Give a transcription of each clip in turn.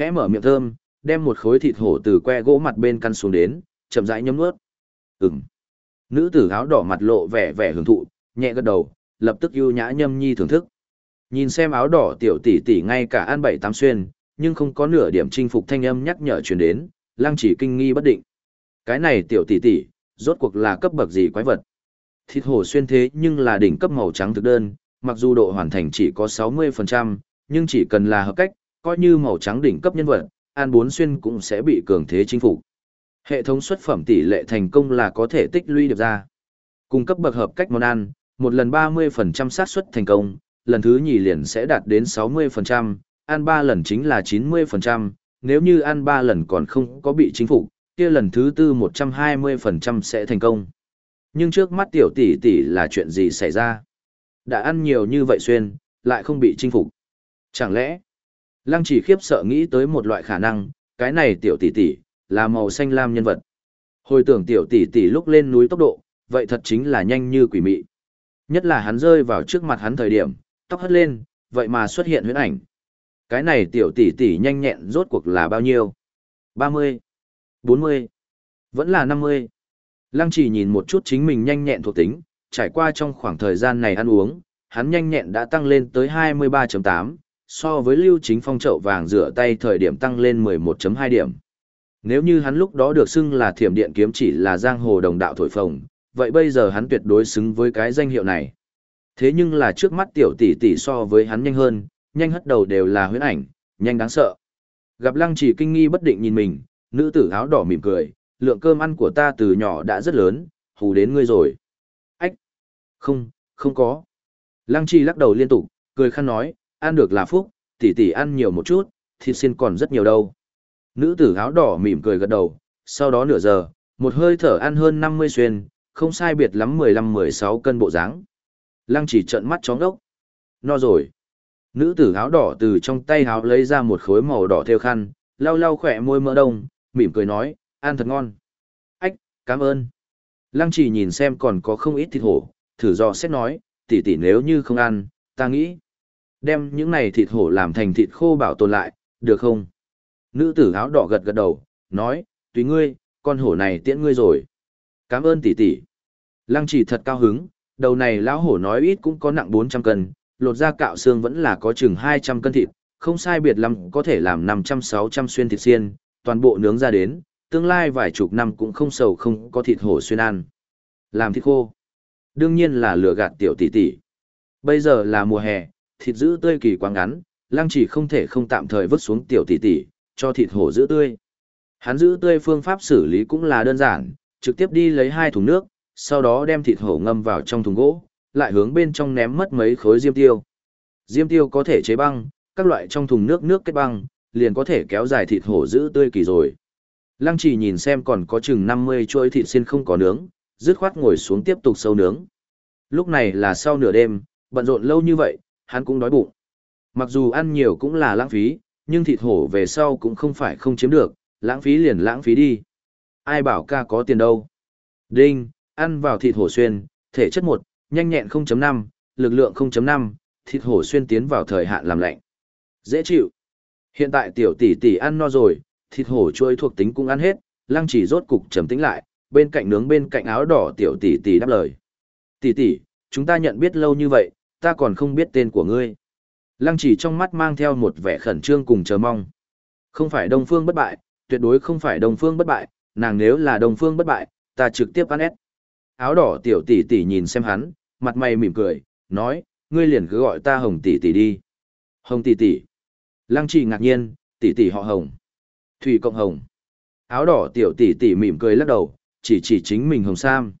Khẽ mở miệng thơm, đem một khối thịt hổ từ que gỗ mặt bên căn xuống đến, chậm rãi nhấm nuốt. Ừm. Nữ tử áo đỏ mặt lộ vẻ vẻ hưởng thụ, nhẹ gật đầu, lập tức ưu nhã nhâm nhi thưởng thức. Nhìn xem áo đỏ tiểu tỷ tỷ ngay cả ăn bảy tám xuyên, nhưng không có nửa điểm chinh phục thanh âm nhắc nhở truyền đến, lăng chỉ kinh nghi bất định. Cái này tiểu tỷ tỷ, rốt cuộc là cấp bậc gì quái vật? Thịt hổ xuyên thế nhưng là đỉnh cấp màu trắng thực đơn, mặc dù độ hoàn thành chỉ có 60%, nhưng chỉ cần là hợp cách, coi như màu trắng đỉnh cấp nhân vật, an bốn xuyên cũng sẽ bị cường thế chinh phục. Hệ thống xuất phẩm tỷ lệ thành công là có thể tích lũy được ra. Cung cấp bậc hợp cách món ăn, một lần 30% xác suất thành công, lần thứ nhì liền sẽ đạt đến 60%, ăn 3 lần chính là 90%, nếu như ăn 3 lần còn không có bị chinh phục, kia lần thứ tư 120% sẽ thành công. Nhưng trước mắt tiểu tỷ tỷ là chuyện gì xảy ra? Đã ăn nhiều như vậy xuyên, lại không bị chinh phục. Chẳng lẽ, lăng chỉ khiếp sợ nghĩ tới một loại khả năng, cái này tiểu tỷ tỷ, là màu xanh lam nhân vật. Hồi tưởng tiểu tỷ tỷ lúc lên núi tốc độ, vậy thật chính là nhanh như quỷ mị. Nhất là hắn rơi vào trước mặt hắn thời điểm, tóc hất lên, vậy mà xuất hiện huyễn ảnh. Cái này tiểu tỷ tỷ nhanh nhẹn rốt cuộc là bao nhiêu? 30, 40, vẫn là 50. Lăng chỉ nhìn một chút chính mình nhanh nhẹn thuộc tính, trải qua trong khoảng thời gian này ăn uống, hắn nhanh nhẹn đã tăng lên tới 23.8, so với lưu chính phong trậu vàng rửa tay thời điểm tăng lên 11.2 điểm. Nếu như hắn lúc đó được xưng là thiểm điện kiếm chỉ là giang hồ đồng đạo thổi phồng, vậy bây giờ hắn tuyệt đối xứng với cái danh hiệu này. Thế nhưng là trước mắt tiểu tỷ tỷ so với hắn nhanh hơn, nhanh hất đầu đều là huyễn ảnh, nhanh đáng sợ. Gặp lăng chỉ kinh nghi bất định nhìn mình, nữ tử áo đỏ mỉm cười, lượng cơm ăn của ta từ nhỏ đã rất lớn, hù đến ngươi rồi. Ách! Không, không có. Lăng chỉ lắc đầu liên tục, cười khăn nói, ăn được là phúc, tỷ tỷ ăn nhiều một chút, thịt xin còn rất nhiều đâu. Nữ tử áo đỏ mỉm cười gật đầu, sau đó nửa giờ, một hơi thở ăn hơn 50 xuyên, không sai biệt lắm 15-16 cân bộ dáng. Lăng chỉ trợn mắt chóng đốc. No rồi. Nữ tử áo đỏ từ trong tay áo lấy ra một khối màu đỏ theo khăn, lau lau khỏe môi mỡ đông, mỉm cười nói, ăn thật ngon. Ách, cảm ơn. Lăng chỉ nhìn xem còn có không ít thịt hổ, thử do xét nói, tỷ tỷ nếu như không ăn, ta nghĩ. Đem những này thịt hổ làm thành thịt khô bảo tồn lại, được không? Nữ tử áo đỏ gật gật đầu, nói, tùy ngươi, con hổ này tiễn ngươi rồi. Cảm ơn tỷ tỷ. Lăng chỉ thật cao hứng, đầu này lão hổ nói ít cũng có nặng 400 cân, lột da cạo xương vẫn là có chừng 200 cân thịt, không sai biệt lắm có thể làm 500-600 xuyên thịt xiên, toàn bộ nướng ra đến, tương lai vài chục năm cũng không sầu không có thịt hổ xuyên ăn. Làm thịt khô. Đương nhiên là lừa gạt tiểu tỷ tỷ. Bây giờ là mùa hè, thịt giữ tươi kỳ quá ngắn, lăng chỉ không thể không tạm thời vứt xuống tiểu tỷ tỷ, cho thịt hổ giữ tươi. Hắn giữ tươi phương pháp xử lý cũng là đơn giản, trực tiếp đi lấy hai thùng nước, sau đó đem thịt hổ ngâm vào trong thùng gỗ, lại hướng bên trong ném mất mấy khối diêm tiêu. Diêm tiêu có thể chế băng, các loại trong thùng nước nước kết băng, liền có thể kéo dài thịt hổ giữ tươi kỳ rồi. Lăng chỉ nhìn xem còn có chừng 50 chuỗi thịt xiên không có nướng, dứt khoát ngồi xuống tiếp tục sâu nướng. Lúc này là sau nửa đêm, bận rộn lâu như vậy, hắn cũng đói bụng. Mặc dù ăn nhiều cũng là lãng phí, nhưng thịt hổ về sau cũng không phải không chiếm được, lãng phí liền lãng phí đi. Ai bảo ca có tiền đâu. Đinh, ăn vào thịt hổ xuyên, thể chất 1, nhanh nhẹn 0.5, lực lượng 0.5, thịt hổ xuyên tiến vào thời hạn làm lạnh. Dễ chịu. Hiện tại tiểu tỷ tỷ ăn no rồi, thịt hổ chuối thuộc tính cũng ăn hết, lăng chỉ rốt cục trầm tĩnh lại, bên cạnh nướng bên cạnh áo đỏ tiểu tỷ tỷ đáp lời. Tỷ tỷ, chúng ta nhận biết lâu như vậy, ta còn không biết tên của ngươi. Lăng chỉ trong mắt mang theo một vẻ khẩn trương cùng chờ mong. Không phải Đông Phương bất bại, tuyệt đối không phải Đông Phương bất bại, nàng nếu là Đông Phương bất bại, ta trực tiếp ăn ép. Áo đỏ tiểu tỷ tỷ nhìn xem hắn, mặt mày mỉm cười, nói, ngươi liền cứ gọi ta Hồng tỷ tỷ đi. Hồng tỷ tỷ. Lăng chỉ ngạc nhiên, tỷ tỷ họ Hồng. Thủy cộng Hồng. Áo đỏ tiểu tỷ tỷ mỉm cười lắc đầu, chỉ chỉ chính mình Hồng Sam.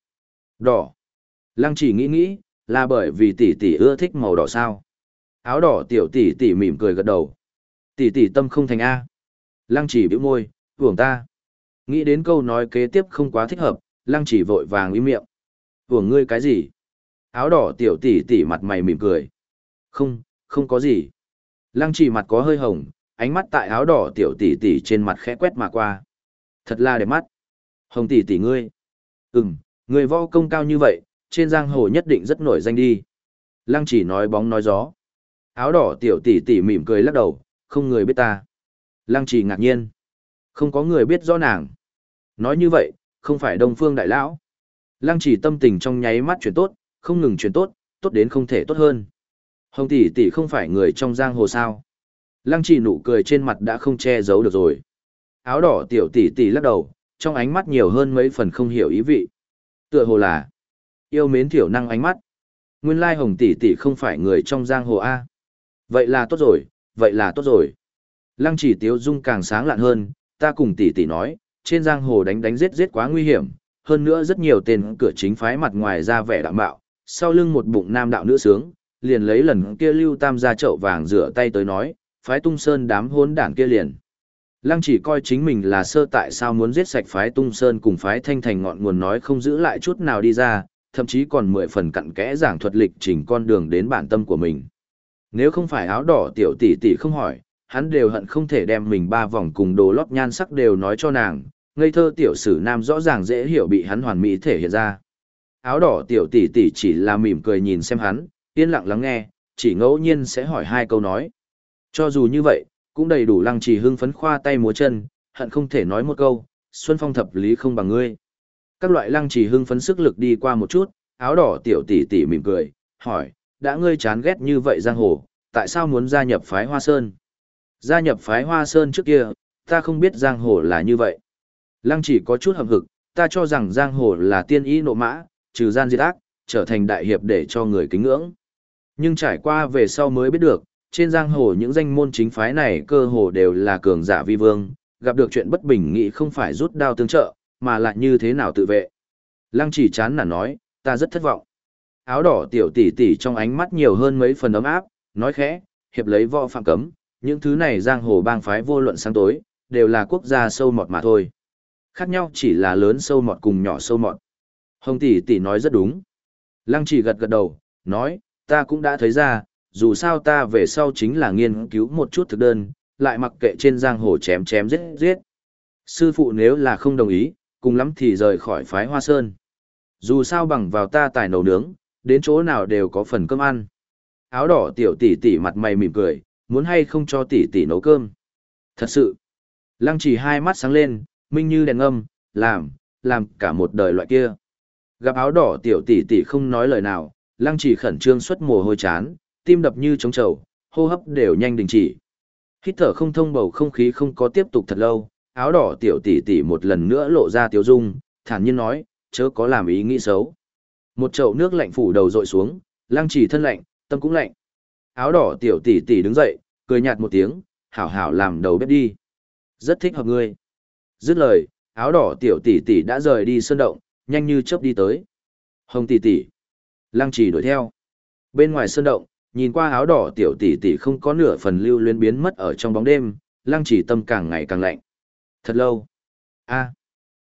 Đỏ. Lăng chỉ nghĩ nghĩ, là bởi vì tỷ tỷ ưa thích màu đỏ sao. Áo đỏ tiểu tỷ tỷ mỉm cười gật đầu. Tỷ tỷ tâm không thành A. Lăng chỉ bĩu môi, uổng ta. Nghĩ đến câu nói kế tiếp không quá thích hợp, lăng chỉ vội vàng im miệng. Uổng ngươi cái gì? Áo đỏ tiểu tỷ tỷ mặt mày mỉm cười. Không, không có gì. Lăng chỉ mặt có hơi hồng, ánh mắt tại áo đỏ tiểu tỷ tỷ trên mặt khẽ quét mà qua. Thật là đẹp mắt. Hồng tỷ tỷ ngươi. Ừm, người vo công cao như vậy, trên giang hồ nhất định rất nổi danh đi. Lăng chỉ nói bóng nói gió. Áo đỏ tiểu tỷ tỷ mỉm cười lắc đầu, không người biết ta. Lăng chỉ ngạc nhiên. Không có người biết rõ nàng. Nói như vậy, không phải Đông Phương Đại Lão. Lăng chỉ tâm tình trong nháy mắt chuyển tốt, không ngừng chuyển tốt, tốt đến không thể tốt hơn. Hồng tỷ tỷ không phải người trong giang hồ sao. Lăng chỉ nụ cười trên mặt đã không che giấu được rồi. Áo đỏ tiểu tỷ tỷ lắc đầu, trong ánh mắt nhiều hơn mấy phần không hiểu ý vị. Tựa hồ là yêu mến thiểu năng ánh mắt. Nguyên lai hồng tỷ tỷ không phải người trong giang hồ A. Vậy là tốt rồi, vậy là tốt rồi. Lăng chỉ tiếu dung càng sáng lạn hơn, ta cùng tỷ tỷ nói, trên giang hồ đánh đánh giết giết quá nguy hiểm, hơn nữa rất nhiều tên cửa chính phái mặt ngoài ra vẻ đạm bạo, sau lưng một bụng nam đạo nữ sướng, liền lấy lần kia lưu tam ra chậu vàng rửa tay tới nói, phái tung sơn đám hốn đảng kia liền. Lăng chỉ coi chính mình là sơ tại sao muốn giết sạch phái tung sơn cùng phái thanh thành ngọn nguồn nói không giữ lại chút nào đi ra, thậm chí còn mười phần cặn kẽ giảng thuật lịch trình con đường đến bản tâm của mình. Nếu không phải áo đỏ tiểu tỷ tỷ không hỏi, hắn đều hận không thể đem mình ba vòng cùng đồ lót nhan sắc đều nói cho nàng, ngây thơ tiểu sử nam rõ ràng dễ hiểu bị hắn hoàn mỹ thể hiện ra. Áo đỏ tiểu tỷ tỷ chỉ là mỉm cười nhìn xem hắn, yên lặng lắng nghe, chỉ ngẫu nhiên sẽ hỏi hai câu nói. Cho dù như vậy, cũng đầy đủ lăng trì hưng phấn khoa tay múa chân, hận không thể nói một câu, xuân phong thập lý không bằng ngươi. Các loại lăng trì hưng phấn sức lực đi qua một chút, áo đỏ tiểu tỷ tỷ mỉm cười, hỏi, đã ngươi chán ghét như vậy giang hồ, tại sao muốn gia nhập phái Hoa Sơn? Gia nhập phái Hoa Sơn trước kia, ta không biết giang hồ là như vậy. Lăng chỉ có chút hậm hực, ta cho rằng giang hồ là tiên ý nộ mã, trừ gian diệt ác, trở thành đại hiệp để cho người kính ngưỡng. Nhưng trải qua về sau mới biết được, trên giang hồ những danh môn chính phái này cơ hồ đều là cường giả vi vương, gặp được chuyện bất bình nghị không phải rút đao tương trợ, mà lại như thế nào tự vệ. Lăng chỉ chán nản nói, ta rất thất vọng. Áo đỏ tiểu tỷ tỷ trong ánh mắt nhiều hơn mấy phần ấm áp, nói khẽ, hiệp lấy võ phạm cấm, những thứ này giang hồ bang phái vô luận sáng tối, đều là quốc gia sâu mọt mà thôi. Khác nhau chỉ là lớn sâu mọt cùng nhỏ sâu mọt. Hồng tỷ tỷ nói rất đúng. Lăng chỉ gật gật đầu, nói, ta cũng đã thấy ra, dù sao ta về sau chính là nghiên cứu một chút thực đơn, lại mặc kệ trên giang hồ chém chém giết giết. Sư phụ nếu là không đồng ý, cùng lắm thì rời khỏi phái hoa sơn. Dù sao bằng vào ta tài nấu nướng, đến chỗ nào đều có phần cơm ăn. Áo đỏ tiểu tỷ tỷ mặt mày mỉm cười, muốn hay không cho tỷ tỷ nấu cơm. Thật sự, lăng chỉ hai mắt sáng lên, minh như đèn âm, làm, làm cả một đời loại kia. Gặp áo đỏ tiểu tỷ tỷ không nói lời nào, lăng chỉ khẩn trương xuất mồ hôi chán, tim đập như trống trầu, hô hấp đều nhanh đình chỉ. Hít thở không thông bầu không khí không có tiếp tục thật lâu, áo đỏ tiểu tỷ tỷ một lần nữa lộ ra tiểu dung, thản nhiên nói, chớ có làm ý nghĩ xấu. Một chậu nước lạnh phủ đầu dội xuống, lăng chỉ thân lạnh, tâm cũng lạnh. Áo đỏ tiểu tỷ tỷ đứng dậy, cười nhạt một tiếng, hảo hảo làm đầu bếp đi. Rất thích hợp ngươi. Dứt lời, áo đỏ tiểu tỷ tỷ đã rời đi sơn động, nhanh như chớp đi tới. Hồng tỷ tỷ. Lăng chỉ đuổi theo. Bên ngoài sơn động, nhìn qua áo đỏ tiểu tỷ tỷ không có nửa phần lưu luyến biến mất ở trong bóng đêm, lăng chỉ tâm càng ngày càng lạnh. Thật lâu. a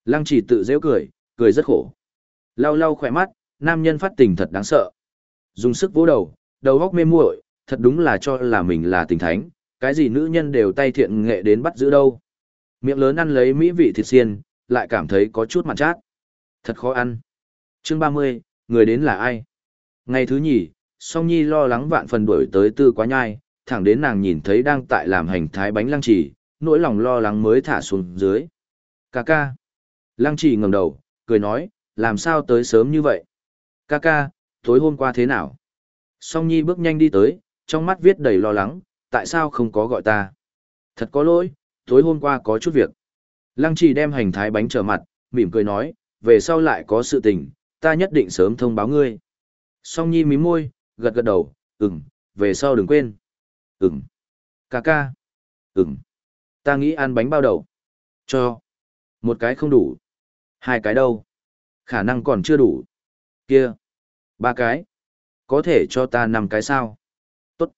Lăng chỉ tự dễ cười, cười rất khổ. Lau lau khỏe mắt, nam nhân phát tình thật đáng sợ. Dùng sức vỗ đầu, đầu góc mê muội, thật đúng là cho là mình là tình thánh, cái gì nữ nhân đều tay thiện nghệ đến bắt giữ đâu. Miệng lớn ăn lấy mỹ vị thịt xiên, lại cảm thấy có chút mặn chát. Thật khó ăn. Chương 30, người đến là ai? Ngày thứ nhì, song nhi lo lắng vạn phần đuổi tới tư quá nhai, thẳng đến nàng nhìn thấy đang tại làm hành thái bánh lăng trì, nỗi lòng lo lắng mới thả xuống dưới. Ca ca. Lăng chỉ ngẩng đầu, cười nói, làm sao tới sớm như vậy? Ca ca, tối hôm qua thế nào? Song nhi bước nhanh đi tới, trong mắt viết đầy lo lắng, tại sao không có gọi ta? Thật có lỗi, tối hôm qua có chút việc. Lăng chỉ đem hành thái bánh trở mặt, mỉm cười nói, về sau lại có sự tình, ta nhất định sớm thông báo ngươi. Song nhi mím môi, gật gật đầu, ừm, về sau đừng quên. Ừm. Ca ca. Ừm. Ta nghĩ ăn bánh bao đầu. Cho. Một cái không đủ. Hai cái đâu? Khả năng còn chưa đủ. Kia. Ba cái. Có thể cho ta năm cái sao? Tốt.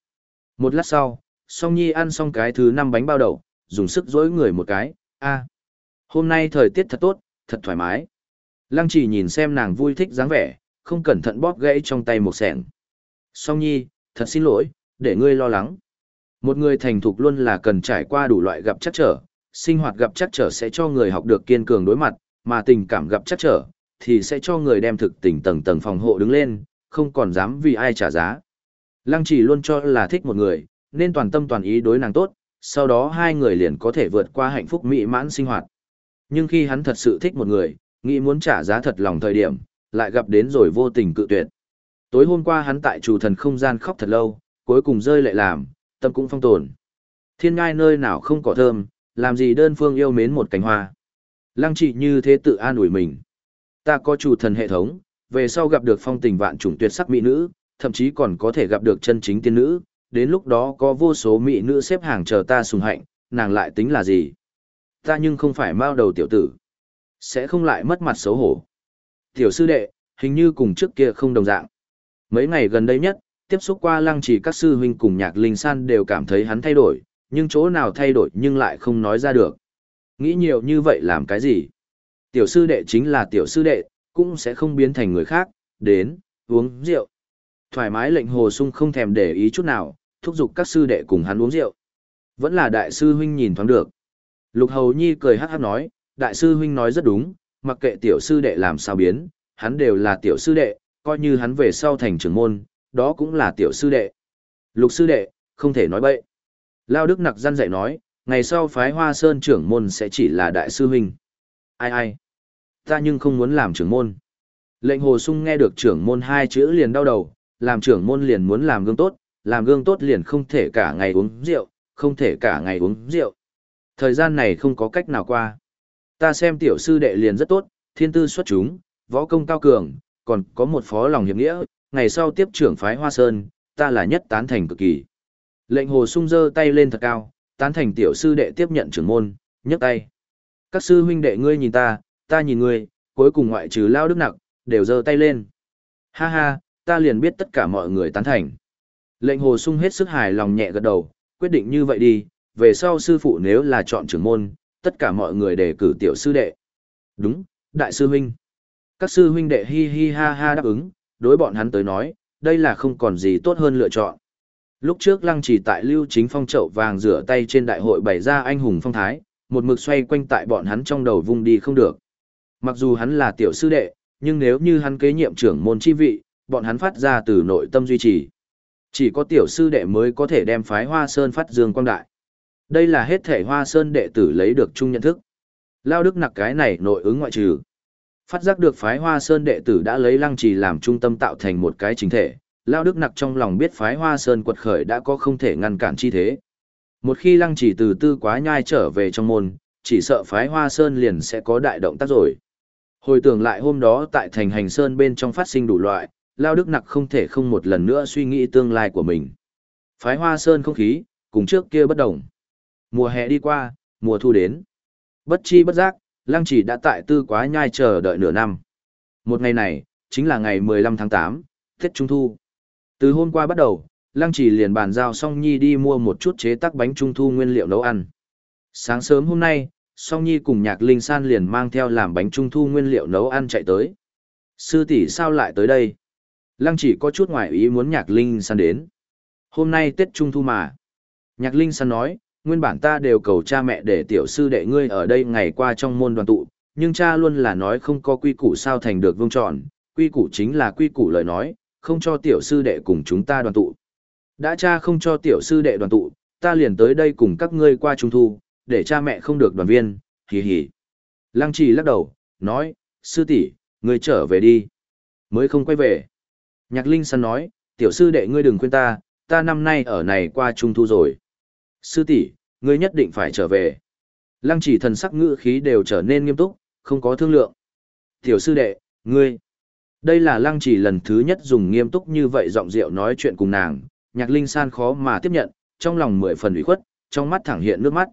Một lát sau, song nhi ăn xong cái thứ năm bánh bao đầu, dùng sức dỗi người một cái. a Hôm nay thời tiết thật tốt, thật thoải mái. Lăng chỉ nhìn xem nàng vui thích dáng vẻ, không cẩn thận bóp gãy trong tay một sẻng. Song nhi, thật xin lỗi, để ngươi lo lắng. Một người thành thục luôn là cần trải qua đủ loại gặp chắc trở, sinh hoạt gặp chắc trở sẽ cho người học được kiên cường đối mặt, mà tình cảm gặp chắc trở, thì sẽ cho người đem thực tình tầng tầng phòng hộ đứng lên, không còn dám vì ai trả giá. Lăng chỉ luôn cho là thích một người, nên toàn tâm toàn ý đối nàng tốt, sau đó hai người liền có thể vượt qua hạnh phúc mỹ mãn sinh hoạt. Nhưng khi hắn thật sự thích một người, nghĩ muốn trả giá thật lòng thời điểm, lại gặp đến rồi vô tình cự tuyệt. Tối hôm qua hắn tại chủ thần không gian khóc thật lâu, cuối cùng rơi lệ làm, tâm cũng phong tồn. Thiên ngai nơi nào không có thơm, làm gì đơn phương yêu mến một cánh hoa. Lăng trị như thế tự an ủi mình. Ta có chủ thần hệ thống, về sau gặp được phong tình vạn chủng tuyệt sắc mỹ nữ, thậm chí còn có thể gặp được chân chính tiên nữ, đến lúc đó có vô số mỹ nữ xếp hàng chờ ta sùng hạnh, nàng lại tính là gì? Ta nhưng không phải mao đầu tiểu tử. Sẽ không lại mất mặt xấu hổ. Tiểu sư đệ, hình như cùng trước kia không đồng dạng. Mấy ngày gần đây nhất, tiếp xúc qua lăng trì các sư huynh cùng nhạc linh san đều cảm thấy hắn thay đổi, nhưng chỗ nào thay đổi nhưng lại không nói ra được. Nghĩ nhiều như vậy làm cái gì? Tiểu sư đệ chính là tiểu sư đệ, cũng sẽ không biến thành người khác, đến, uống rượu. Thoải mái lệnh hồ sung không thèm để ý chút nào, thúc giục các sư đệ cùng hắn uống rượu. Vẫn là đại sư huynh nhìn thoáng được. Lục hầu nhi cười hát hát nói, đại sư huynh nói rất đúng, mặc kệ tiểu sư đệ làm sao biến, hắn đều là tiểu sư đệ, coi như hắn về sau thành trưởng môn, đó cũng là tiểu sư đệ. Lục sư đệ, không thể nói bậy. Lao Đức Nặc gian dạy nói, ngày sau phái hoa sơn trưởng môn sẽ chỉ là đại sư huynh. Ai ai? Ta nhưng không muốn làm trưởng môn. Lệnh hồ sung nghe được trưởng môn hai chữ liền đau đầu, làm trưởng môn liền muốn làm gương tốt, làm gương tốt liền không thể cả ngày uống rượu, không thể cả ngày uống rượu. Thời gian này không có cách nào qua. Ta xem tiểu sư đệ liền rất tốt, thiên tư xuất chúng, võ công cao cường, còn có một phó lòng hiệp nghĩa, ngày sau tiếp trưởng phái Hoa Sơn, ta là nhất tán thành cực kỳ. Lệnh hồ sung giơ tay lên thật cao, tán thành tiểu sư đệ tiếp nhận trưởng môn, nhấc tay. Các sư huynh đệ ngươi nhìn ta, ta nhìn ngươi, cuối cùng ngoại trừ lao đức nặng, đều giơ tay lên. Ha ha, ta liền biết tất cả mọi người tán thành. Lệnh hồ sung hết sức hài lòng nhẹ gật đầu, quyết định như vậy đi, về sau sư phụ nếu là chọn trưởng môn, tất cả mọi người đề cử tiểu sư đệ. Đúng, đại sư huynh. Các sư huynh đệ hi hi ha ha đáp ứng, đối bọn hắn tới nói, đây là không còn gì tốt hơn lựa chọn. Lúc trước lăng chỉ tại lưu chính phong chậu vàng rửa tay trên đại hội bày ra anh hùng phong thái, một mực xoay quanh tại bọn hắn trong đầu vung đi không được. Mặc dù hắn là tiểu sư đệ, nhưng nếu như hắn kế nhiệm trưởng môn chi vị, bọn hắn phát ra từ nội tâm duy trì. Chỉ có tiểu sư đệ mới có thể đem phái hoa sơn phát dương quang đại. Đây là hết thể hoa sơn đệ tử lấy được chung nhận thức. Lao đức nặc cái này nội ứng ngoại trừ. Phát giác được phái hoa sơn đệ tử đã lấy lăng trì làm trung tâm tạo thành một cái chính thể. Lao đức nặc trong lòng biết phái hoa sơn quật khởi đã có không thể ngăn cản chi thế. Một khi lăng trì từ tư quá nhai trở về trong môn, chỉ sợ phái hoa sơn liền sẽ có đại động tác rồi. Hồi tưởng lại hôm đó tại thành hành sơn bên trong phát sinh đủ loại, Lao Đức Nặc không thể không một lần nữa suy nghĩ tương lai của mình. Phái hoa sơn không khí, cùng trước kia bất đồng. Mùa hè đi qua, mùa thu đến. Bất chi bất giác, Lăng chỉ đã tại tư quá nhai chờ đợi nửa năm. Một ngày này, chính là ngày 15 tháng 8, Tết Trung Thu. Từ hôm qua bắt đầu, Lăng chỉ liền bàn giao Song Nhi đi mua một chút chế tác bánh Trung Thu nguyên liệu nấu ăn. Sáng sớm hôm nay, Song Nhi cùng Nhạc Linh San liền mang theo làm bánh Trung Thu nguyên liệu nấu ăn chạy tới. Sư tỷ sao lại tới đây? Lăng chỉ có chút ngoài ý muốn nhạc linh san đến. Hôm nay Tết Trung Thu mà. Nhạc linh san nói, nguyên bản ta đều cầu cha mẹ để tiểu sư đệ ngươi ở đây ngày qua trong môn đoàn tụ, nhưng cha luôn là nói không có quy củ sao thành được vương tròn, quy củ chính là quy củ lời nói, không cho tiểu sư đệ cùng chúng ta đoàn tụ. Đã cha không cho tiểu sư đệ đoàn tụ, ta liền tới đây cùng các ngươi qua Trung Thu, để cha mẹ không được đoàn viên, hì hì. Lăng trì lắc đầu, nói, sư tỷ, ngươi trở về đi. Mới không quay về. Nhạc Linh Săn nói, tiểu sư đệ ngươi đừng quên ta, ta năm nay ở này qua trung thu rồi. Sư tỷ, ngươi nhất định phải trở về. Lăng chỉ thần sắc ngữ khí đều trở nên nghiêm túc, không có thương lượng. Tiểu sư đệ, ngươi. Đây là lăng chỉ lần thứ nhất dùng nghiêm túc như vậy giọng rượu nói chuyện cùng nàng, nhạc linh san khó mà tiếp nhận, trong lòng mười phần ủy khuất, trong mắt thẳng hiện nước mắt.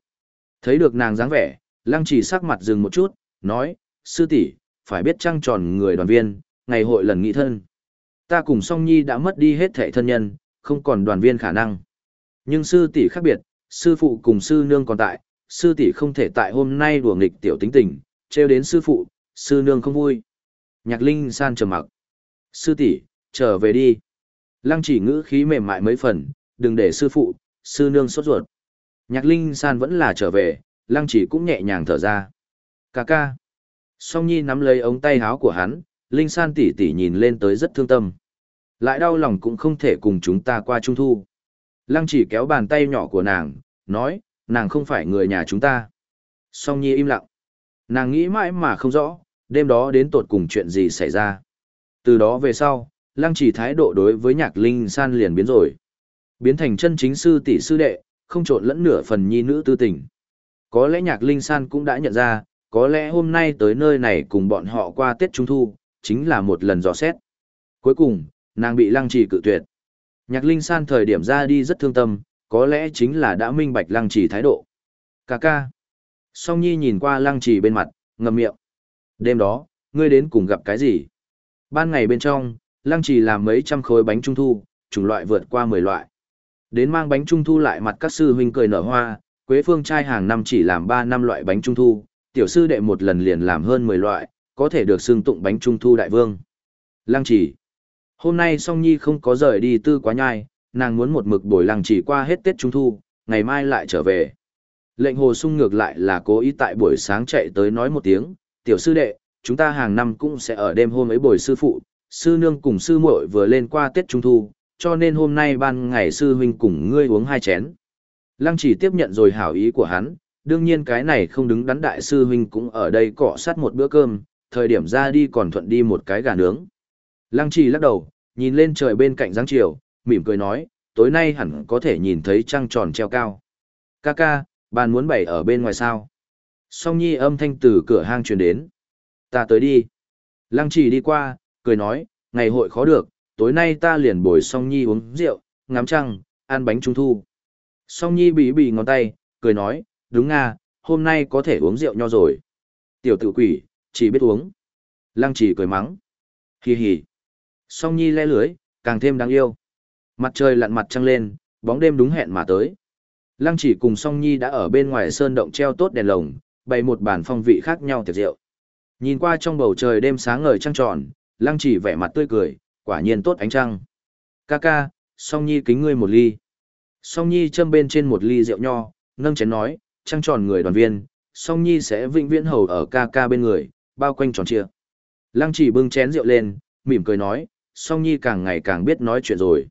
Thấy được nàng dáng vẻ, lăng chỉ sắc mặt dừng một chút, nói, sư tỷ, phải biết trăng tròn người đoàn viên, ngày hội lần nghị thân ta cùng song nhi đã mất đi hết thệ thân nhân, không còn đoàn viên khả năng. Nhưng sư tỷ khác biệt, sư phụ cùng sư nương còn tại, sư tỷ không thể tại hôm nay đùa nghịch tiểu tính tình, treo đến sư phụ, sư nương không vui. Nhạc Linh san trầm mặc. Sư tỷ, trở về đi. Lăng chỉ ngữ khí mềm mại mấy phần, đừng để sư phụ, sư nương sốt ruột. Nhạc Linh san vẫn là trở về, lăng chỉ cũng nhẹ nhàng thở ra. Cà ca. Song Nhi nắm lấy ống tay áo của hắn, Linh san tỷ tỷ nhìn lên tới rất thương tâm. Lại đau lòng cũng không thể cùng chúng ta qua trung thu. Lăng chỉ kéo bàn tay nhỏ của nàng, nói, nàng không phải người nhà chúng ta. Song Nhi im lặng. Nàng nghĩ mãi mà không rõ, đêm đó đến tột cùng chuyện gì xảy ra. Từ đó về sau, lăng chỉ thái độ đối với nhạc linh san liền biến rồi. Biến thành chân chính sư tỷ sư đệ, không trộn lẫn nửa phần nhi nữ tư tình. Có lẽ nhạc linh san cũng đã nhận ra, có lẽ hôm nay tới nơi này cùng bọn họ qua Tết Trung Thu, chính là một lần dò xét. Cuối cùng, nàng bị lăng trì cự tuyệt. Nhạc linh san thời điểm ra đi rất thương tâm, có lẽ chính là đã minh bạch lăng trì thái độ. Cà ca. Song Nhi nhìn qua lăng trì bên mặt, ngậm miệng. Đêm đó, ngươi đến cùng gặp cái gì? Ban ngày bên trong, lăng trì làm mấy trăm khối bánh trung thu, chủng loại vượt qua 10 loại. Đến mang bánh trung thu lại mặt các sư huynh cười nở hoa, Quế Phương trai hàng năm chỉ làm 3 năm loại bánh trung thu, tiểu sư đệ một lần liền làm hơn 10 loại, có thể được xưng tụng bánh trung thu đại vương. Lăng chỉ. Hôm nay song nhi không có rời đi tư quá nhai, nàng muốn một mực bồi lăng chỉ qua hết Tết Trung Thu, ngày mai lại trở về. Lệnh hồ sung ngược lại là cố ý tại buổi sáng chạy tới nói một tiếng, tiểu sư đệ, chúng ta hàng năm cũng sẽ ở đêm hôm ấy bồi sư phụ, sư nương cùng sư muội vừa lên qua Tết Trung Thu, cho nên hôm nay ban ngày sư huynh cùng ngươi uống hai chén. Lăng chỉ tiếp nhận rồi hảo ý của hắn, đương nhiên cái này không đứng đắn đại sư huynh cũng ở đây cọ sát một bữa cơm, thời điểm ra đi còn thuận đi một cái gà nướng. Lăng trì lắc đầu, nhìn lên trời bên cạnh giáng chiều, mỉm cười nói, tối nay hẳn có thể nhìn thấy trăng tròn treo cao. Ca ca, bạn muốn bày ở bên ngoài sao? Song nhi âm thanh từ cửa hang truyền đến. Ta tới đi. Lăng trì đi qua, cười nói, ngày hội khó được, tối nay ta liền bồi song nhi uống rượu, ngắm trăng, ăn bánh trung thu. Song nhi bị bị ngón tay, cười nói, đúng nga, hôm nay có thể uống rượu nho rồi. Tiểu tử quỷ, chỉ biết uống. Lăng trì cười mắng. Hì hì. Song Nhi le lưới, càng thêm đáng yêu. Mặt trời lặn mặt trăng lên, bóng đêm đúng hẹn mà tới. Lăng chỉ cùng Song Nhi đã ở bên ngoài sơn động treo tốt đèn lồng, bày một bàn phong vị khác nhau tiệc rượu. Nhìn qua trong bầu trời đêm sáng ngời trăng tròn, Lăng chỉ vẻ mặt tươi cười, quả nhiên tốt ánh trăng. Ca ca, Song Nhi kính ngươi một ly. Song Nhi châm bên trên một ly rượu nho, nâng chén nói, trăng tròn người đoàn viên, Song Nhi sẽ vĩnh viễn hầu ở ca ca bên người, bao quanh tròn chia. Lăng chỉ bưng chén rượu lên, mỉm cười nói, song nhi càng ngày càng biết nói chuyện rồi.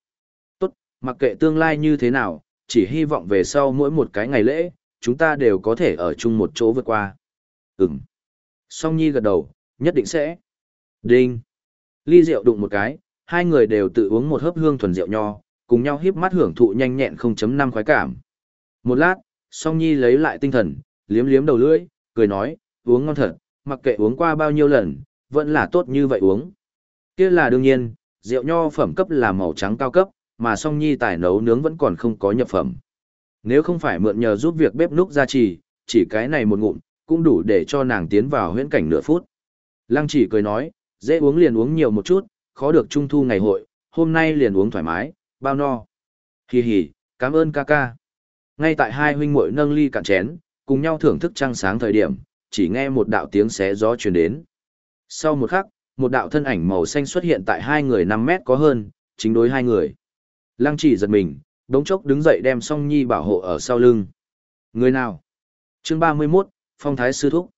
Tốt, mặc kệ tương lai như thế nào, chỉ hy vọng về sau mỗi một cái ngày lễ, chúng ta đều có thể ở chung một chỗ vượt qua. Ừm. Song nhi gật đầu, nhất định sẽ. Đinh. Ly rượu đụng một cái, hai người đều tự uống một hớp hương thuần rượu nho, cùng nhau híp mắt hưởng thụ nhanh nhẹn 0.5 khoái cảm. Một lát, Song Nhi lấy lại tinh thần, liếm liếm đầu lưỡi, cười nói, uống ngon thật, mặc kệ uống qua bao nhiêu lần, vẫn là tốt như vậy uống kia là đương nhiên, rượu nho phẩm cấp là màu trắng cao cấp, mà song nhi tài nấu nướng vẫn còn không có nhập phẩm. Nếu không phải mượn nhờ giúp việc bếp núc gia trì, chỉ cái này một ngụm, cũng đủ để cho nàng tiến vào huyễn cảnh nửa phút. Lăng chỉ cười nói, dễ uống liền uống nhiều một chút, khó được trung thu ngày hội, hôm nay liền uống thoải mái, bao no. Hì hì, cảm ơn ca ca. Ngay tại hai huynh muội nâng ly cạn chén, cùng nhau thưởng thức trăng sáng thời điểm, chỉ nghe một đạo tiếng xé gió truyền đến. Sau một khắc, một đạo thân ảnh màu xanh xuất hiện tại hai người 5 mét có hơn, chính đối hai người. Lăng chỉ giật mình, đống chốc đứng dậy đem song nhi bảo hộ ở sau lưng. Người nào? chương 31, Phong Thái Sư Thúc.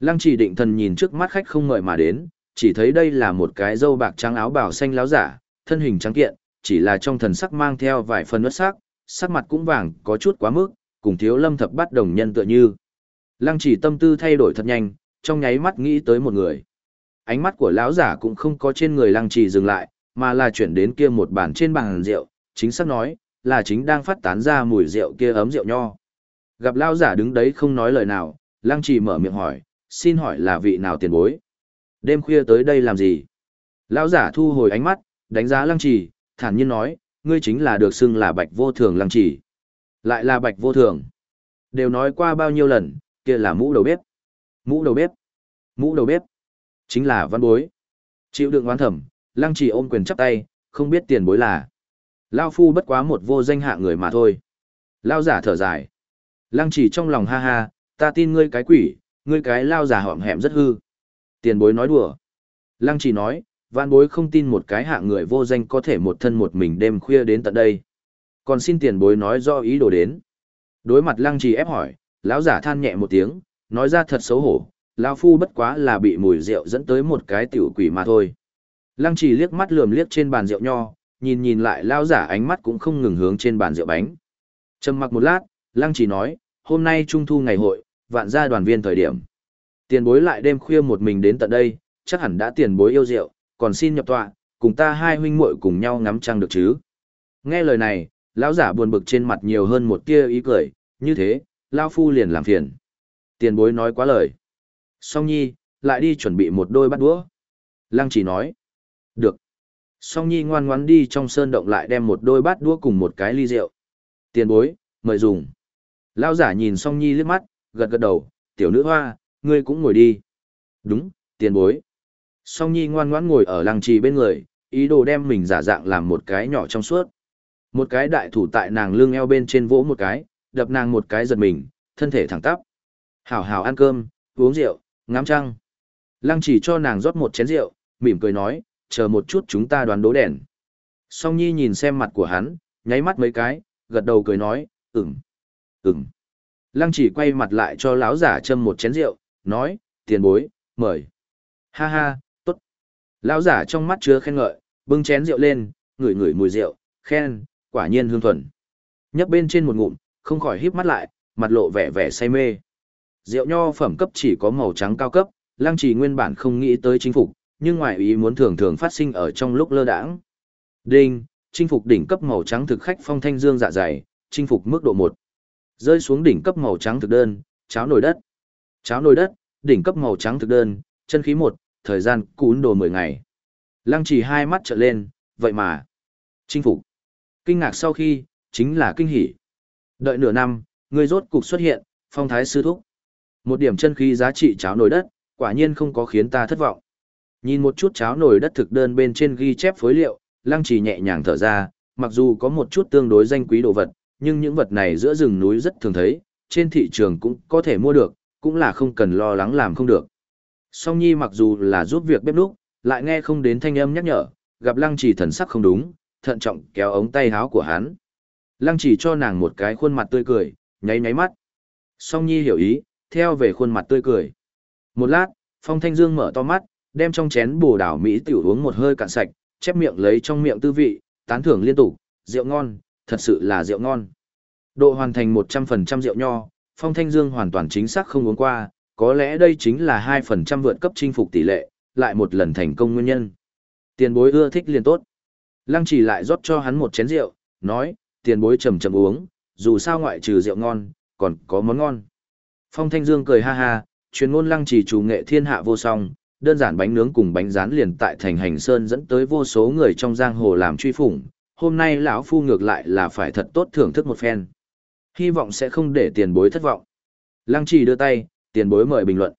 Lăng chỉ định thần nhìn trước mắt khách không ngợi mà đến, chỉ thấy đây là một cái dâu bạc trắng áo bảo xanh láo giả, thân hình trắng kiện, chỉ là trong thần sắc mang theo vài phần ướt sắc, sắc mặt cũng vàng, có chút quá mức, cùng thiếu lâm thập bắt đồng nhân tựa như. Lăng chỉ tâm tư thay đổi thật nhanh, trong nháy mắt nghĩ tới một người ánh mắt của lão giả cũng không có trên người lăng trì dừng lại, mà là chuyển đến kia một bàn trên bàn rượu, chính xác nói, là chính đang phát tán ra mùi rượu kia ấm rượu nho. Gặp lão giả đứng đấy không nói lời nào, lăng trì mở miệng hỏi, xin hỏi là vị nào tiền bối? Đêm khuya tới đây làm gì? Lão giả thu hồi ánh mắt, đánh giá lăng trì, thản nhiên nói, ngươi chính là được xưng là bạch vô thường lăng trì. Lại là bạch vô thường. Đều nói qua bao nhiêu lần, kia là mũ đầu bếp. Mũ đầu bếp. Mũ đầu bếp. Chính là văn bối. Chịu đựng oán thẩm, lăng chỉ ôm quyền chắp tay, không biết tiền bối là. Lao phu bất quá một vô danh hạ người mà thôi. Lao giả thở dài. Lăng chỉ trong lòng ha ha, ta tin ngươi cái quỷ, ngươi cái lao giả họm hẹm rất hư. Tiền bối nói đùa. Lăng chỉ nói, văn bối không tin một cái hạ người vô danh có thể một thân một mình đêm khuya đến tận đây. Còn xin tiền bối nói do ý đồ đến. Đối mặt lăng trì ép hỏi, lão giả than nhẹ một tiếng, nói ra thật xấu hổ, lão phu bất quá là bị mùi rượu dẫn tới một cái tiểu quỷ mà thôi. Lăng chỉ liếc mắt lườm liếc trên bàn rượu nho, nhìn nhìn lại lão giả ánh mắt cũng không ngừng hướng trên bàn rượu bánh. Trầm mặc một lát, lăng chỉ nói, hôm nay trung thu ngày hội, vạn gia đoàn viên thời điểm. Tiền bối lại đêm khuya một mình đến tận đây, chắc hẳn đã tiền bối yêu rượu, còn xin nhập tọa, cùng ta hai huynh muội cùng nhau ngắm trăng được chứ. Nghe lời này, lão giả buồn bực trên mặt nhiều hơn một tia ý cười, như thế, lão phu liền làm phiền. Tiền bối nói quá lời. Song nhi, lại đi chuẩn bị một đôi bát đũa. Lăng chỉ nói. Được. Song nhi ngoan ngoãn đi trong sơn động lại đem một đôi bát đũa cùng một cái ly rượu. Tiền bối, mời dùng. Lão giả nhìn song nhi liếc mắt, gật gật đầu, tiểu nữ hoa, ngươi cũng ngồi đi. Đúng, tiền bối. Song Nhi ngoan ngoãn ngồi ở lăng trì bên người, ý đồ đem mình giả dạng làm một cái nhỏ trong suốt. Một cái đại thủ tại nàng lưng eo bên trên vỗ một cái, đập nàng một cái giật mình, thân thể thẳng tắp. Hảo hảo ăn cơm, uống rượu, ngắm trăng. Lăng chỉ cho nàng rót một chén rượu, mỉm cười nói, chờ một chút chúng ta đoán đố đèn. Song Nhi nhìn xem mặt của hắn, nháy mắt mấy cái, gật đầu cười nói, ừm, ừm. Lăng chỉ quay mặt lại cho lão giả châm một chén rượu, nói, tiền bối, mời. Ha ha, tốt. Lão giả trong mắt chứa khen ngợi, bưng chén rượu lên, ngửi ngửi mùi rượu, khen, quả nhiên hương thuần. Nhấp bên trên một ngụm, không khỏi híp mắt lại, mặt lộ vẻ vẻ say mê. Rượu nho phẩm cấp chỉ có màu trắng cao cấp, lăng trì nguyên bản không nghĩ tới chinh phục, nhưng ngoại ý muốn thường thường phát sinh ở trong lúc lơ đãng. Đinh, chinh phục đỉnh cấp màu trắng thực khách phong thanh dương dạ dày, chinh phục mức độ 1. Rơi xuống đỉnh cấp màu trắng thực đơn, cháo nồi đất. Cháo nồi đất, đỉnh cấp màu trắng thực đơn, chân khí 1, thời gian cún đồ 10 ngày. Lăng chỉ hai mắt trợn lên, vậy mà. Chinh phục. Kinh ngạc sau khi, chính là kinh hỉ. Đợi nửa năm, người rốt cục xuất hiện, phong thái sư thúc. Một điểm chân khí giá trị cháo nồi đất, quả nhiên không có khiến ta thất vọng. Nhìn một chút cháo nồi đất thực đơn bên trên ghi chép phối liệu, lăng chỉ nhẹ nhàng thở ra, mặc dù có một chút tương đối danh quý đồ vật, nhưng những vật này giữa rừng núi rất thường thấy, trên thị trường cũng có thể mua được, cũng là không cần lo lắng làm không được. Song Nhi mặc dù là giúp việc bếp núc, lại nghe không đến thanh âm nhắc nhở, gặp Lăng Chỉ thần sắc không đúng, thận trọng kéo ống tay áo của hắn. Lăng Chỉ cho nàng một cái khuôn mặt tươi cười, nháy nháy mắt. Song Nhi hiểu ý, theo về khuôn mặt tươi cười. Một lát, Phong Thanh Dương mở to mắt, đem trong chén bồ đảo Mỹ tiểu uống một hơi cạn sạch, chép miệng lấy trong miệng tư vị, tán thưởng liên tục, rượu ngon, thật sự là rượu ngon. Độ hoàn thành 100% rượu nho, Phong Thanh Dương hoàn toàn chính xác không uống qua, có lẽ đây chính là 2% vượt cấp chinh phục tỷ lệ, lại một lần thành công nguyên nhân. Tiền bối ưa thích liền tốt. Lăng chỉ lại rót cho hắn một chén rượu, nói, tiền bối chầm chầm uống, dù sao ngoại trừ rượu ngon, còn có món ngon. Phong Thanh Dương cười ha ha, truyền ngôn lăng chỉ chủ nghệ thiên hạ vô song, đơn giản bánh nướng cùng bánh rán liền tại thành hành sơn dẫn tới vô số người trong giang hồ làm truy phủng. Hôm nay lão phu ngược lại là phải thật tốt thưởng thức một phen. Hy vọng sẽ không để tiền bối thất vọng. Lăng trì đưa tay, tiền bối mời bình luận.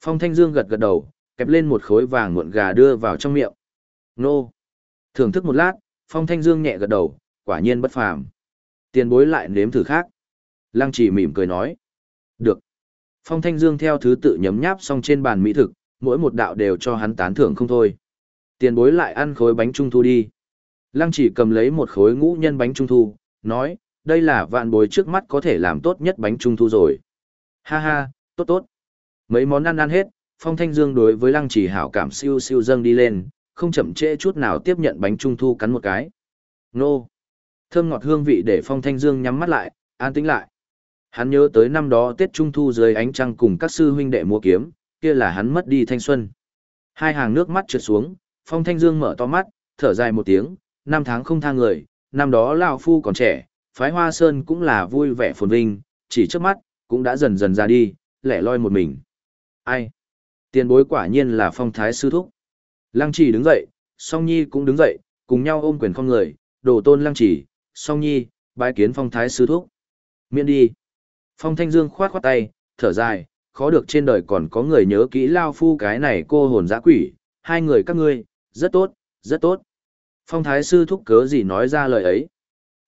Phong Thanh Dương gật gật đầu, kẹp lên một khối vàng muộn gà đưa vào trong miệng. Nô! Thưởng thức một lát, Phong Thanh Dương nhẹ gật đầu, quả nhiên bất phàm. Tiền bối lại nếm thử khác. Lăng trì mỉm cười nói. Được. Phong Thanh Dương theo thứ tự nhấm nháp xong trên bàn mỹ thực, mỗi một đạo đều cho hắn tán thưởng không thôi. Tiền bối lại ăn khối bánh trung thu đi. Lăng chỉ cầm lấy một khối ngũ nhân bánh trung thu, nói, đây là vạn bối trước mắt có thể làm tốt nhất bánh trung thu rồi. Ha ha, tốt tốt. Mấy món ăn ăn hết, Phong Thanh Dương đối với Lăng Chỉ hảo cảm siêu siêu dâng đi lên, không chậm trễ chút nào tiếp nhận bánh trung thu cắn một cái. Nô! Thơm ngọt hương vị để Phong Thanh Dương nhắm mắt lại, an tĩnh lại. Hắn nhớ tới năm đó Tết Trung Thu dưới ánh trăng cùng các sư huynh đệ mua kiếm, kia là hắn mất đi thanh xuân. Hai hàng nước mắt trượt xuống, Phong Thanh Dương mở to mắt, thở dài một tiếng, năm tháng không tha người, năm đó lão phu còn trẻ, phái hoa sơn cũng là vui vẻ phồn vinh, chỉ trước mắt, cũng đã dần dần ra đi, lẻ loi một mình. Ai? Tiền bối quả nhiên là phong thái sư thúc. Lăng Chỉ đứng dậy, song nhi cũng đứng dậy, cùng nhau ôm quyền không người, đổ tôn lăng Chỉ, song nhi, bái kiến phong thái sư thúc. Miễn đi. Phong thanh dương khoát khoát tay, thở dài, khó được trên đời còn có người nhớ kỹ lao phu cái này cô hồn dã quỷ, hai người các ngươi, rất tốt, rất tốt. Phong thái sư thúc cớ gì nói ra lời ấy.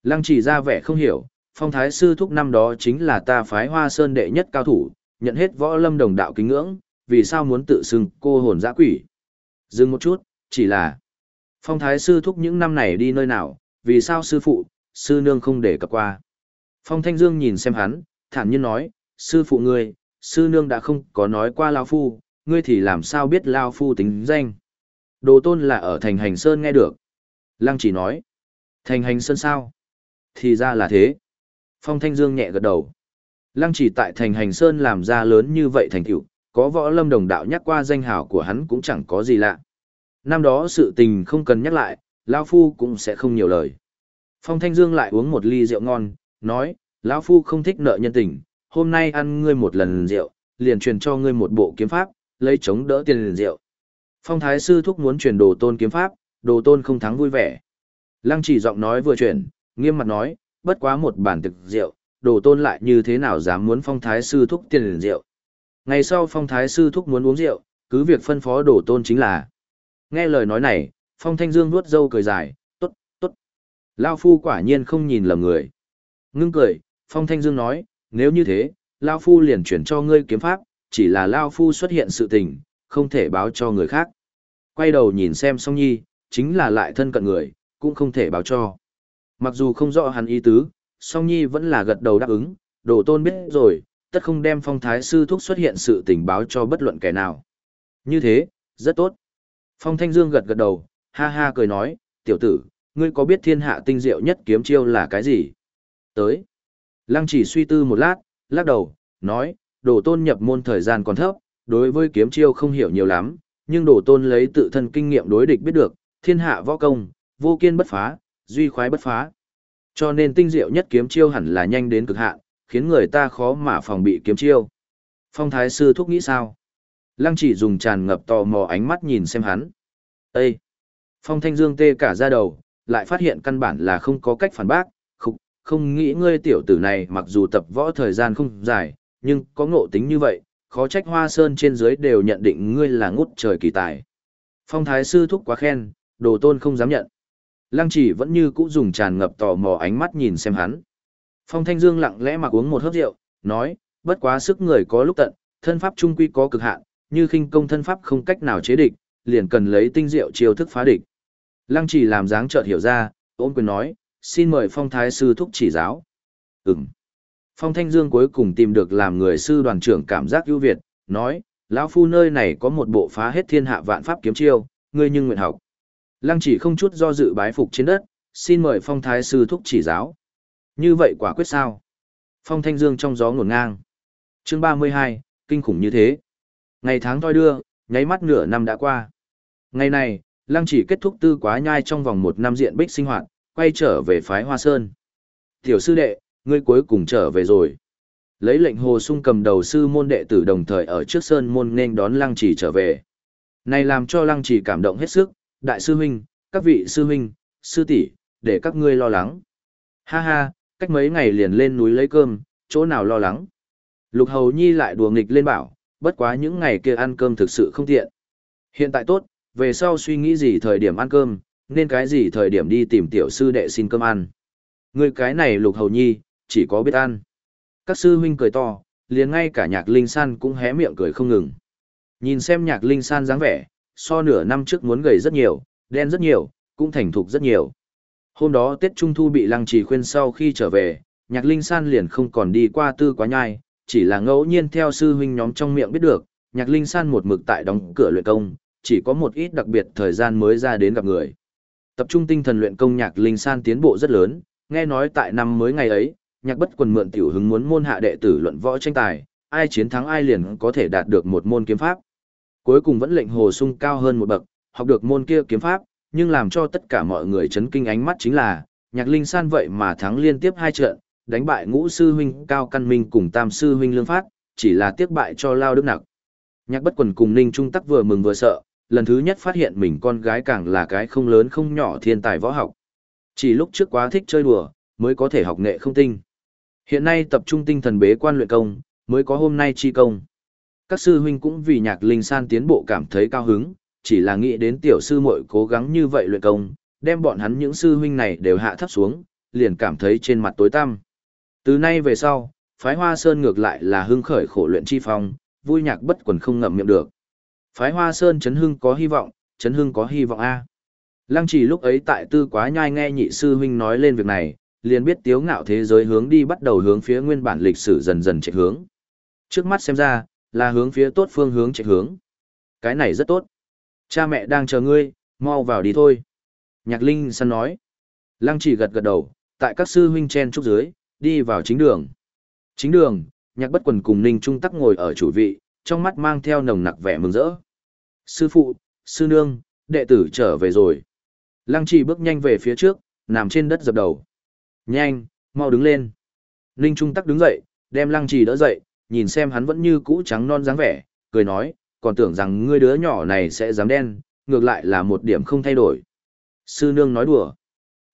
Lăng chỉ ra vẻ không hiểu, phong thái sư thúc năm đó chính là ta phái hoa sơn đệ nhất cao thủ, nhận hết võ lâm đồng đạo kính ngưỡng, vì sao muốn tự xưng cô hồn dã quỷ. Dừng một chút, chỉ là phong thái sư thúc những năm này đi nơi nào, vì sao sư phụ, sư nương không để cập qua. Phong thanh dương nhìn xem hắn, thản nhiên nói, sư phụ ngươi, sư nương đã không có nói qua lao phu, ngươi thì làm sao biết lao phu tính danh. Đồ tôn là ở thành hành sơn nghe được. Lăng chỉ nói, thành hành sơn sao? Thì ra là thế. Phong Thanh Dương nhẹ gật đầu. Lăng chỉ tại thành hành sơn làm ra lớn như vậy thành tựu, có võ lâm đồng đạo nhắc qua danh hào của hắn cũng chẳng có gì lạ. Năm đó sự tình không cần nhắc lại, Lao Phu cũng sẽ không nhiều lời. Phong Thanh Dương lại uống một ly rượu ngon, nói, Lão Phu không thích nợ nhân tình, hôm nay ăn ngươi một lần rượu, liền truyền cho ngươi một bộ kiếm pháp, lấy chống đỡ tiền liền rượu. Phong Thái Sư thúc muốn truyền đồ tôn kiếm pháp, đồ tôn không thắng vui vẻ. Lăng chỉ giọng nói vừa chuyển, nghiêm mặt nói, bất quá một bản thực rượu, đồ tôn lại như thế nào dám muốn phong thái sư thúc tiền liền rượu. Ngày sau phong thái sư thúc muốn uống rượu, cứ việc phân phó đồ tôn chính là. Nghe lời nói này, phong thanh dương nuốt dâu cười dài, tốt, tốt. Lao phu quả nhiên không nhìn lầm người. Ngưng cười, phong thanh dương nói, nếu như thế, Lao phu liền chuyển cho ngươi kiếm pháp, chỉ là Lao phu xuất hiện sự tình, không thể báo cho người khác. Quay đầu nhìn xem song nhi, chính là lại thân cận người, cũng không thể báo cho. Mặc dù không rõ hắn ý tứ, song nhi vẫn là gật đầu đáp ứng, đồ tôn biết rồi, tất không đem phong thái sư thúc xuất hiện sự tình báo cho bất luận kẻ nào. Như thế, rất tốt. Phong Thanh Dương gật gật đầu, ha ha cười nói, tiểu tử, ngươi có biết thiên hạ tinh diệu nhất kiếm chiêu là cái gì? Tới. Lăng chỉ suy tư một lát, lắc đầu, nói, đồ tôn nhập môn thời gian còn thấp, đối với kiếm chiêu không hiểu nhiều lắm, nhưng đồ tôn lấy tự thân kinh nghiệm đối địch biết được, thiên hạ võ công, vô kiên bất phá, duy khoái bất phá. Cho nên tinh diệu nhất kiếm chiêu hẳn là nhanh đến cực hạn, khiến người ta khó mà phòng bị kiếm chiêu. Phong thái sư thúc nghĩ sao? Lăng chỉ dùng tràn ngập tò mò ánh mắt nhìn xem hắn. Ê! Phong thanh dương tê cả ra đầu, lại phát hiện căn bản là không có cách phản bác, không, nghĩ ngươi tiểu tử này mặc dù tập võ thời gian không dài, nhưng có ngộ tính như vậy, khó trách hoa sơn trên dưới đều nhận định ngươi là ngút trời kỳ tài. Phong thái sư thúc quá khen, đồ tôn không dám nhận. Lăng chỉ vẫn như cũ dùng tràn ngập tò mò ánh mắt nhìn xem hắn. Phong Thanh Dương lặng lẽ mặc uống một hớp rượu, nói, bất quá sức người có lúc tận, thân pháp trung quy có cực hạn, như khinh công thân pháp không cách nào chế địch, liền cần lấy tinh diệu chiêu thức phá địch. Lăng chỉ làm dáng chợt hiểu ra, ôn quyền nói, xin mời Phong Thái Sư thúc chỉ giáo. Ừm. Phong Thanh Dương cuối cùng tìm được làm người sư đoàn trưởng cảm giác ưu việt, nói, lão phu nơi này có một bộ phá hết thiên hạ vạn pháp kiếm chiêu, ngươi nhưng nguyện học. Lăng chỉ không chút do dự bái phục trên đất, xin mời phong thái sư thúc chỉ giáo. Như vậy quả quyết sao? Phong thanh dương trong gió ngổn ngang. chương 32, kinh khủng như thế. Ngày tháng thoi đưa, nháy mắt nửa năm đã qua. Ngày này, lăng chỉ kết thúc tư quá nhai trong vòng một năm diện bích sinh hoạt, quay trở về phái hoa sơn. Tiểu sư đệ, ngươi cuối cùng trở về rồi. Lấy lệnh hồ sung cầm đầu sư môn đệ tử đồng thời ở trước sơn môn nên đón lăng chỉ trở về. Này làm cho lăng chỉ cảm động hết sức, đại sư huynh, các vị sư huynh, sư tỷ, để các ngươi lo lắng. Ha ha, cách mấy ngày liền lên núi lấy cơm, chỗ nào lo lắng. Lục Hầu Nhi lại đùa nghịch lên bảo, bất quá những ngày kia ăn cơm thực sự không tiện. Hiện tại tốt, về sau suy nghĩ gì thời điểm ăn cơm, nên cái gì thời điểm đi tìm tiểu sư đệ xin cơm ăn. Người cái này Lục Hầu Nhi, chỉ có biết ăn. Các sư huynh cười to, liền ngay cả nhạc linh san cũng hé miệng cười không ngừng. Nhìn xem nhạc linh san dáng vẻ, so nửa năm trước muốn gầy rất nhiều, đen rất nhiều, cũng thành thục rất nhiều. Hôm đó Tết Trung Thu bị Lăng Trì khuyên sau khi trở về, Nhạc Linh San liền không còn đi qua tư quá nhai, chỉ là ngẫu nhiên theo sư huynh nhóm trong miệng biết được, Nhạc Linh San một mực tại đóng cửa luyện công, chỉ có một ít đặc biệt thời gian mới ra đến gặp người. Tập trung tinh thần luyện công Nhạc Linh San tiến bộ rất lớn, nghe nói tại năm mới ngày ấy, Nhạc Bất Quần mượn tiểu hứng muốn môn hạ đệ tử luận võ tranh tài, ai chiến thắng ai liền có thể đạt được một môn kiếm pháp. Cuối cùng vẫn lệnh Hồ Sung cao hơn một bậc, học được môn kia kiếm pháp, nhưng làm cho tất cả mọi người chấn kinh ánh mắt chính là, Nhạc Linh San vậy mà thắng liên tiếp hai trận, đánh bại ngũ sư huynh Cao Căn Minh cùng tam sư huynh Lương Phát, chỉ là tiếc bại cho Lao Đức Nặc. Nhạc Bất Quần cùng Ninh Trung Tắc vừa mừng vừa sợ, lần thứ nhất phát hiện mình con gái càng là cái không lớn không nhỏ thiên tài võ học. Chỉ lúc trước quá thích chơi đùa, mới có thể học nghệ không tinh. Hiện nay tập trung tinh thần bế quan luyện công, mới có hôm nay chi công. Các sư huynh cũng vì nhạc linh san tiến bộ cảm thấy cao hứng, chỉ là nghĩ đến tiểu sư muội cố gắng như vậy luyện công, đem bọn hắn những sư huynh này đều hạ thấp xuống, liền cảm thấy trên mặt tối tăm. Từ nay về sau, phái Hoa Sơn ngược lại là hưng khởi khổ luyện chi phong, vui nhạc bất quần không ngậm miệng được. Phái Hoa Sơn chấn hưng có hy vọng, chấn hưng có hy vọng a. Lăng Chỉ lúc ấy tại Tư Quá Nhai nghe nhị sư huynh nói lên việc này, liền biết tiếu ngạo thế giới hướng đi bắt đầu hướng phía nguyên bản lịch sử dần dần chạy hướng. Trước mắt xem ra, là hướng phía tốt phương hướng chạy hướng. Cái này rất tốt. Cha mẹ đang chờ ngươi, mau vào đi thôi. Nhạc Linh săn nói. Lăng chỉ gật gật đầu, tại các sư huynh chen trúc dưới, đi vào chính đường. Chính đường, nhạc bất quần cùng Ninh Trung Tắc ngồi ở chủ vị, trong mắt mang theo nồng nặc vẻ mừng rỡ. Sư phụ, sư nương, đệ tử trở về rồi. Lăng trì bước nhanh về phía trước, nằm trên đất dập đầu. Nhanh, mau đứng lên. Ninh Trung Tắc đứng dậy, đem lăng trì đỡ dậy, nhìn xem hắn vẫn như cũ trắng non dáng vẻ, cười nói, còn tưởng rằng ngươi đứa nhỏ này sẽ dám đen, ngược lại là một điểm không thay đổi. Sư nương nói đùa.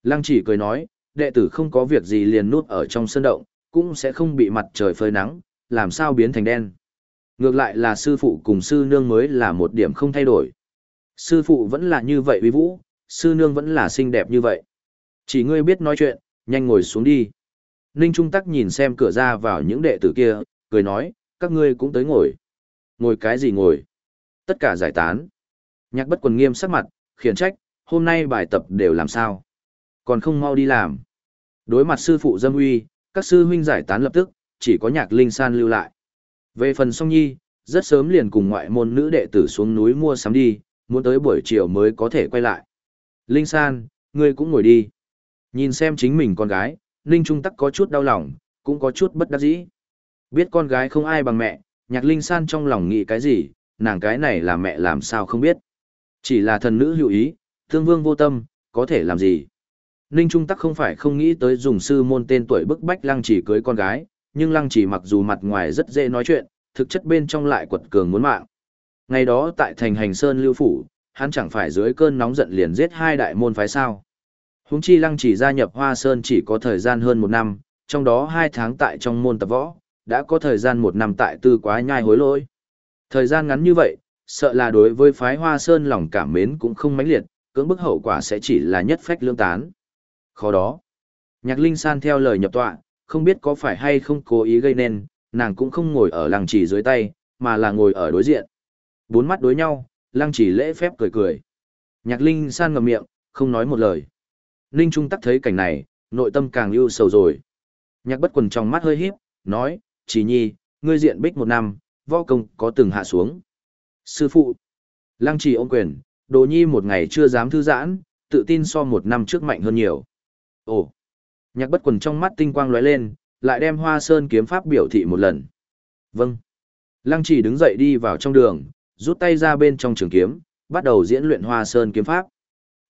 Lăng chỉ cười nói, đệ tử không có việc gì liền nút ở trong sân động, cũng sẽ không bị mặt trời phơi nắng, làm sao biến thành đen. Ngược lại là sư phụ cùng sư nương mới là một điểm không thay đổi. Sư phụ vẫn là như vậy uy vũ, sư nương vẫn là xinh đẹp như vậy. Chỉ ngươi biết nói chuyện, nhanh ngồi xuống đi. Ninh Trung Tắc nhìn xem cửa ra vào những đệ tử kia, cười nói, các ngươi cũng tới ngồi. Ngồi cái gì ngồi? Tất cả giải tán. Nhạc bất quần nghiêm sắc mặt, khiển trách, hôm nay bài tập đều làm sao? Còn không mau đi làm. Đối mặt sư phụ dâm uy, các sư huynh giải tán lập tức, chỉ có nhạc linh san lưu lại. Về phần song nhi, rất sớm liền cùng ngoại môn nữ đệ tử xuống núi mua sắm đi, muốn tới buổi chiều mới có thể quay lại. Linh san, ngươi cũng ngồi đi. Nhìn xem chính mình con gái, Ninh Trung Tắc có chút đau lòng, cũng có chút bất đắc dĩ. Biết con gái không ai bằng mẹ, nhạc Linh san trong lòng nghĩ cái gì, nàng cái này là mẹ làm sao không biết. Chỉ là thần nữ hữu ý, thương vương vô tâm, có thể làm gì. Ninh Trung Tắc không phải không nghĩ tới dùng sư môn tên tuổi bức bách lăng chỉ cưới con gái, nhưng lăng chỉ mặc dù mặt ngoài rất dễ nói chuyện, thực chất bên trong lại quật cường muốn mạng. Ngày đó tại thành hành sơn lưu phủ, hắn chẳng phải dưới cơn nóng giận liền giết hai đại môn phái sao. Húng chi lăng chỉ gia nhập hoa sơn chỉ có thời gian hơn một năm, trong đó hai tháng tại trong môn tập võ, đã có thời gian một năm tại tư quá nhai hối lỗi. Thời gian ngắn như vậy, sợ là đối với phái hoa sơn lòng cảm mến cũng không mãnh liệt, cưỡng bức hậu quả sẽ chỉ là nhất phách lương tán. Khó đó. Nhạc Linh San theo lời nhập tọa, không biết có phải hay không cố ý gây nên, nàng cũng không ngồi ở lăng trì dưới tay, mà là ngồi ở đối diện. Bốn mắt đối nhau, lăng trì lễ phép cười cười. Nhạc Linh San ngậm miệng, không nói một lời. Linh Trung tắc thấy cảnh này, nội tâm càng ưu sầu rồi. Nhạc bất quần trong mắt hơi híp, nói, chỉ nhi, ngươi diện bích một năm, võ công có từng hạ xuống. Sư phụ, lăng trì ôm quyền, đồ nhi một ngày chưa dám thư giãn, tự tin so một năm trước mạnh hơn nhiều. Ồ, nhạc bất quần trong mắt tinh quang lóe lên, lại đem hoa sơn kiếm pháp biểu thị một lần. Vâng. Lăng Chỉ đứng dậy đi vào trong đường, rút tay ra bên trong trường kiếm, bắt đầu diễn luyện hoa sơn kiếm pháp.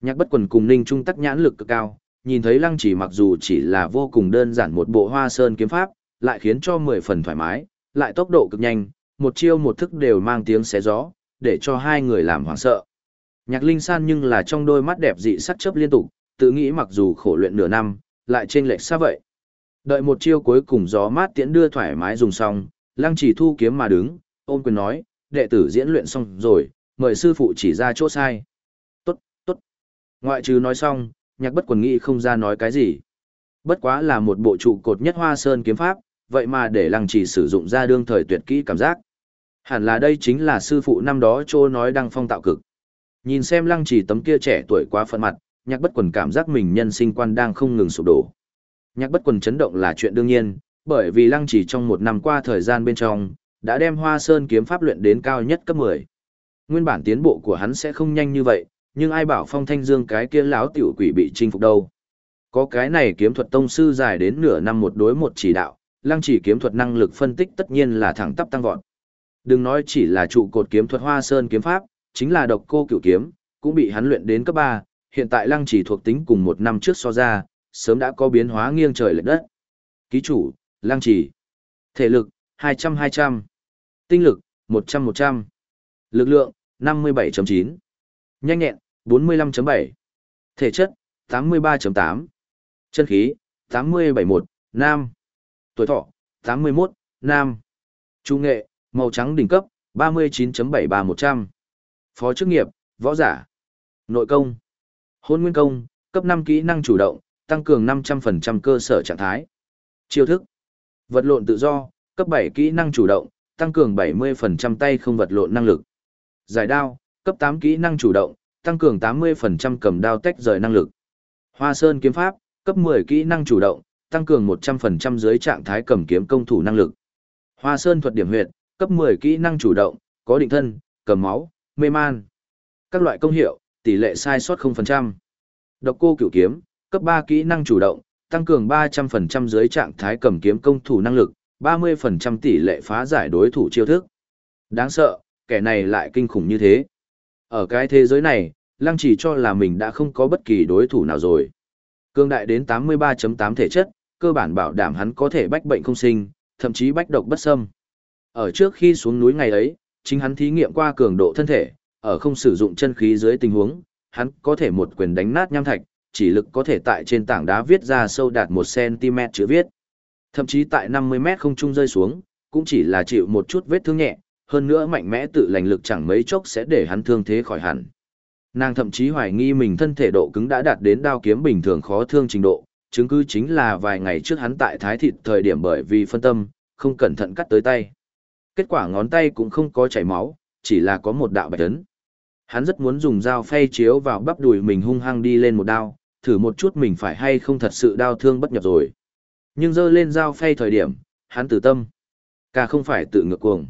Nhạc bất quần cùng ninh trung tắc nhãn lực cực cao, nhìn thấy lăng chỉ mặc dù chỉ là vô cùng đơn giản một bộ hoa sơn kiếm pháp, lại khiến cho mười phần thoải mái, lại tốc độ cực nhanh, một chiêu một thức đều mang tiếng xé gió, để cho hai người làm hoảng sợ. Nhạc Linh San nhưng là trong đôi mắt đẹp dị sắc chớp liên tục, tự nghĩ mặc dù khổ luyện nửa năm, lại chênh lệch xa vậy. Đợi một chiêu cuối cùng gió mát tiễn đưa thoải mái dùng xong, Lăng Chỉ thu kiếm mà đứng, ôm quyền nói, đệ tử diễn luyện xong rồi, mời sư phụ chỉ ra chỗ sai. Tốt, tốt. Ngoại trừ nói xong, nhạc bất quần nghĩ không ra nói cái gì. Bất quá là một bộ trụ cột nhất hoa sơn kiếm pháp, vậy mà để lăng chỉ sử dụng ra đương thời tuyệt kỹ cảm giác. Hẳn là đây chính là sư phụ năm đó trô nói đăng phong tạo cực. Nhìn xem lăng chỉ tấm kia trẻ tuổi quá phận mặt, nhạc bất quần cảm giác mình nhân sinh quan đang không ngừng sụp đổ. Nhạc bất quần chấn động là chuyện đương nhiên, bởi vì lăng chỉ trong một năm qua thời gian bên trong, đã đem hoa sơn kiếm pháp luyện đến cao nhất cấp 10. Nguyên bản tiến bộ của hắn sẽ không nhanh như vậy, nhưng ai bảo phong thanh dương cái kia láo tiểu quỷ bị chinh phục đâu. Có cái này kiếm thuật tông sư dài đến nửa năm một đối một chỉ đạo, lăng chỉ kiếm thuật năng lực phân tích tất nhiên là thẳng tắp tăng vọt. Đừng nói chỉ là trụ cột kiếm thuật hoa sơn kiếm pháp, chính là độc cô cửu kiếm, cũng bị hắn luyện đến cấp 3, hiện tại lăng chỉ thuộc tính cùng một năm trước so ra, sớm đã có biến hóa nghiêng trời lệch đất. Ký chủ, lăng chỉ. Thể lực, 200-200. Tinh lực, 100-100. Lực lượng, 57.9. Nhanh nhẹn, 45.7. Thể chất, 83.8. Chân khí, 87.1, nam. Tuổi thọ, 81, nam. Trung nghệ, màu trắng đỉnh cấp, 39.73100. Phó chức nghiệp, võ giả. Nội công. Hôn nguyên công, cấp 5 kỹ năng chủ động, tăng cường 500% cơ sở trạng thái. Chiêu thức. Vật lộn tự do, cấp 7 kỹ năng chủ động, tăng cường 70% tay không vật lộn năng lực. Giải đao, cấp 8 kỹ năng chủ động, tăng cường 80% cầm đao tách rời năng lực. Hoa Sơn kiếm pháp, cấp 10 kỹ năng chủ động, tăng cường 100% dưới trạng thái cầm kiếm công thủ năng lực. Hoa Sơn thuật điểm huyệt, cấp 10 kỹ năng chủ động, có định thân, cầm máu, mê man. Các loại công hiệu, tỷ lệ sai sót 0%. Độc cô cửu kiếm, cấp 3 kỹ năng chủ động, tăng cường 300% dưới trạng thái cầm kiếm công thủ năng lực, 30% tỷ lệ phá giải đối thủ chiêu thức. Đáng sợ, kẻ này lại kinh khủng như thế. Ở cái thế giới này, lăng chỉ cho là mình đã không có bất kỳ đối thủ nào rồi. Cương đại đến 83.8 thể chất, cơ bản bảo đảm hắn có thể bách bệnh không sinh, thậm chí bách độc bất xâm. Ở trước khi xuống núi ngày ấy, chính hắn thí nghiệm qua cường độ thân thể, ở không sử dụng chân khí dưới tình huống, hắn có thể một quyền đánh nát nham thạch, chỉ lực có thể tại trên tảng đá viết ra sâu đạt 1cm chữ viết. Thậm chí tại 50 mét không trung rơi xuống, cũng chỉ là chịu một chút vết thương nhẹ, hơn nữa mạnh mẽ tự lành lực chẳng mấy chốc sẽ để hắn thương thế khỏi hẳn. Nàng thậm chí hoài nghi mình thân thể độ cứng đã đạt đến đao kiếm bình thường khó thương trình độ, chứng cứ chính là vài ngày trước hắn tại thái thịt thời điểm bởi vì phân tâm, không cẩn thận cắt tới tay. Kết quả ngón tay cũng không có chảy máu, chỉ là có một đạo bạch ấn. Hắn rất muốn dùng dao phay chiếu vào bắp đùi mình hung hăng đi lên một đao, thử một chút mình phải hay không thật sự đau thương bất nhập rồi. Nhưng dơ lên dao phay thời điểm, hắn tử tâm. Cả không phải tự ngược cuồng.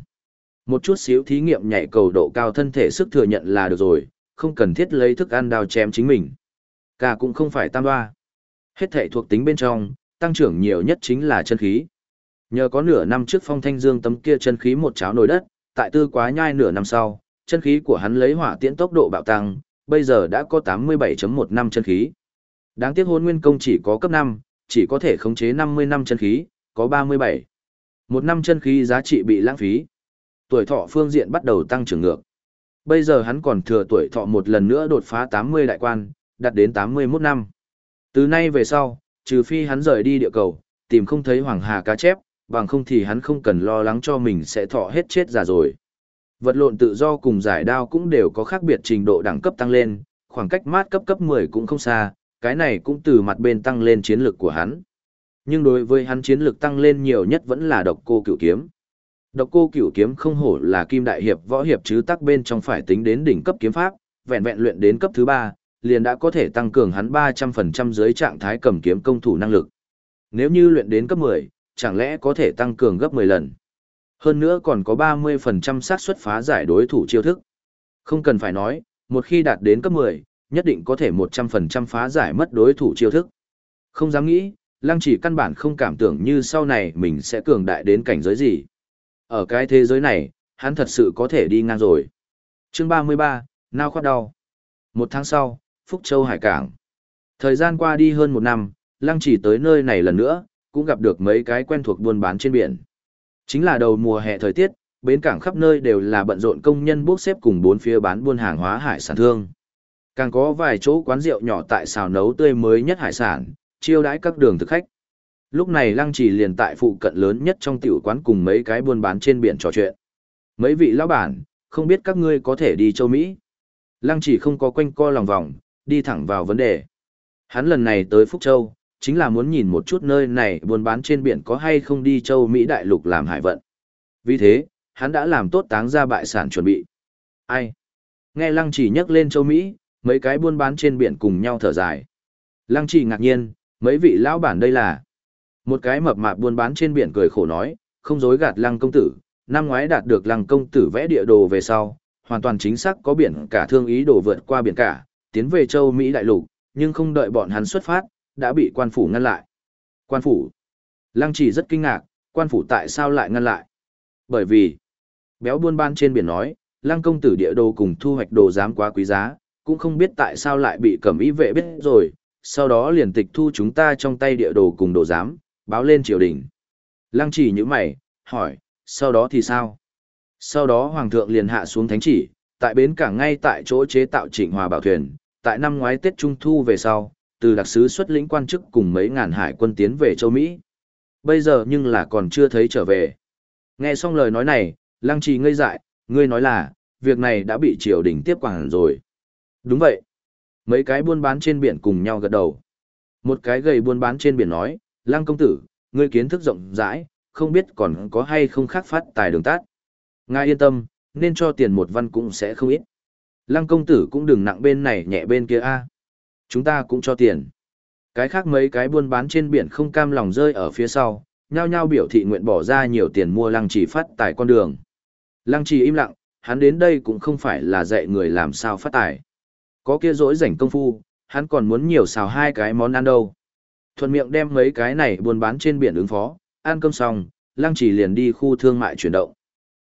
Một chút xíu thí nghiệm nhảy cầu độ cao thân thể sức thừa nhận là được rồi, không cần thiết lấy thức ăn đào chém chính mình. Cả cũng không phải tam hoa. Hết thể thuộc tính bên trong, tăng trưởng nhiều nhất chính là chân khí. Nhờ có nửa năm trước phong thanh dương tấm kia chân khí một cháo nồi đất, tại tư quá nhai nửa năm sau, chân khí của hắn lấy hỏa tiễn tốc độ bạo tăng, bây giờ đã có 87.1 năm chân khí. Đáng tiếc hôn nguyên công chỉ có cấp 5, chỉ có thể khống chế 50 năm chân khí, có 37. Một năm chân khí giá trị bị lãng phí. Tuổi thọ phương diện bắt đầu tăng trưởng ngược. Bây giờ hắn còn thừa tuổi thọ một lần nữa đột phá 80 đại quan, đạt đến 81 năm. Từ nay về sau, trừ phi hắn rời đi địa cầu, tìm không thấy hoàng hà cá chép, bằng không thì hắn không cần lo lắng cho mình sẽ thọ hết chết già rồi. Vật lộn tự do cùng giải đao cũng đều có khác biệt trình độ đẳng cấp tăng lên, khoảng cách mát cấp cấp 10 cũng không xa, cái này cũng từ mặt bên tăng lên chiến lược của hắn. Nhưng đối với hắn chiến lược tăng lên nhiều nhất vẫn là độc cô cửu kiếm. Độc cô cửu kiếm không hổ là kim đại hiệp võ hiệp chứ tắc bên trong phải tính đến đỉnh cấp kiếm pháp, vẹn vẹn luyện đến cấp thứ 3, liền đã có thể tăng cường hắn 300% dưới trạng thái cầm kiếm công thủ năng lực. Nếu như luyện đến cấp 10, chẳng lẽ có thể tăng cường gấp 10 lần. Hơn nữa còn có 30% xác suất phá giải đối thủ chiêu thức. Không cần phải nói, một khi đạt đến cấp 10, nhất định có thể 100% phá giải mất đối thủ chiêu thức. Không dám nghĩ, lăng chỉ căn bản không cảm tưởng như sau này mình sẽ cường đại đến cảnh giới gì. Ở cái thế giới này, hắn thật sự có thể đi ngang rồi. Chương 33, Nao khoát đau. Một tháng sau, Phúc Châu Hải Cảng. Thời gian qua đi hơn một năm, lăng chỉ tới nơi này lần nữa, cũng gặp được mấy cái quen thuộc buôn bán trên biển. Chính là đầu mùa hè thời tiết, bến cảng khắp nơi đều là bận rộn công nhân bốc xếp cùng bốn phía bán buôn hàng hóa hải sản thương. Càng có vài chỗ quán rượu nhỏ tại xào nấu tươi mới nhất hải sản, chiêu đãi các đường thực khách. Lúc này Lăng Chỉ liền tại phụ cận lớn nhất trong tiểu quán cùng mấy cái buôn bán trên biển trò chuyện. Mấy vị lão bản, không biết các ngươi có thể đi châu Mỹ. Lăng Chỉ không có quanh co lòng vòng, đi thẳng vào vấn đề. Hắn lần này tới Phúc Châu, chính là muốn nhìn một chút nơi này buôn bán trên biển có hay không đi châu Mỹ đại lục làm hải vận. Vì thế, hắn đã làm tốt táng ra bại sản chuẩn bị. Ai? Nghe Lăng Chỉ nhắc lên châu Mỹ, mấy cái buôn bán trên biển cùng nhau thở dài. Lăng Chỉ ngạc nhiên, mấy vị lão bản đây là. Một cái mập mạp buôn bán trên biển cười khổ nói, không dối gạt Lăng công tử, năm ngoái đạt được Lăng công tử vẽ địa đồ về sau, hoàn toàn chính xác có biển cả thương ý đồ vượt qua biển cả, tiến về châu Mỹ đại lục, nhưng không đợi bọn hắn xuất phát, đã bị quan phủ ngăn lại. Quan phủ? Lăng chỉ rất kinh ngạc, quan phủ tại sao lại ngăn lại? Bởi vì, béo buôn bán trên biển nói, lăng công tử địa đồ cùng thu hoạch đồ dám quá quý giá, cũng không biết tại sao lại bị cẩm ý vệ biết rồi, sau đó liền tịch thu chúng ta trong tay địa đồ cùng đồ giám, báo lên triều đình. Lăng chỉ như mày, hỏi, sau đó thì sao? Sau đó hoàng thượng liền hạ xuống thánh chỉ, tại bến cảng ngay tại chỗ chế tạo chỉnh hòa bảo thuyền, tại năm ngoái Tết Trung Thu về sau, từ đặc sứ xuất lĩnh quan chức cùng mấy ngàn hải quân tiến về châu Mỹ. Bây giờ nhưng là còn chưa thấy trở về. Nghe xong lời nói này, Lăng Trì ngây dại, ngươi nói là, việc này đã bị triều đình tiếp quản rồi. Đúng vậy. Mấy cái buôn bán trên biển cùng nhau gật đầu. Một cái gầy buôn bán trên biển nói, Lăng công tử, ngươi kiến thức rộng rãi, không biết còn có hay không khác phát tài đường tát. Ngài yên tâm, nên cho tiền một văn cũng sẽ không ít. Lăng công tử cũng đừng nặng bên này nhẹ bên kia a. Chúng ta cũng cho tiền. Cái khác mấy cái buôn bán trên biển không cam lòng rơi ở phía sau, nhao nhao biểu thị nguyện bỏ ra nhiều tiền mua lăng trì phát tài con đường. Lăng trì im lặng, hắn đến đây cũng không phải là dạy người làm sao phát tài. Có kia dỗi rảnh công phu, hắn còn muốn nhiều xào hai cái món ăn đâu. Thuận miệng đem mấy cái này buôn bán trên biển ứng phó, ăn cơm xong, lăng trì liền đi khu thương mại chuyển động.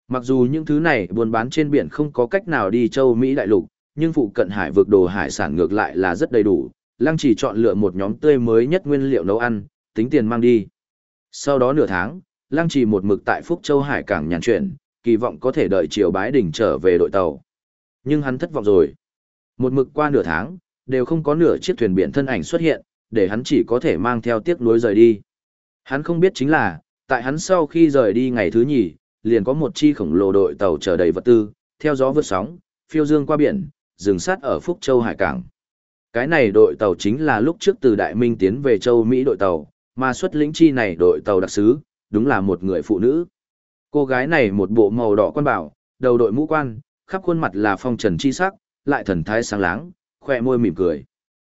Mặc dù những thứ này buôn bán trên biển không có cách nào đi châu Mỹ đại lục, nhưng phụ cận hải vực đồ hải sản ngược lại là rất đầy đủ, lăng chỉ chọn lựa một nhóm tươi mới nhất nguyên liệu nấu ăn, tính tiền mang đi. Sau đó nửa tháng, lăng chỉ một mực tại Phúc Châu Hải cảng nhàn chuyển, kỳ vọng có thể đợi chiều bái đỉnh trở về đội tàu. Nhưng hắn thất vọng rồi. Một mực qua nửa tháng, đều không có nửa chiếc thuyền biển thân ảnh xuất hiện, để hắn chỉ có thể mang theo tiếc nuối rời đi. Hắn không biết chính là, tại hắn sau khi rời đi ngày thứ nhì, liền có một chi khổng lồ đội tàu chở đầy vật tư, theo gió vượt sóng, phiêu dương qua biển, dừng sát ở Phúc Châu Hải Cảng. Cái này đội tàu chính là lúc trước từ Đại Minh tiến về châu Mỹ đội tàu, mà xuất lĩnh chi này đội tàu đặc sứ, đúng là một người phụ nữ. Cô gái này một bộ màu đỏ quan bảo, đầu đội mũ quan, khắp khuôn mặt là phong trần chi sắc, lại thần thái sáng láng, khoe môi mỉm cười.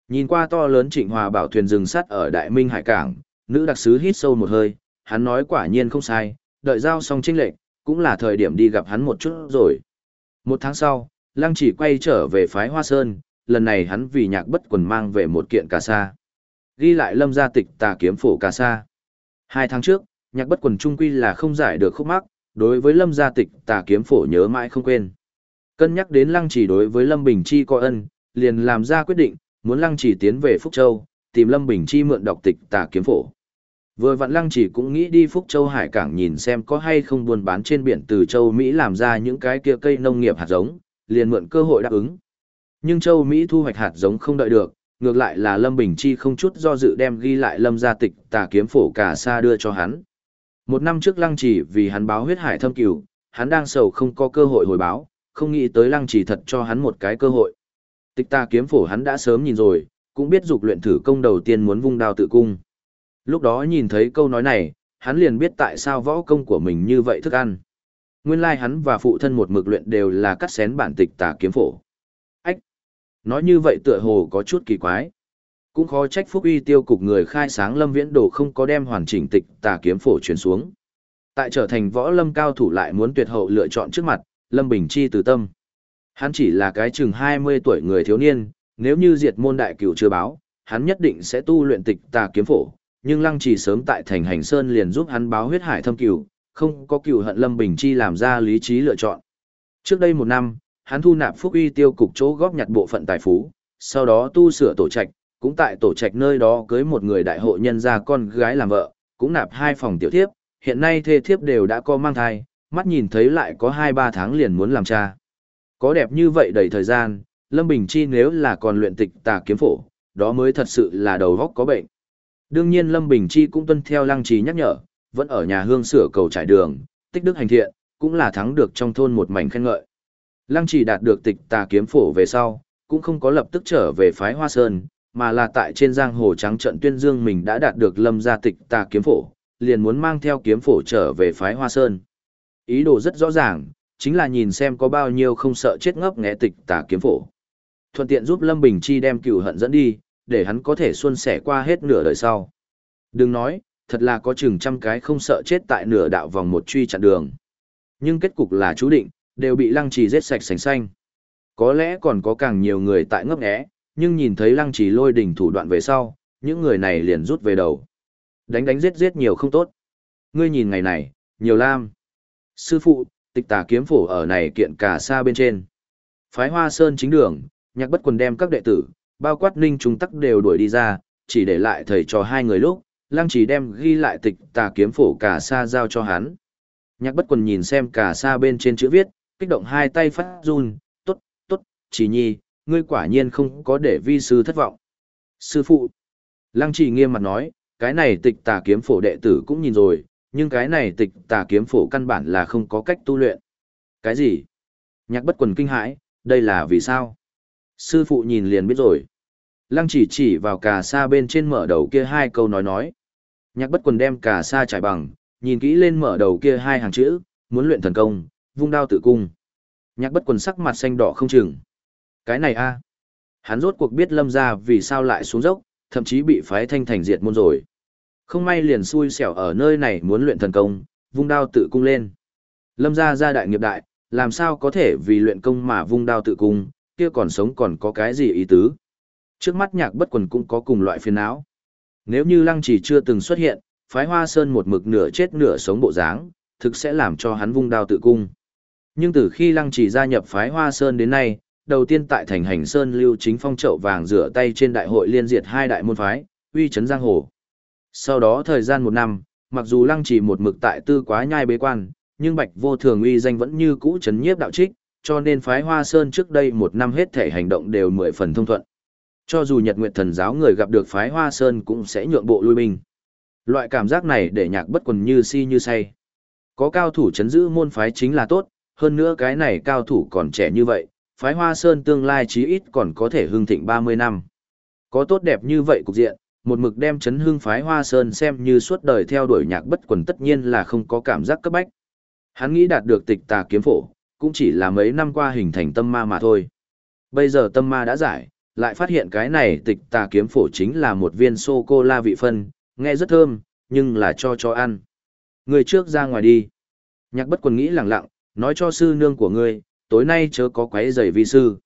Nhìn qua to lớn trịnh hòa bảo thuyền rừng sắt ở Đại Minh Hải Cảng, nữ đặc sứ hít sâu một hơi, hắn nói quả nhiên không sai, đợi giao xong trinh lệnh, cũng là thời điểm đi gặp hắn một chút rồi. Một tháng sau, Lăng chỉ quay trở về phái Hoa Sơn, lần này hắn vì nhạc bất quần mang về một kiện cà sa. Ghi lại lâm gia tịch tà kiếm phổ cà sa. Hai tháng trước, nhạc bất quần trung quy là không giải được khúc mắc, đối với lâm gia tịch tà kiếm phổ nhớ mãi không quên. Cân nhắc đến lăng chỉ đối với lâm bình chi có ân, liền làm ra quyết định, muốn lăng chỉ tiến về Phúc Châu, tìm lâm bình chi mượn đọc tịch tà kiếm phổ. Vừa vặn lăng chỉ cũng nghĩ đi Phúc Châu Hải Cảng nhìn xem có hay không buôn bán trên biển từ châu Mỹ làm ra những cái kia cây nông nghiệp hạt giống, liền mượn cơ hội đáp ứng. Nhưng châu Mỹ thu hoạch hạt giống không đợi được, ngược lại là Lâm Bình Chi không chút do dự đem ghi lại Lâm gia tịch tà kiếm phổ cả xa đưa cho hắn. Một năm trước lăng chỉ vì hắn báo huyết hải thâm cửu, hắn đang sầu không có cơ hội hồi báo, không nghĩ tới lăng chỉ thật cho hắn một cái cơ hội. Tịch tà kiếm phổ hắn đã sớm nhìn rồi, cũng biết dục luyện thử công đầu tiên muốn vung đao tự cung. Lúc đó nhìn thấy câu nói này, hắn liền biết tại sao võ công của mình như vậy thức ăn. Nguyên lai hắn và phụ thân một mực luyện đều là cắt xén bản tịch tà kiếm phổ. Ách! Nói như vậy tựa hồ có chút kỳ quái. Cũng khó trách phúc uy tiêu cục người khai sáng lâm viễn đồ không có đem hoàn chỉnh tịch tà kiếm phổ truyền xuống. Tại trở thành võ lâm cao thủ lại muốn tuyệt hậu lựa chọn trước mặt, lâm bình chi từ tâm. Hắn chỉ là cái chừng 20 tuổi người thiếu niên, nếu như diệt môn đại cửu chưa báo, hắn nhất định sẽ tu luyện tịch tà kiếm phổ, nhưng lăng trì sớm tại thành hành sơn liền giúp hắn báo huyết hải thâm cửu, không có cựu hận Lâm Bình Chi làm ra lý trí lựa chọn. Trước đây một năm, hắn thu nạp phúc uy tiêu cục chỗ góp nhặt bộ phận tài phú, sau đó tu sửa tổ trạch, cũng tại tổ trạch nơi đó cưới một người đại hộ nhân gia con gái làm vợ, cũng nạp hai phòng tiểu thiếp, hiện nay thê thiếp đều đã có mang thai, mắt nhìn thấy lại có hai ba tháng liền muốn làm cha. Có đẹp như vậy đầy thời gian, Lâm Bình Chi nếu là còn luyện tịch tà kiếm phổ, đó mới thật sự là đầu góc có bệnh. Đương nhiên Lâm Bình Chi cũng tuân theo lăng trí nhắc nhở, vẫn ở nhà hương sửa cầu trải đường, tích đức hành thiện, cũng là thắng được trong thôn một mảnh khen ngợi. Lăng chỉ đạt được tịch tà kiếm phổ về sau, cũng không có lập tức trở về phái Hoa Sơn, mà là tại trên giang hồ trắng trận tuyên dương mình đã đạt được lâm gia tịch tà kiếm phổ, liền muốn mang theo kiếm phổ trở về phái Hoa Sơn. Ý đồ rất rõ ràng, chính là nhìn xem có bao nhiêu không sợ chết ngốc nghẽ tịch tà kiếm phổ. Thuận tiện giúp Lâm Bình Chi đem cửu hận dẫn đi, để hắn có thể xuân sẻ qua hết nửa đời sau. Đừng nói, thật là có chừng trăm cái không sợ chết tại nửa đạo vòng một truy chặn đường. Nhưng kết cục là chú định, đều bị lăng trì giết sạch sành xanh. Có lẽ còn có càng nhiều người tại ngấp nghé, nhưng nhìn thấy lăng trì lôi đỉnh thủ đoạn về sau, những người này liền rút về đầu. Đánh đánh giết giết nhiều không tốt. Ngươi nhìn ngày này, nhiều lam. Sư phụ, tịch tà kiếm phổ ở này kiện cả xa bên trên. Phái hoa sơn chính đường, nhạc bất quần đem các đệ tử, bao quát ninh chúng tắc đều đuổi đi ra, chỉ để lại thầy trò hai người lúc, lăng chỉ đem ghi lại tịch tà kiếm phổ cả sa giao cho hắn. Nhạc bất quần nhìn xem cả sa bên trên chữ viết, kích động hai tay phát run, tốt, tốt, chỉ nhi, ngươi quả nhiên không có để vi sư thất vọng. Sư phụ, lăng chỉ nghiêm mặt nói, cái này tịch tà kiếm phổ đệ tử cũng nhìn rồi, nhưng cái này tịch tà kiếm phổ căn bản là không có cách tu luyện. Cái gì? Nhạc bất quần kinh hãi, đây là vì sao? Sư phụ nhìn liền biết rồi. Lăng chỉ chỉ vào cà sa bên trên mở đầu kia hai câu nói nói. Nhạc bất quần đem cả sa trải bằng, nhìn kỹ lên mở đầu kia hai hàng chữ, muốn luyện thần công, vung đao tự cung. Nhạc bất quần sắc mặt xanh đỏ không chừng. Cái này a Hắn rốt cuộc biết lâm ra vì sao lại xuống dốc, thậm chí bị phái thanh thành diệt môn rồi. Không may liền xui xẻo ở nơi này muốn luyện thần công, vung đao tự cung lên. Lâm ra ra đại nghiệp đại, làm sao có thể vì luyện công mà vung đao tự cung, kia còn sống còn có cái gì ý tứ. Trước mắt nhạc bất quần cũng có cùng loại phiền não. Nếu như lăng chỉ chưa từng xuất hiện, phái hoa sơn một mực nửa chết nửa sống bộ dáng, thực sẽ làm cho hắn vung đao tự cung. Nhưng từ khi lăng chỉ gia nhập phái hoa sơn đến nay, đầu tiên tại thành hành sơn lưu chính phong trậu vàng rửa tay trên đại hội liên diệt hai đại môn phái, uy chấn giang hồ. Sau đó thời gian một năm, mặc dù lăng chỉ một mực tại tư quá nhai bế quan, nhưng bạch vô thường uy danh vẫn như cũ chấn nhiếp đạo trích, cho nên phái hoa sơn trước đây một năm hết thể hành động đều mười phần thông thuận. Cho dù nhật nguyệt thần giáo người gặp được phái hoa sơn cũng sẽ nhượng bộ lui binh. Loại cảm giác này để nhạc bất quần như si như say. Có cao thủ chấn giữ môn phái chính là tốt, hơn nữa cái này cao thủ còn trẻ như vậy, phái hoa sơn tương lai chí ít còn có thể hưng thịnh 30 năm. Có tốt đẹp như vậy cục diện, một mực đem chấn hưng phái hoa sơn xem như suốt đời theo đuổi nhạc bất quần tất nhiên là không có cảm giác cấp bách. Hắn nghĩ đạt được tịch tà kiếm phổ, cũng chỉ là mấy năm qua hình thành tâm ma mà thôi. Bây giờ tâm ma đã giải, lại phát hiện cái này tịch tà kiếm phổ chính là một viên sô-cô-la vị phân, nghe rất thơm, nhưng là cho cho ăn. Người trước ra ngoài đi. Nhạc bất quần nghĩ lặng lặng, nói cho sư nương của ngươi, tối nay chớ có quấy giày vi sư.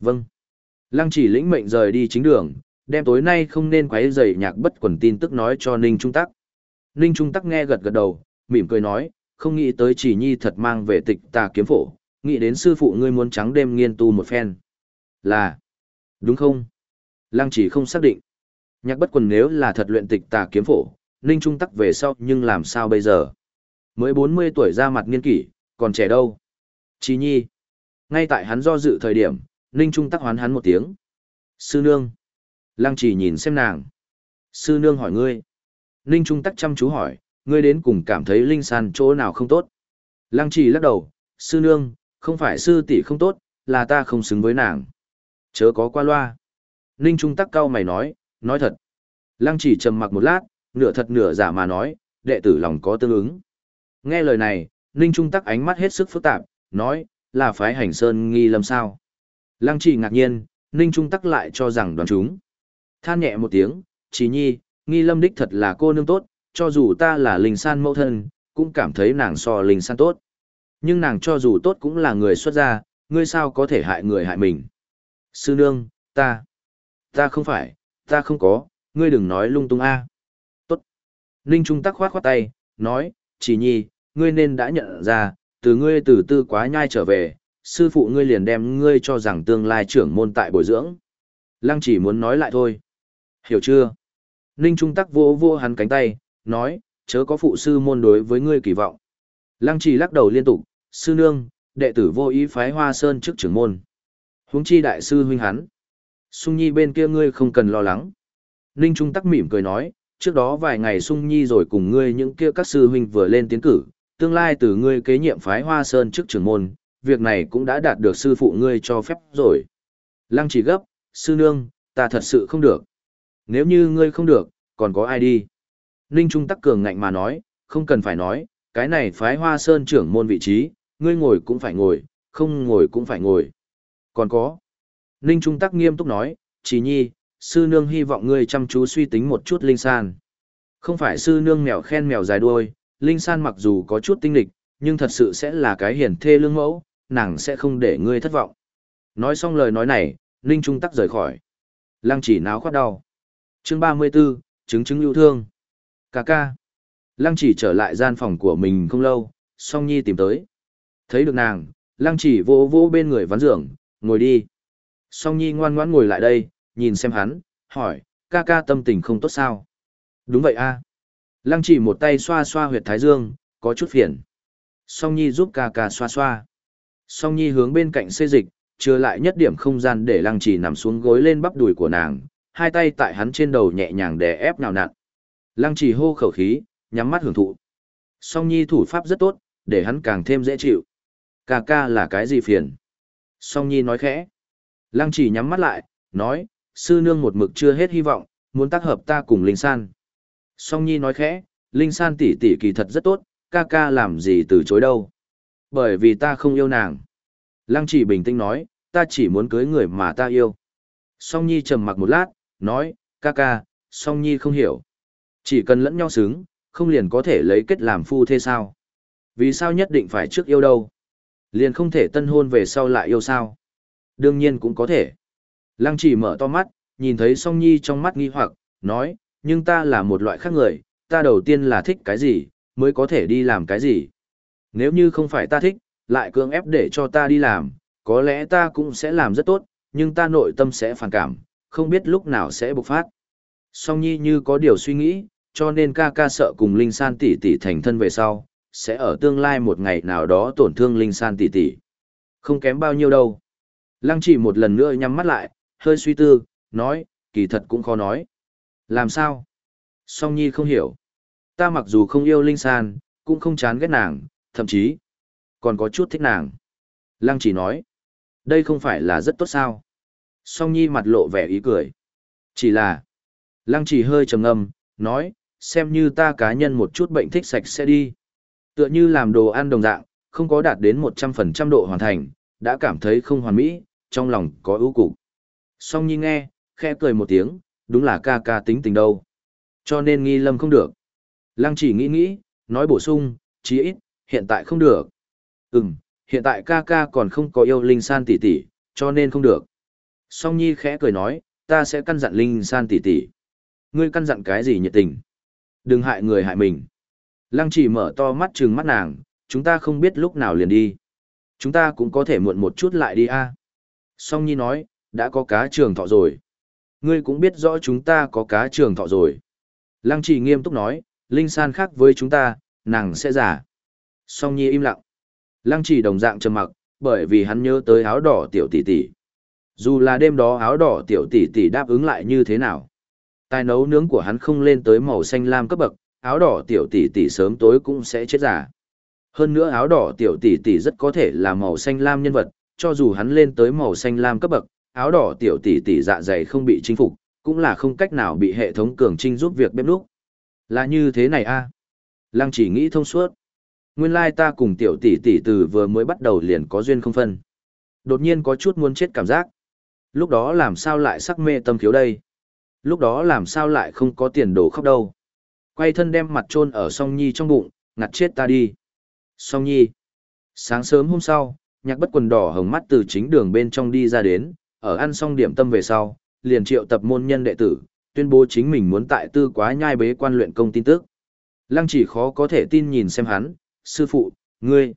Vâng. Lăng chỉ lĩnh mệnh rời đi chính đường, đem tối nay không nên quấy giày nhạc bất quần tin tức nói cho Ninh Trung Tắc. Ninh Trung Tắc nghe gật gật đầu, mỉm cười nói, không nghĩ tới chỉ nhi thật mang về tịch tà kiếm phổ, nghĩ đến sư phụ ngươi muốn trắng đêm nghiên tu một phen. Là, đúng không? Lăng chỉ không xác định. Nhạc bất quần nếu là thật luyện tịch tà kiếm phổ, Ninh Trung Tắc về sau nhưng làm sao bây giờ? Mới 40 tuổi ra mặt niên kỷ, còn trẻ đâu? Chỉ nhi. Ngay tại hắn do dự thời điểm, Ninh Trung Tắc hoán hắn một tiếng. Sư nương. Lăng chỉ nhìn xem nàng. Sư nương hỏi ngươi. Ninh Trung Tắc chăm chú hỏi, ngươi đến cùng cảm thấy linh san chỗ nào không tốt. Lăng chỉ lắc đầu, sư nương, không phải sư tỷ không tốt, là ta không xứng với nàng. Chớ có qua loa. Ninh Trung tắc cao mày nói, nói thật. Lăng chỉ trầm mặc một lát, nửa thật nửa giả mà nói, đệ tử lòng có tương ứng. Nghe lời này, Ninh Trung tắc ánh mắt hết sức phức tạp, nói, là phái hành sơn nghi lâm sao. Lăng chỉ ngạc nhiên, Ninh Trung tắc lại cho rằng đoán chúng. Than nhẹ một tiếng, chỉ nhi, nghi lâm đích thật là cô nương tốt, cho dù ta là linh san mẫu thân, cũng cảm thấy nàng so linh san tốt. Nhưng nàng cho dù tốt cũng là người xuất gia, ngươi sao có thể hại người hại mình. Sư nương, ta, ta không phải, ta không có, ngươi đừng nói lung tung a. Tốt. Ninh Trung tắc khoát khoát tay, nói, chỉ nhi, ngươi nên đã nhận ra, từ ngươi từ tư quá nhai trở về, sư phụ ngươi liền đem ngươi cho rằng tương lai trưởng môn tại bồi dưỡng. Lăng chỉ muốn nói lại thôi. Hiểu chưa? Ninh Trung tắc vô vô hắn cánh tay, nói, chớ có phụ sư môn đối với ngươi kỳ vọng. Lăng Chỉ lắc đầu liên tục, sư nương, đệ tử vô ý phái hoa sơn trước trưởng môn huống chi đại sư huynh hắn. Sung Nhi bên kia ngươi không cần lo lắng. Ninh Trung tắc mỉm cười nói, trước đó vài ngày Sung Nhi rồi cùng ngươi những kia các sư huynh vừa lên tiến cử, tương lai từ ngươi kế nhiệm phái hoa sơn trước trưởng môn, việc này cũng đã đạt được sư phụ ngươi cho phép rồi. Lăng chỉ gấp, sư nương, ta thật sự không được. Nếu như ngươi không được, còn có ai đi? Ninh Trung Tắc cường ngạnh mà nói, không cần phải nói, cái này phái hoa sơn trưởng môn vị trí, ngươi ngồi cũng phải ngồi, không ngồi cũng phải ngồi. Còn có. Ninh Trung Tắc nghiêm túc nói, chỉ nhi, sư nương hy vọng ngươi chăm chú suy tính một chút linh san. Không phải sư nương mèo khen mèo dài đuôi, linh san mặc dù có chút tinh lịch, nhưng thật sự sẽ là cái hiển thê lương mẫu, nàng sẽ không để ngươi thất vọng. Nói xong lời nói này, Ninh Trung Tắc rời khỏi. Lăng chỉ náo khoát đau. Chương 34, chứng chứng yêu thương. Cà ca. Lăng chỉ trở lại gian phòng của mình không lâu, song nhi tìm tới. Thấy được nàng, lăng chỉ vô vô bên người ván giường, ngồi đi. Song nhi ngoan ngoãn ngồi lại đây, nhìn xem hắn, hỏi, ca ca tâm tình không tốt sao? Đúng vậy a. Lăng chỉ một tay xoa xoa huyệt thái dương, có chút phiền. Song nhi giúp ca ca xoa xoa. Song nhi hướng bên cạnh xê dịch, chưa lại nhất điểm không gian để lăng chỉ nằm xuống gối lên bắp đùi của nàng, hai tay tại hắn trên đầu nhẹ nhàng đè ép nào nặn. Lăng chỉ hô khẩu khí, nhắm mắt hưởng thụ. Song nhi thủ pháp rất tốt, để hắn càng thêm dễ chịu. Ca ca là cái gì phiền? Song nhi nói khẽ. Lăng chỉ nhắm mắt lại, nói, sư nương một mực chưa hết hy vọng, muốn tác hợp ta cùng Linh San. Song nhi nói khẽ, Linh San tỷ tỷ kỳ thật rất tốt, ca ca làm gì từ chối đâu. Bởi vì ta không yêu nàng. Lăng chỉ bình tĩnh nói, ta chỉ muốn cưới người mà ta yêu. Song nhi trầm mặc một lát, nói, ca ca, song nhi không hiểu. Chỉ cần lẫn nhau xứng, không liền có thể lấy kết làm phu thế sao? Vì sao nhất định phải trước yêu đâu? Liền không thể tân hôn về sau lại yêu sao? Đương nhiên cũng có thể. Lăng chỉ mở to mắt, nhìn thấy song nhi trong mắt nghi hoặc, nói, nhưng ta là một loại khác người, ta đầu tiên là thích cái gì, mới có thể đi làm cái gì. Nếu như không phải ta thích, lại cưỡng ép để cho ta đi làm, có lẽ ta cũng sẽ làm rất tốt, nhưng ta nội tâm sẽ phản cảm, không biết lúc nào sẽ bộc phát. Song Nhi như có điều suy nghĩ, cho nên ca ca sợ cùng Linh San tỷ tỷ thành thân về sau, sẽ ở tương lai một ngày nào đó tổn thương Linh San tỷ tỷ. Không kém bao nhiêu đâu. Lăng chỉ một lần nữa nhắm mắt lại, hơi suy tư, nói, kỳ thật cũng khó nói. Làm sao? Song Nhi không hiểu. Ta mặc dù không yêu Linh San, cũng không chán ghét nàng, thậm chí, còn có chút thích nàng. Lăng chỉ nói, đây không phải là rất tốt sao? Song Nhi mặt lộ vẻ ý cười. Chỉ là, Lăng chỉ hơi trầm ngâm, nói, xem như ta cá nhân một chút bệnh thích sạch sẽ đi. Tựa như làm đồ ăn đồng dạng, không có đạt đến 100% độ hoàn thành, đã cảm thấy không hoàn mỹ, trong lòng có ưu cục. Song Nhi nghe, khẽ cười một tiếng, đúng là ca ca tính tình đâu. Cho nên nghi lâm không được. Lăng chỉ nghĩ nghĩ, nói bổ sung, chí ít, hiện tại không được. Ừm, hiện tại ca ca còn không có yêu Linh San tỷ tỷ, cho nên không được. Song Nhi khẽ cười nói, ta sẽ căn dặn Linh San tỷ tỷ. Ngươi căn dặn cái gì nhiệt tình? Đừng hại người hại mình. Lăng chỉ mở to mắt trừng mắt nàng, chúng ta không biết lúc nào liền đi. Chúng ta cũng có thể muộn một chút lại đi a. Song Nhi nói, đã có cá trường thọ rồi. Ngươi cũng biết rõ chúng ta có cá trường thọ rồi. Lăng chỉ nghiêm túc nói, Linh San khác với chúng ta, nàng sẽ giả. Song Nhi im lặng. Lăng chỉ đồng dạng trầm mặc, bởi vì hắn nhớ tới áo đỏ tiểu tỷ tỷ. Dù là đêm đó áo đỏ tiểu tỷ tỷ đáp ứng lại như thế nào. Tài nấu nướng của hắn không lên tới màu xanh lam cấp bậc, áo đỏ tiểu tỷ tỷ sớm tối cũng sẽ chết giả. Hơn nữa áo đỏ tiểu tỷ tỷ rất có thể là màu xanh lam nhân vật, cho dù hắn lên tới màu xanh lam cấp bậc, áo đỏ tiểu tỷ tỷ dạ dày không bị chinh phục, cũng là không cách nào bị hệ thống cường trinh giúp việc bếp núc. Là như thế này a. À? Lăng chỉ nghĩ thông suốt. Nguyên lai ta cùng tiểu tỷ tỷ từ vừa mới bắt đầu liền có duyên không phân. Đột nhiên có chút muốn chết cảm giác. Lúc đó làm sao lại sắc mê tâm khiếu đây? Lúc đó làm sao lại không có tiền đồ khóc đâu? Quay thân đem mặt chôn ở song nhi trong bụng, ngặt chết ta đi. Song nhi. Sáng sớm hôm sau, nhạc bất quần đỏ hồng mắt từ chính đường bên trong đi ra đến, ở ăn xong điểm tâm về sau, liền triệu tập môn nhân đệ tử, tuyên bố chính mình muốn tại tư quá nhai bế quan luyện công tin tức. Lăng chỉ khó có thể tin nhìn xem hắn, sư phụ, ngươi.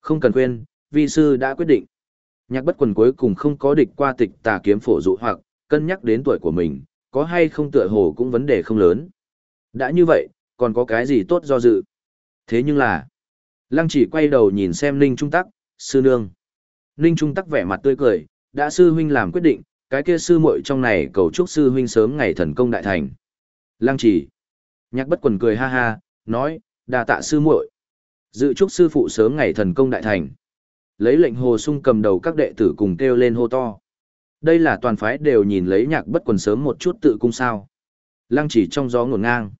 Không cần quên, vi sư đã quyết định. Nhạc bất quần cuối cùng không có địch qua tịch tà kiếm phổ dụ hoặc, cân nhắc đến tuổi của mình, có hay không tựa hồ cũng vấn đề không lớn. Đã như vậy, còn có cái gì tốt do dự. Thế nhưng là, lăng chỉ quay đầu nhìn xem Ninh Trung Tắc, sư nương. Ninh Trung Tắc vẻ mặt tươi cười, đã sư huynh làm quyết định, cái kia sư muội trong này cầu chúc sư huynh sớm ngày thần công đại thành. Lăng chỉ. Nhạc bất quần cười ha ha, nói, đà tạ sư muội Dự chúc sư phụ sớm ngày thần công đại thành. Lấy lệnh hồ sung cầm đầu các đệ tử cùng kêu lên hô to. Đây là toàn phái đều nhìn lấy nhạc bất quần sớm một chút tự cung sao. Lăng chỉ trong gió ngổn ngang.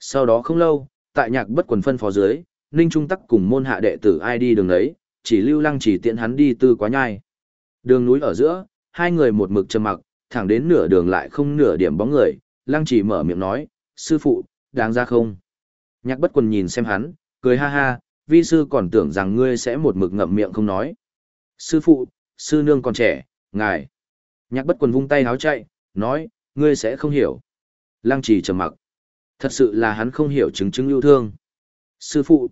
Sau đó không lâu, tại nhạc bất quần phân phó dưới, Ninh Trung Tắc cùng môn hạ đệ tử ai đi đường đấy, chỉ lưu lăng chỉ tiện hắn đi tư quá nhai. Đường núi ở giữa, hai người một mực trầm mặc, thẳng đến nửa đường lại không nửa điểm bóng người, lăng chỉ mở miệng nói, sư phụ, đáng ra không? Nhạc bất quần nhìn xem hắn, cười ha ha, vi sư còn tưởng rằng ngươi sẽ một mực ngậm miệng không nói. Sư phụ, sư nương còn trẻ, ngài. Nhạc bất quần vung tay háo chạy, nói, ngươi sẽ không hiểu. Lăng trì trầm mặc. Thật sự là hắn không hiểu chứng chứng yêu thương. Sư phụ,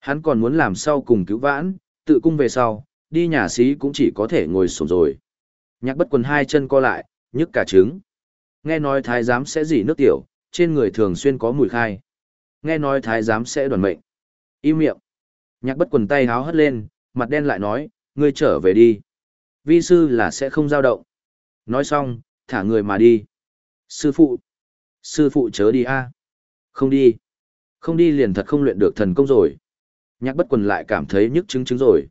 hắn còn muốn làm sau cùng cứu vãn, tự cung về sau, đi nhà sĩ cũng chỉ có thể ngồi sổm rồi. Nhạc bất quần hai chân co lại, nhức cả trứng. Nghe nói thái giám sẽ dỉ nước tiểu, trên người thường xuyên có mùi khai. Nghe nói thái giám sẽ đoàn mệnh. Im miệng. Nhạc bất quần tay háo hất lên, mặt đen lại nói, ngươi trở về đi. Vi sư là sẽ không giao động. Nói xong, thả người mà đi. Sư phụ. Sư phụ chớ đi a không đi. Không đi liền thật không luyện được thần công rồi. Nhạc bất quần lại cảm thấy nhức chứng chứng rồi.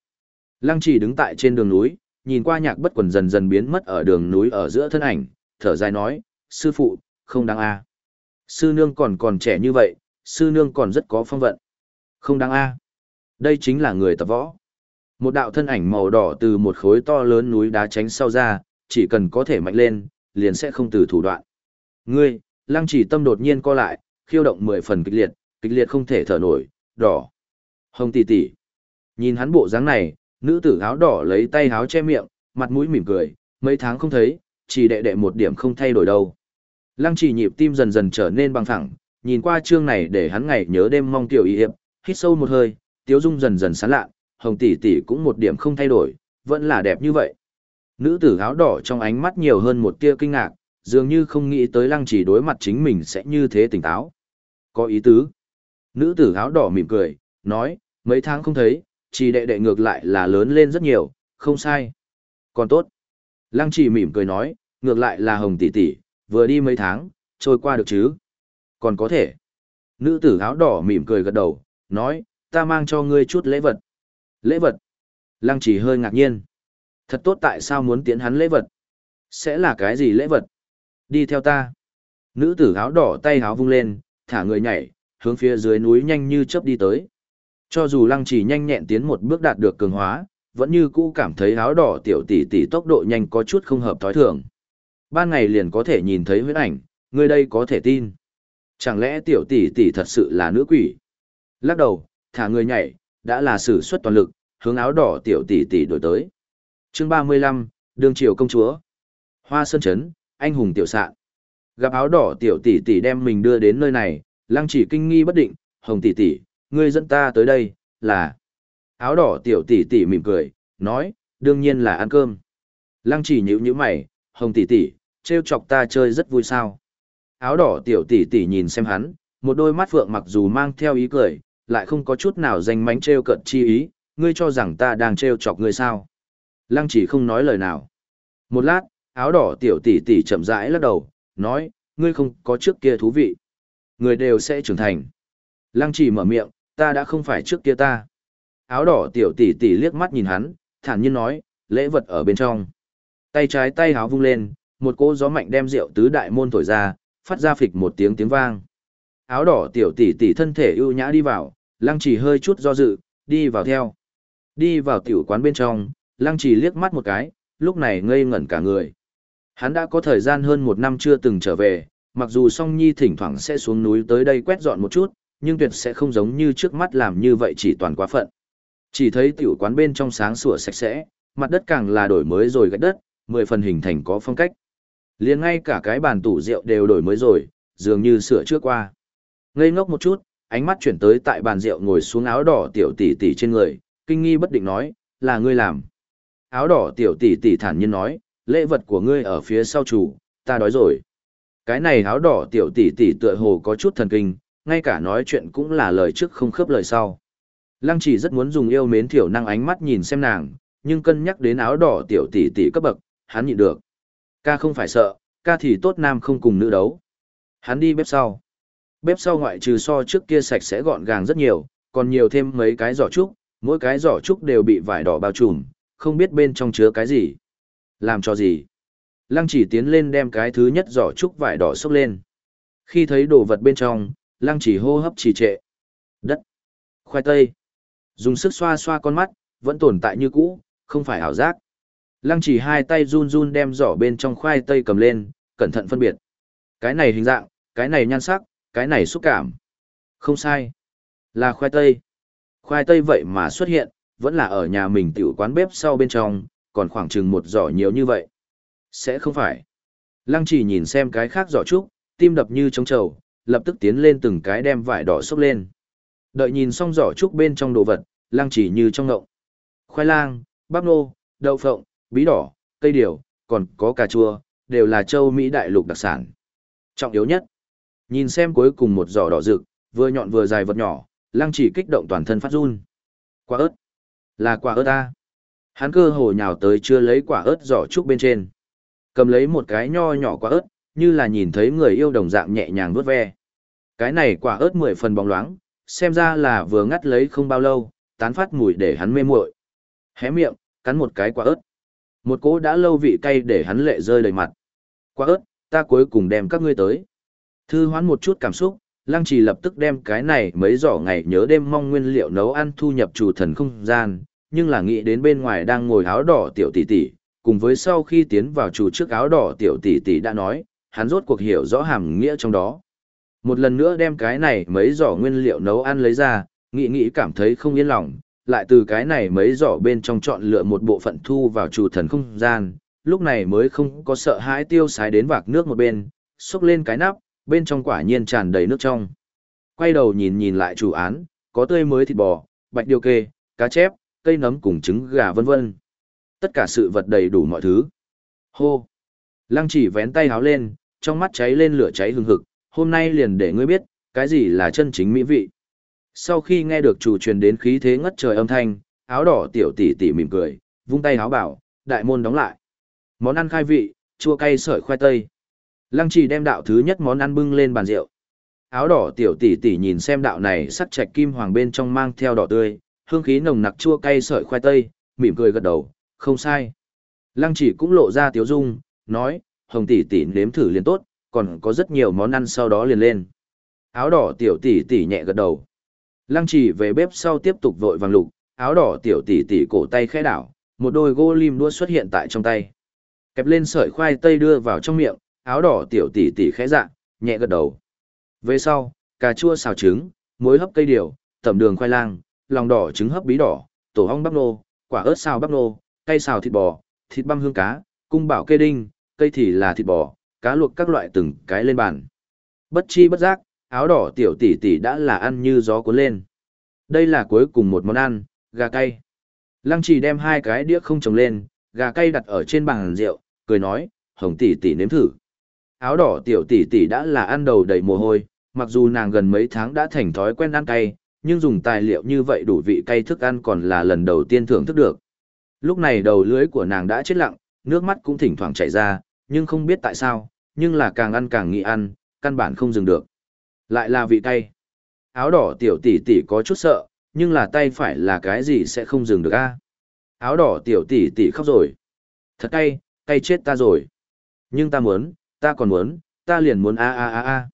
Lăng chỉ đứng tại trên đường núi, nhìn qua nhạc bất quần dần dần biến mất ở đường núi ở giữa thân ảnh, thở dài nói, sư phụ, không đáng a Sư nương còn còn trẻ như vậy, sư nương còn rất có phong vận. Không đáng a Đây chính là người tập võ. Một đạo thân ảnh màu đỏ từ một khối to lớn núi đá tránh sau ra, chỉ cần có thể mạnh lên, liền sẽ không từ thủ đoạn. Ngươi, lăng chỉ tâm đột nhiên co lại, khiêu động mười phần kịch liệt, kịch liệt không thể thở nổi, đỏ. Hồng tỷ tỷ. Nhìn hắn bộ dáng này, nữ tử áo đỏ lấy tay áo che miệng, mặt mũi mỉm cười, mấy tháng không thấy, chỉ đệ đệ một điểm không thay đổi đâu. Lăng chỉ nhịp tim dần dần trở nên bằng thẳng, nhìn qua chương này để hắn ngày nhớ đêm mong tiểu y hiệp, hít sâu một hơi, tiếu dung dần dần sán lạ, hồng tỷ tỷ cũng một điểm không thay đổi, vẫn là đẹp như vậy. Nữ tử áo đỏ trong ánh mắt nhiều hơn một tia kinh ngạc, dường như không nghĩ tới lăng chỉ đối mặt chính mình sẽ như thế tỉnh táo. Có ý tứ. Nữ tử áo đỏ mỉm cười, nói, mấy tháng không thấy, chỉ đệ đệ ngược lại là lớn lên rất nhiều, không sai. Còn tốt. Lăng chỉ mỉm cười nói, ngược lại là hồng tỷ tỷ, vừa đi mấy tháng, trôi qua được chứ. Còn có thể. Nữ tử áo đỏ mỉm cười gật đầu, nói, ta mang cho ngươi chút lễ vật. Lễ vật. Lăng chỉ hơi ngạc nhiên. Thật tốt tại sao muốn tiến hắn lễ vật? Sẽ là cái gì lễ vật? Đi theo ta. Nữ tử áo đỏ tay áo vung lên, thả người nhảy, hướng phía dưới núi nhanh như chớp đi tới. Cho dù lăng chỉ nhanh nhẹn tiến một bước đạt được cường hóa, vẫn như cũ cảm thấy áo đỏ tiểu tỷ tỷ tốc độ nhanh có chút không hợp thói thường. Ban ngày liền có thể nhìn thấy huyết ảnh, người đây có thể tin. Chẳng lẽ tiểu tỷ tỷ thật sự là nữ quỷ? Lắc đầu, thả người nhảy, đã là sử xuất toàn lực, hướng áo đỏ tiểu tỷ tỷ đổi tới. Chương 35, Đường Triều công chúa. Hoa Sơn Trấn, anh hùng tiểu sạn. Gặp áo đỏ tiểu tỷ tỷ đem mình đưa đến nơi này, lăng chỉ kinh nghi bất định, hồng tỷ tỷ, ngươi dẫn ta tới đây, là. Áo đỏ tiểu tỷ tỷ mỉm cười, nói, đương nhiên là ăn cơm. Lăng chỉ nhíu nhíu mày, hồng tỷ tỷ, trêu chọc ta chơi rất vui sao. Áo đỏ tiểu tỷ tỷ nhìn xem hắn, một đôi mắt phượng mặc dù mang theo ý cười, lại không có chút nào danh mánh trêu cận chi ý, ngươi cho rằng ta đang trêu chọc ngươi sao. Lăng chỉ không nói lời nào. Một lát, áo đỏ tiểu tỷ tỷ chậm rãi lắc đầu, nói, ngươi không có trước kia thú vị. Người đều sẽ trưởng thành. Lăng chỉ mở miệng, ta đã không phải trước kia ta. Áo đỏ tiểu tỷ tỷ liếc mắt nhìn hắn, thản nhiên nói, lễ vật ở bên trong. Tay trái tay háo vung lên, một cỗ gió mạnh đem rượu tứ đại môn thổi ra, phát ra phịch một tiếng tiếng vang. Áo đỏ tiểu tỷ tỷ thân thể ưu nhã đi vào, lăng chỉ hơi chút do dự, đi vào theo. Đi vào tiểu quán bên trong, lăng chỉ liếc mắt một cái, lúc này ngây ngẩn cả người. Hắn đã có thời gian hơn một năm chưa từng trở về, mặc dù song nhi thỉnh thoảng sẽ xuống núi tới đây quét dọn một chút, nhưng tuyệt sẽ không giống như trước mắt làm như vậy chỉ toàn quá phận. Chỉ thấy tiểu quán bên trong sáng sủa sạch sẽ, mặt đất càng là đổi mới rồi gạch đất, mười phần hình thành có phong cách. liền ngay cả cái bàn tủ rượu đều đổi mới rồi, dường như sửa trước qua. Ngây ngốc một chút, ánh mắt chuyển tới tại bàn rượu ngồi xuống áo đỏ tiểu tỷ tỷ trên người, kinh nghi bất định nói, là ngươi làm. Áo đỏ tiểu tỷ tỷ thản nhiên nói, lễ vật của ngươi ở phía sau chủ, ta đói rồi. Cái này áo đỏ tiểu tỷ tỷ tựa hồ có chút thần kinh, ngay cả nói chuyện cũng là lời trước không khớp lời sau. Lăng chỉ rất muốn dùng yêu mến thiểu năng ánh mắt nhìn xem nàng, nhưng cân nhắc đến áo đỏ tiểu tỷ tỷ cấp bậc, hắn nhịn được. Ca không phải sợ, ca thì tốt nam không cùng nữ đấu. Hắn đi bếp sau. Bếp sau ngoại trừ so trước kia sạch sẽ gọn gàng rất nhiều, còn nhiều thêm mấy cái giỏ trúc, mỗi cái giỏ trúc đều bị vải đỏ bao trùm, không biết bên trong chứa cái gì. Làm cho gì? Lăng chỉ tiến lên đem cái thứ nhất giỏ trúc vải đỏ xốc lên. Khi thấy đồ vật bên trong, lăng chỉ hô hấp trì trệ. Đất. Khoai tây. Dùng sức xoa xoa con mắt, vẫn tồn tại như cũ, không phải ảo giác. Lăng chỉ hai tay run run đem giỏ bên trong khoai tây cầm lên, cẩn thận phân biệt. Cái này hình dạng, cái này nhan sắc, cái này xúc cảm. Không sai. Là khoai tây. Khoai tây vậy mà xuất hiện, vẫn là ở nhà mình tiểu quán bếp sau bên trong, còn khoảng chừng một giỏ nhiều như vậy. Sẽ không phải. Lăng chỉ nhìn xem cái khác giỏ trúc, tim đập như trống trầu, lập tức tiến lên từng cái đem vải đỏ xốc lên. Đợi nhìn xong giỏ trúc bên trong đồ vật, lăng chỉ như trong ngộng. Khoai lang, bắp nô, đậu phộng, bí đỏ, cây điều, còn có cà chua, đều là châu Mỹ đại lục đặc sản. Trọng yếu nhất, nhìn xem cuối cùng một giỏ đỏ rực, vừa nhọn vừa dài vật nhỏ, lăng chỉ kích động toàn thân phát run. Quả ớt, là quả ớt ta. Hắn cơ hồ nhào tới chưa lấy quả ớt giỏ trúc bên trên. Cầm lấy một cái nho nhỏ quả ớt, như là nhìn thấy người yêu đồng dạng nhẹ nhàng vuốt ve. Cái này quả ớt mười phần bóng loáng, xem ra là vừa ngắt lấy không bao lâu, tán phát mùi để hắn mê muội. Hé miệng, cắn một cái quả ớt. Một cỗ đã lâu vị cay để hắn lệ rơi đầy mặt. Quả ớt, ta cuối cùng đem các ngươi tới. Thư hoán một chút cảm xúc, Lăng Trì lập tức đem cái này mấy giỏ ngày nhớ đêm mong nguyên liệu nấu ăn thu nhập chủ thần không gian, nhưng là nghĩ đến bên ngoài đang ngồi áo đỏ tiểu tỷ tỷ, cùng với sau khi tiến vào chủ trước áo đỏ tiểu tỷ tỷ đã nói, hắn rốt cuộc hiểu rõ hàm nghĩa trong đó. Một lần nữa đem cái này mấy giỏ nguyên liệu nấu ăn lấy ra, nghĩ nghĩ cảm thấy không yên lòng, lại từ cái này mấy giỏ bên trong chọn lựa một bộ phận thu vào chủ thần không gian, lúc này mới không có sợ hãi tiêu sái đến vạc nước một bên, xúc lên cái nắp, bên trong quả nhiên tràn đầy nước trong. Quay đầu nhìn nhìn lại chủ án, có tươi mới thịt bò, bạch điều kê, cá chép, cây nấm cùng trứng gà vân vân. Tất cả sự vật đầy đủ mọi thứ. Hô! Lăng chỉ vén tay háo lên, trong mắt cháy lên lửa cháy hừng hực, hôm nay liền để ngươi biết, cái gì là chân chính mỹ vị. Sau khi nghe được chủ truyền đến khí thế ngất trời âm thanh, áo đỏ tiểu tỷ tỷ mỉm cười, vung tay háo bảo, đại môn đóng lại. Món ăn khai vị, chua cay sợi khoai tây. Lăng chỉ đem đạo thứ nhất món ăn bưng lên bàn rượu. Áo đỏ tiểu tỷ tỷ nhìn xem đạo này sắc trạch kim hoàng bên trong mang theo đỏ tươi, hương khí nồng nặc chua cay sợi khoai tây, mỉm cười gật đầu, không sai. Lăng chỉ cũng lộ ra tiếu dung, nói, hồng tỷ tỷ nếm thử liền tốt, còn có rất nhiều món ăn sau đó liền lên. Áo đỏ tiểu tỷ tỷ nhẹ gật đầu. Lăng chỉ về bếp sau tiếp tục vội vàng lục, áo đỏ tiểu tỷ tỷ cổ tay khẽ đảo, một đôi gô lim đua xuất hiện tại trong tay. Kẹp lên sợi khoai tây đưa vào trong miệng, áo đỏ tiểu tỷ tỷ khẽ dạ, nhẹ gật đầu. Về sau, cà chua xào trứng, muối hấp cây điều, tẩm đường khoai lang, lòng đỏ trứng hấp bí đỏ, tổ hong bắp nô, quả ớt xào bắp nô, cây xào thịt bò, thịt băm hương cá, cung bảo kê đinh, cây thì là thịt bò, cá luộc các loại từng cái lên bàn. Bất chi bất giác, áo đỏ tiểu tỷ tỷ đã là ăn như gió cuốn lên. Đây là cuối cùng một món ăn, gà cay. Lăng chỉ đem hai cái đĩa không trồng lên, gà cay đặt ở trên bàn rượu, cười nói, hồng tỷ tỷ nếm thử. Áo đỏ tiểu tỷ tỷ đã là ăn đầu đầy mồ hôi, mặc dù nàng gần mấy tháng đã thành thói quen ăn cay, nhưng dùng tài liệu như vậy đủ vị cay thức ăn còn là lần đầu tiên thưởng thức được. Lúc này đầu lưới của nàng đã chết lặng, nước mắt cũng thỉnh thoảng chảy ra, nhưng không biết tại sao, nhưng là càng ăn càng nghĩ ăn, căn bản không dừng được. Lại là vị cay. Áo đỏ tiểu tỷ tỷ có chút sợ, nhưng là tay phải là cái gì sẽ không dừng được a? Áo đỏ tiểu tỷ tỷ khóc rồi. Thật cay, cay chết ta rồi. Nhưng ta muốn, ta còn muốn, ta liền muốn a a a a.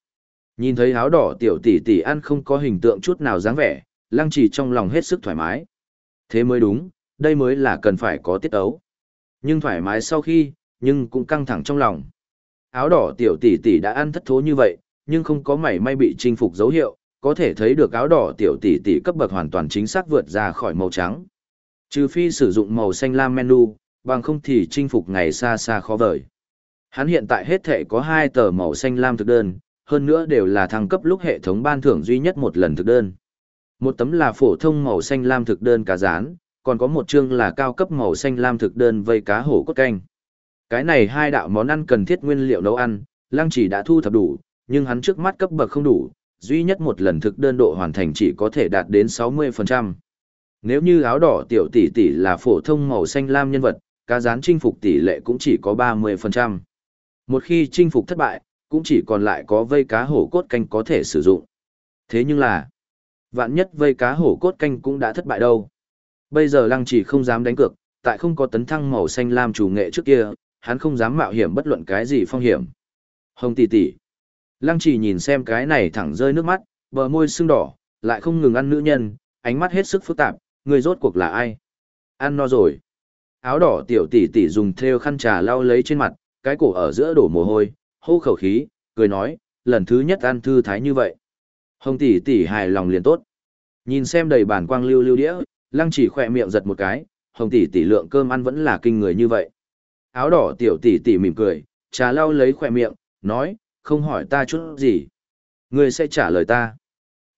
Nhìn thấy áo đỏ tiểu tỷ tỷ ăn không có hình tượng chút nào dáng vẻ, lăng trì trong lòng hết sức thoải mái. Thế mới đúng, đây mới là cần phải có tiết ấu. Nhưng thoải mái sau khi, nhưng cũng căng thẳng trong lòng. Áo đỏ tiểu tỷ tỷ đã ăn thất thố như vậy, nhưng không có mảy may bị chinh phục dấu hiệu, có thể thấy được áo đỏ tiểu tỷ tỷ cấp bậc hoàn toàn chính xác vượt ra khỏi màu trắng. Trừ phi sử dụng màu xanh lam menu, bằng không thì chinh phục ngày xa xa khó vời. Hắn hiện tại hết thể có hai tờ màu xanh lam thực đơn, hơn nữa đều là thăng cấp lúc hệ thống ban thưởng duy nhất một lần thực đơn. Một tấm là phổ thông màu xanh lam thực đơn cá rán, còn có một chương là cao cấp màu xanh lam thực đơn vây cá hổ cốt canh. Cái này hai đạo món ăn cần thiết nguyên liệu nấu ăn, Lăng chỉ đã thu thập đủ, nhưng hắn trước mắt cấp bậc không đủ, duy nhất một lần thực đơn độ hoàn thành chỉ có thể đạt đến 60%. Nếu như áo đỏ tiểu tỷ tỷ là phổ thông màu xanh lam nhân vật, cá rán chinh phục tỷ lệ cũng chỉ có 30%. Một khi chinh phục thất bại, cũng chỉ còn lại có vây cá hổ cốt canh có thể sử dụng. Thế nhưng là, vạn nhất vây cá hổ cốt canh cũng đã thất bại đâu. Bây giờ lăng chỉ không dám đánh cược, tại không có tấn thăng màu xanh lam chủ nghệ trước kia, hắn không dám mạo hiểm bất luận cái gì phong hiểm. Hồng tỷ tỷ. Lăng chỉ nhìn xem cái này thẳng rơi nước mắt, bờ môi sưng đỏ, lại không ngừng ăn nữ nhân, ánh mắt hết sức phức tạp, người rốt cuộc là ai? Ăn no rồi. Áo đỏ tiểu tỷ tỷ dùng theo khăn trà lau lấy trên mặt, cái cổ ở giữa đổ mồ hôi, hô khẩu khí, cười nói, lần thứ nhất ăn thư thái như vậy. Hồng tỷ tỷ hài lòng liền tốt. Nhìn xem đầy bản quang lưu lưu đĩa, lăng chỉ khỏe miệng giật một cái, hồng tỷ tỷ lượng cơm ăn vẫn là kinh người như vậy. Áo đỏ tiểu tỷ tỷ mỉm cười, trà lau lấy khỏe miệng, nói, không hỏi ta chút gì. Ngươi sẽ trả lời ta.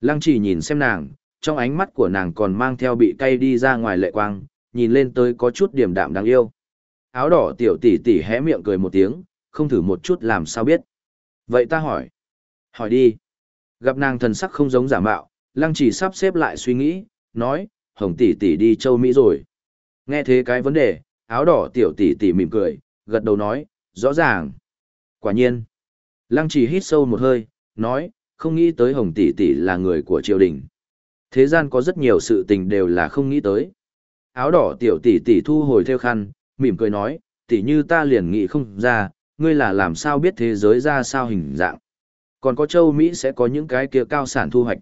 Lăng chỉ nhìn xem nàng, trong ánh mắt của nàng còn mang theo bị cay đi ra ngoài lệ quang, nhìn lên tới có chút điểm đạm đáng yêu. Áo đỏ tiểu tỷ tỷ hé miệng cười một tiếng, không thử một chút làm sao biết. Vậy ta hỏi. Hỏi đi. Gặp nàng thần sắc không giống giả mạo, lăng chỉ sắp xếp lại suy nghĩ, nói, hồng tỷ tỷ đi châu Mỹ rồi. Nghe thế cái vấn đề, áo đỏ tiểu tỷ tỷ mỉm cười, gật đầu nói, rõ ràng. Quả nhiên. Lăng chỉ hít sâu một hơi, nói, không nghĩ tới hồng tỷ tỷ là người của triều đình. Thế gian có rất nhiều sự tình đều là không nghĩ tới. Áo đỏ tiểu tỷ tỷ thu hồi theo khăn, mỉm cười nói, tỷ như ta liền nghĩ không ra, ngươi là làm sao biết thế giới ra sao hình dạng. Còn có châu Mỹ sẽ có những cái kia cao sản thu hoạch.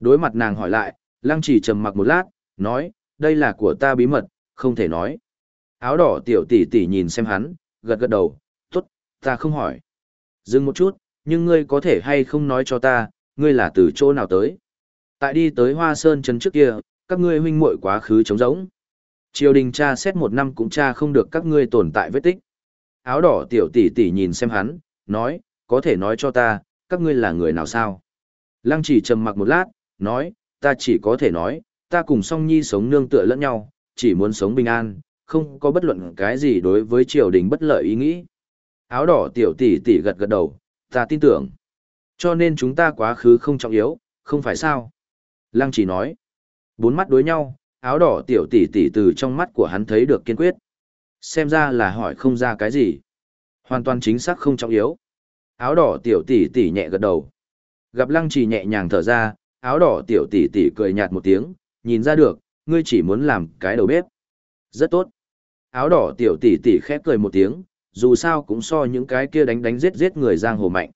Đối mặt nàng hỏi lại, lăng chỉ trầm mặc một lát, nói, đây là của ta bí mật, không thể nói. Áo đỏ tiểu tỷ tỷ nhìn xem hắn, gật gật đầu, tốt, ta không hỏi. Dừng một chút, nhưng ngươi có thể hay không nói cho ta, ngươi là từ chỗ nào tới. Tại đi tới Hoa Sơn Trấn trước kia, các ngươi huynh muội quá khứ trống rỗng. Triều đình tra xét một năm cũng tra không được các ngươi tồn tại vết tích. Áo đỏ tiểu tỷ tỷ nhìn xem hắn, nói, có thể nói cho ta, các ngươi là người nào sao? Lăng chỉ trầm mặc một lát, nói, ta chỉ có thể nói, ta cùng song nhi sống nương tựa lẫn nhau, chỉ muốn sống bình an, không có bất luận cái gì đối với triều đình bất lợi ý nghĩ. Áo đỏ tiểu tỷ tỷ gật gật đầu, ta tin tưởng. Cho nên chúng ta quá khứ không trọng yếu, không phải sao? Lăng chỉ nói. Bốn mắt đối nhau, áo đỏ tiểu tỷ tỷ từ trong mắt của hắn thấy được kiên quyết. Xem ra là hỏi không ra cái gì. Hoàn toàn chính xác không trọng yếu. Áo đỏ tiểu tỷ tỷ nhẹ gật đầu. Gặp lăng trì nhẹ nhàng thở ra, áo đỏ tiểu tỷ tỷ cười nhạt một tiếng, nhìn ra được, ngươi chỉ muốn làm cái đầu bếp. Rất tốt. Áo đỏ tiểu tỷ tỷ khép cười một tiếng, dù sao cũng so những cái kia đánh đánh giết giết người giang hồ mạnh.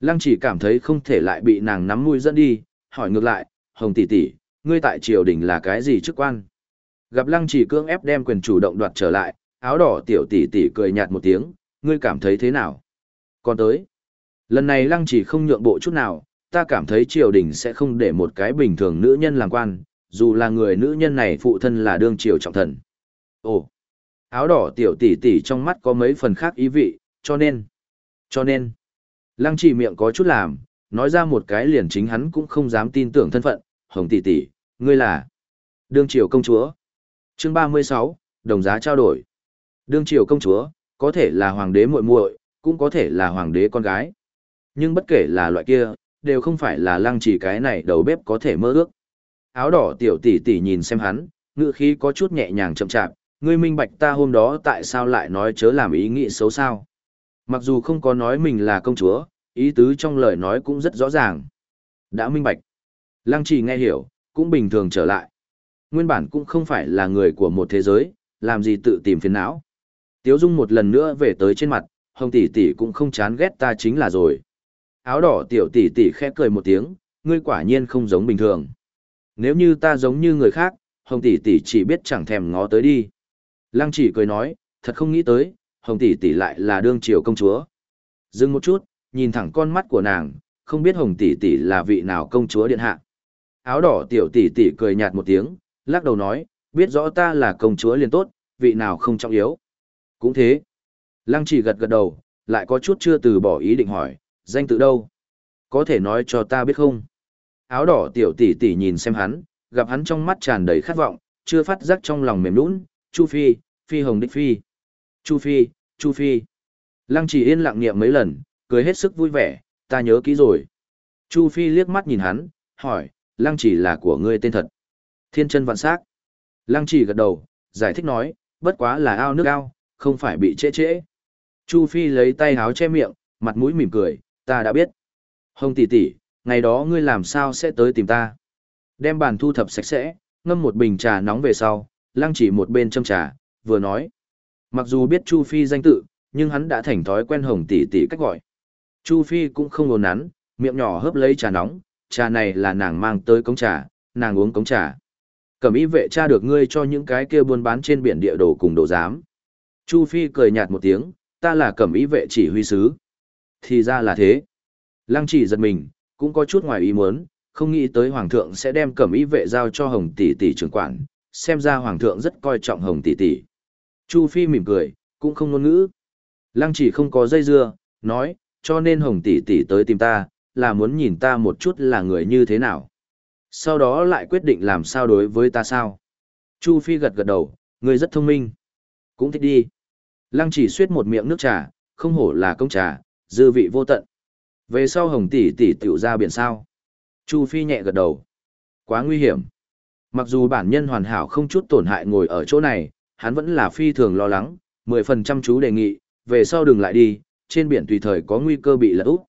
Lăng chỉ cảm thấy không thể lại bị nàng nắm mũi dẫn đi, hỏi ngược lại, hồng tỷ tỷ, ngươi tại triều đình là cái gì chức quan? Gặp lăng chỉ cưỡng ép đem quyền chủ động đoạt trở lại, áo đỏ tiểu tỷ tỷ cười nhạt một tiếng, ngươi cảm thấy thế nào? Còn tới, lần này lăng chỉ không nhượng bộ chút nào, ta cảm thấy triều đình sẽ không để một cái bình thường nữ nhân làm quan, dù là người nữ nhân này phụ thân là đương triều trọng thần. Ồ, áo đỏ tiểu tỷ tỷ trong mắt có mấy phần khác ý vị, cho nên, cho nên, lăng chỉ miệng có chút làm, nói ra một cái liền chính hắn cũng không dám tin tưởng thân phận, hồng tỷ tỷ, ngươi là đương triều công chúa. Chương 36, đồng giá trao đổi. Đương triều công chúa, có thể là hoàng đế muội muội, cũng có thể là hoàng đế con gái. Nhưng bất kể là loại kia, đều không phải là lăng chỉ cái này đầu bếp có thể mơ ước. Áo đỏ tiểu tỷ tỷ nhìn xem hắn, ngựa khí có chút nhẹ nhàng chậm chạp, ngươi minh bạch ta hôm đó tại sao lại nói chớ làm ý nghĩ xấu sao. Mặc dù không có nói mình là công chúa, ý tứ trong lời nói cũng rất rõ ràng. Đã minh bạch. Lăng chỉ nghe hiểu, cũng bình thường trở lại. Nguyên bản cũng không phải là người của một thế giới, làm gì tự tìm phiền não. Tiếu Dung một lần nữa về tới trên mặt, Hồng tỷ tỷ cũng không chán ghét ta chính là rồi. Áo đỏ tiểu tỷ tỷ khẽ cười một tiếng, ngươi quả nhiên không giống bình thường. Nếu như ta giống như người khác, Hồng tỷ tỷ chỉ biết chẳng thèm ngó tới đi. Lăng chỉ cười nói, thật không nghĩ tới, Hồng tỷ tỷ lại là đương triều công chúa. Dừng một chút, nhìn thẳng con mắt của nàng, không biết Hồng tỷ tỷ là vị nào công chúa điện hạ. Áo đỏ tiểu tỷ tỷ cười nhạt một tiếng, lắc đầu nói, biết rõ ta là công chúa liền tốt, vị nào không trọng yếu. Cũng thế. Lăng chỉ gật gật đầu, lại có chút chưa từ bỏ ý định hỏi, danh tự đâu? Có thể nói cho ta biết không? Áo đỏ tiểu tỷ tỷ nhìn xem hắn, gặp hắn trong mắt tràn đầy khát vọng, chưa phát giác trong lòng mềm nũng, Chu Phi, Phi Hồng Đích Phi. Chu Phi, Chu Phi. Lăng chỉ yên lặng niệm mấy lần, cười hết sức vui vẻ, ta nhớ kỹ rồi. Chu Phi liếc mắt nhìn hắn, hỏi, lăng chỉ là của ngươi tên thật. Thiên chân vạn sắc. Lăng chỉ gật đầu, giải thích nói, bất quá là ao nước ao, không phải bị trễ trễ. Chu Phi lấy tay háo che miệng, mặt mũi mỉm cười, ta đã biết. Hồng tỷ tỷ, ngày đó ngươi làm sao sẽ tới tìm ta? Đem bàn thu thập sạch sẽ, ngâm một bình trà nóng về sau, lăng chỉ một bên châm trà, vừa nói. Mặc dù biết Chu Phi danh tự, nhưng hắn đã thành thói quen Hồng tỷ tỷ cách gọi. Chu Phi cũng không ngồn nắn, miệng nhỏ hớp lấy trà nóng, trà này là nàng mang tới cống trà, nàng uống cống trà. Cẩm ý vệ cha được ngươi cho những cái kia buôn bán trên biển địa đồ cùng đồ giám. Chu Phi cười nhạt một tiếng, ta là cẩm ý vệ chỉ huy sứ. Thì ra là thế. Lăng chỉ giật mình, cũng có chút ngoài ý muốn, không nghĩ tới hoàng thượng sẽ đem cẩm ý vệ giao cho hồng tỷ tỷ trưởng quản, xem ra hoàng thượng rất coi trọng hồng tỷ tỷ. Chu Phi mỉm cười, cũng không ngôn ngữ. Lăng chỉ không có dây dưa, nói, cho nên hồng tỷ tỷ tới tìm ta, là muốn nhìn ta một chút là người như thế nào. Sau đó lại quyết định làm sao đối với ta sao. Chu Phi gật gật đầu, người rất thông minh. Cũng thích đi. Lăng chỉ suyết một miệng nước trà, không hổ là công trà, dư vị vô tận. Về sau hồng tỷ tỷ tiểu ra biển sao. Chu Phi nhẹ gật đầu. Quá nguy hiểm. Mặc dù bản nhân hoàn hảo không chút tổn hại ngồi ở chỗ này, hắn vẫn là phi thường lo lắng, mười phần trăm chú đề nghị, về sau đừng lại đi, trên biển tùy thời có nguy cơ bị lật úp.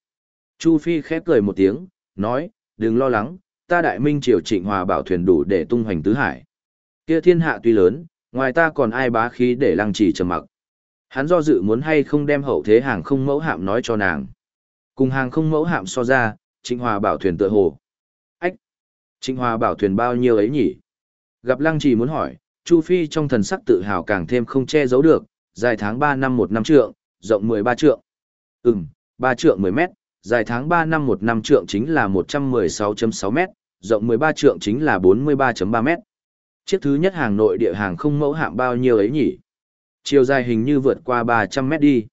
Chu Phi khép cười một tiếng, nói, đừng lo lắng, ta đại minh triều trịnh hòa bảo thuyền đủ để tung hoành tứ hải. Kia thiên hạ tuy lớn, ngoài ta còn ai bá khí để lăng trì trầm mặc. Hắn do dự muốn hay không đem hậu thế hàng không mẫu hạm nói cho nàng. Cùng hàng không mẫu hạm so ra, trịnh hòa bảo thuyền tựa hồ. Ách! Trịnh hòa bảo thuyền bao nhiêu ấy nhỉ? Gặp lăng trì muốn hỏi, Chu Phi trong thần sắc tự hào càng thêm không che giấu được, dài tháng 3 năm một năm trượng, rộng 13 trượng. Ừm, 3 trượng 10 mét, dài tháng 3 năm một năm trượng chính là 116.6 mét, rộng 13 trượng chính là 43.3 mét. Chiếc thứ nhất hàng nội địa hàng không mẫu hạm bao nhiêu ấy nhỉ? Chiều dài hình như vượt qua 300 mét đi.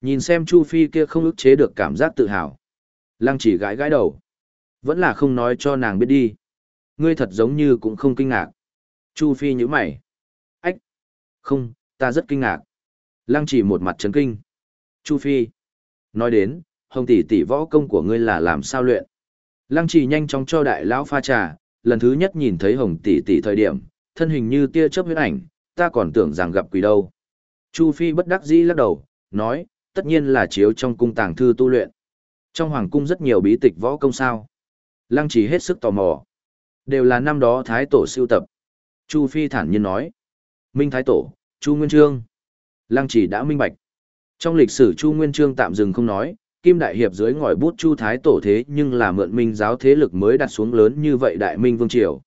Nhìn xem Chu Phi kia không ức chế được cảm giác tự hào. Lăng chỉ gãi gãi đầu. Vẫn là không nói cho nàng biết đi. Ngươi thật giống như cũng không kinh ngạc. Chu Phi nhíu mày. Ách! Không, ta rất kinh ngạc. Lăng chỉ một mặt chấn kinh. Chu Phi. Nói đến, hồng tỷ tỷ võ công của ngươi là làm sao luyện. Lăng chỉ nhanh chóng cho đại lão pha trà, lần thứ nhất nhìn thấy hồng tỷ tỷ thời điểm, thân hình như tia chớp huyết ảnh, ta còn tưởng rằng gặp quỷ đâu. Chu Phi bất đắc dĩ lắc đầu, nói, tất nhiên là chiếu trong cung tàng thư tu luyện. Trong hoàng cung rất nhiều bí tịch võ công sao. Lăng chỉ hết sức tò mò. Đều là năm đó Thái Tổ siêu tập. Chu Phi thản nhiên nói. Minh Thái Tổ, Chu Nguyên Trương. Lăng chỉ đã minh bạch. Trong lịch sử Chu Nguyên Trương tạm dừng không nói, Kim Đại Hiệp dưới ngòi bút Chu Thái Tổ thế nhưng là mượn minh giáo thế lực mới đặt xuống lớn như vậy Đại Minh Vương Triều.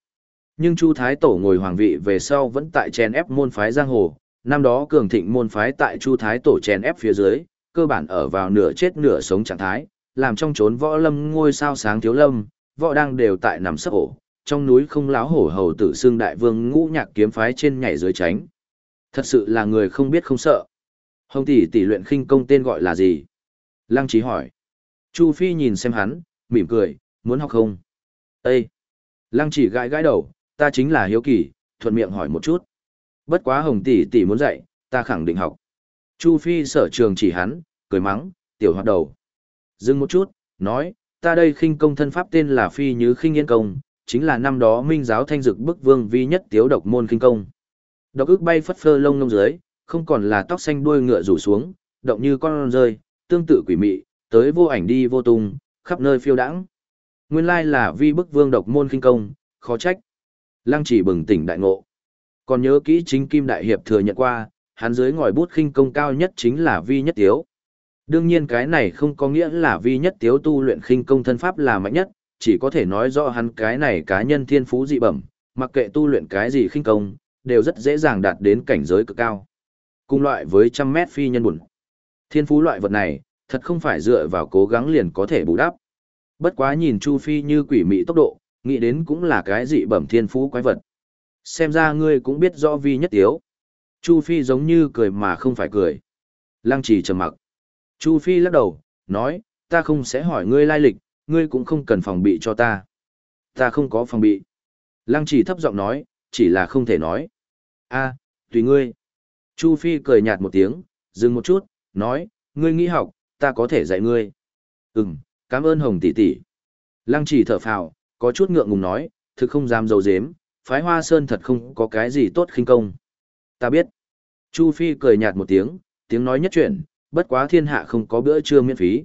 Nhưng Chu Thái Tổ ngồi hoàng vị về sau vẫn tại chèn ép môn phái giang hồ, năm đó cường thịnh môn phái tại Chu Thái Tổ chèn ép phía dưới, cơ bản ở vào nửa chết nửa sống trạng thái, làm trong trốn võ lâm ngôi sao sáng thiếu lâm, võ đang đều tại nằm sấp ổ, trong núi không láo hổ hầu tử xương đại vương ngũ nhạc kiếm phái trên nhảy dưới tránh. Thật sự là người không biết không sợ. Hồng tỷ tỷ luyện khinh công tên gọi là gì? Lăng trí hỏi. Chu Phi nhìn xem hắn, mỉm cười, muốn học không? Ê! Lăng chỉ gãi gãi đầu, ta chính là hiếu kỳ, thuận miệng hỏi một chút. Bất quá hồng tỷ tỷ muốn dạy, ta khẳng định học. Chu Phi sở trường chỉ hắn, cười mắng, tiểu hoạt đầu. Dừng một chút, nói, ta đây khinh công thân pháp tên là Phi Như khinh yên công, chính là năm đó minh giáo thanh dực bức vương vi nhất tiếu độc môn khinh công. Độc ức bay phất phơ lông lông dưới, không còn là tóc xanh đuôi ngựa rủ xuống, động như con rơi, tương tự quỷ mị, tới vô ảnh đi vô tung, khắp nơi phiêu đãng. Nguyên lai là vi bức vương độc môn khinh công, khó trách. Lăng chỉ bừng tỉnh đại ngộ. Còn nhớ kỹ chính Kim Đại Hiệp thừa nhận qua, hắn dưới ngòi bút khinh công cao nhất chính là vi nhất tiếu. Đương nhiên cái này không có nghĩa là vi nhất tiếu tu luyện khinh công thân pháp là mạnh nhất, chỉ có thể nói rõ hắn cái này cá nhân thiên phú dị bẩm, mặc kệ tu luyện cái gì khinh công, đều rất dễ dàng đạt đến cảnh giới cực cao. Cùng loại với trăm mét phi nhân bùn. Thiên phú loại vật này, thật không phải dựa vào cố gắng liền có thể bù đắp. Bất quá nhìn Chu Phi như quỷ mị tốc độ, nghĩ đến cũng là cái dị bẩm thiên phú quái vật. Xem ra ngươi cũng biết rõ vi nhất tiếu. Chu Phi giống như cười mà không phải cười. Lăng trì trầm mặc. Chu Phi lắc đầu, nói, ta không sẽ hỏi ngươi lai lịch, ngươi cũng không cần phòng bị cho ta. Ta không có phòng bị. Lăng trì thấp giọng nói, chỉ là không thể nói. a tùy ngươi. Chu Phi cười nhạt một tiếng, dừng một chút, nói, ngươi nghĩ học, ta có thể dạy ngươi. Ừm, cảm ơn Hồng tỷ tỷ. Lăng trì thở phào, có chút ngượng ngùng nói, thực không dám dấu dếm, phái hoa sơn thật không có cái gì tốt khinh công. Ta biết. Chu Phi cười nhạt một tiếng, tiếng nói nhất chuyển, bất quá thiên hạ không có bữa trưa miễn phí.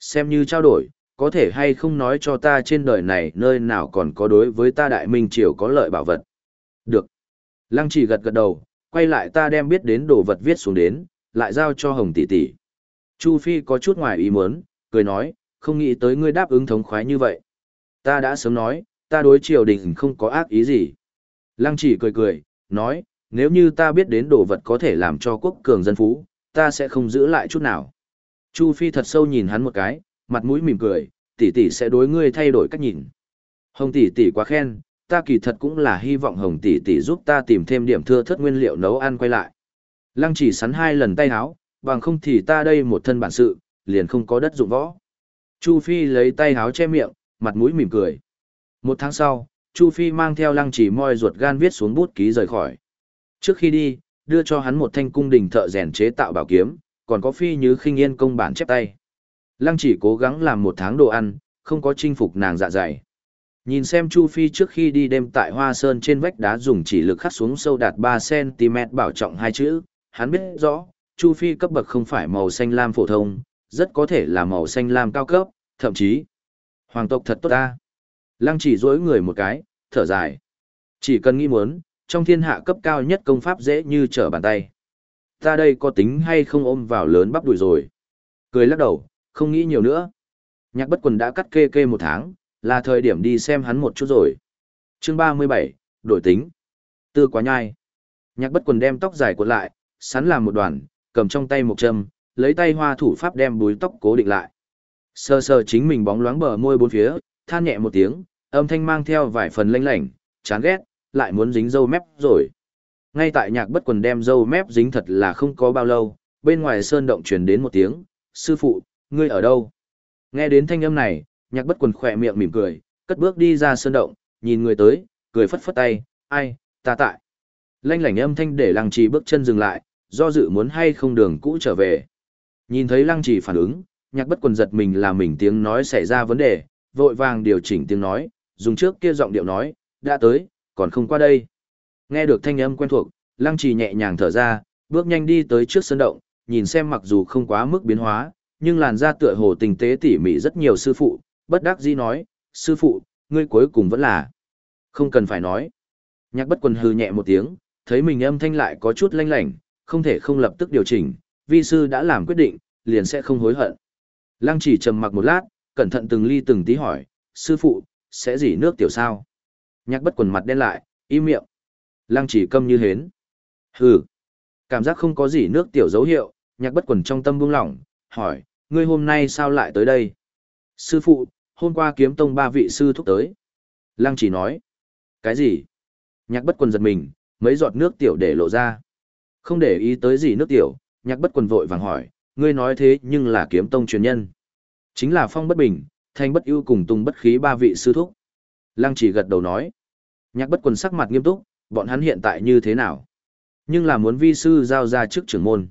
Xem như trao đổi, có thể hay không nói cho ta trên đời này nơi nào còn có đối với ta đại minh triều có lợi bảo vật. Được. Lăng chỉ gật gật đầu, quay lại ta đem biết đến đồ vật viết xuống đến, lại giao cho Hồng tỷ tỷ. Chu Phi có chút ngoài ý muốn, cười nói, không nghĩ tới ngươi đáp ứng thống khoái như vậy. Ta đã sớm nói, ta đối triều đình không có ác ý gì. Lăng chỉ cười cười, nói, nếu như ta biết đến đồ vật có thể làm cho quốc cường dân phú, ta sẽ không giữ lại chút nào. Chu Phi thật sâu nhìn hắn một cái, mặt mũi mỉm cười, tỷ tỷ sẽ đối ngươi thay đổi cách nhìn. Hồng tỷ tỷ quá khen, ta kỳ thật cũng là hy vọng Hồng tỷ tỷ giúp ta tìm thêm điểm thưa thất nguyên liệu nấu ăn quay lại. Lăng chỉ sắn hai lần tay háo, bằng không thì ta đây một thân bản sự, liền không có đất dụng võ. Chu Phi lấy tay háo che miệng, mặt mũi mỉm cười. Một tháng sau, Chu Phi mang theo lăng chỉ moi ruột gan viết xuống bút ký rời khỏi. Trước khi đi, đưa cho hắn một thanh cung đình thợ rèn chế tạo bảo kiếm, còn có Phi như khinh yên công bản chép tay. Lăng chỉ cố gắng làm một tháng đồ ăn, không có chinh phục nàng dạ dày. Nhìn xem Chu Phi trước khi đi đêm tại Hoa Sơn trên vách đá dùng chỉ lực khắc xuống sâu đạt 3cm bảo trọng hai chữ, hắn biết rõ, Chu Phi cấp bậc không phải màu xanh lam phổ thông, rất có thể là màu xanh lam cao cấp, thậm chí, hoàng tộc thật tốt ta. Lăng chỉ dối người một cái, thở dài. Chỉ cần nghĩ muốn, trong thiên hạ cấp cao nhất công pháp dễ như trở bàn tay. Ta đây có tính hay không ôm vào lớn bắp đùi rồi. Cười lắc đầu, không nghĩ nhiều nữa. Nhạc bất quần đã cắt kê kê một tháng, là thời điểm đi xem hắn một chút rồi. chương 37, đổi tính. Tư quá nhai. Nhạc bất quần đem tóc dài cuộn lại, sắn làm một đoàn, cầm trong tay một châm, lấy tay hoa thủ pháp đem búi tóc cố định lại. sờ sờ chính mình bóng loáng bờ môi bốn phía, than nhẹ một tiếng, âm thanh mang theo vài phần lênh lảnh, chán ghét, lại muốn dính dâu mép rồi. Ngay tại nhạc bất quần đem dâu mép dính thật là không có bao lâu, bên ngoài sơn động truyền đến một tiếng, sư phụ, ngươi ở đâu? Nghe đến thanh âm này, nhạc bất quần khỏe miệng mỉm cười, cất bước đi ra sơn động, nhìn người tới, cười phất phất tay, ai, ta tại. Lanh lảnh âm thanh để lăng trì bước chân dừng lại, do dự muốn hay không đường cũ trở về. Nhìn thấy lăng trì phản ứng, nhạc bất quần giật mình là mình tiếng nói xảy ra vấn đề, vội vàng điều chỉnh tiếng nói, dùng trước kia giọng điệu nói, đã tới, còn không qua đây. Nghe được thanh âm quen thuộc, lăng trì nhẹ nhàng thở ra, bước nhanh đi tới trước sân động, nhìn xem mặc dù không quá mức biến hóa, nhưng làn da tựa hồ tình tế tỉ mỉ rất nhiều sư phụ, bất đắc dĩ nói, sư phụ, ngươi cuối cùng vẫn là. Không cần phải nói. Nhạc bất quần hừ nhẹ một tiếng, thấy mình âm thanh lại có chút lanh lảnh, không thể không lập tức điều chỉnh, vi sư đã làm quyết định, liền sẽ không hối hận. Lăng chỉ trầm mặc một lát, cẩn thận từng ly từng tí hỏi, sư phụ, sẽ dỉ nước tiểu sao? Nhạc bất quần mặt đen lại, im miệng. Lăng chỉ câm như hến. Hừ. Cảm giác không có gì nước tiểu dấu hiệu, nhạc bất quần trong tâm buông lỏng, hỏi, ngươi hôm nay sao lại tới đây? Sư phụ, hôm qua kiếm tông ba vị sư thúc tới. Lăng chỉ nói. Cái gì? Nhạc bất quần giật mình, mấy giọt nước tiểu để lộ ra. Không để ý tới gì nước tiểu, nhạc bất quần vội vàng hỏi, ngươi nói thế nhưng là kiếm tông truyền nhân. Chính là phong bất bình, thanh bất ưu cùng tung bất khí ba vị sư thúc. Lăng chỉ gật đầu nói. Nhạc bất quần sắc mặt nghiêm túc, bọn hắn hiện tại như thế nào? Nhưng là muốn vi sư giao ra trước trưởng môn.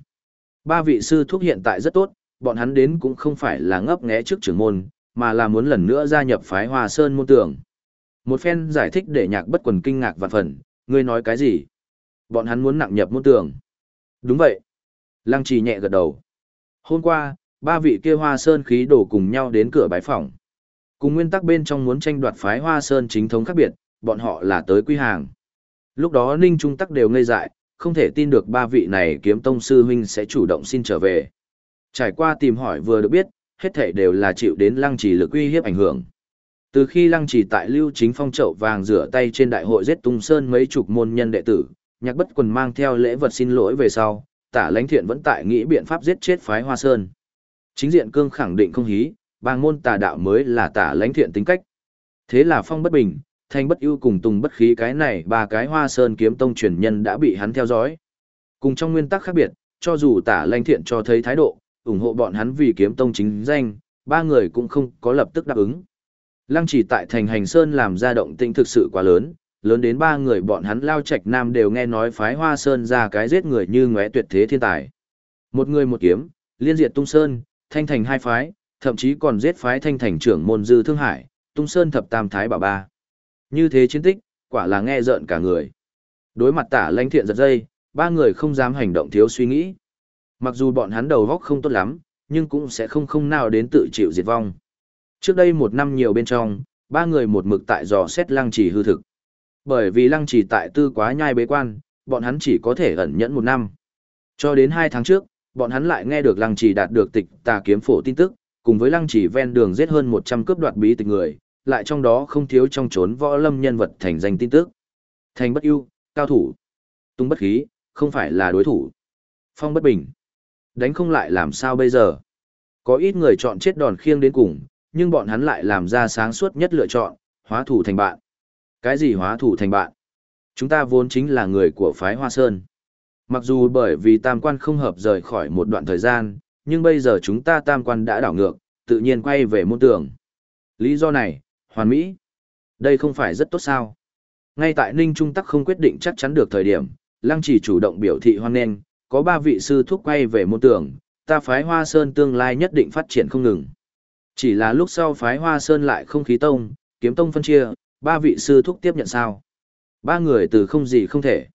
Ba vị sư thúc hiện tại rất tốt, bọn hắn đến cũng không phải là ngấp nghé trước trưởng môn, mà là muốn lần nữa gia nhập phái Hoa Sơn môn tưởng. Một phen giải thích để nhạc bất quần kinh ngạc vạn phần, ngươi nói cái gì? Bọn hắn muốn nặng nhập môn tưởng. Đúng vậy. Lăng trì nhẹ gật đầu. Hôm qua, ba vị kia Hoa Sơn khí đổ cùng nhau đến cửa bái phòng. Cùng nguyên tắc bên trong muốn tranh đoạt phái Hoa Sơn chính thống khác biệt, bọn họ là tới quy hàng. Lúc đó Ninh Trung Tắc đều ngây dại, không thể tin được ba vị này kiếm tông sư huynh sẽ chủ động xin trở về. Trải qua tìm hỏi vừa được biết, hết thể đều là chịu đến lăng trì lực uy hiếp ảnh hưởng. Từ khi lăng trì tại lưu chính phong trậu vàng rửa tay trên đại hội giết tung sơn mấy chục môn nhân đệ tử, nhạc bất quần mang theo lễ vật xin lỗi về sau, tả lãnh thiện vẫn tại nghĩ biện pháp giết chết phái hoa sơn. Chính diện cương khẳng định không hí, bang môn tà đạo mới là tả lãnh thiện tính cách. Thế là phong bất bình, thanh bất ưu cùng tùng bất khí cái này ba cái hoa sơn kiếm tông truyền nhân đã bị hắn theo dõi. Cùng trong nguyên tắc khác biệt, cho dù tả lãnh thiện cho thấy thái độ, ủng hộ bọn hắn vì kiếm tông chính danh, ba người cũng không có lập tức đáp ứng. Lăng chỉ tại thành hành sơn làm ra động tĩnh thực sự quá lớn, lớn đến ba người bọn hắn lao trạch nam đều nghe nói phái hoa sơn ra cái giết người như ngóe tuyệt thế thiên tài. Một người một kiếm, liên diệt tung sơn, thanh thành hai phái, thậm chí còn giết phái thanh thành trưởng môn dư thương hải, tung sơn thập tam thái bảo ba. Như thế chiến tích, quả là nghe rợn cả người. Đối mặt tả lãnh thiện giật dây, ba người không dám hành động thiếu suy nghĩ. Mặc dù bọn hắn đầu góc không tốt lắm, nhưng cũng sẽ không không nào đến tự chịu diệt vong. Trước đây một năm nhiều bên trong, ba người một mực tại dò xét lăng trì hư thực. Bởi vì lăng trì tại tư quá nhai bế quan, bọn hắn chỉ có thể ẩn nhẫn một năm. Cho đến hai tháng trước, bọn hắn lại nghe được lăng trì đạt được tịch tà kiếm phổ tin tức, cùng với lăng trì ven đường giết hơn 100 cướp đoạt bí tịch người, lại trong đó không thiếu trong trốn võ lâm nhân vật thành danh tin tức. Thành bất ưu, cao thủ, tung bất khí, không phải là đối thủ. Phong bất bình. Đánh không lại làm sao bây giờ? Có ít người chọn chết đòn khiêng đến cùng, nhưng bọn hắn lại làm ra sáng suốt nhất lựa chọn, hóa thủ thành bạn. Cái gì hóa thủ thành bạn? Chúng ta vốn chính là người của phái Hoa Sơn. Mặc dù bởi vì tam quan không hợp rời khỏi một đoạn thời gian, nhưng bây giờ chúng ta tam quan đã đảo ngược, tự nhiên quay về môn tưởng. Lý do này, hoàn mỹ. Đây không phải rất tốt sao? Ngay tại Ninh Trung Tắc không quyết định chắc chắn được thời điểm, Lăng chỉ chủ động biểu thị hoan nghênh, có ba vị sư thúc quay về môn tưởng, ta phái Hoa Sơn tương lai nhất định phát triển không ngừng. Chỉ là lúc sau phái Hoa Sơn lại không khí tông, kiếm tông phân chia, ba vị sư thúc tiếp nhận sao? Ba người từ không gì không thể.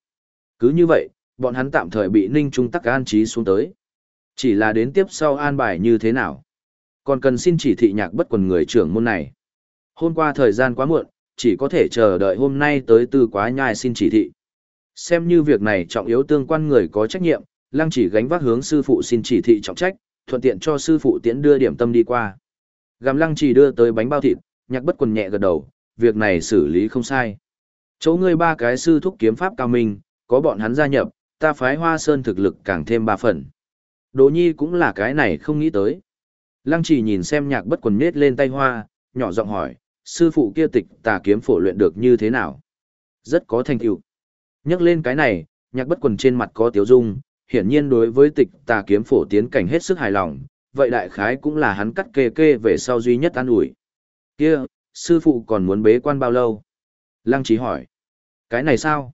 Cứ như vậy, bọn hắn tạm thời bị Ninh Trung Tắc an trí xuống tới. Chỉ là đến tiếp sau an bài như thế nào? Còn cần xin chỉ thị nhạc bất quần người trưởng môn này. Hôm qua thời gian quá muộn, chỉ có thể chờ đợi hôm nay tới tư quá nhai xin chỉ thị. Xem như việc này trọng yếu tương quan người có trách nhiệm, lăng chỉ gánh vác hướng sư phụ xin chỉ thị trọng trách, thuận tiện cho sư phụ tiễn đưa điểm tâm đi qua. Gàm lăng chỉ đưa tới bánh bao thịt, nhạc bất quần nhẹ gật đầu, việc này xử lý không sai. Chỗ ngươi ba cái sư thúc kiếm pháp cao minh, có bọn hắn gia nhập, ta phái hoa sơn thực lực càng thêm ba phần. Đỗ nhi cũng là cái này không nghĩ tới. Lăng chỉ nhìn xem nhạc bất quần nết lên tay hoa, nhỏ giọng hỏi, sư phụ kia tịch tà kiếm phổ luyện được như thế nào? Rất có thành tựu. Nhắc lên cái này, nhạc bất quần trên mặt có tiếu dung, hiển nhiên đối với tịch tà kiếm phổ tiến cảnh hết sức hài lòng, vậy đại khái cũng là hắn cắt kê kê về sau duy nhất an ủi. Kia, sư phụ còn muốn bế quan bao lâu? Lăng trí hỏi. Cái này sao?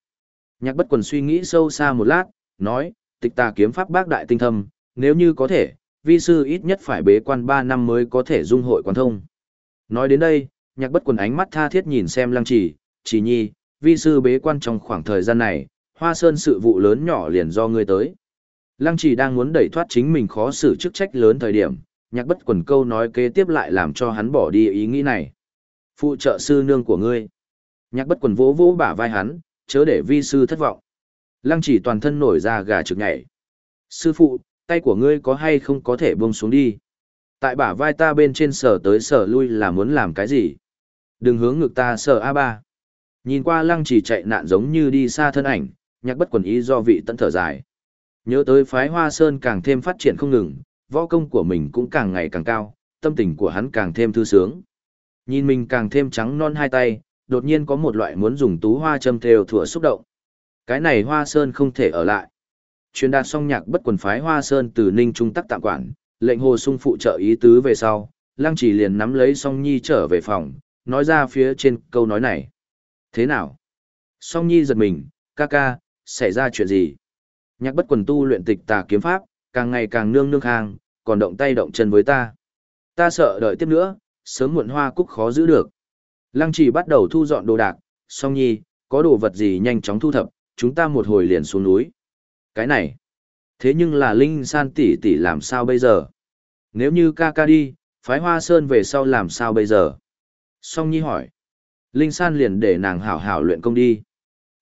Nhạc bất quần suy nghĩ sâu xa một lát, nói, tịch tà kiếm pháp bác đại tinh thâm, nếu như có thể, vi sư ít nhất phải bế quan 3 năm mới có thể dung hội quan thông. Nói đến đây, nhạc bất quần ánh mắt tha thiết nhìn xem lăng chỉ, chỉ nhi, vi sư bế quan trong khoảng thời gian này, hoa sơn sự vụ lớn nhỏ liền do ngươi tới. Lăng chỉ đang muốn đẩy thoát chính mình khó xử chức trách lớn thời điểm, nhạc bất quần câu nói kế tiếp lại làm cho hắn bỏ đi ý nghĩ này. Phụ trợ sư nương của ngươi. Nhạc bất quần vỗ vỗ bả vai hắn, chớ để vi sư thất vọng. Lăng chỉ toàn thân nổi ra gà trực nhảy. Sư phụ, tay của ngươi có hay không có thể buông xuống đi. Tại bả vai ta bên trên sở tới sở lui là muốn làm cái gì? Đừng hướng ngực ta sở A3. Nhìn qua lăng chỉ chạy nạn giống như đi xa thân ảnh, nhạc bất quần ý do vị tận thở dài. Nhớ tới phái hoa sơn càng thêm phát triển không ngừng, võ công của mình cũng càng ngày càng cao, tâm tình của hắn càng thêm thư sướng. Nhìn mình càng thêm trắng non hai tay, đột nhiên có một loại muốn dùng tú hoa châm theo thủa xúc động. Cái này hoa sơn không thể ở lại. Truyền đạt xong nhạc bất quần phái hoa sơn từ ninh trung tắc tạm quản, lệnh hồ sung phụ trợ ý tứ về sau, lăng chỉ liền nắm lấy song nhi trở về phòng, nói ra phía trên câu nói này. Thế nào? Song nhi giật mình, ca ca, xảy ra chuyện gì? Nhạc bất quần tu luyện tịch tà kiếm pháp, càng ngày càng nương nương hàng, còn động tay động chân với ta. Ta sợ đợi tiếp nữa, sớm muộn hoa cúc khó giữ được. Lăng chỉ bắt đầu thu dọn đồ đạc, song nhi, có đồ vật gì nhanh chóng thu thập, chúng ta một hồi liền xuống núi. Cái này, thế nhưng là Linh San tỷ tỷ làm sao bây giờ? Nếu như ca ca đi, phái hoa sơn về sau làm sao bây giờ? Song nhi hỏi. Linh San liền để nàng hảo hảo luyện công đi.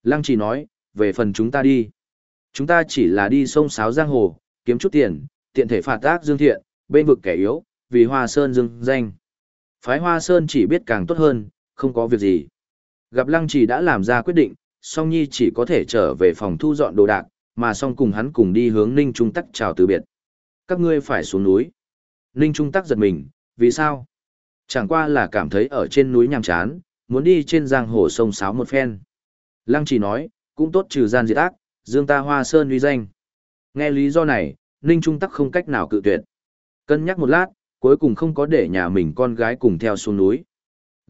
Lăng chỉ nói, về phần chúng ta đi. Chúng ta chỉ là đi sông sáo giang hồ, kiếm chút tiền, tiện thể phạt ác dương thiện, bên vực kẻ yếu, vì hoa sơn dương danh. Phái hoa sơn chỉ biết càng tốt hơn, không có việc gì. Gặp lăng chỉ đã làm ra quyết định, song nhi chỉ có thể trở về phòng thu dọn đồ đạc, mà song cùng hắn cùng đi hướng ninh trung tắc chào từ biệt. Các ngươi phải xuống núi. Ninh trung tắc giật mình, vì sao? Chẳng qua là cảm thấy ở trên núi nhàm chán, muốn đi trên giang hồ sông sáo một phen. Lăng chỉ nói, cũng tốt trừ gian diệt ác, dương ta hoa sơn uy danh. Nghe lý do này, Ninh Trung Tắc không cách nào cự tuyệt. Cân nhắc một lát, cuối cùng không có để nhà mình con gái cùng theo xuống núi.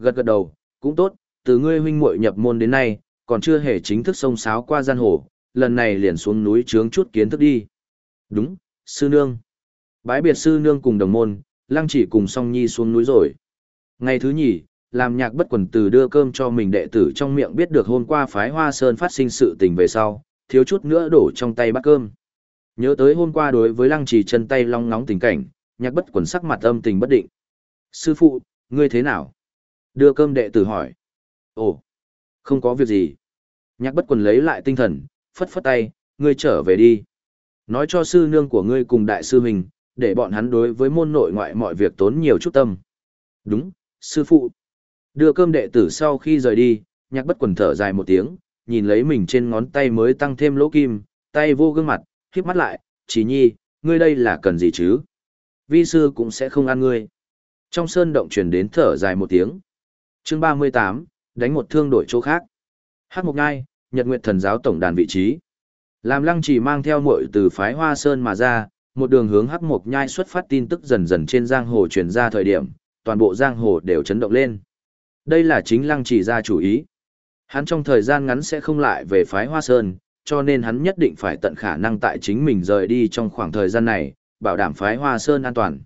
Gật gật đầu, cũng tốt, từ ngươi huynh muội nhập môn đến nay, còn chưa hề chính thức sông sáo qua gian hồ, lần này liền xuống núi trướng chút kiến thức đi. Đúng, sư nương. Bái biệt sư nương cùng đồng môn, lăng chỉ cùng song nhi xuống núi rồi. Ngày thứ nhì, làm nhạc bất quần từ đưa cơm cho mình đệ tử trong miệng biết được hôm qua phái hoa sơn phát sinh sự tình về sau, thiếu chút nữa đổ trong tay bát cơm. Nhớ tới hôm qua đối với lăng trì chân tay long nóng tình cảnh, nhạc bất quần sắc mặt âm tình bất định. Sư phụ, ngươi thế nào? Đưa cơm đệ tử hỏi. Ồ, không có việc gì. Nhạc bất quần lấy lại tinh thần, phất phất tay, ngươi trở về đi. Nói cho sư nương của ngươi cùng đại sư mình, để bọn hắn đối với môn nội ngoại mọi việc tốn nhiều chút tâm. Đúng, sư phụ. Đưa cơm đệ tử sau khi rời đi, nhạc bất quần thở dài một tiếng, nhìn lấy mình trên ngón tay mới tăng thêm lỗ kim, tay vô gương mặt, khiếp mắt lại, chỉ nhi, ngươi đây là cần gì chứ? Vi sư cũng sẽ không ăn ngươi. Trong sơn động truyền đến thở dài một tiếng chương 38, đánh một thương đổi chỗ khác. Hát một ngai, Nhật Nguyệt Thần giáo tổng đàn vị trí. Làm lăng chỉ mang theo muội từ phái Hoa Sơn mà ra, một đường hướng hắc mộc nhai xuất phát tin tức dần dần trên giang hồ truyền ra thời điểm, toàn bộ giang hồ đều chấn động lên. Đây là chính lăng chỉ ra chủ ý. Hắn trong thời gian ngắn sẽ không lại về phái Hoa Sơn, cho nên hắn nhất định phải tận khả năng tại chính mình rời đi trong khoảng thời gian này, bảo đảm phái Hoa Sơn an toàn.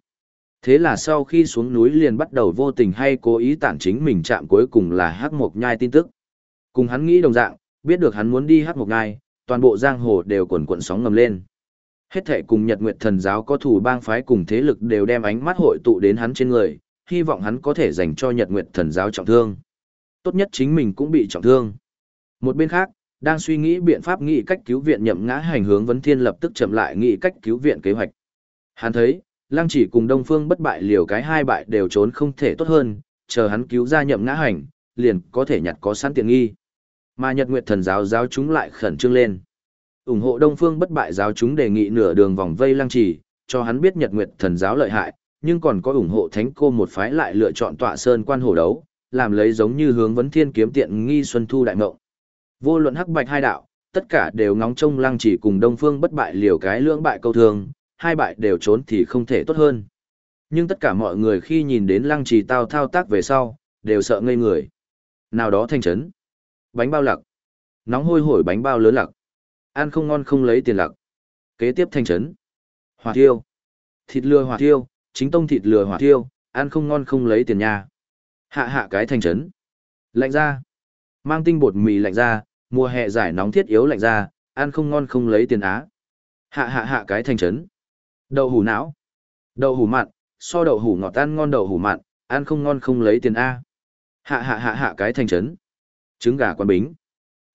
Thế là sau khi xuống núi liền bắt đầu vô tình hay cố ý tản chính mình chạm cuối cùng là Hắc Mộc Nhai tin tức. Cùng hắn nghĩ đồng dạng, biết được hắn muốn đi Hắc Mộc Nhai, toàn bộ giang hồ đều cuộn cuộn sóng ngầm lên. Hết thệ cùng Nhật Nguyệt Thần giáo có thủ bang phái cùng thế lực đều đem ánh mắt hội tụ đến hắn trên người, hy vọng hắn có thể dành cho Nhật Nguyệt Thần giáo trọng thương. Tốt nhất chính mình cũng bị trọng thương. Một bên khác, đang suy nghĩ biện pháp nghĩ cách cứu viện nhậm ngã hành hướng vấn thiên lập tức chậm lại nghĩ cách cứu viện kế hoạch. Hắn thấy, Lăng chỉ cùng Đông Phương bất bại liều cái hai bại đều trốn không thể tốt hơn, chờ hắn cứu ra nhậm ngã hành, liền có thể nhặt có sẵn tiện nghi. Mà Nhật Nguyệt Thần giáo giáo chúng lại khẩn trương lên. ủng hộ Đông Phương bất bại giáo chúng đề nghị nửa đường vòng vây Lăng chỉ, cho hắn biết Nhật Nguyệt Thần giáo lợi hại, nhưng còn có ủng hộ Thánh cô một phái lại lựa chọn tọa sơn quan hổ đấu, làm lấy giống như hướng vấn thiên kiếm tiện nghi xuân thu đại mộng. Vô luận hắc bạch hai đạo, tất cả đều ngóng trông lăng chỉ cùng đông phương bất bại liều cái lưỡng bại câu thường, hai bại đều trốn thì không thể tốt hơn. Nhưng tất cả mọi người khi nhìn đến lăng trì tao thao tác về sau, đều sợ ngây người. Nào đó thanh chấn, Bánh bao lặc. Nóng hôi hổi bánh bao lớn lặc. Ăn không ngon không lấy tiền lặc. Kế tiếp thanh chấn, Hỏa thiêu. Thịt lừa hỏa thiêu, chính tông thịt lừa hỏa thiêu, ăn không ngon không lấy tiền nha. Hạ hạ cái thanh chấn, Lạnh ra. Mang tinh bột mì lạnh ra, mùa hè giải nóng thiết yếu lạnh ra, ăn không ngon không lấy tiền á. Hạ hạ hạ cái thanh chấn. Đậu hủ não. Đậu hủ mặn, so đậu hủ ngọt ăn ngon đậu hủ mặn, ăn không ngon không lấy tiền A. Hạ hạ hạ hạ cái thành trấn. Trứng gà quán bính.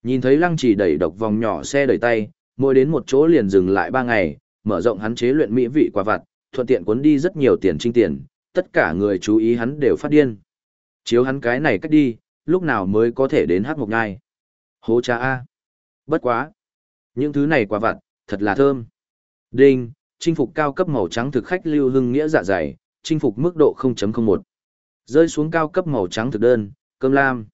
Nhìn thấy lăng chỉ đẩy độc vòng nhỏ xe đẩy tay, mỗi đến một chỗ liền dừng lại ba ngày, mở rộng hắn chế luyện mỹ vị quả vặt, thuận tiện cuốn đi rất nhiều tiền trinh tiền, tất cả người chú ý hắn đều phát điên. Chiếu hắn cái này cách đi, lúc nào mới có thể đến hát một ngai. Hố cha A. Bất quá. Những thứ này quả vặt, thật là thơm. Đinh, chinh phục cao cấp màu trắng thực khách lưu hưng nghĩa dạ dày, chinh phục mức độ 0.01. Rơi xuống cao cấp màu trắng thực đơn, cơm lam.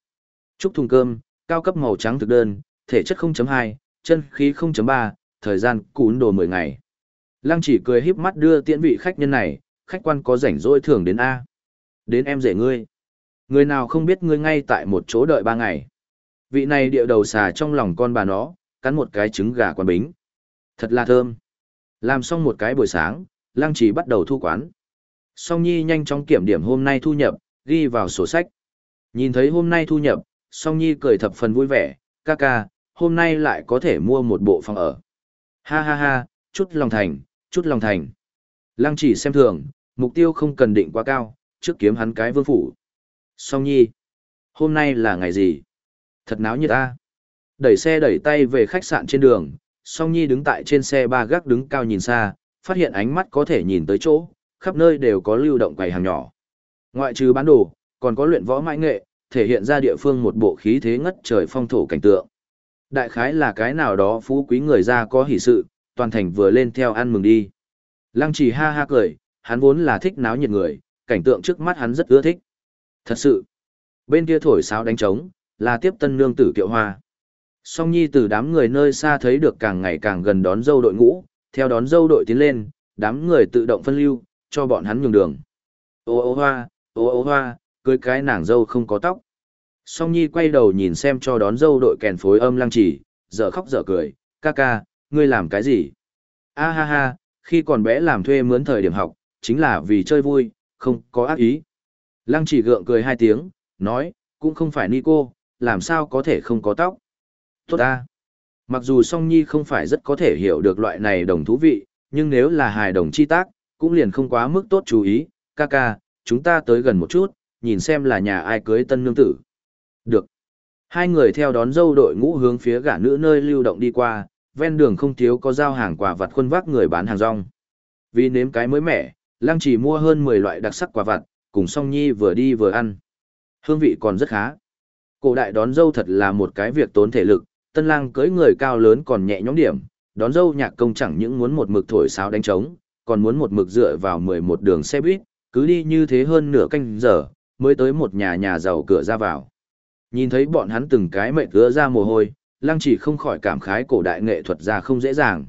Trúc thùng cơm, cao cấp màu trắng thực đơn, thể chất 0.2, chân khí 0.3, thời gian cún đồ 10 ngày. Lăng chỉ cười híp mắt đưa tiễn vị khách nhân này, khách quan có rảnh rỗi thường đến A. Đến em rể ngươi. Người nào không biết ngươi ngay tại một chỗ đợi ba ngày. Vị này điệu đầu xà trong lòng con bà nó, cắn một cái trứng gà quán bính. Thật là thơm. Làm xong một cái buổi sáng, Lăng Chỉ bắt đầu thu quán. Song Nhi nhanh chóng kiểm điểm hôm nay thu nhập, ghi vào sổ sách. Nhìn thấy hôm nay thu nhập, Song Nhi cười thập phần vui vẻ, ca ca, hôm nay lại có thể mua một bộ phòng ở. Ha ha ha, chút lòng thành, chút lòng thành. Lăng chỉ xem thường, mục tiêu không cần định quá cao, trước kiếm hắn cái vương phủ. Song Nhi, hôm nay là ngày gì? Thật náo nhiệt ta. Đẩy xe đẩy tay về khách sạn trên đường, Song Nhi đứng tại trên xe ba gác đứng cao nhìn xa, phát hiện ánh mắt có thể nhìn tới chỗ, khắp nơi đều có lưu động quầy hàng nhỏ. Ngoại trừ bán đồ, còn có luyện võ mãi nghệ, thể hiện ra địa phương một bộ khí thế ngất trời phong thổ cảnh tượng. Đại khái là cái nào đó phú quý người ra có hỷ sự, toàn thành vừa lên theo ăn mừng đi. Lăng trì ha ha cười, hắn vốn là thích náo nhiệt người, cảnh tượng trước mắt hắn rất ưa thích. Thật sự, bên kia thổi sáo đánh trống, là tiếp tân nương tử kiệu hoa. Song Nhi từ đám người nơi xa thấy được càng ngày càng gần đón dâu đội ngũ, theo đón dâu đội tiến lên, đám người tự động phân lưu, cho bọn hắn nhường đường. Ô ô hoa, ô ô hoa, cưới cái nàng dâu không có tóc. Song Nhi quay đầu nhìn xem cho đón dâu đội kèn phối âm lăng chỉ, dở khóc dở cười, ca ca, ngươi làm cái gì? A ha ha, khi còn bé làm thuê mướn thời điểm học, chính là vì chơi vui, không có ác ý. Lăng chỉ gượng cười hai tiếng, nói, cũng không phải ni cô, làm sao có thể không có tóc. Tốt ta. Mặc dù song nhi không phải rất có thể hiểu được loại này đồng thú vị, nhưng nếu là hài đồng chi tác, cũng liền không quá mức tốt chú ý, ca ca, chúng ta tới gần một chút, nhìn xem là nhà ai cưới tân nương tử. Được. Hai người theo đón dâu đội ngũ hướng phía gã nữ nơi lưu động đi qua, ven đường không thiếu có giao hàng quà vặt khuôn vác người bán hàng rong. Vì nếm cái mới mẻ, Lăng chỉ mua hơn 10 loại đặc sắc quà vặt, cùng song nhi vừa đi vừa ăn. Hương vị còn rất khá. Cổ đại đón dâu thật là một cái việc tốn thể lực, tân lang cưỡi người cao lớn còn nhẹ nhõm điểm, đón dâu nhạc công chẳng những muốn một mực thổi sáo đánh trống, còn muốn một mực dựa vào 11 đường xe buýt, cứ đi như thế hơn nửa canh giờ, mới tới một nhà nhà giàu cửa ra vào. Nhìn thấy bọn hắn từng cái mệt gỡ ra mồ hôi, lăng chỉ không khỏi cảm khái cổ đại nghệ thuật ra không dễ dàng.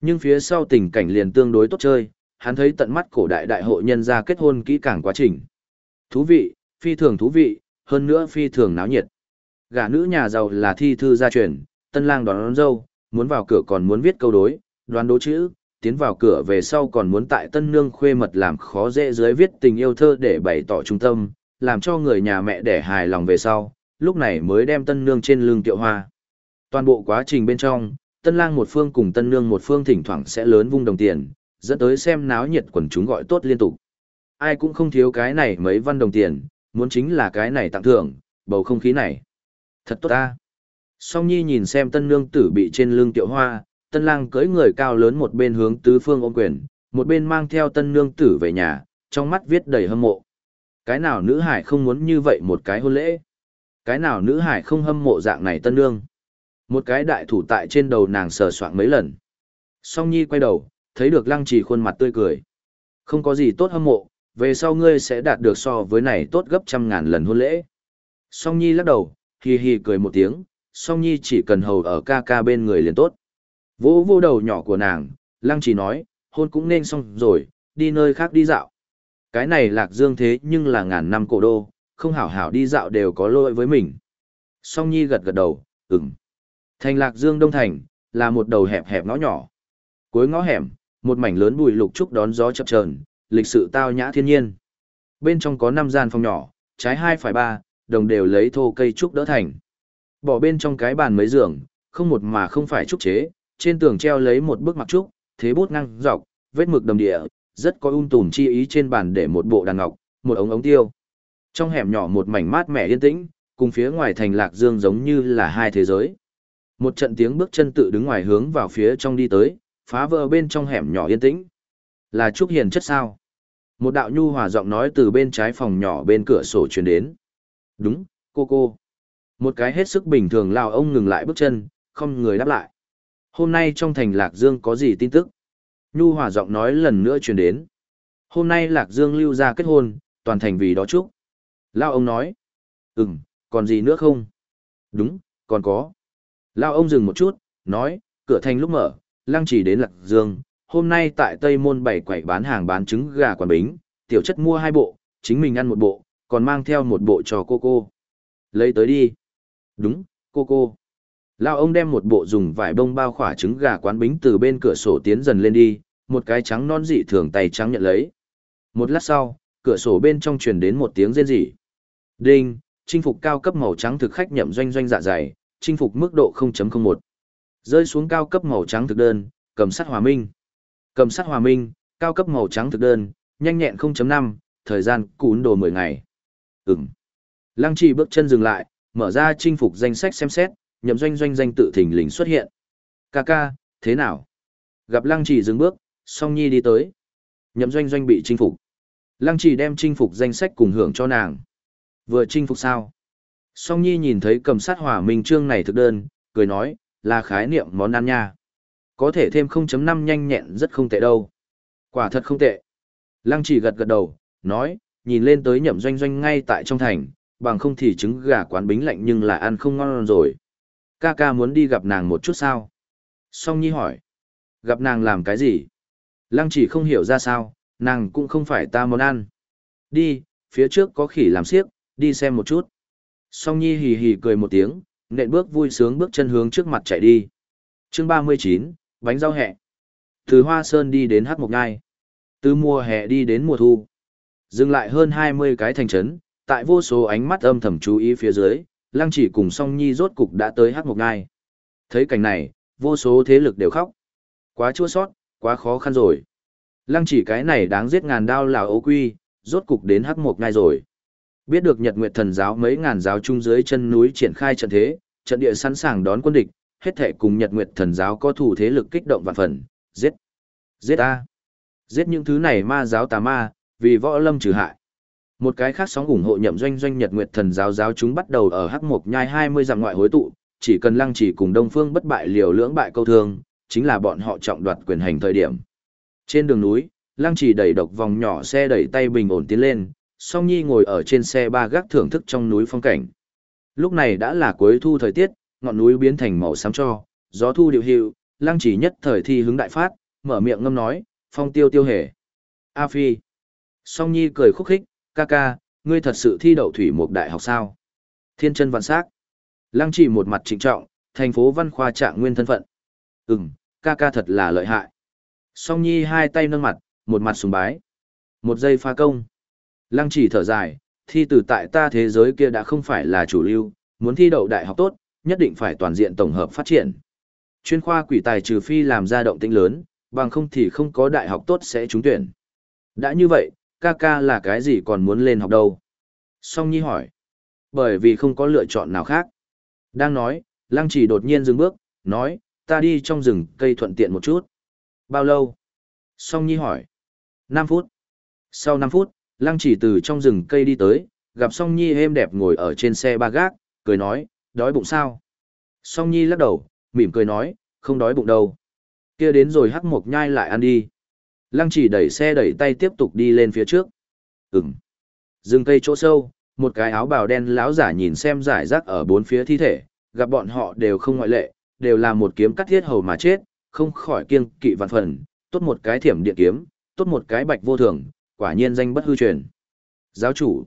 Nhưng phía sau tình cảnh liền tương đối tốt chơi, hắn thấy tận mắt cổ đại đại hội nhân ra kết hôn kỹ càng quá trình. Thú vị, phi thường thú vị, hơn nữa phi thường náo nhiệt. Gả nữ nhà giàu là thi thư gia truyền, tân lang đón, đón dâu, muốn vào cửa còn muốn viết câu đối, đoán đố chữ, tiến vào cửa về sau còn muốn tại tân nương khuê mật làm khó dễ dưới viết tình yêu thơ để bày tỏ trung tâm, làm cho người nhà mẹ để hài lòng về sau, lúc này mới đem tân nương trên lưng tiệu hoa. Toàn bộ quá trình bên trong, tân lang một phương cùng tân nương một phương thỉnh thoảng sẽ lớn vung đồng tiền, dẫn tới xem náo nhiệt quần chúng gọi tốt liên tục. Ai cũng không thiếu cái này mấy văn đồng tiền, muốn chính là cái này tặng thưởng, bầu không khí này. Thật tốt ta. Song Nhi nhìn xem tân nương tử bị trên lưng tiệu hoa, tân lang cưỡi người cao lớn một bên hướng tứ phương ôm quyền, một bên mang theo tân nương tử về nhà, trong mắt viết đầy hâm mộ. Cái nào nữ hải không muốn như vậy một cái hôn lễ? Cái nào nữ hải không hâm mộ dạng này tân nương? Một cái đại thủ tại trên đầu nàng sờ soạng mấy lần. Song Nhi quay đầu, thấy được lăng trì khuôn mặt tươi cười. Không có gì tốt hâm mộ, về sau ngươi sẽ đạt được so với này tốt gấp trăm ngàn lần hôn lễ. Song Nhi lắc đầu, hi hi cười một tiếng, Song Nhi chỉ cần hầu ở ca ca bên người liền tốt. Vô vô đầu nhỏ của nàng, lăng Chỉ nói, hôn cũng nên xong rồi, đi nơi khác đi dạo. Cái này lạc dương thế nhưng là ngàn năm cổ đô, không hảo hảo đi dạo đều có lỗi với mình. Song Nhi gật gật đầu, ừm. Thành lạc dương đông thành, là một đầu hẹp hẹp ngõ nhỏ. Cuối ngõ hẻm, một mảnh lớn bụi lục trúc đón gió chập chờn, lịch sự tao nhã thiên nhiên. Bên trong có năm gian phòng nhỏ, trái hai phải ba, đồng đều lấy thô cây trúc đỡ thành. Bỏ bên trong cái bàn mấy giường, không một mà không phải trúc chế, trên tường treo lấy một bức mặc trúc, thế bút ngang dọc, vết mực đầm địa, rất có ung tùm chi ý trên bàn để một bộ đàn ngọc, một ống ống tiêu. Trong hẻm nhỏ một mảnh mát mẻ yên tĩnh, cùng phía ngoài thành lạc dương giống như là hai thế giới. Một trận tiếng bước chân tự đứng ngoài hướng vào phía trong đi tới, phá vỡ bên trong hẻm nhỏ yên tĩnh. Là Trúc Hiền chất sao? Một đạo nhu hòa giọng nói từ bên trái phòng nhỏ bên cửa sổ truyền đến. Đúng, cô cô. Một cái hết sức bình thường lao ông ngừng lại bước chân, không người đáp lại. Hôm nay trong thành Lạc Dương có gì tin tức? Nhu hòa giọng nói lần nữa truyền đến. Hôm nay Lạc Dương lưu ra kết hôn, toàn thành vì đó chúc. Lao ông nói. Ừm, còn gì nữa không? Đúng, còn có. Lao ông dừng một chút, nói, cửa thành lúc mở, lăng chỉ đến Lạc Dương, hôm nay tại Tây Môn bảy quầy bán hàng bán trứng gà quản bính, tiểu chất mua hai bộ, chính mình ăn một bộ, còn mang theo một bộ trò cô cô. Lấy tới đi. Đúng, cô cô. Lao ông đem một bộ dùng vải bông bao khỏa trứng gà quán bính từ bên cửa sổ tiến dần lên đi, một cái trắng non dị thường tay trắng nhận lấy. Một lát sau, cửa sổ bên trong truyền đến một tiếng rên rỉ. Đinh, chinh phục cao cấp màu trắng thực khách nhậm doanh doanh dạ dày, chinh phục mức độ 0.01. Rơi xuống cao cấp màu trắng thực đơn, cầm sắt hòa minh. Cầm sắt hòa minh, cao cấp màu trắng thực đơn, nhanh nhẹn 0.5, thời gian cún đồ 10 ngày. Ừm. Lăng trì bước chân dừng lại, mở ra chinh phục danh sách xem xét, nhậm doanh doanh danh tự thình lình xuất hiện. Ca ca, thế nào? Gặp lăng trì dừng bước, song nhi đi tới. Nhậm doanh doanh bị chinh phục. Lăng trì đem chinh phục danh sách cùng hưởng cho nàng. Vừa chinh phục sao? Song nhi nhìn thấy cầm sát hỏa minh trương này thực đơn, cười nói, là khái niệm món ăn nha. Có thể thêm 0.5 nhanh nhẹn rất không tệ đâu. Quả thật không tệ. Lăng chỉ gật gật đầu, nói, nhìn lên tới nhậm doanh doanh ngay tại trong thành, bằng không thì trứng gà quán bính lạnh nhưng là ăn không ngon rồi. Ca ca muốn đi gặp nàng một chút sao? Song Nhi hỏi. Gặp nàng làm cái gì? Lăng chỉ không hiểu ra sao, nàng cũng không phải ta muốn ăn. Đi, phía trước có khỉ làm siếc, đi xem một chút. Song Nhi hì hì cười một tiếng, nện bước vui sướng bước chân hướng trước mặt chạy đi. chương 39, bánh rau hẹ. Từ Hoa Sơn đi đến Hát Mộc Ngai. Từ mùa hè đi đến mùa thu. Dừng lại hơn 20 cái thành trấn, tại vô số ánh mắt âm thầm chú ý phía dưới, Lăng Chỉ cùng Song Nhi rốt cục đã tới Hát Mộc Ngai. Thấy cảnh này, vô số thế lực đều khóc. Quá chua sót, quá khó khăn rồi. Lăng Chỉ cái này đáng giết ngàn đao là ô quy, rốt cục đến Hát Mộc Ngai rồi. Biết được Nhật Nguyệt Thần giáo mấy ngàn giáo trung dưới chân núi triển khai trận thế, trận địa sẵn sàng đón quân địch, hết thể cùng Nhật Nguyệt Thần giáo có thủ thế lực kích động vạn phần, giết. Giết a. Giết những thứ này ma giáo tà ma, vì võ lâm trừ hại. Một cái khác sóng ủng hộ nhậm doanh doanh Nhật Nguyệt Thần giáo giáo chúng bắt đầu ở Hắc Mộc Nhai 20 dặm ngoại hối tụ, chỉ cần Lăng Chỉ cùng Đông Phương bất bại liều lưỡng bại câu thương, chính là bọn họ trọng đoạt quyền hành thời điểm. Trên đường núi, Lăng Chỉ đẩy độc vòng nhỏ xe đẩy tay bình ổn tiến lên, Song Nhi ngồi ở trên xe ba gác thưởng thức trong núi phong cảnh. Lúc này đã là cuối thu thời tiết, ngọn núi biến thành màu xám cho, gió thu điều hiệu, Lăng Chỉ nhất thời thi hứng đại phát, mở miệng ngâm nói, phong tiêu tiêu hề. A Phi. Song Nhi cười khúc khích, ca ca, ngươi thật sự thi đậu thủy một đại học sao? Thiên chân vạn sắc. Lăng chỉ một mặt trịnh trọng, thành phố văn khoa trạng nguyên thân phận. Ừm, ca ca thật là lợi hại. Song Nhi hai tay nâng mặt, một mặt sùng bái. Một giây pha công. Lăng chỉ thở dài, thi từ tại ta thế giới kia đã không phải là chủ lưu, muốn thi đậu đại học tốt, nhất định phải toàn diện tổng hợp phát triển. Chuyên khoa quỷ tài trừ phi làm ra động tĩnh lớn, bằng không thì không có đại học tốt sẽ trúng tuyển. Đã như vậy, ca ca là cái gì còn muốn lên học đâu? Song Nhi hỏi. Bởi vì không có lựa chọn nào khác. Đang nói, Lăng chỉ đột nhiên dừng bước, nói, ta đi trong rừng cây thuận tiện một chút. Bao lâu? Song Nhi hỏi. 5 phút. Sau 5 phút, Lăng chỉ từ trong rừng cây đi tới, gặp Song Nhi êm đẹp ngồi ở trên xe ba gác, cười nói, đói bụng sao? Song Nhi lắc đầu, mỉm cười nói, không đói bụng đâu. Kia đến rồi hắc mộc nhai lại ăn đi. Lăng chỉ đẩy xe đẩy tay tiếp tục đi lên phía trước. Ừm. Dừng cây chỗ sâu, một cái áo bào đen lão giả nhìn xem giải rác ở bốn phía thi thể, gặp bọn họ đều không ngoại lệ, đều là một kiếm cắt thiết hầu mà chết, không khỏi kiêng kỵ vạn phần, tốt một cái thiểm điện kiếm, tốt một cái bạch vô thường, quả nhiên danh bất hư truyền. Giáo chủ,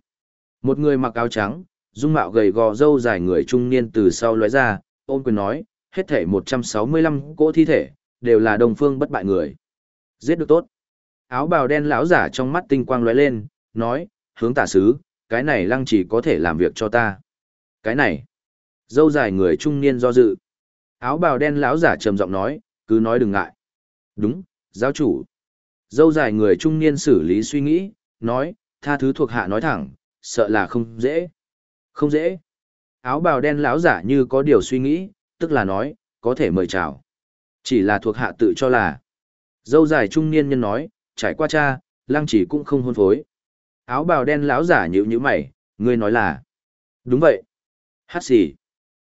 một người mặc áo trắng, dung mạo gầy gò râu dài người trung niên từ sau lóe ra, ôn quyền nói, hết thể 165 cỗ thi thể, đều là đồng phương bất bại người. Giết được tốt. Áo bào đen lão giả trong mắt tinh quang lóe lên, nói, hướng tả sứ, cái này lăng chỉ có thể làm việc cho ta. Cái này, dâu dài người trung niên do dự. Áo bào đen lão giả trầm giọng nói, cứ nói đừng ngại. Đúng, giáo chủ. Dâu dài người trung niên xử lý suy nghĩ, nói, tha thứ thuộc hạ nói thẳng, sợ là không dễ. Không dễ. Áo bào đen lão giả như có điều suy nghĩ, tức là nói, có thể mời chào. Chỉ là thuộc hạ tự cho là. Dâu dài trung niên nhân nói, trải qua cha, lăng chỉ cũng không hôn phối. Áo bào đen lão giả nhữ nhữ mày, ngươi nói là. Đúng vậy. Hát xì.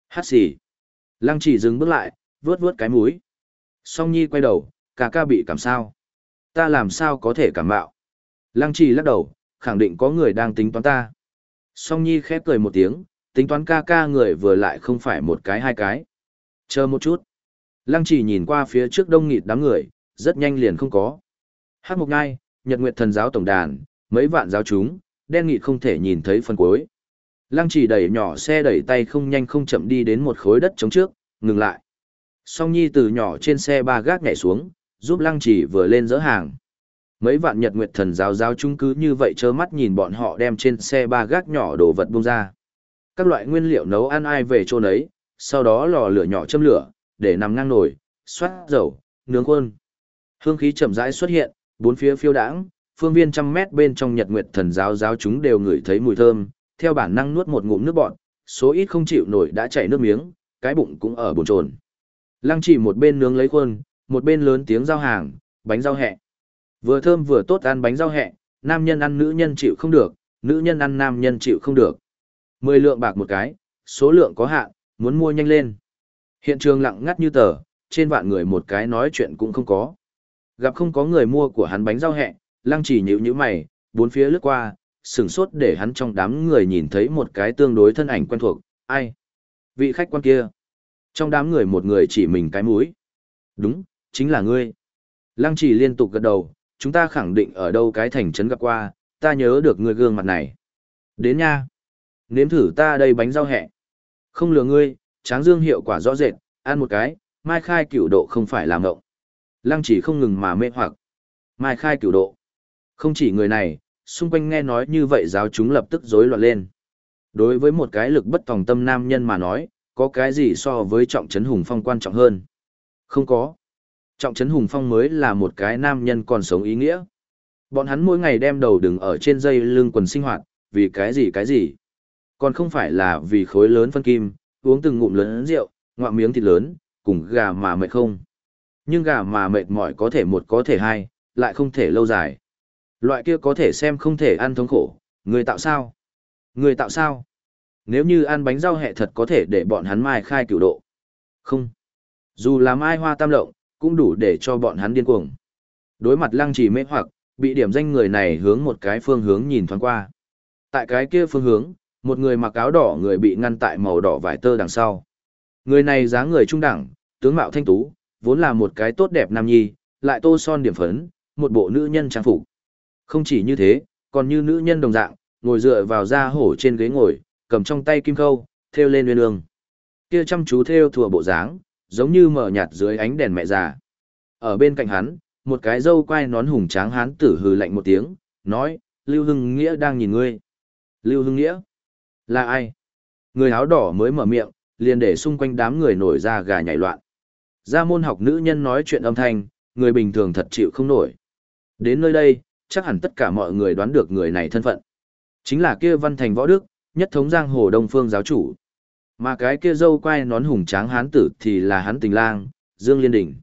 Hát xì. Lăng chỉ dừng bước lại, vướt vướt cái mũi. Song Nhi quay đầu, ca ca bị cảm sao. Ta làm sao có thể cảm bạo. Lăng chỉ lắc đầu, khẳng định có người đang tính toán ta. Song Nhi khép cười một tiếng, tính toán ca ca người vừa lại không phải một cái hai cái. Chờ một chút. Lăng chỉ nhìn qua phía trước đông nghịt đám người, rất nhanh liền không có. Hát mục Ngai, Nhật Nguyệt Thần Giáo Tổng Đàn, mấy vạn giáo chúng, đen nghị không thể nhìn thấy phần cuối. Lăng chỉ đẩy nhỏ xe đẩy tay không nhanh không chậm đi đến một khối đất chống trước, ngừng lại. Song Nhi từ nhỏ trên xe ba gác nhảy xuống, giúp Lăng chỉ vừa lên dỡ hàng. Mấy vạn Nhật Nguyệt Thần Giáo giáo chúng cứ như vậy trơ mắt nhìn bọn họ đem trên xe ba gác nhỏ đồ vật bung ra. Các loại nguyên liệu nấu ăn ai về chỗ nấy, sau đó lò lửa nhỏ châm lửa, để nằm ngang nồi, xoát dầu, nướng quân. Hương khí chậm rãi xuất hiện, bốn phía phiêu đãng, phương viên trăm mét bên trong Nhật Nguyệt Thần giáo giáo chúng đều ngửi thấy mùi thơm, theo bản năng nuốt một ngụm nước bọt, số ít không chịu nổi đã chảy nước miếng, cái bụng cũng ở bồn chồn. Lăng chỉ một bên nướng lấy khuôn, một bên lớn tiếng giao hàng, bánh rau hẹ. Vừa thơm vừa tốt ăn bánh rau hẹ, nam nhân ăn nữ nhân chịu không được, nữ nhân ăn nam nhân chịu không được. Mười lượng bạc một cái, số lượng có hạn, muốn mua nhanh lên. Hiện trường lặng ngắt như tờ, trên vạn người một cái nói chuyện cũng không có. Gặp không có người mua của hắn bánh rau hẹ, lăng chỉ nhíu nhíu mày, bốn phía lướt qua, sừng sốt để hắn trong đám người nhìn thấy một cái tương đối thân ảnh quen thuộc, ai? Vị khách quan kia. Trong đám người một người chỉ mình cái mũi. Đúng, chính là ngươi. Lăng chỉ liên tục gật đầu, chúng ta khẳng định ở đâu cái thành trấn gặp qua, ta nhớ được ngươi gương mặt này. Đến nha. Nếm thử ta đây bánh rau hẹ. Không lừa ngươi, tráng dương hiệu quả rõ rệt, ăn một cái, mai khai cửu độ không phải làm ngộng. Lăng chỉ không ngừng mà mê hoặc. Mai khai cửu độ. Không chỉ người này, xung quanh nghe nói như vậy giáo chúng lập tức rối loạn lên. Đối với một cái lực bất tòng tâm nam nhân mà nói, có cái gì so với trọng trấn hùng phong quan trọng hơn? Không có. Trọng trấn hùng phong mới là một cái nam nhân còn sống ý nghĩa. Bọn hắn mỗi ngày đem đầu đứng ở trên dây lưng quần sinh hoạt, vì cái gì cái gì. Còn không phải là vì khối lớn phân kim, uống từng ngụm lớn rượu, ngoạm miếng thịt lớn, cùng gà mà mệt không. Nhưng gà mà mệt mỏi có thể một có thể hai, lại không thể lâu dài. Loại kia có thể xem không thể ăn thống khổ, người tạo sao? Người tạo sao? Nếu như ăn bánh rau hẹ thật có thể để bọn hắn mai khai cửu độ. Không. Dù là mai hoa tam lộng, cũng đủ để cho bọn hắn điên cuồng. Đối mặt lăng trì mê hoặc, bị điểm danh người này hướng một cái phương hướng nhìn thoáng qua. Tại cái kia phương hướng, một người mặc áo đỏ người bị ngăn tại màu đỏ vải tơ đằng sau. Người này dáng người trung đẳng, tướng mạo thanh tú, vốn là một cái tốt đẹp nam nhi, lại tô son điểm phấn, một bộ nữ nhân trang phục. Không chỉ như thế, còn như nữ nhân đồng dạng, ngồi dựa vào da hổ trên ghế ngồi, cầm trong tay kim khâu, theo lên nguyên ương. Kia chăm chú theo thùa bộ dáng, giống như mở nhạt dưới ánh đèn mẹ già. Ở bên cạnh hắn, một cái dâu quai nón hùng tráng hán tử hừ lạnh một tiếng, nói, Lưu Hưng Nghĩa đang nhìn ngươi. Lưu Hưng Nghĩa? Là ai? Người áo đỏ mới mở miệng, liền để xung quanh đám người nổi ra gà nhảy loạn. Ra môn học nữ nhân nói chuyện âm thanh, người bình thường thật chịu không nổi. Đến nơi đây, chắc hẳn tất cả mọi người đoán được người này thân phận. Chính là kia văn thành võ đức, nhất thống giang hồ đông phương giáo chủ. Mà cái kia dâu quai nón hùng tráng hán tử thì là hắn tình lang, Dương Liên Đình.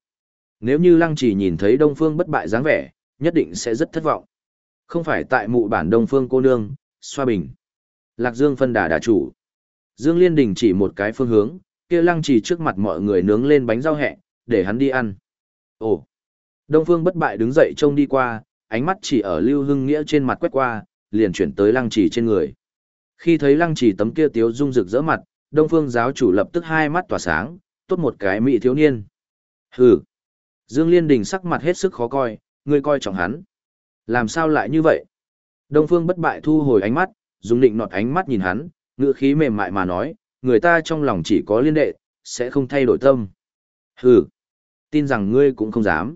Nếu như lăng chỉ nhìn thấy đông phương bất bại dáng vẻ, nhất định sẽ rất thất vọng. Không phải tại mụ bản đông phương cô nương, xoa bình. Lạc Dương phân đà đà chủ. Dương Liên Đình chỉ một cái phương hướng, kia lăng trì trước mặt mọi người nướng lên bánh rau hẹ, để hắn đi ăn. Ồ! Đông phương bất bại đứng dậy trông đi qua, ánh mắt chỉ ở Lưu Hưng Nghĩa trên mặt quét qua, liền chuyển tới lăng trì trên người. Khi thấy lăng trì tấm kia tiếu dung rực rỡ mặt, Đông Phương giáo chủ lập tức hai mắt tỏa sáng, tốt một cái mỹ thiếu niên. Hừ. Dương Liên Đình sắc mặt hết sức khó coi, ngươi coi trọng hắn. Làm sao lại như vậy? Đông Phương bất bại thu hồi ánh mắt, dùng định nọt ánh mắt nhìn hắn, ngựa khí mềm mại mà nói, người ta trong lòng chỉ có liên đệ, sẽ không thay đổi tâm. Hừ, tin rằng ngươi cũng không dám.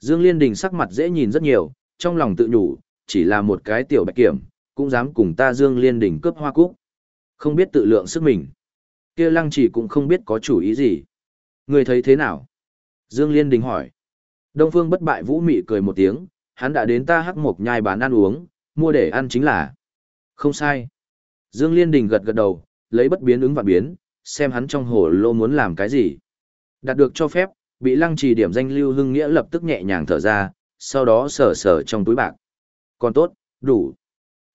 Dương Liên Đình sắc mặt dễ nhìn rất nhiều, trong lòng tự nhủ, chỉ là một cái tiểu bạch kiểm, cũng dám cùng ta Dương Liên Đình cướp hoa cúc. Không biết tự lượng sức mình. kia lăng chỉ cũng không biết có chủ ý gì. Ngươi thấy thế nào? Dương Liên Đình hỏi. Đông Phương bất bại vũ mị cười một tiếng, hắn đã đến ta hắc mộc nhai bán ăn uống, mua để ăn chính là. Không sai. Dương Liên Đình gật gật đầu, lấy bất biến ứng và biến, xem hắn trong hồ lô muốn làm cái gì. Đạt được cho phép, bị lăng trì điểm danh lưu hưng nghĩa lập tức nhẹ nhàng thở ra, sau đó sờ sờ trong túi bạc. Còn tốt, đủ.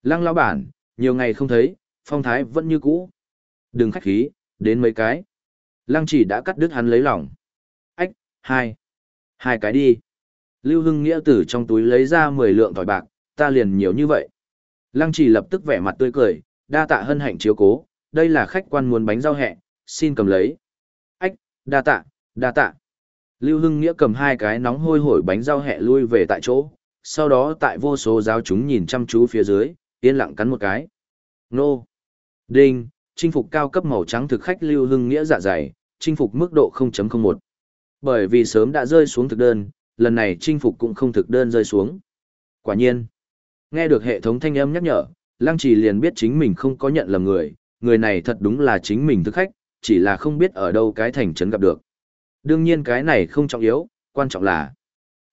Lăng lão bản, nhiều ngày không thấy, phong thái vẫn như cũ. Đừng khách khí, đến mấy cái. Lăng chỉ đã cắt đứt hắn lấy lòng. Ách, hai. Hai cái đi. Lưu Hưng Nghĩa từ trong túi lấy ra 10 lượng tỏi bạc, ta liền nhiều như vậy. Lăng chỉ lập tức vẻ mặt tươi cười, đa tạ hân hạnh chiếu cố, đây là khách quan muốn bánh rau hẹ, xin cầm lấy. Ách, đa tạ, đa tạ. Lưu Hưng Nghĩa cầm hai cái nóng hôi hổi bánh rau hẹ lui về tại chỗ, sau đó tại vô số giáo chúng nhìn chăm chú phía dưới, yên lặng cắn một cái. Nô. Đinh, chinh phục cao cấp màu trắng thực khách Lưu Hưng Nghĩa dạ dày, chinh phục mức độ 0.01. Bởi vì sớm đã rơi xuống thực đơn, lần này chinh phục cũng không thực đơn rơi xuống. Quả nhiên, nghe được hệ thống thanh âm nhắc nhở, Lăng Trì liền biết chính mình không có nhận lầm người, người này thật đúng là chính mình thực khách, chỉ là không biết ở đâu cái thành trấn gặp được. Đương nhiên cái này không trọng yếu, quan trọng là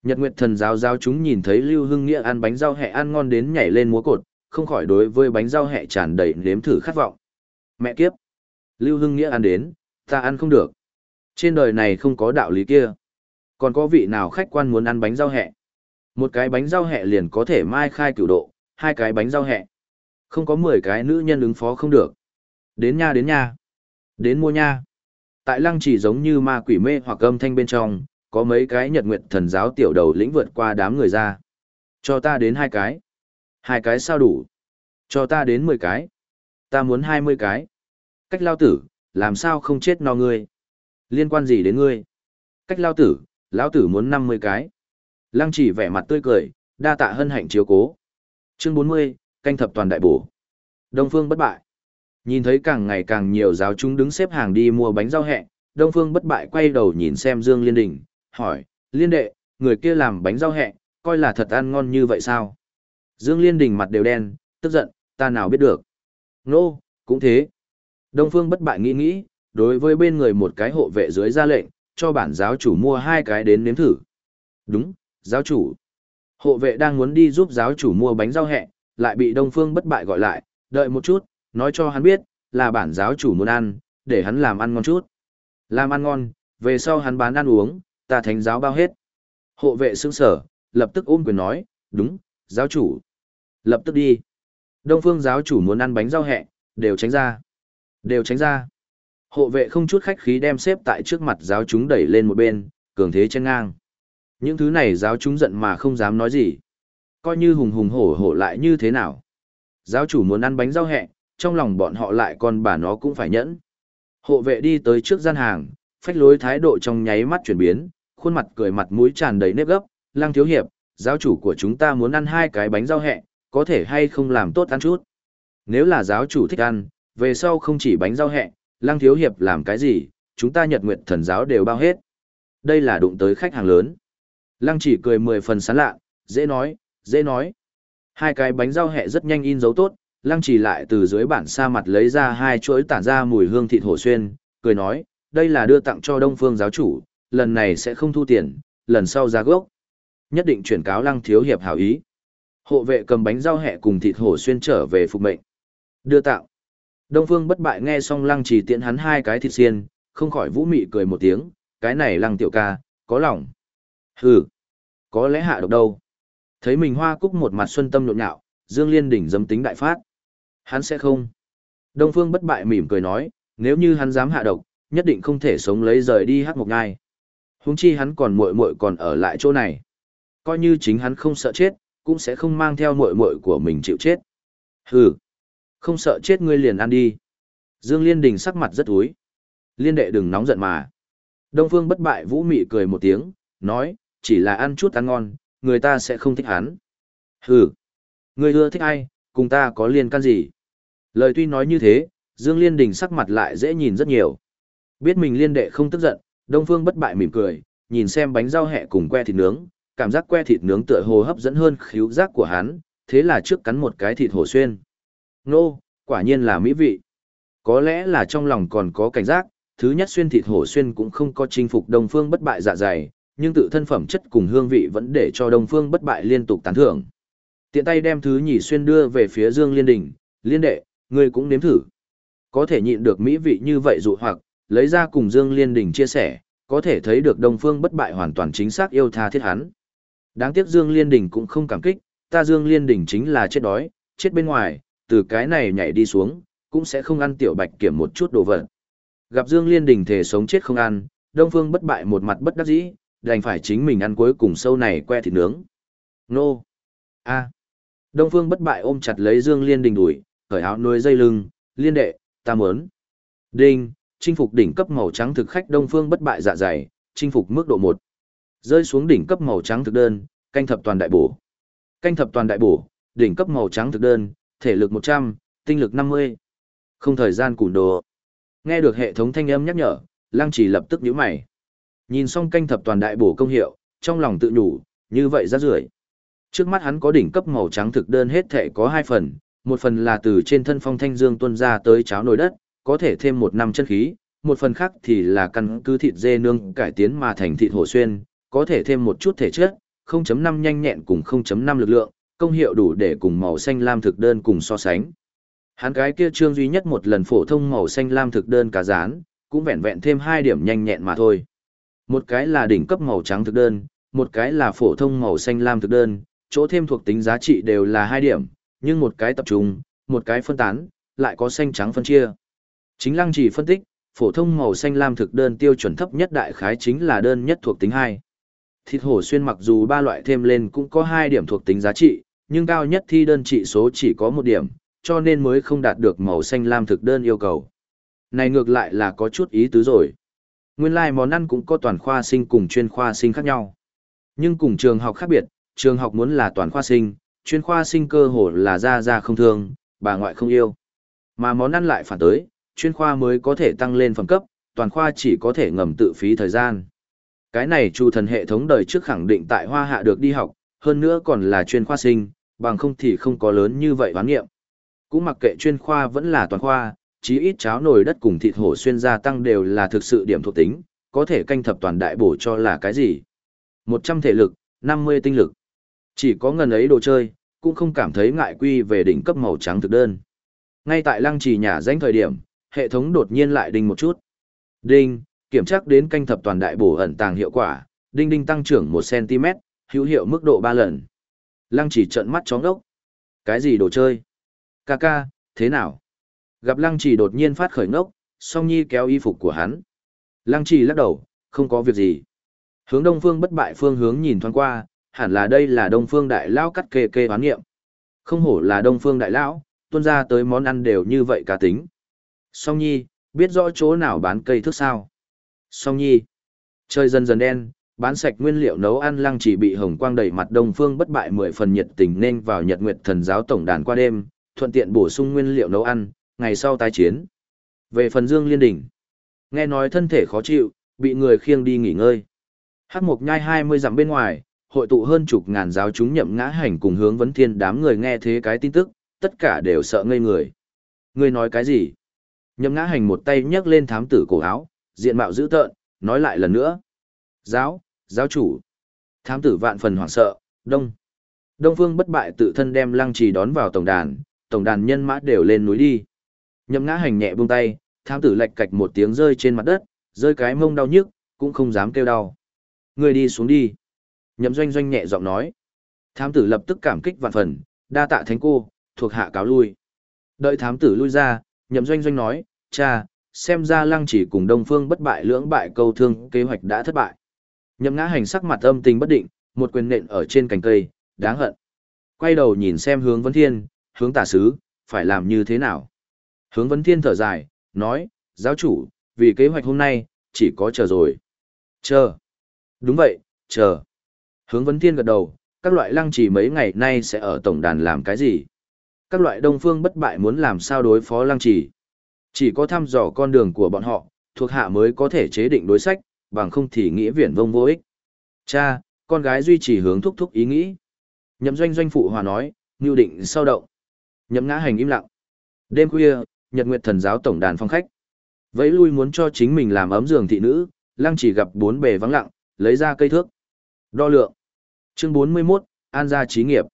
Nhật Nguyệt Thần giáo giáo chúng nhìn thấy Lưu Hưng Nghĩa ăn bánh rau hẹ ăn ngon đến nhảy lên múa cột, không khỏi đối với bánh rau hẹ tràn đầy nếm thử khát vọng. Mẹ kiếp! Lưu Hưng Nghĩa ăn đến, ta ăn không được. Trên đời này không có đạo lý kia. Còn có vị nào khách quan muốn ăn bánh rau hẹ? Một cái bánh rau hẹ liền có thể mai khai cửu độ, hai cái bánh rau hẹ. Không có mười cái nữ nhân ứng phó không được. Đến nha đến nha. Đến mua nha. Tại lăng chỉ giống như ma quỷ mê hoặc âm thanh bên trong, có mấy cái nhật nguyện thần giáo tiểu đầu lĩnh vượt qua đám người ra. Cho ta đến hai cái. Hai cái sao đủ? Cho ta đến mười cái. Ta muốn hai mươi cái. Cách lao tử, làm sao không chết no ngươi? Liên quan gì đến ngươi? Cách lao tử, lão tử muốn năm mươi cái. Lăng chỉ vẻ mặt tươi cười, đa tạ hân hạnh chiếu cố. Chương bốn mươi, canh thập toàn đại bổ. Đông Phương bất bại. Nhìn thấy càng ngày càng nhiều giáo chúng đứng xếp hàng đi mua bánh rau hẹ, Đông Phương bất bại quay đầu nhìn xem Dương Liên Đình, hỏi, Liên đệ, người kia làm bánh rau hẹ, coi là thật ăn ngon như vậy sao? Dương Liên Đình mặt đều đen, tức giận, ta nào biết được. Nô, no, cũng thế. Đông Phương bất bại nghĩ nghĩ, đối với bên người một cái hộ vệ dưới ra lệnh, cho bản giáo chủ mua hai cái đến nếm thử. Đúng, giáo chủ. Hộ vệ đang muốn đi giúp giáo chủ mua bánh rau hẹ, lại bị Đông Phương bất bại gọi lại, đợi một chút, nói cho hắn biết, là bản giáo chủ muốn ăn, để hắn làm ăn ngon chút. Làm ăn ngon, về sau hắn bán ăn uống, ta thánh giáo bao hết. Hộ vệ sững sở, lập tức ôm quyền nói, đúng, giáo chủ. Lập tức đi. Đông phương giáo chủ muốn ăn bánh rau hẹ, đều tránh ra. Đều tránh ra. Hộ vệ không chút khách khí đem xếp tại trước mặt giáo chúng đẩy lên một bên, cường thế chân ngang. Những thứ này giáo chúng giận mà không dám nói gì. Coi như hùng hùng hổ hổ lại như thế nào. Giáo chủ muốn ăn bánh rau hẹ, trong lòng bọn họ lại còn bà nó cũng phải nhẫn. Hộ vệ đi tới trước gian hàng, phách lối thái độ trong nháy mắt chuyển biến, khuôn mặt cười mặt mũi tràn đầy nếp gấp, lăng thiếu hiệp, giáo chủ của chúng ta muốn ăn hai cái bánh rau hẹ, có thể hay không làm tốt ăn chút. Nếu là giáo chủ thích ăn, về sau không chỉ bánh rau hẹ, lăng thiếu hiệp làm cái gì, chúng ta nhật nguyện thần giáo đều bao hết. Đây là đụng tới khách hàng lớn. Lăng chỉ cười mười phần sán lạ, dễ nói, dễ nói. Hai cái bánh rau hẹ rất nhanh in dấu tốt, lăng chỉ lại từ dưới bản sa mặt lấy ra hai chuỗi tản ra mùi hương thịt hổ xuyên, cười nói, đây là đưa tặng cho đông phương giáo chủ, lần này sẽ không thu tiền, lần sau ra gốc. Nhất định chuyển cáo lăng thiếu hiệp hảo ý. Hộ vệ cầm bánh rau hẹ cùng thịt hổ xuyên trở về phục mệnh. Đưa tặng. Đông phương bất bại nghe xong lăng chỉ tiện hắn hai cái thịt xiên, không khỏi vũ mị cười một tiếng, cái này lăng tiểu ca, có lòng. Hừ, có lẽ hạ độc đâu. Thấy mình hoa cúc một mặt xuân tâm nhộn nhạo, Dương Liên đỉnh dấm tính đại phát. Hắn sẽ không. Đông Phương bất bại mỉm cười nói, nếu như hắn dám hạ độc, nhất định không thể sống lấy rời đi hát một ngai. Húng chi hắn còn muội muội còn ở lại chỗ này. Coi như chính hắn không sợ chết, cũng sẽ không mang theo muội muội của mình chịu chết. Hừ, không sợ chết ngươi liền ăn đi. Dương Liên Đình sắc mặt rất úi. Liên đệ đừng nóng giận mà. Đông Phương bất bại vũ mị cười một tiếng, nói, chỉ là ăn chút ăn ngon, người ta sẽ không thích hắn. Hừ, người ưa thích ai, cùng ta có liên can gì? Lời tuy nói như thế, Dương Liên Đình sắc mặt lại dễ nhìn rất nhiều. Biết mình liên đệ không tức giận, Đông Phương bất bại mỉm cười, nhìn xem bánh rau hẹ cùng que thịt nướng, cảm giác que thịt nướng tựa hồ hấp dẫn hơn khíu giác của hắn, thế là trước cắn một cái thịt hổ xuyên. Nô, quả nhiên là mỹ vị. Có lẽ là trong lòng còn có cảnh giác, thứ nhất xuyên thịt hổ xuyên cũng không có chinh phục Đông Phương bất bại dạ dày, nhưng tự thân phẩm chất cùng hương vị vẫn để cho Đông Phương bất bại liên tục tán thưởng. Tiện tay đem thứ nhì xuyên đưa về phía Dương Liên Đình, liên đệ, ngươi cũng nếm thử. Có thể nhịn được mỹ vị như vậy dụ hoặc, lấy ra cùng Dương Liên Đình chia sẻ, có thể thấy được Đông Phương bất bại hoàn toàn chính xác yêu tha thiết hắn. Đáng tiếc Dương Liên Đình cũng không cảm kích, ta Dương Liên Đình chính là chết đói, chết bên ngoài, từ cái này nhảy đi xuống, cũng sẽ không ăn tiểu bạch kiểm một chút đồ vật. Gặp Dương Liên Đình thể sống chết không ăn, Đông Phương bất bại một mặt bất đắc dĩ, đành phải chính mình ăn cuối cùng sâu này que thịt nướng. Nô! A! Đông Phương bất bại ôm chặt lấy Dương Liên Đình đuổi, cởi áo nuôi dây lưng, liên đệ, ta muốn. Đinh! Chinh phục đỉnh cấp màu trắng thực khách Đông Phương bất bại dạ dày, chinh phục mức độ 1. Rơi xuống đỉnh cấp màu trắng thực đơn, canh thập toàn đại bổ. Canh thập toàn đại bổ, đỉnh cấp màu trắng thực đơn, thể lực 100, tinh lực 50. Không thời gian cùn đồ. Nghe được hệ thống thanh âm nhắc nhở, Lăng Chỉ lập tức nhíu mày. Nhìn xong canh thập toàn đại bổ công hiệu, trong lòng tự nhủ, như vậy ra rưởi. Trước mắt hắn có đỉnh cấp màu trắng thực đơn hết thể có hai phần, một phần là từ trên thân phong thanh dương tuân ra tới cháo nồi đất, có thể thêm một năm chân khí, một phần khác thì là căn cứ thịt dê nương cải tiến mà thành thịt hổ xuyên, có thể thêm một chút thể chất, 0.5 nhanh nhẹn cùng 0.5 lực lượng, công hiệu đủ để cùng màu xanh lam thực đơn cùng so sánh. Hắn cái kia trương duy nhất một lần phổ thông màu xanh lam thực đơn cả rán, cũng vẹn vẹn thêm hai điểm nhanh nhẹn mà thôi. Một cái là đỉnh cấp màu trắng thực đơn, một cái là phổ thông màu xanh lam thực đơn, chỗ thêm thuộc tính giá trị đều là hai điểm, nhưng một cái tập trung, một cái phân tán, lại có xanh trắng phân chia. Chính lăng chỉ phân tích, phổ thông màu xanh lam thực đơn tiêu chuẩn thấp nhất đại khái chính là đơn nhất thuộc tính 2. Thịt hổ xuyên mặc dù ba loại thêm lên cũng có 2 điểm thuộc tính giá trị, nhưng cao nhất thi đơn trị số chỉ có 1 điểm, cho nên mới không đạt được màu xanh lam thực đơn yêu cầu. Này ngược lại là có chút ý tứ rồi. Nguyên lai like món ăn cũng có toàn khoa sinh cùng chuyên khoa sinh khác nhau. Nhưng cùng trường học khác biệt, trường học muốn là toàn khoa sinh, chuyên khoa sinh cơ hồ là ra ra không thương, bà ngoại không yêu. Mà món ăn lại phản tới, chuyên khoa mới có thể tăng lên phẩm cấp, toàn khoa chỉ có thể ngầm tự phí thời gian. Cái này chu thần hệ thống đời trước khẳng định tại hoa hạ được đi học, hơn nữa còn là chuyên khoa sinh, bằng không thì không có lớn như vậy hoán nghiệm. Cũng mặc kệ chuyên khoa vẫn là toàn khoa, chí ít cháo nồi đất cùng thịt hổ xuyên gia tăng đều là thực sự điểm thuộc tính, có thể canh thập toàn đại bổ cho là cái gì. 100 thể lực, 50 tinh lực. Chỉ có ngần ấy đồ chơi, cũng không cảm thấy ngại quy về đỉnh cấp màu trắng thực đơn. Ngay tại lăng trì nhà danh thời điểm, hệ thống đột nhiên lại đinh một chút. Đinh, kiểm tra đến canh thập toàn đại bổ ẩn tàng hiệu quả, đinh đinh tăng trưởng 1cm, hữu hiệu mức độ 3 lần. Lăng chỉ trợn mắt chóng đốc. Cái gì đồ chơi? Ca ca, thế nào? Gặp lăng chỉ đột nhiên phát khởi ngốc, song nhi kéo y phục của hắn. Lăng chỉ lắc đầu, không có việc gì. Hướng đông phương bất bại phương hướng nhìn thoáng qua, hẳn là đây là đông phương đại lão cắt kê kê hoán nghiệm. Không hổ là đông phương đại lão, tuân ra tới món ăn đều như vậy cá tính. Song Nhi, biết rõ chỗ nào bán cây thức sao? Song Nhi, chơi dần dần đen, bán sạch nguyên liệu nấu ăn lăng chỉ bị hồng quang đẩy mặt đông phương bất bại mười phần nhiệt tình nên vào nhật nguyệt thần giáo tổng đàn qua đêm, thuận tiện bổ sung nguyên liệu nấu ăn, ngày sau tái chiến. Về phần Dương Liên Đỉnh, nghe nói thân thể khó chịu, bị người khiêng đi nghỉ ngơi. hát Mộc nhai hai mươi dặm bên ngoài, hội tụ hơn chục ngàn giáo chúng nhậm ngã hành cùng hướng vấn thiên đám người nghe thế cái tin tức, tất cả đều sợ ngây người. Ngươi nói cái gì? Nhậm ngã hành một tay nhấc lên thám tử cổ áo, diện mạo dữ tợn, nói lại lần nữa. Giáo, giáo chủ. Thám tử vạn phần hoảng sợ, đông. Đông phương bất bại tự thân đem lăng trì đón vào tổng đàn, tổng đàn nhân mã đều lên núi đi. Nhậm ngã hành nhẹ buông tay, thám tử lạch cạch một tiếng rơi trên mặt đất, rơi cái mông đau nhức, cũng không dám kêu đau. Người đi xuống đi. Nhậm doanh doanh nhẹ giọng nói. Thám tử lập tức cảm kích vạn phần, đa tạ thánh cô, thuộc hạ cáo lui. Đợi thám tử lui ra, nhậm doanh doanh nói, cha, xem ra lăng chỉ cùng đông phương bất bại lưỡng bại câu thương kế hoạch đã thất bại. Nhậm ngã hành sắc mặt âm tình bất định, một quyền nện ở trên cành cây, đáng hận. Quay đầu nhìn xem hướng vấn thiên, hướng tả sứ, phải làm như thế nào. Hướng vấn thiên thở dài, nói, giáo chủ, vì kế hoạch hôm nay, chỉ có chờ rồi. Chờ. Đúng vậy, chờ. Hướng vấn thiên gật đầu, các loại lăng trì mấy ngày nay sẽ ở tổng đàn làm cái gì? Các loại đông phương bất bại muốn làm sao đối phó lăng trì? Chỉ có thăm dò con đường của bọn họ, thuộc hạ mới có thể chế định đối sách, bằng không thì nghĩa viển vông vô ích. Cha, con gái duy trì hướng thúc thúc ý nghĩ. Nhậm doanh doanh phụ hòa nói, như định sau động. Nhậm ngã hành im lặng. Đêm khuya, Nhật Nguyệt Thần giáo tổng đàn phong khách. Vẫy lui muốn cho chính mình làm ấm giường thị nữ, lăng chỉ gặp bốn bề vắng lặng, lấy ra cây thước. Đo lượng. Chương 41, An gia trí nghiệp.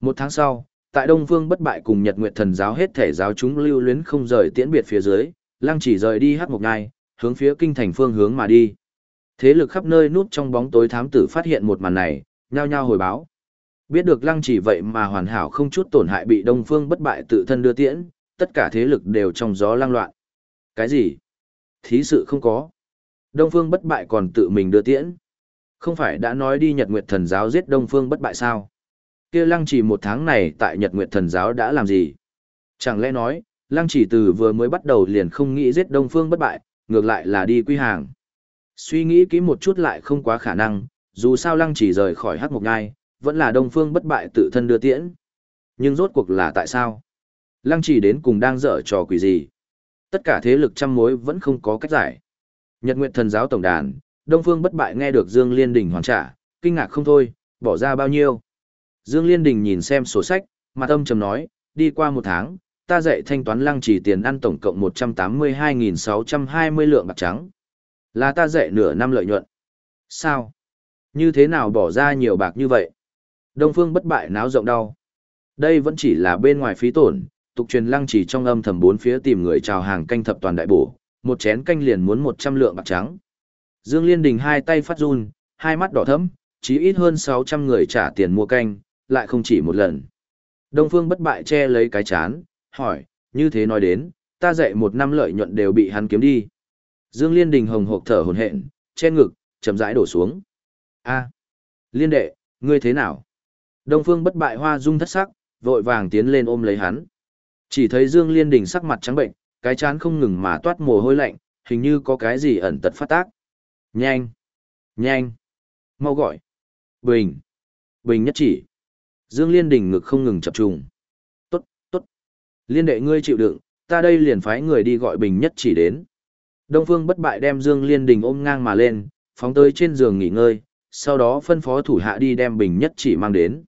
Một tháng sau, tại Đông Phương bất bại cùng Nhật Nguyệt Thần giáo hết thể giáo chúng lưu luyến không rời tiễn biệt phía dưới, lăng chỉ rời đi hắc một ngai, hướng phía kinh thành phương hướng mà đi. Thế lực khắp nơi núp trong bóng tối thám tử phát hiện một màn này, nhao nhao hồi báo. Biết được lăng chỉ vậy mà hoàn hảo không chút tổn hại bị Đông Phương bất bại tự thân đưa tiễn, tất cả thế lực đều trong gió lang loạn. Cái gì? Thí sự không có. Đông Phương bất bại còn tự mình đưa tiễn. Không phải đã nói đi Nhật Nguyệt Thần Giáo giết Đông Phương bất bại sao? kia lăng chỉ một tháng này tại Nhật Nguyệt Thần Giáo đã làm gì? Chẳng lẽ nói, lăng chỉ từ vừa mới bắt đầu liền không nghĩ giết Đông Phương bất bại, ngược lại là đi quy hàng. Suy nghĩ kỹ một chút lại không quá khả năng, dù sao lăng chỉ rời khỏi hắc mộc ngai, vẫn là Đông Phương bất bại tự thân đưa tiễn. Nhưng rốt cuộc là tại sao? Lăng chỉ đến cùng đang dở trò quỷ gì? Tất cả thế lực trăm mối vẫn không có cách giải. Nhật Nguyệt Thần Giáo Tổng đàn, Đông Phương bất bại nghe được Dương Liên Đình hoàn trả, kinh ngạc không thôi, bỏ ra bao nhiêu. Dương Liên Đình nhìn xem sổ sách, mặt âm trầm nói, đi qua một tháng, ta dạy thanh toán lăng chỉ tiền ăn tổng cộng 182.620 lượng bạc trắng. Là ta dạy nửa năm lợi nhuận. Sao? Như thế nào bỏ ra nhiều bạc như vậy? Đông Phương bất bại náo rộng đau. Đây vẫn chỉ là bên ngoài phí tổn, tục truyền lăng chỉ trong âm thầm bốn phía tìm người chào hàng canh thập toàn đại bổ, một chén canh liền muốn 100 lượng bạc trắng. Dương Liên Đình hai tay phát run, hai mắt đỏ thẫm, chí ít hơn 600 người trả tiền mua canh, lại không chỉ một lần. Đông Phương bất bại che lấy cái chán, hỏi, như thế nói đến, ta dạy một năm lợi nhuận đều bị hắn kiếm đi. Dương Liên Đình hồng hộc thở hổn hển, che ngực, chậm rãi đổ xuống. A, Liên đệ, ngươi thế nào? Đông Phương bất bại hoa dung thất sắc, vội vàng tiến lên ôm lấy hắn. Chỉ thấy Dương Liên Đình sắc mặt trắng bệnh, cái chán không ngừng mà toát mồ hôi lạnh, hình như có cái gì ẩn tật phát tác. Nhanh! Nhanh! Mau gọi! Bình! Bình nhất chỉ! Dương Liên Đình ngực không ngừng chập trùng. Tốt, tốt! Liên đệ ngươi chịu đựng, ta đây liền phái người đi gọi Bình nhất chỉ đến. Đông Phương bất bại đem Dương Liên Đình ôm ngang mà lên, phóng tới trên giường nghỉ ngơi, sau đó phân phó thủ hạ đi đem Bình nhất chỉ mang đến.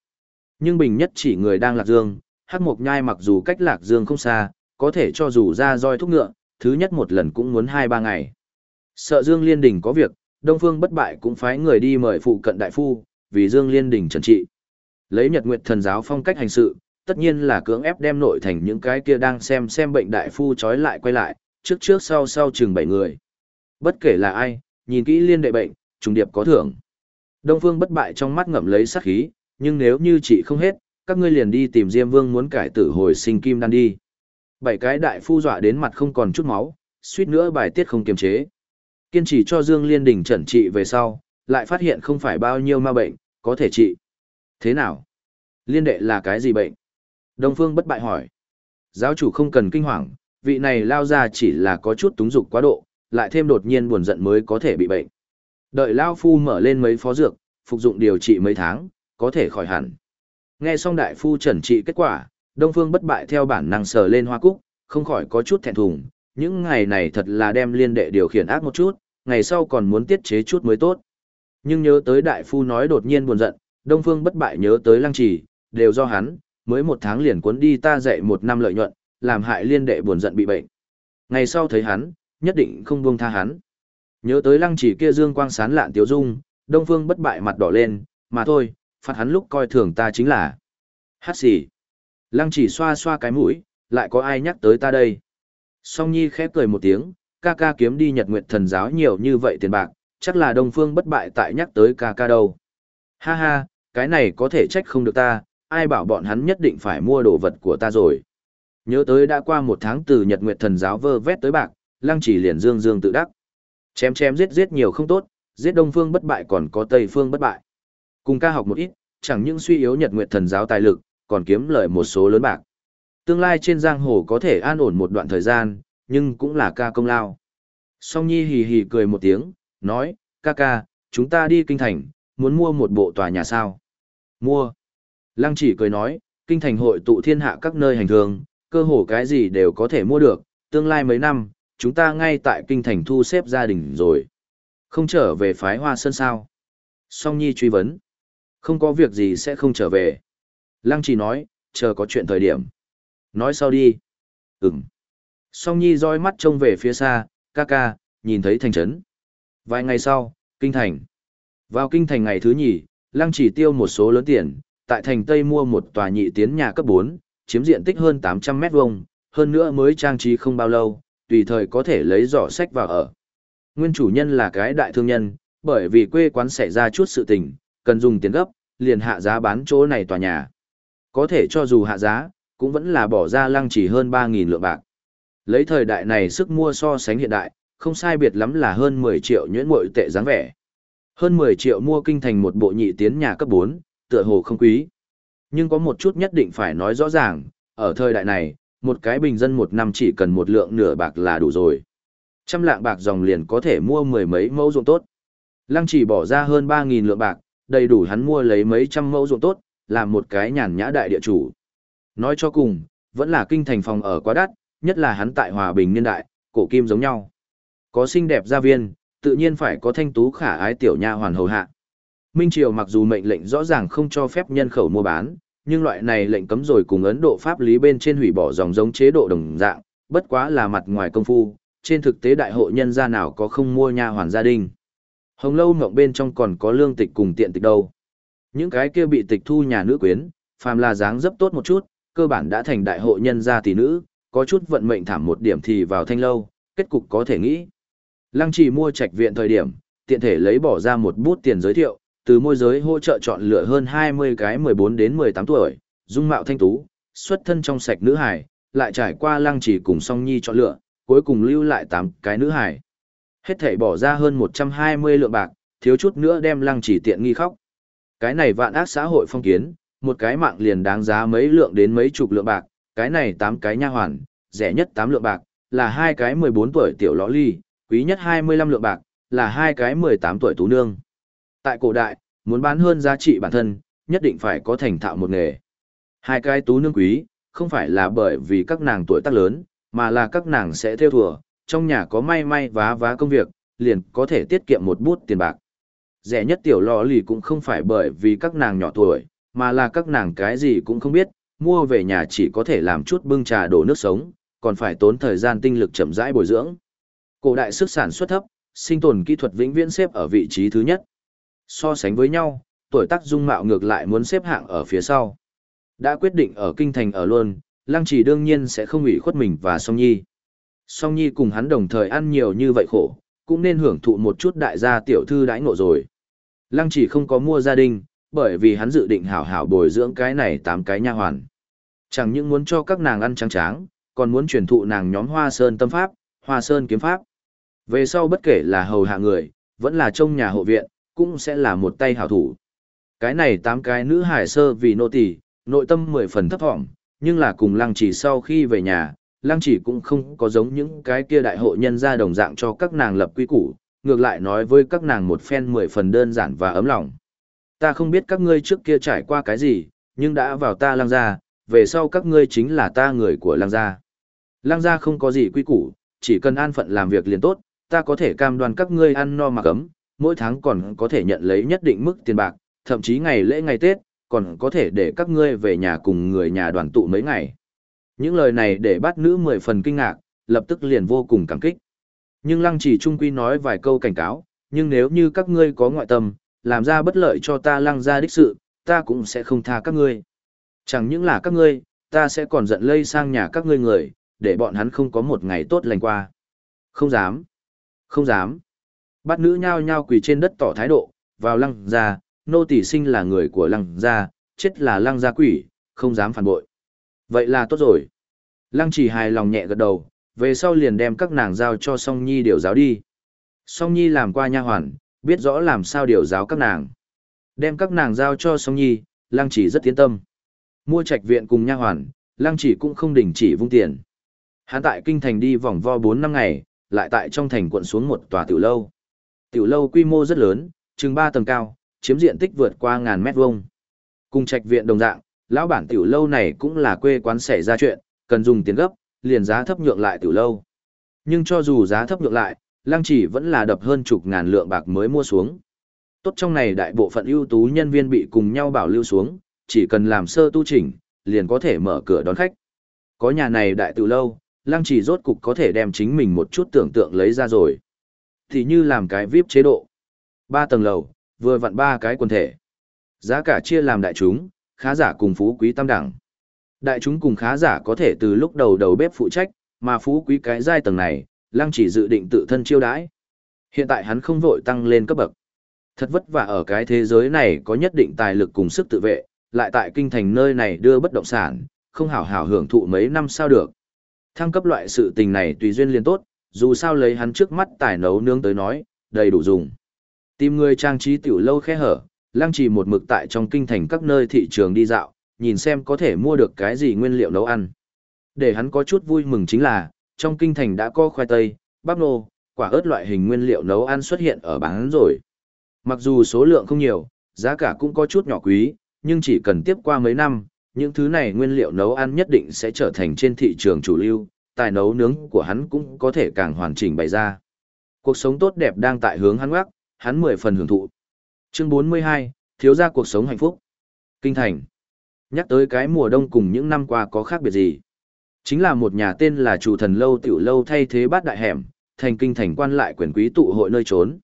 Nhưng Bình nhất chỉ người đang lạc dương, hắc mộc nhai mặc dù cách lạc dương không xa, có thể cho dù ra roi thúc ngựa, thứ nhất một lần cũng muốn hai ba ngày. Sợ Dương Liên Đình có việc, Đông Phương bất bại cũng phái người đi mời phụ cận đại phu, vì Dương Liên Đình trần trị. Lấy Nhật Nguyệt thần giáo phong cách hành sự, tất nhiên là cưỡng ép đem nội thành những cái kia đang xem xem bệnh đại phu trói lại quay lại, trước trước sau sau chừng bảy người. Bất kể là ai, nhìn kỹ liên đệ bệnh, trùng điệp có thưởng. Đông Phương bất bại trong mắt ngậm lấy sát khí, nhưng nếu như chị không hết, các ngươi liền đi tìm Diêm Vương muốn cải tử hồi sinh kim đan đi. Bảy cái đại phu dọa đến mặt không còn chút máu, suýt nữa bài tiết không kiềm chế. Kiên trì cho Dương Liên Đình trần trị về sau, lại phát hiện không phải bao nhiêu ma bệnh, có thể trị. Thế nào? Liên đệ là cái gì bệnh? Đông Phương bất bại hỏi. Giáo chủ không cần kinh hoàng, vị này lao ra chỉ là có chút túng dục quá độ, lại thêm đột nhiên buồn giận mới có thể bị bệnh. Đợi lao phu mở lên mấy phó dược, phục dụng điều trị mấy tháng, có thể khỏi hẳn. Nghe xong đại phu trần trị kết quả, Đông Phương bất bại theo bản năng sờ lên hoa cúc, không khỏi có chút thẹn thùng, những ngày này thật là đem liên đệ điều khiển ác một chút, ngày sau còn muốn tiết chế chút mới tốt. Nhưng nhớ tới đại phu nói đột nhiên buồn giận, Đông Phương bất bại nhớ tới lăng trì, đều do hắn, mới một tháng liền cuốn đi ta dạy một năm lợi nhuận, làm hại liên đệ buồn giận bị bệnh. Ngày sau thấy hắn, nhất định không buông tha hắn. Nhớ tới lăng trì kia dương quang sán lạn tiếu dung, Đông Phương bất bại mặt đỏ lên, mà thôi, phạt hắn lúc coi thường ta chính là. Hát xỉ. Lăng chỉ xoa xoa cái mũi, lại có ai nhắc tới ta đây. Song Nhi khép cười một tiếng, ca ca kiếm đi nhật nguyệt thần giáo nhiều như vậy tiền bạc, chắc là Đông Phương bất bại tại nhắc tới ca ca đâu. Ha ha, cái này có thể trách không được ta, ai bảo bọn hắn nhất định phải mua đồ vật của ta rồi. Nhớ tới đã qua một tháng từ nhật nguyệt thần giáo vơ vét tới bạc, lăng chỉ liền dương dương tự đắc. Chém chém giết giết nhiều không tốt, giết Đông Phương bất bại còn có Tây Phương bất bại. Cùng ca học một ít, chẳng những suy yếu nhật nguyệt thần giáo tài lực, còn kiếm lợi một số lớn bạc. Tương lai trên giang hồ có thể an ổn một đoạn thời gian, nhưng cũng là ca công lao. Song Nhi hì hì cười một tiếng, nói, ca ca, chúng ta đi kinh thành, muốn mua một bộ tòa nhà sao? Mua. Lăng chỉ cười nói, kinh thành hội tụ thiên hạ các nơi hành thường, cơ hồ cái gì đều có thể mua được, tương lai mấy năm, chúng ta ngay tại kinh thành thu xếp gia đình rồi. Không trở về phái hoa sơn sao? Song Nhi truy vấn. Không có việc gì sẽ không trở về. Lăng chỉ nói, chờ có chuyện thời điểm. Nói sau đi. Ừm. Song Nhi roi mắt trông về phía xa, ca ca, nhìn thấy thành trấn. Vài ngày sau, kinh thành. Vào kinh thành ngày thứ nhì, Lăng chỉ tiêu một số lớn tiền, tại thành Tây mua một tòa nhị tiến nhà cấp 4, chiếm diện tích hơn 800 mét vuông, hơn nữa mới trang trí không bao lâu, tùy thời có thể lấy giỏ sách vào ở. Nguyên chủ nhân là cái đại thương nhân, bởi vì quê quán xảy ra chút sự tình, cần dùng tiền gấp, liền hạ giá bán chỗ này tòa nhà. Có thể cho dù hạ giá, cũng vẫn là bỏ ra lăng chỉ hơn 3.000 lượng bạc. Lấy thời đại này sức mua so sánh hiện đại, không sai biệt lắm là hơn 10 triệu nhuyễn mội tệ dáng vẻ. Hơn 10 triệu mua kinh thành một bộ nhị tiến nhà cấp 4, tựa hồ không quý. Nhưng có một chút nhất định phải nói rõ ràng, ở thời đại này, một cái bình dân một năm chỉ cần một lượng nửa bạc là đủ rồi. Trăm lạng bạc dòng liền có thể mua mười mấy mẫu ruộng tốt. Lăng chỉ bỏ ra hơn 3.000 lượng bạc, đầy đủ hắn mua lấy mấy trăm mẫu ruộng tốt, làm một cái nhàn nhã đại địa chủ. Nói cho cùng, vẫn là kinh thành phòng ở quá đắt, nhất là hắn tại hòa bình niên đại, cổ kim giống nhau. Có xinh đẹp gia viên, tự nhiên phải có thanh tú khả ái tiểu nha hoàn hầu hạ. Minh Triều mặc dù mệnh lệnh rõ ràng không cho phép nhân khẩu mua bán, nhưng loại này lệnh cấm rồi cùng Ấn Độ pháp lý bên trên hủy bỏ dòng giống chế độ đồng dạng, bất quá là mặt ngoài công phu, trên thực tế đại hộ nhân gia nào có không mua nha hoàn gia đình. Hồng lâu ngộng bên trong còn có lương tịch cùng tiện tịch đâu. Những cái kia bị tịch thu nhà nữ quyến, phàm là dáng dấp tốt một chút, cơ bản đã thành đại hộ nhân gia tỷ nữ, có chút vận mệnh thảm một điểm thì vào thanh lâu, kết cục có thể nghĩ. Lăng trì mua trạch viện thời điểm, tiện thể lấy bỏ ra một bút tiền giới thiệu, từ môi giới hỗ trợ chọn lựa hơn 20 cái 14 đến 18 tuổi, dung mạo thanh tú, xuất thân trong sạch nữ hải, lại trải qua lăng trì cùng song nhi chọn lựa, cuối cùng lưu lại 8 cái nữ hải. Hết thể bỏ ra hơn 120 lượng bạc, thiếu chút nữa đem lăng trì tiện nghi khóc. Cái này vạn ác xã hội phong kiến, một cái mạng liền đáng giá mấy lượng đến mấy chục lượng bạc, cái này 8 cái nha hoàn, rẻ nhất 8 lượng bạc, là hai cái 14 tuổi tiểu lõ ly, quý nhất 25 lượng bạc, là hai cái 18 tuổi tú nương. Tại cổ đại, muốn bán hơn giá trị bản thân, nhất định phải có thành thạo một nghề. Hai cái tú nương quý, không phải là bởi vì các nàng tuổi tác lớn, mà là các nàng sẽ theo thùa, trong nhà có may may vá vá công việc, liền có thể tiết kiệm một bút tiền bạc. Rẻ nhất tiểu lò lì cũng không phải bởi vì các nàng nhỏ tuổi, mà là các nàng cái gì cũng không biết, mua về nhà chỉ có thể làm chút bưng trà đổ nước sống, còn phải tốn thời gian tinh lực chậm rãi bồi dưỡng. Cổ đại sức sản xuất thấp, sinh tồn kỹ thuật vĩnh viễn xếp ở vị trí thứ nhất. So sánh với nhau, tuổi tác dung mạo ngược lại muốn xếp hạng ở phía sau. Đã quyết định ở kinh thành ở luôn, Lăng Chỉ đương nhiên sẽ không ủy khuất mình và Song Nhi. Song Nhi cùng hắn đồng thời ăn nhiều như vậy khổ, cũng nên hưởng thụ một chút đại gia tiểu thư đãi ngộ rồi. Lăng Chỉ không có mua gia đình, bởi vì hắn dự định hảo hảo bồi dưỡng cái này tám cái nha hoàn. Chẳng những muốn cho các nàng ăn trắng tráng, còn muốn truyền thụ nàng nhóm Hoa Sơn tâm pháp, Hoa Sơn kiếm pháp. Về sau bất kể là hầu hạ người, vẫn là trông nhà hộ viện, cũng sẽ là một tay hảo thủ. Cái này tám cái nữ hải sơ vì nô tỳ, nội tâm mười phần thấp thỏm, nhưng là cùng lăng chỉ sau khi về nhà, lăng chỉ cũng không có giống những cái kia đại hộ nhân ra đồng dạng cho các nàng lập quy củ, ngược lại nói với các nàng một phen mười phần đơn giản và ấm lòng. Ta không biết các ngươi trước kia trải qua cái gì, nhưng đã vào ta Lang gia, về sau các ngươi chính là ta người của Lang gia. Lang gia không có gì quy củ, chỉ cần an phận làm việc liền tốt, ta có thể cam đoan các ngươi ăn no mặc ấm, mỗi tháng còn có thể nhận lấy nhất định mức tiền bạc, thậm chí ngày lễ ngày Tết, còn có thể để các ngươi về nhà cùng người nhà đoàn tụ mấy ngày. Những lời này để bắt nữ mười phần kinh ngạc, lập tức liền vô cùng cảm kích. Nhưng lăng chỉ trung quy nói vài câu cảnh cáo, nhưng nếu như các ngươi có ngoại tâm, làm ra bất lợi cho ta lăng ra đích sự, ta cũng sẽ không tha các ngươi. Chẳng những là các ngươi, ta sẽ còn giận lây sang nhà các ngươi người, để bọn hắn không có một ngày tốt lành qua. Không dám. Không dám. Bát nữ nhao nhao quỳ trên đất tỏ thái độ, vào lăng gia, nô tỷ sinh là người của lăng gia, chết là lăng gia quỷ, không dám phản bội. Vậy là tốt rồi. Lăng chỉ hài lòng nhẹ gật đầu, về sau liền đem các nàng giao cho song nhi điều giáo đi. Song nhi làm qua nha hoàn, biết rõ làm sao điều giáo các nàng. Đem các nàng giao cho song nhi, lăng chỉ rất tiến tâm. Mua trạch viện cùng nha hoàn, lăng chỉ cũng không đình chỉ vung tiền. Hắn tại kinh thành đi vòng vo 4 năm ngày, lại tại trong thành quận xuống một tòa tiểu lâu. Tiểu lâu quy mô rất lớn, chừng 3 tầng cao, chiếm diện tích vượt qua ngàn mét vuông. Cùng trạch viện đồng dạng, lão bản tiểu lâu này cũng là quê quán xảy ra chuyện, cần dùng tiền gấp, liền giá thấp nhượng lại tiểu lâu. Nhưng cho dù giá thấp nhượng lại, lăng chỉ vẫn là đập hơn chục ngàn lượng bạc mới mua xuống. Tốt trong này đại bộ phận ưu tú nhân viên bị cùng nhau bảo lưu xuống, chỉ cần làm sơ tu chỉnh, liền có thể mở cửa đón khách. Có nhà này đại từ lâu, lăng chỉ rốt cục có thể đem chính mình một chút tưởng tượng lấy ra rồi. Thì như làm cái VIP chế độ. Ba tầng lầu, vừa vặn ba cái quần thể. Giá cả chia làm đại chúng, khá giả cùng phú quý tam đẳng. Đại chúng cùng khá giả có thể từ lúc đầu đầu bếp phụ trách, mà phú quý cái giai tầng này, lăng chỉ dự định tự thân chiêu đãi. Hiện tại hắn không vội tăng lên cấp bậc. Thật vất vả ở cái thế giới này có nhất định tài lực cùng sức tự vệ, lại tại kinh thành nơi này đưa bất động sản, không hảo hảo hưởng thụ mấy năm sao được. Thăng cấp loại sự tình này tùy duyên liên tốt, dù sao lấy hắn trước mắt tài nấu nướng tới nói, đầy đủ dùng. Tìm người trang trí tiểu lâu khe hở, lăng trì một mực tại trong kinh thành các nơi thị trường đi dạo, nhìn xem có thể mua được cái gì nguyên liệu nấu ăn. Để hắn có chút vui mừng chính là, trong kinh thành đã có khoai tây, bắp nô, quả ớt loại hình nguyên liệu nấu ăn xuất hiện ở bán rồi. Mặc dù số lượng không nhiều, giá cả cũng có chút nhỏ quý, nhưng chỉ cần tiếp qua mấy năm, những thứ này nguyên liệu nấu ăn nhất định sẽ trở thành trên thị trường chủ lưu, tài nấu nướng của hắn cũng có thể càng hoàn chỉnh bày ra. Cuộc sống tốt đẹp đang tại hướng hắn ngoắc, hắn mười phần hưởng thụ. Chương 42, thiếu gia cuộc sống hạnh phúc. Kinh thành. Nhắc tới cái mùa đông cùng những năm qua có khác biệt gì? Chính là một nhà tên là chủ thần lâu tiểu lâu thay thế bát đại hẻm, thành kinh thành quan lại quyền quý tụ hội nơi trốn.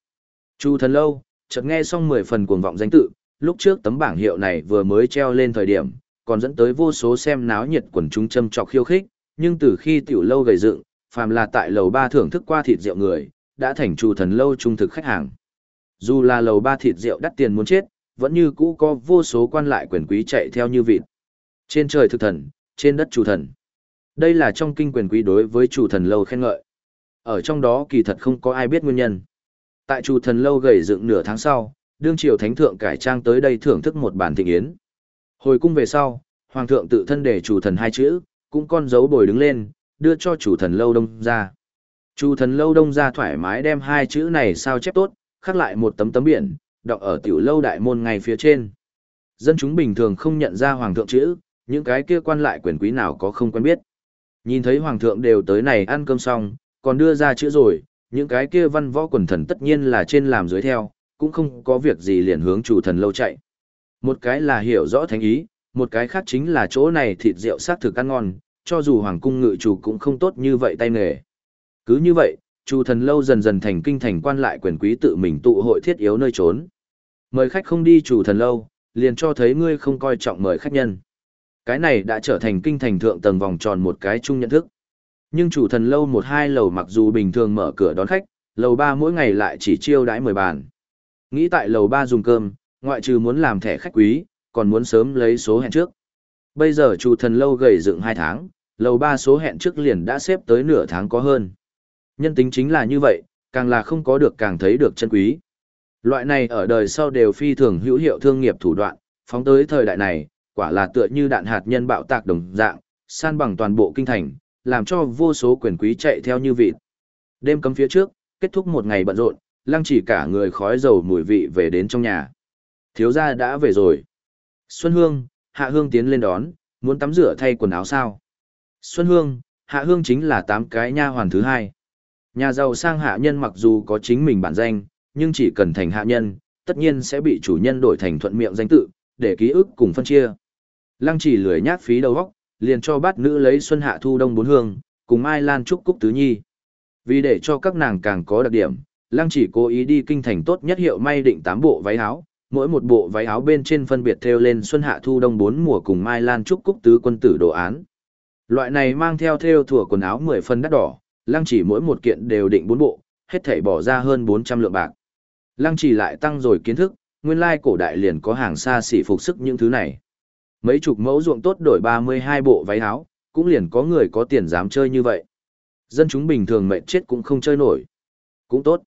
Chu thần lâu, chợt nghe xong mười phần cuồng vọng danh tự, lúc trước tấm bảng hiệu này vừa mới treo lên thời điểm, còn dẫn tới vô số xem náo nhiệt quần chúng châm trọc khiêu khích, nhưng từ khi tiểu lâu gầy dựng, phàm là tại lầu ba thưởng thức qua thịt rượu người, đã thành chủ thần lâu trung thực khách hàng. Dù là lầu ba thịt rượu đắt tiền muốn chết, vẫn như cũ có vô số quan lại quyền quý chạy theo như vịt. Trên trời thực thần, trên đất chủ thần. Đây là trong kinh quyền quý đối với chủ thần lâu khen ngợi. Ở trong đó kỳ thật không có ai biết nguyên nhân. Tại chủ thần lâu gầy dựng nửa tháng sau, đương triều thánh thượng cải trang tới đây thưởng thức một bản thịnh yến. Hồi cung về sau, hoàng thượng tự thân để chủ thần hai chữ, cũng con dấu bồi đứng lên, đưa cho chủ thần lâu đông ra. Chủ thần lâu đông ra thoải mái đem hai chữ này sao chép tốt, khắc lại một tấm tấm biển, đọc ở tiểu lâu đại môn ngay phía trên. Dân chúng bình thường không nhận ra hoàng thượng chữ, những cái kia quan lại quyền quý nào có không quen biết. Nhìn thấy hoàng thượng đều tới này ăn cơm xong, còn đưa ra chữ rồi, những cái kia văn võ quần thần tất nhiên là trên làm dưới theo, cũng không có việc gì liền hướng chủ thần lâu chạy. Một cái là hiểu rõ thánh ý, một cái khác chính là chỗ này thịt rượu sát thực ăn ngon, cho dù hoàng cung ngự chủ cũng không tốt như vậy tay nghề. Cứ như vậy, chủ thần lâu dần dần thành kinh thành quan lại quyền quý tự mình tụ hội thiết yếu nơi trốn. Mời khách không đi chủ thần lâu, liền cho thấy ngươi không coi trọng mời khách nhân. Cái này đã trở thành kinh thành thượng tầng vòng tròn một cái chung nhận thức. Nhưng chủ thần lâu một hai lầu mặc dù bình thường mở cửa đón khách, lầu ba mỗi ngày lại chỉ chiêu đãi mười bàn. Nghĩ tại lầu ba dùng cơm, ngoại trừ muốn làm thẻ khách quý, còn muốn sớm lấy số hẹn trước. Bây giờ chủ thần lâu gầy dựng hai tháng, lầu ba số hẹn trước liền đã xếp tới nửa tháng có hơn. Nhân tính chính là như vậy, càng là không có được càng thấy được chân quý. Loại này ở đời sau đều phi thường hữu hiệu thương nghiệp thủ đoạn, phóng tới thời đại này, quả là tựa như đạn hạt nhân bạo tạc đồng dạng, san bằng toàn bộ kinh thành, làm cho vô số quyền quý chạy theo như vịt. Đêm cấm phía trước, kết thúc một ngày bận rộn, lăng chỉ cả người khói dầu mùi vị về đến trong nhà. Thiếu gia đã về rồi. Xuân Hương, Hạ Hương tiến lên đón, muốn tắm rửa thay quần áo sao. Xuân Hương, Hạ Hương chính là tám cái nha hoàn thứ hai. Nhà giàu sang hạ nhân mặc dù có chính mình bản danh, nhưng chỉ cần thành hạ nhân, tất nhiên sẽ bị chủ nhân đổi thành thuận miệng danh tự, để ký ức cùng phân chia. Lăng chỉ lười nhát phí đầu óc, liền cho bát nữ lấy xuân hạ thu đông bốn hương, cùng Mai Lan trúc cúc tứ nhi. Vì để cho các nàng càng có đặc điểm, Lăng chỉ cố ý đi kinh thành tốt nhất hiệu may định tám bộ váy áo, mỗi một bộ váy áo bên trên phân biệt thêu lên xuân hạ thu đông bốn mùa cùng Mai Lan trúc cúc tứ quân tử đồ án. Loại này mang theo thêu thủa quần áo 10 phân đắt đỏ, Lăng chỉ mỗi một kiện đều định bốn bộ, hết thảy bỏ ra hơn 400 lượng bạc. Lăng chỉ lại tăng rồi kiến thức, nguyên lai cổ đại liền có hàng xa xỉ phục sức những thứ này. Mấy chục mẫu ruộng tốt đổi 32 bộ váy áo, cũng liền có người có tiền dám chơi như vậy. Dân chúng bình thường mệnh chết cũng không chơi nổi. Cũng tốt.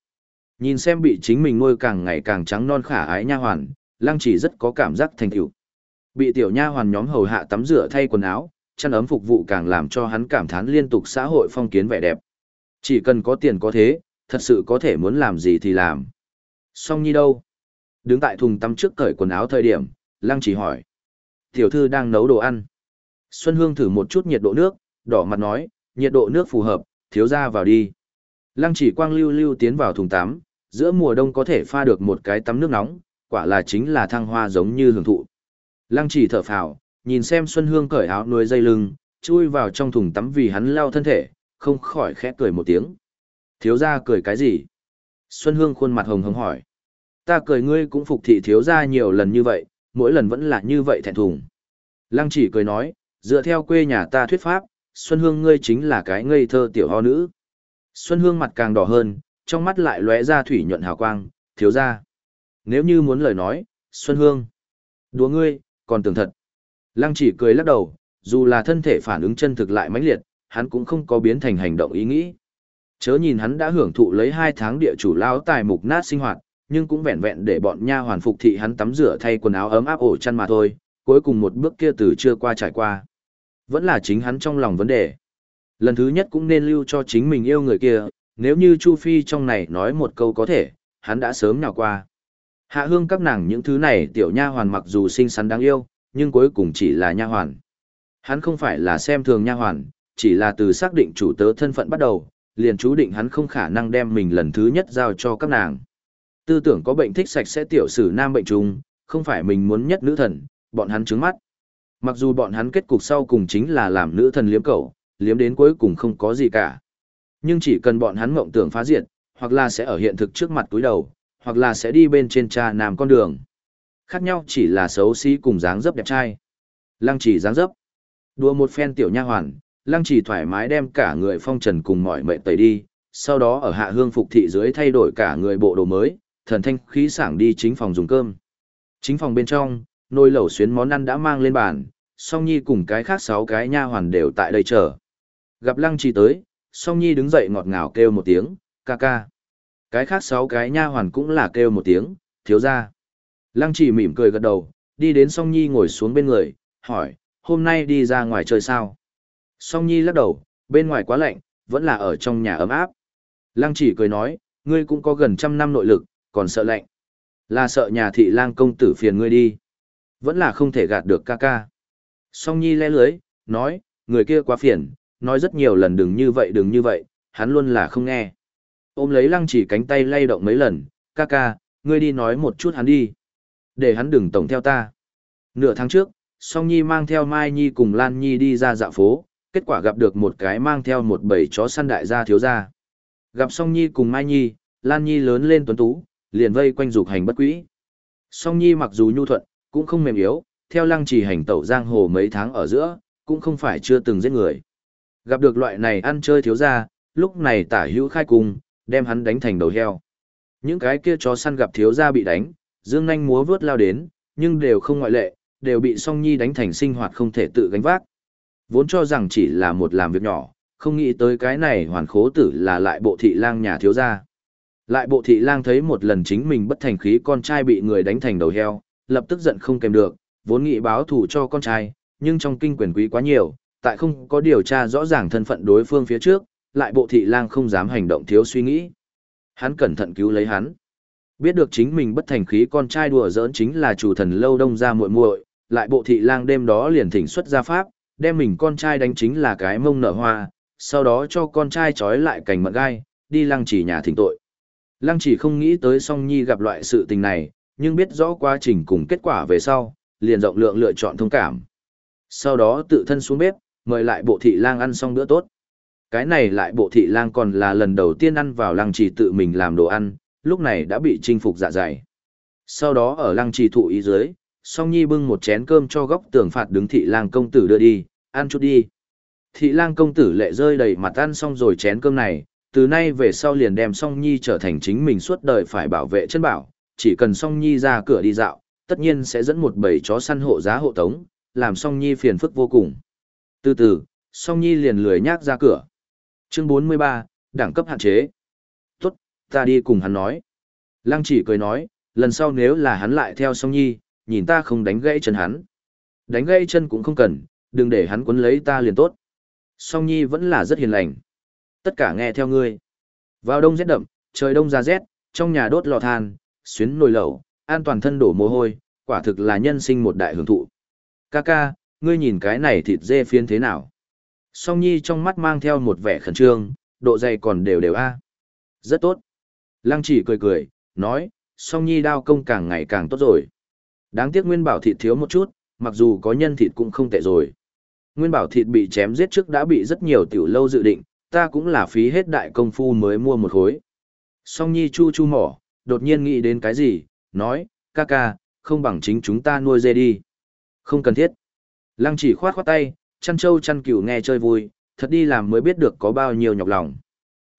Nhìn xem bị chính mình nuôi càng ngày càng trắng non khả ái nha hoàn, lăng chỉ rất có cảm giác thành tựu. Bị tiểu nha hoàn nhóm hầu hạ tắm rửa thay quần áo, chăn ấm phục vụ càng làm cho hắn cảm thán liên tục xã hội phong kiến vẻ đẹp. Chỉ cần có tiền có thế, thật sự có thể muốn làm gì thì làm. Song nhi đâu? Đứng tại thùng tắm trước cởi quần áo thời điểm, Lăng chỉ hỏi. Tiểu thư đang nấu đồ ăn. Xuân Hương thử một chút nhiệt độ nước, đỏ mặt nói, nhiệt độ nước phù hợp, thiếu ra vào đi. Lăng chỉ quang lưu lưu tiến vào thùng tắm, giữa mùa đông có thể pha được một cái tắm nước nóng, quả là chính là thăng hoa giống như hưởng thụ. Lăng chỉ thở phào, nhìn xem Xuân Hương cởi áo nuôi dây lưng, chui vào trong thùng tắm vì hắn lao thân thể, không khỏi khẽ cười một tiếng. Thiếu gia cười cái gì? Xuân Hương khuôn mặt hồng hồng hỏi. Ta cười ngươi cũng phục thị thiếu gia nhiều lần như vậy, mỗi lần vẫn là như vậy thẹn thùng. Lăng chỉ cười nói, dựa theo quê nhà ta thuyết pháp, Xuân Hương ngươi chính là cái ngây thơ tiểu ho nữ. Xuân Hương mặt càng đỏ hơn, trong mắt lại lóe ra thủy nhuận hào quang, thiếu gia. Nếu như muốn lời nói, Xuân Hương. Đùa ngươi, còn tưởng thật. Lăng chỉ cười lắc đầu, dù là thân thể phản ứng chân thực lại mãnh liệt, hắn cũng không có biến thành hành động ý nghĩ. Chớ nhìn hắn đã hưởng thụ lấy hai tháng địa chủ lao tài mục nát sinh hoạt, nhưng cũng vẹn vẹn để bọn nha hoàn phục thị hắn tắm rửa thay quần áo ấm áp ổ chăn mà thôi, cuối cùng một bước kia từ chưa qua trải qua. Vẫn là chính hắn trong lòng vấn đề. Lần thứ nhất cũng nên lưu cho chính mình yêu người kia, nếu như Chu Phi trong này nói một câu có thể, hắn đã sớm nào qua. Hạ hương các nàng những thứ này tiểu nha hoàn mặc dù xinh xắn đáng yêu, nhưng cuối cùng chỉ là nha hoàn. Hắn không phải là xem thường nha hoàn, chỉ là từ xác định chủ tớ thân phận bắt đầu, liền chú định hắn không khả năng đem mình lần thứ nhất giao cho các nàng. Tư tưởng có bệnh thích sạch sẽ tiểu sử nam bệnh trùng, không phải mình muốn nhất nữ thần, bọn hắn trướng mắt. Mặc dù bọn hắn kết cục sau cùng chính là làm nữ thần liếm cẩu liếm đến cuối cùng không có gì cả. Nhưng chỉ cần bọn hắn mộng tưởng phá diệt, hoặc là sẽ ở hiện thực trước mặt túi đầu, hoặc là sẽ đi bên trên trà nam con đường. Khác nhau chỉ là xấu xí cùng dáng dấp đẹp trai. Lăng chỉ dáng dấp. Đùa một phen tiểu nha hoàn, lăng chỉ thoải mái đem cả người phong trần cùng mọi mệnh tẩy đi, sau đó ở hạ hương phục thị dưới thay đổi cả người bộ đồ mới, thần thanh khí sảng đi chính phòng dùng cơm. Chính phòng bên trong, nồi lẩu xuyến món ăn đã mang lên bàn, song nhi cùng cái khác sáu cái nha hoàn đều tại đây chờ. Gặp lăng chỉ tới, song nhi đứng dậy ngọt ngào kêu một tiếng, ca ca. Cái khác sáu cái nha hoàn cũng là kêu một tiếng, thiếu ra. Lăng chỉ mỉm cười gật đầu, đi đến song nhi ngồi xuống bên người, hỏi, hôm nay đi ra ngoài chơi sao? Song nhi lắc đầu, bên ngoài quá lạnh, vẫn là ở trong nhà ấm áp. Lăng chỉ cười nói, ngươi cũng có gần trăm năm nội lực, còn sợ lạnh. Là sợ nhà thị lang công tử phiền ngươi đi. Vẫn là không thể gạt được ca ca. Song nhi le lưới, nói, người kia quá phiền, nói rất nhiều lần đừng như vậy đừng như vậy, hắn luôn là không nghe. Ôm lấy lăng chỉ cánh tay lay động mấy lần, ca ca, ngươi đi nói một chút hắn đi. Để hắn đừng tổng theo ta. Nửa tháng trước, Song Nhi mang theo Mai Nhi cùng Lan Nhi đi ra dạo phố, kết quả gặp được một cái mang theo một bầy chó săn đại gia thiếu gia. Gặp Song Nhi cùng Mai Nhi, Lan Nhi lớn lên tuấn tú, liền vây quanh dục hành bất quỹ. Song Nhi mặc dù nhu thuận, cũng không mềm yếu, theo lăng trì hành tẩu giang hồ mấy tháng ở giữa, cũng không phải chưa từng giết người. Gặp được loại này ăn chơi thiếu gia, lúc này tả hữu khai cung, đem hắn đánh thành đầu heo. Những cái kia chó săn gặp thiếu gia bị đánh, dương nhanh múa vướt lao đến, nhưng đều không ngoại lệ, đều bị song nhi đánh thành sinh hoạt không thể tự gánh vác. Vốn cho rằng chỉ là một làm việc nhỏ, không nghĩ tới cái này hoàn khố tử là lại bộ thị lang nhà thiếu gia. Lại bộ thị lang thấy một lần chính mình bất thành khí con trai bị người đánh thành đầu heo, lập tức giận không kèm được, vốn nghĩ báo thù cho con trai, nhưng trong kinh quyền quý quá nhiều, tại không có điều tra rõ ràng thân phận đối phương phía trước, lại bộ thị lang không dám hành động thiếu suy nghĩ. Hắn cẩn thận cứu lấy hắn. Biết được chính mình bất thành khí con trai đùa giỡn chính là chủ thần lâu đông ra muội muội, lại bộ thị lang đêm đó liền thỉnh xuất ra pháp, đem mình con trai đánh chính là cái mông nở hoa, sau đó cho con trai trói lại cành mận gai, đi lăng chỉ nhà thỉnh tội. Lăng chỉ không nghĩ tới song nhi gặp loại sự tình này, nhưng biết rõ quá trình cùng kết quả về sau, liền rộng lượng lựa chọn thông cảm. Sau đó tự thân xuống bếp, mời lại bộ thị lang ăn xong bữa tốt. Cái này lại bộ thị lang còn là lần đầu tiên ăn vào lăng chỉ tự mình làm đồ ăn, lúc này đã bị chinh phục dạ dày. Sau đó ở lăng trì thụ ý dưới, song nhi bưng một chén cơm cho góc tường phạt đứng thị lang công tử đưa đi, ăn chút đi. Thị lang công tử lệ rơi đầy mặt ăn xong rồi chén cơm này, từ nay về sau liền đem song nhi trở thành chính mình suốt đời phải bảo vệ chân bảo, chỉ cần song nhi ra cửa đi dạo, tất nhiên sẽ dẫn một bầy chó săn hộ giá hộ tống, làm song nhi phiền phức vô cùng. Từ từ, song nhi liền lười nhác ra cửa. Chương 43, đẳng cấp hạn chế ta đi cùng hắn nói. Lăng chỉ cười nói, lần sau nếu là hắn lại theo song nhi, nhìn ta không đánh gãy chân hắn. Đánh gãy chân cũng không cần, đừng để hắn quấn lấy ta liền tốt. Song nhi vẫn là rất hiền lành. Tất cả nghe theo ngươi. Vào đông rét đậm, trời đông ra rét, trong nhà đốt lò than, xuyến nồi lẩu, an toàn thân đổ mồ hôi, quả thực là nhân sinh một đại hưởng thụ. Ca ca, ngươi nhìn cái này thịt dê phiến thế nào? Song Nhi trong mắt mang theo một vẻ khẩn trương, độ dày còn đều đều a. Rất tốt. Lăng chỉ cười cười, nói, Song Nhi đao công càng ngày càng tốt rồi. Đáng tiếc nguyên bảo thịt thiếu một chút, mặc dù có nhân thịt cũng không tệ rồi. Nguyên bảo thịt bị chém giết trước đã bị rất nhiều tiểu lâu dự định, ta cũng là phí hết đại công phu mới mua một khối. Song Nhi chu chu mỏ, đột nhiên nghĩ đến cái gì, nói, ca ca, không bằng chính chúng ta nuôi dê đi. Không cần thiết. Lăng chỉ khoát khoát tay, chăn trâu chăn cừu nghe chơi vui, thật đi làm mới biết được có bao nhiêu nhọc lòng.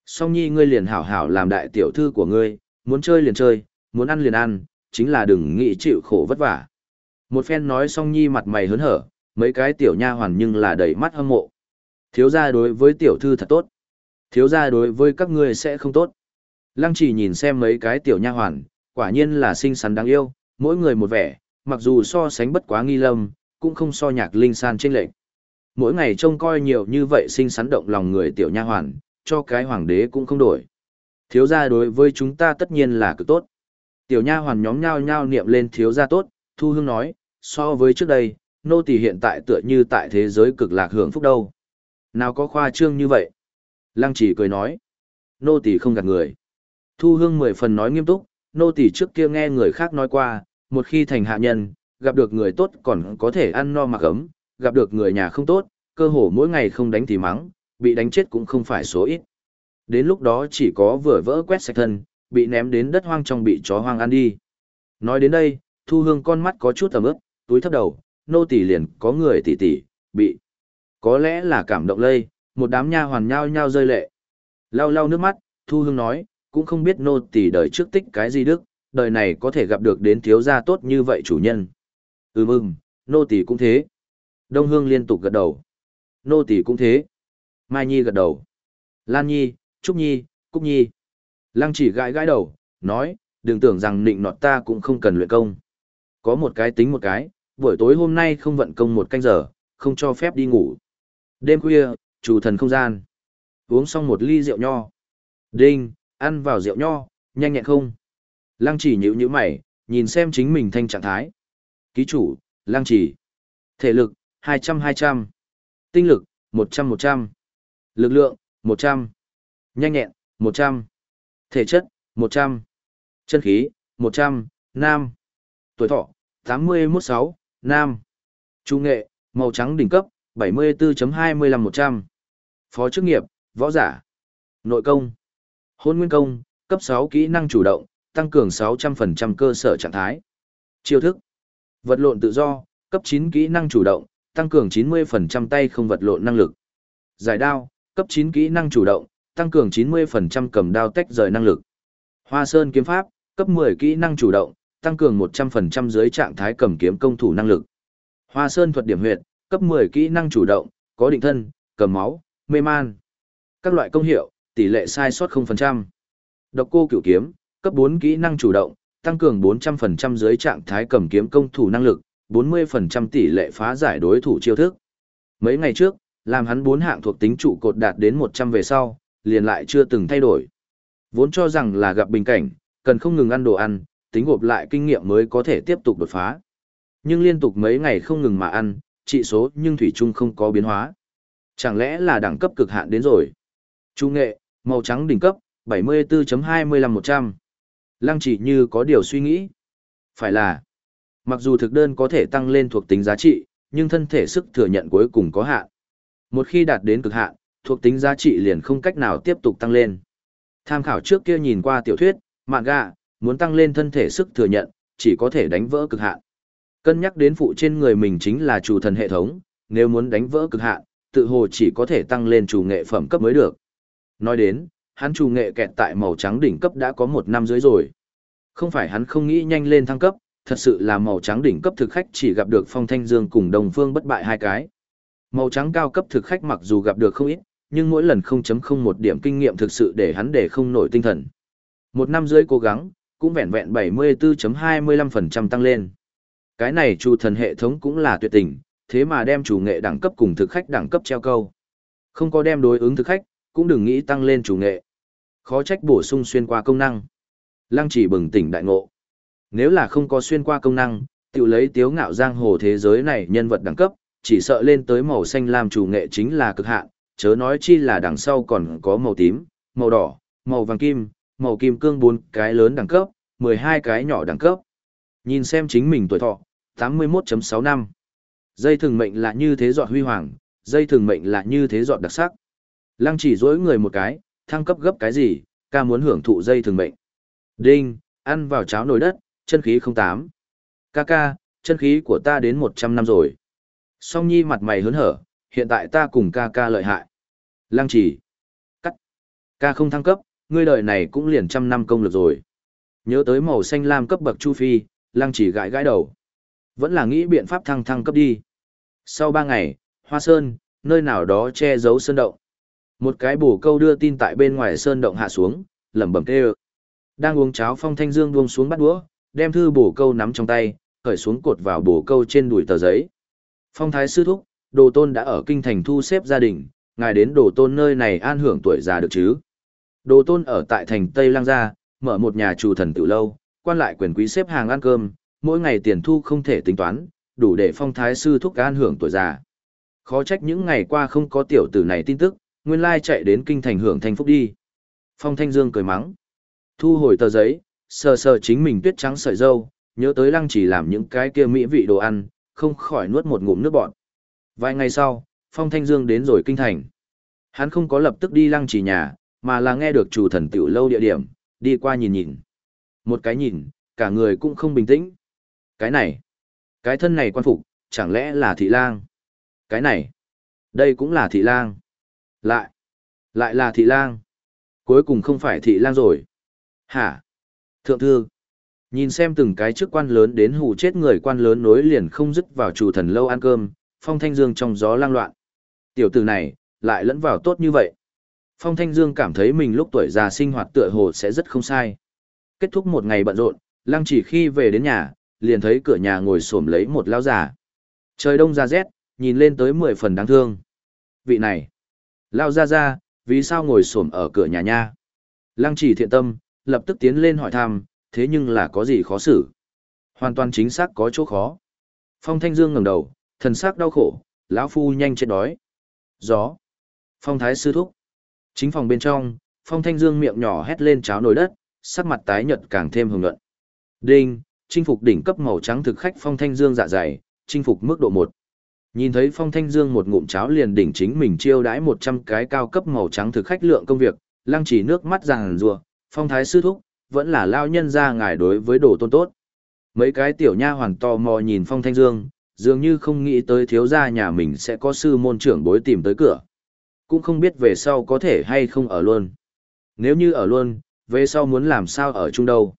Song Nhi ngươi liền hảo hảo làm đại tiểu thư của ngươi, muốn chơi liền chơi, muốn ăn liền ăn, chính là đừng nghĩ chịu khổ vất vả. Một phen nói Song Nhi mặt mày hớn hở, mấy cái tiểu nha hoàn nhưng là đầy mắt hâm mộ. Thiếu gia đối với tiểu thư thật tốt. Thiếu gia đối với các ngươi sẽ không tốt. Lăng chỉ nhìn xem mấy cái tiểu nha hoàn, quả nhiên là xinh xắn đáng yêu, mỗi người một vẻ, mặc dù so sánh bất quá nghi lâm, cũng không so nhạc linh san trên lệnh. Mỗi ngày trông coi nhiều như vậy xinh xắn động lòng người tiểu nha hoàn, cho cái hoàng đế cũng không đổi. Thiếu gia đối với chúng ta tất nhiên là cực tốt. Tiểu nha hoàn nhóm nhao nhao niệm lên thiếu gia tốt, Thu Hương nói, so với trước đây, nô tỳ hiện tại tựa như tại thế giới cực lạc hưởng phúc đâu. Nào có khoa trương như vậy? Lăng chỉ cười nói, nô tỳ không gạt người. Thu Hương mười phần nói nghiêm túc, nô tỳ trước kia nghe người khác nói qua, một khi thành hạ nhân, gặp được người tốt còn có thể ăn no mặc ấm, gặp được người nhà không tốt, cơ hồ mỗi ngày không đánh thì mắng, bị đánh chết cũng không phải số ít. Đến lúc đó chỉ có vừa vỡ quét sạch thân, bị ném đến đất hoang trong bị chó hoang ăn đi. Nói đến đây, Thu Hương con mắt có chút tầm ướp, túi thấp đầu, nô tỳ liền có người tỉ tỉ, bị. Có lẽ là cảm động lây, một đám nha hoàn nhao nhao rơi lệ. Lau lau nước mắt, Thu Hương nói, cũng không biết nô tỳ đời trước tích cái gì đức, đời này có thể gặp được đến thiếu gia tốt như vậy chủ nhân. Ừ mừng, nô tỳ cũng thế. Đông Hương liên tục gật đầu. Nô tỳ cũng thế. Mai Nhi gật đầu. Lan Nhi, Trúc Nhi, Cúc Nhi. Lăng chỉ gãi gãi đầu, nói, đừng tưởng rằng nịnh nọt ta cũng không cần luyện công. Có một cái tính một cái, buổi tối hôm nay không vận công một canh giờ, không cho phép đi ngủ. Đêm khuya, chủ thần không gian. Uống xong một ly rượu nho. Đinh, ăn vào rượu nho, nhanh nhẹn không? Lăng chỉ nhíu nhíu mày, nhìn xem chính mình thanh trạng thái. Ký chủ, lăng chỉ. Thể lực, 200-200. Tinh lực, 100-100. Lực lượng, 100. Nhanh nhẹn, 100. Thể chất, 100. Chân khí, 100, nam. Tuổi thọ, 816, nam. Trung nghệ, màu trắng đỉnh cấp, 74.25-100. Phó chức nghiệp, võ giả. Nội công. Hôn nguyên công, cấp 6 kỹ năng chủ động, tăng cường 600% cơ sở trạng thái. Chiêu thức. Vật lộn tự do, cấp 9 kỹ năng chủ động, tăng cường 90% tay không vật lộn năng lực. Giải đao, cấp 9 kỹ năng chủ động, tăng cường 90% cầm đao tách rời năng lực. Hoa Sơn kiếm pháp, cấp 10 kỹ năng chủ động, tăng cường 100% dưới trạng thái cầm kiếm công thủ năng lực. Hoa Sơn thuật điểm huyệt, cấp 10 kỹ năng chủ động, có định thân, cầm máu, mê man. Các loại công hiệu, tỷ lệ sai sót 0%. Độc cô cửu kiếm, cấp 4 kỹ năng chủ động, tăng cường 400% dưới trạng thái cầm kiếm công thủ năng lực, 40% tỷ lệ phá giải đối thủ chiêu thức. Mấy ngày trước, làm hắn bốn hạng thuộc tính trụ cột đạt đến 100 về sau, liền lại chưa từng thay đổi. Vốn cho rằng là gặp bình cảnh, cần không ngừng ăn đồ ăn, tính gộp lại kinh nghiệm mới có thể tiếp tục đột phá. Nhưng liên tục mấy ngày không ngừng mà ăn, trị số nhưng thủy chung không có biến hóa. Chẳng lẽ là đẳng cấp cực hạn đến rồi? Trung nghệ, màu trắng đỉnh cấp, 74.25100. Lăng chỉ như có điều suy nghĩ. Phải là, mặc dù thực đơn có thể tăng lên thuộc tính giá trị, nhưng thân thể sức thừa nhận cuối cùng có hạn. Một khi đạt đến cực hạn, thuộc tính giá trị liền không cách nào tiếp tục tăng lên. Tham khảo trước kia nhìn qua tiểu thuyết, mạng gạ, muốn tăng lên thân thể sức thừa nhận, chỉ có thể đánh vỡ cực hạn. Cân nhắc đến phụ trên người mình chính là chủ thần hệ thống, nếu muốn đánh vỡ cực hạn, tự hồ chỉ có thể tăng lên chủ nghệ phẩm cấp mới được. Nói đến, hắn chủ nghệ kẹt tại màu trắng đỉnh cấp đã có một năm dưới rồi. Không phải hắn không nghĩ nhanh lên thăng cấp, thật sự là màu trắng đỉnh cấp thực khách chỉ gặp được phong thanh dương cùng đồng phương bất bại hai cái. Màu trắng cao cấp thực khách mặc dù gặp được không ít, nhưng mỗi lần 0.01 điểm kinh nghiệm thực sự để hắn để không nổi tinh thần. Một năm dưới cố gắng, cũng vẹn vẹn 74.25% tăng lên. Cái này chủ thần hệ thống cũng là tuyệt tình, thế mà đem chủ nghệ đẳng cấp cùng thực khách đẳng cấp treo câu. Không có đem đối ứng thực khách, cũng đừng nghĩ tăng lên chủ nghệ. Khó trách bổ sung xuyên qua công năng. Lăng chỉ bừng tỉnh đại ngộ. Nếu là không có xuyên qua công năng, tự lấy tiếu ngạo giang hồ thế giới này nhân vật đẳng cấp, chỉ sợ lên tới màu xanh làm chủ nghệ chính là cực hạn, chớ nói chi là đằng sau còn có màu tím, màu đỏ, màu vàng kim, màu kim cương bốn cái lớn đẳng cấp, 12 cái nhỏ đẳng cấp. Nhìn xem chính mình tuổi thọ, 81.6 năm. Dây thường mệnh là như thế dọn huy hoàng, dây thường mệnh là như thế dọn đặc sắc. Lăng chỉ dối người một cái, thăng cấp gấp cái gì, ca muốn hưởng thụ dây thường mệnh. Đinh, ăn vào cháo nồi đất, chân khí 08. Ca ca, chân khí của ta đến 100 năm rồi. Song nhi mặt mày hớn hở, hiện tại ta cùng ca ca lợi hại. Lăng chỉ. Cắt. Ca không thăng cấp, ngươi đời này cũng liền trăm năm công lực rồi. Nhớ tới màu xanh lam cấp bậc Chu Phi, lăng chỉ gãi gãi đầu. Vẫn là nghĩ biện pháp thăng thăng cấp đi. Sau ba ngày, Hoa Sơn, nơi nào đó che giấu sơn động. Một cái bổ câu đưa tin tại bên ngoài sơn động hạ xuống, lẩm bẩm kêu. Đang uống cháo phong thanh dương buông xuống bắt đũa, đem thư bổ câu nắm trong tay, cởi xuống cột vào bổ câu trên đùi tờ giấy. Phong thái sư thúc, đồ tôn đã ở kinh thành thu xếp gia đình, ngài đến đồ tôn nơi này an hưởng tuổi già được chứ. Đồ tôn ở tại thành Tây Lang Gia, mở một nhà chủ thần tự lâu, quan lại quyền quý xếp hàng ăn cơm, mỗi ngày tiền thu không thể tính toán, đủ để phong thái sư thúc an hưởng tuổi già. Khó trách những ngày qua không có tiểu tử này tin tức, nguyên lai chạy đến kinh thành hưởng thành phúc đi. Phong Thanh Dương cười mắng. Thu hồi tờ giấy, sờ sờ chính mình tuyết trắng sợi dâu, nhớ tới lăng chỉ làm những cái kia mỹ vị đồ ăn, không khỏi nuốt một ngụm nước bọt. Vài ngày sau, Phong Thanh Dương đến rồi kinh thành. Hắn không có lập tức đi lăng chỉ nhà, mà là nghe được chủ thần tiểu lâu địa điểm, đi qua nhìn nhìn. Một cái nhìn, cả người cũng không bình tĩnh. Cái này, cái thân này quan phục, chẳng lẽ là thị lang? Cái này, đây cũng là thị lang. Lại, lại là thị lang. Cuối cùng không phải thị lang rồi. Hả? Thượng thư, nhìn xem từng cái chức quan lớn đến hù chết người quan lớn nối liền không dứt vào chủ thần lâu ăn cơm, phong thanh dương trong gió lang loạn. Tiểu tử này, lại lẫn vào tốt như vậy. Phong Thanh Dương cảm thấy mình lúc tuổi già sinh hoạt tựa hồ sẽ rất không sai. Kết thúc một ngày bận rộn, Lăng chỉ khi về đến nhà, liền thấy cửa nhà ngồi xổm lấy một lão già. Trời đông ra rét, nhìn lên tới mười phần đáng thương. Vị này, lao ra ra, vì sao ngồi xổm ở cửa nhà nha? Lăng chỉ thiện tâm, lập tức tiến lên hỏi thăm, thế nhưng là có gì khó xử? Hoàn toàn chính xác có chỗ khó. Phong Thanh Dương ngẩng đầu, thần sắc đau khổ, lão phu nhanh chết đói. Gió. Phong Thái sư thúc. Chính phòng bên trong, Phong Thanh Dương miệng nhỏ hét lên cháo nồi đất, sắc mặt tái nhợt càng thêm hồng nhuận. Đinh, chinh phục đỉnh cấp màu trắng thực khách Phong Thanh Dương dạ dày, chinh phục mức độ một Nhìn thấy Phong Thanh Dương một ngụm cháo liền đỉnh chính mình chiêu đãi 100 cái cao cấp màu trắng thực khách lượng công việc, lăng chỉ nước mắt ràng rùa, Phong Thái sư thúc, vẫn là lao nhân ra ngài đối với đồ tôn tốt. Mấy cái tiểu nha hoàn to mò nhìn Phong Thanh Dương, dường như không nghĩ tới thiếu gia nhà mình sẽ có sư môn trưởng bối tìm tới cửa cũng không biết về sau có thể hay không ở luôn. Nếu như ở luôn, về sau muốn làm sao ở chung đâu.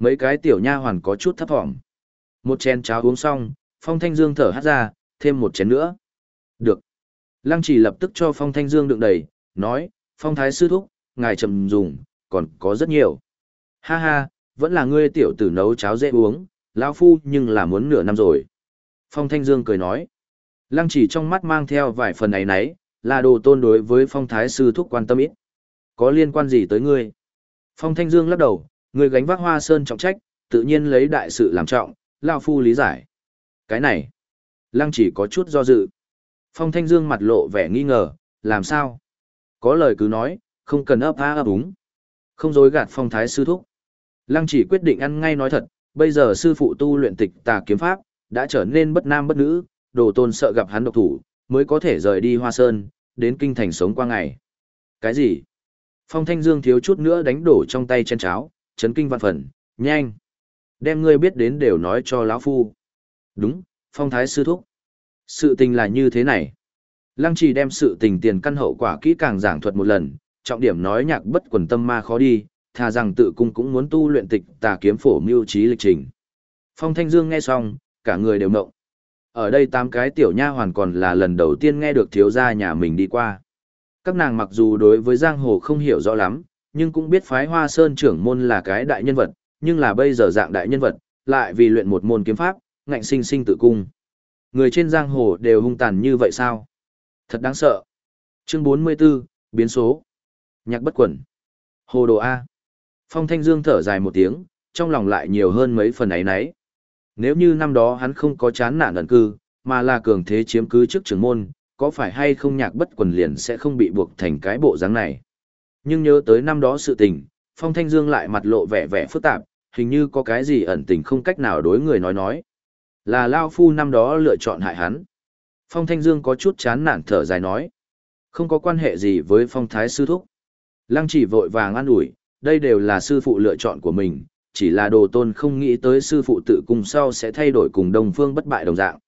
Mấy cái tiểu nha hoàn có chút thấp thỏm. Một chén cháo uống xong, Phong Thanh Dương thở hắt ra, thêm một chén nữa. Được. Lăng chỉ lập tức cho Phong Thanh Dương đựng đầy, nói, Phong Thái Sư Thúc, ngài trầm dùng, còn có rất nhiều. Ha ha, vẫn là ngươi tiểu tử nấu cháo dễ uống, lão phu nhưng là muốn nửa năm rồi. Phong Thanh Dương cười nói. Lăng chỉ trong mắt mang theo vài phần ấy nấy, là đồ tôn đối với phong thái sư thúc quan tâm ít. Có liên quan gì tới ngươi? Phong Thanh Dương lắc đầu, Người gánh vác hoa sơn trọng trách, tự nhiên lấy đại sự làm trọng, Lao Phu lý giải. Cái này, Lăng chỉ có chút do dự. Phong Thanh Dương mặt lộ vẻ nghi ngờ, làm sao? Có lời cứ nói, không cần ấp a ấp úng. Không dối gạt phong thái sư thúc. Lăng chỉ quyết định ăn ngay nói thật, bây giờ sư phụ tu luyện tịch tà kiếm pháp, đã trở nên bất nam bất nữ, đồ tôn sợ gặp hắn độc thủ, mới có thể rời đi Hoa Sơn, đến kinh thành sống qua ngày. Cái gì? Phong Thanh Dương thiếu chút nữa đánh đổ trong tay chén cháo, chấn kinh văn phần, nhanh. Đem ngươi biết đến đều nói cho lão phu. Đúng, Phong Thái Sư Thúc. Sự tình là như thế này. Lăng trì đem sự tình tiền căn hậu quả kỹ càng giảng thuật một lần, trọng điểm nói nhạc bất quần tâm ma khó đi, thà rằng tự cung cũng muốn tu luyện tịch tà kiếm phổ mưu trí lịch trình. Phong Thanh Dương nghe xong, cả người đều mộng. Ở đây tám cái tiểu nha hoàn còn là lần đầu tiên nghe được thiếu gia nhà mình đi qua. Các nàng mặc dù đối với giang hồ không hiểu rõ lắm, nhưng cũng biết phái hoa sơn trưởng môn là cái đại nhân vật, nhưng là bây giờ dạng đại nhân vật, lại vì luyện một môn kiếm pháp, ngạnh sinh sinh tự cung. Người trên giang hồ đều hung tàn như vậy sao? Thật đáng sợ. Chương 44, biến số. Nhạc bất quẩn. Hồ đồ A. Phong Thanh Dương thở dài một tiếng, trong lòng lại nhiều hơn mấy phần ấy nấy. Nếu như năm đó hắn không có chán nản ẩn cư, mà là cường thế chiếm cứ trước trưởng môn, có phải hay không nhạc bất quần liền sẽ không bị buộc thành cái bộ dáng này. Nhưng nhớ tới năm đó sự tình, Phong Thanh Dương lại mặt lộ vẻ vẻ phức tạp, hình như có cái gì ẩn tình không cách nào đối người nói nói. Là Lao Phu năm đó lựa chọn hại hắn. Phong Thanh Dương có chút chán nản thở dài nói. Không có quan hệ gì với Phong Thái Sư Thúc. Lăng chỉ vội vàng an ủi, đây đều là sư phụ lựa chọn của mình, chỉ là đồ tôn không nghĩ tới sư phụ tự cùng sau sẽ thay đổi cùng đồng phương bất bại đồng dạng.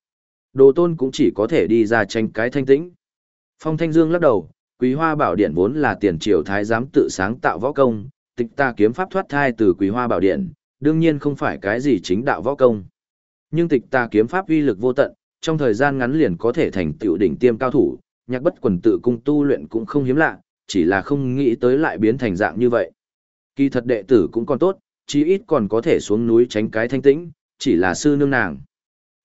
Đồ tôn cũng chỉ có thể đi ra tranh cái thanh tĩnh. Phong Thanh Dương lắc đầu, Quý Hoa Bảo Điện vốn là tiền triều thái giám tự sáng tạo võ công, tịch ta kiếm pháp thoát thai từ Quý Hoa Bảo Điện, đương nhiên không phải cái gì chính đạo võ công. Nhưng tịch ta kiếm pháp uy lực vô tận, trong thời gian ngắn liền có thể thành tựu đỉnh tiêm cao thủ, nhạc bất quần tự cung tu luyện cũng không hiếm lạ, chỉ là không nghĩ tới lại biến thành dạng như vậy. Kỳ thật đệ tử cũng còn tốt, chí ít còn có thể xuống núi tránh cái thanh tĩnh, chỉ là sư nương nàng.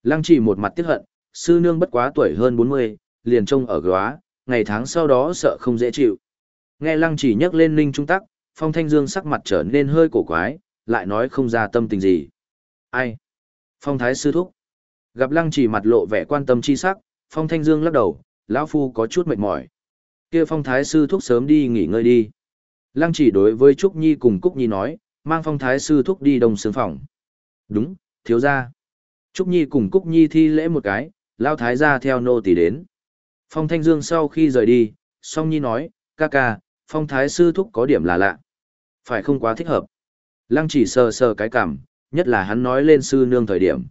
Lăng chỉ một mặt tiếc hận, sư nương bất quá tuổi hơn 40, liền trông ở góa, ngày tháng sau đó sợ không dễ chịu. Nghe lăng chỉ nhắc lên ninh trung tắc, phong thanh dương sắc mặt trở nên hơi cổ quái, lại nói không ra tâm tình gì. Ai? Phong thái sư thúc. Gặp lăng chỉ mặt lộ vẻ quan tâm chi sắc, phong thanh dương lắc đầu, lão phu có chút mệt mỏi. kia phong thái sư thúc sớm đi nghỉ ngơi đi. Lăng chỉ đối với Trúc Nhi cùng Cúc Nhi nói, mang phong thái sư thúc đi đồng sướng phòng. Đúng, thiếu gia. Trúc Nhi cùng Cúc Nhi thi lễ một cái, lao thái gia theo nô tỳ đến. Phong Thanh Dương sau khi rời đi, song Nhi nói, ca ca, phong thái sư thúc có điểm là lạ. Phải không quá thích hợp. Lăng chỉ sờ sờ cái cảm, nhất là hắn nói lên sư nương thời điểm.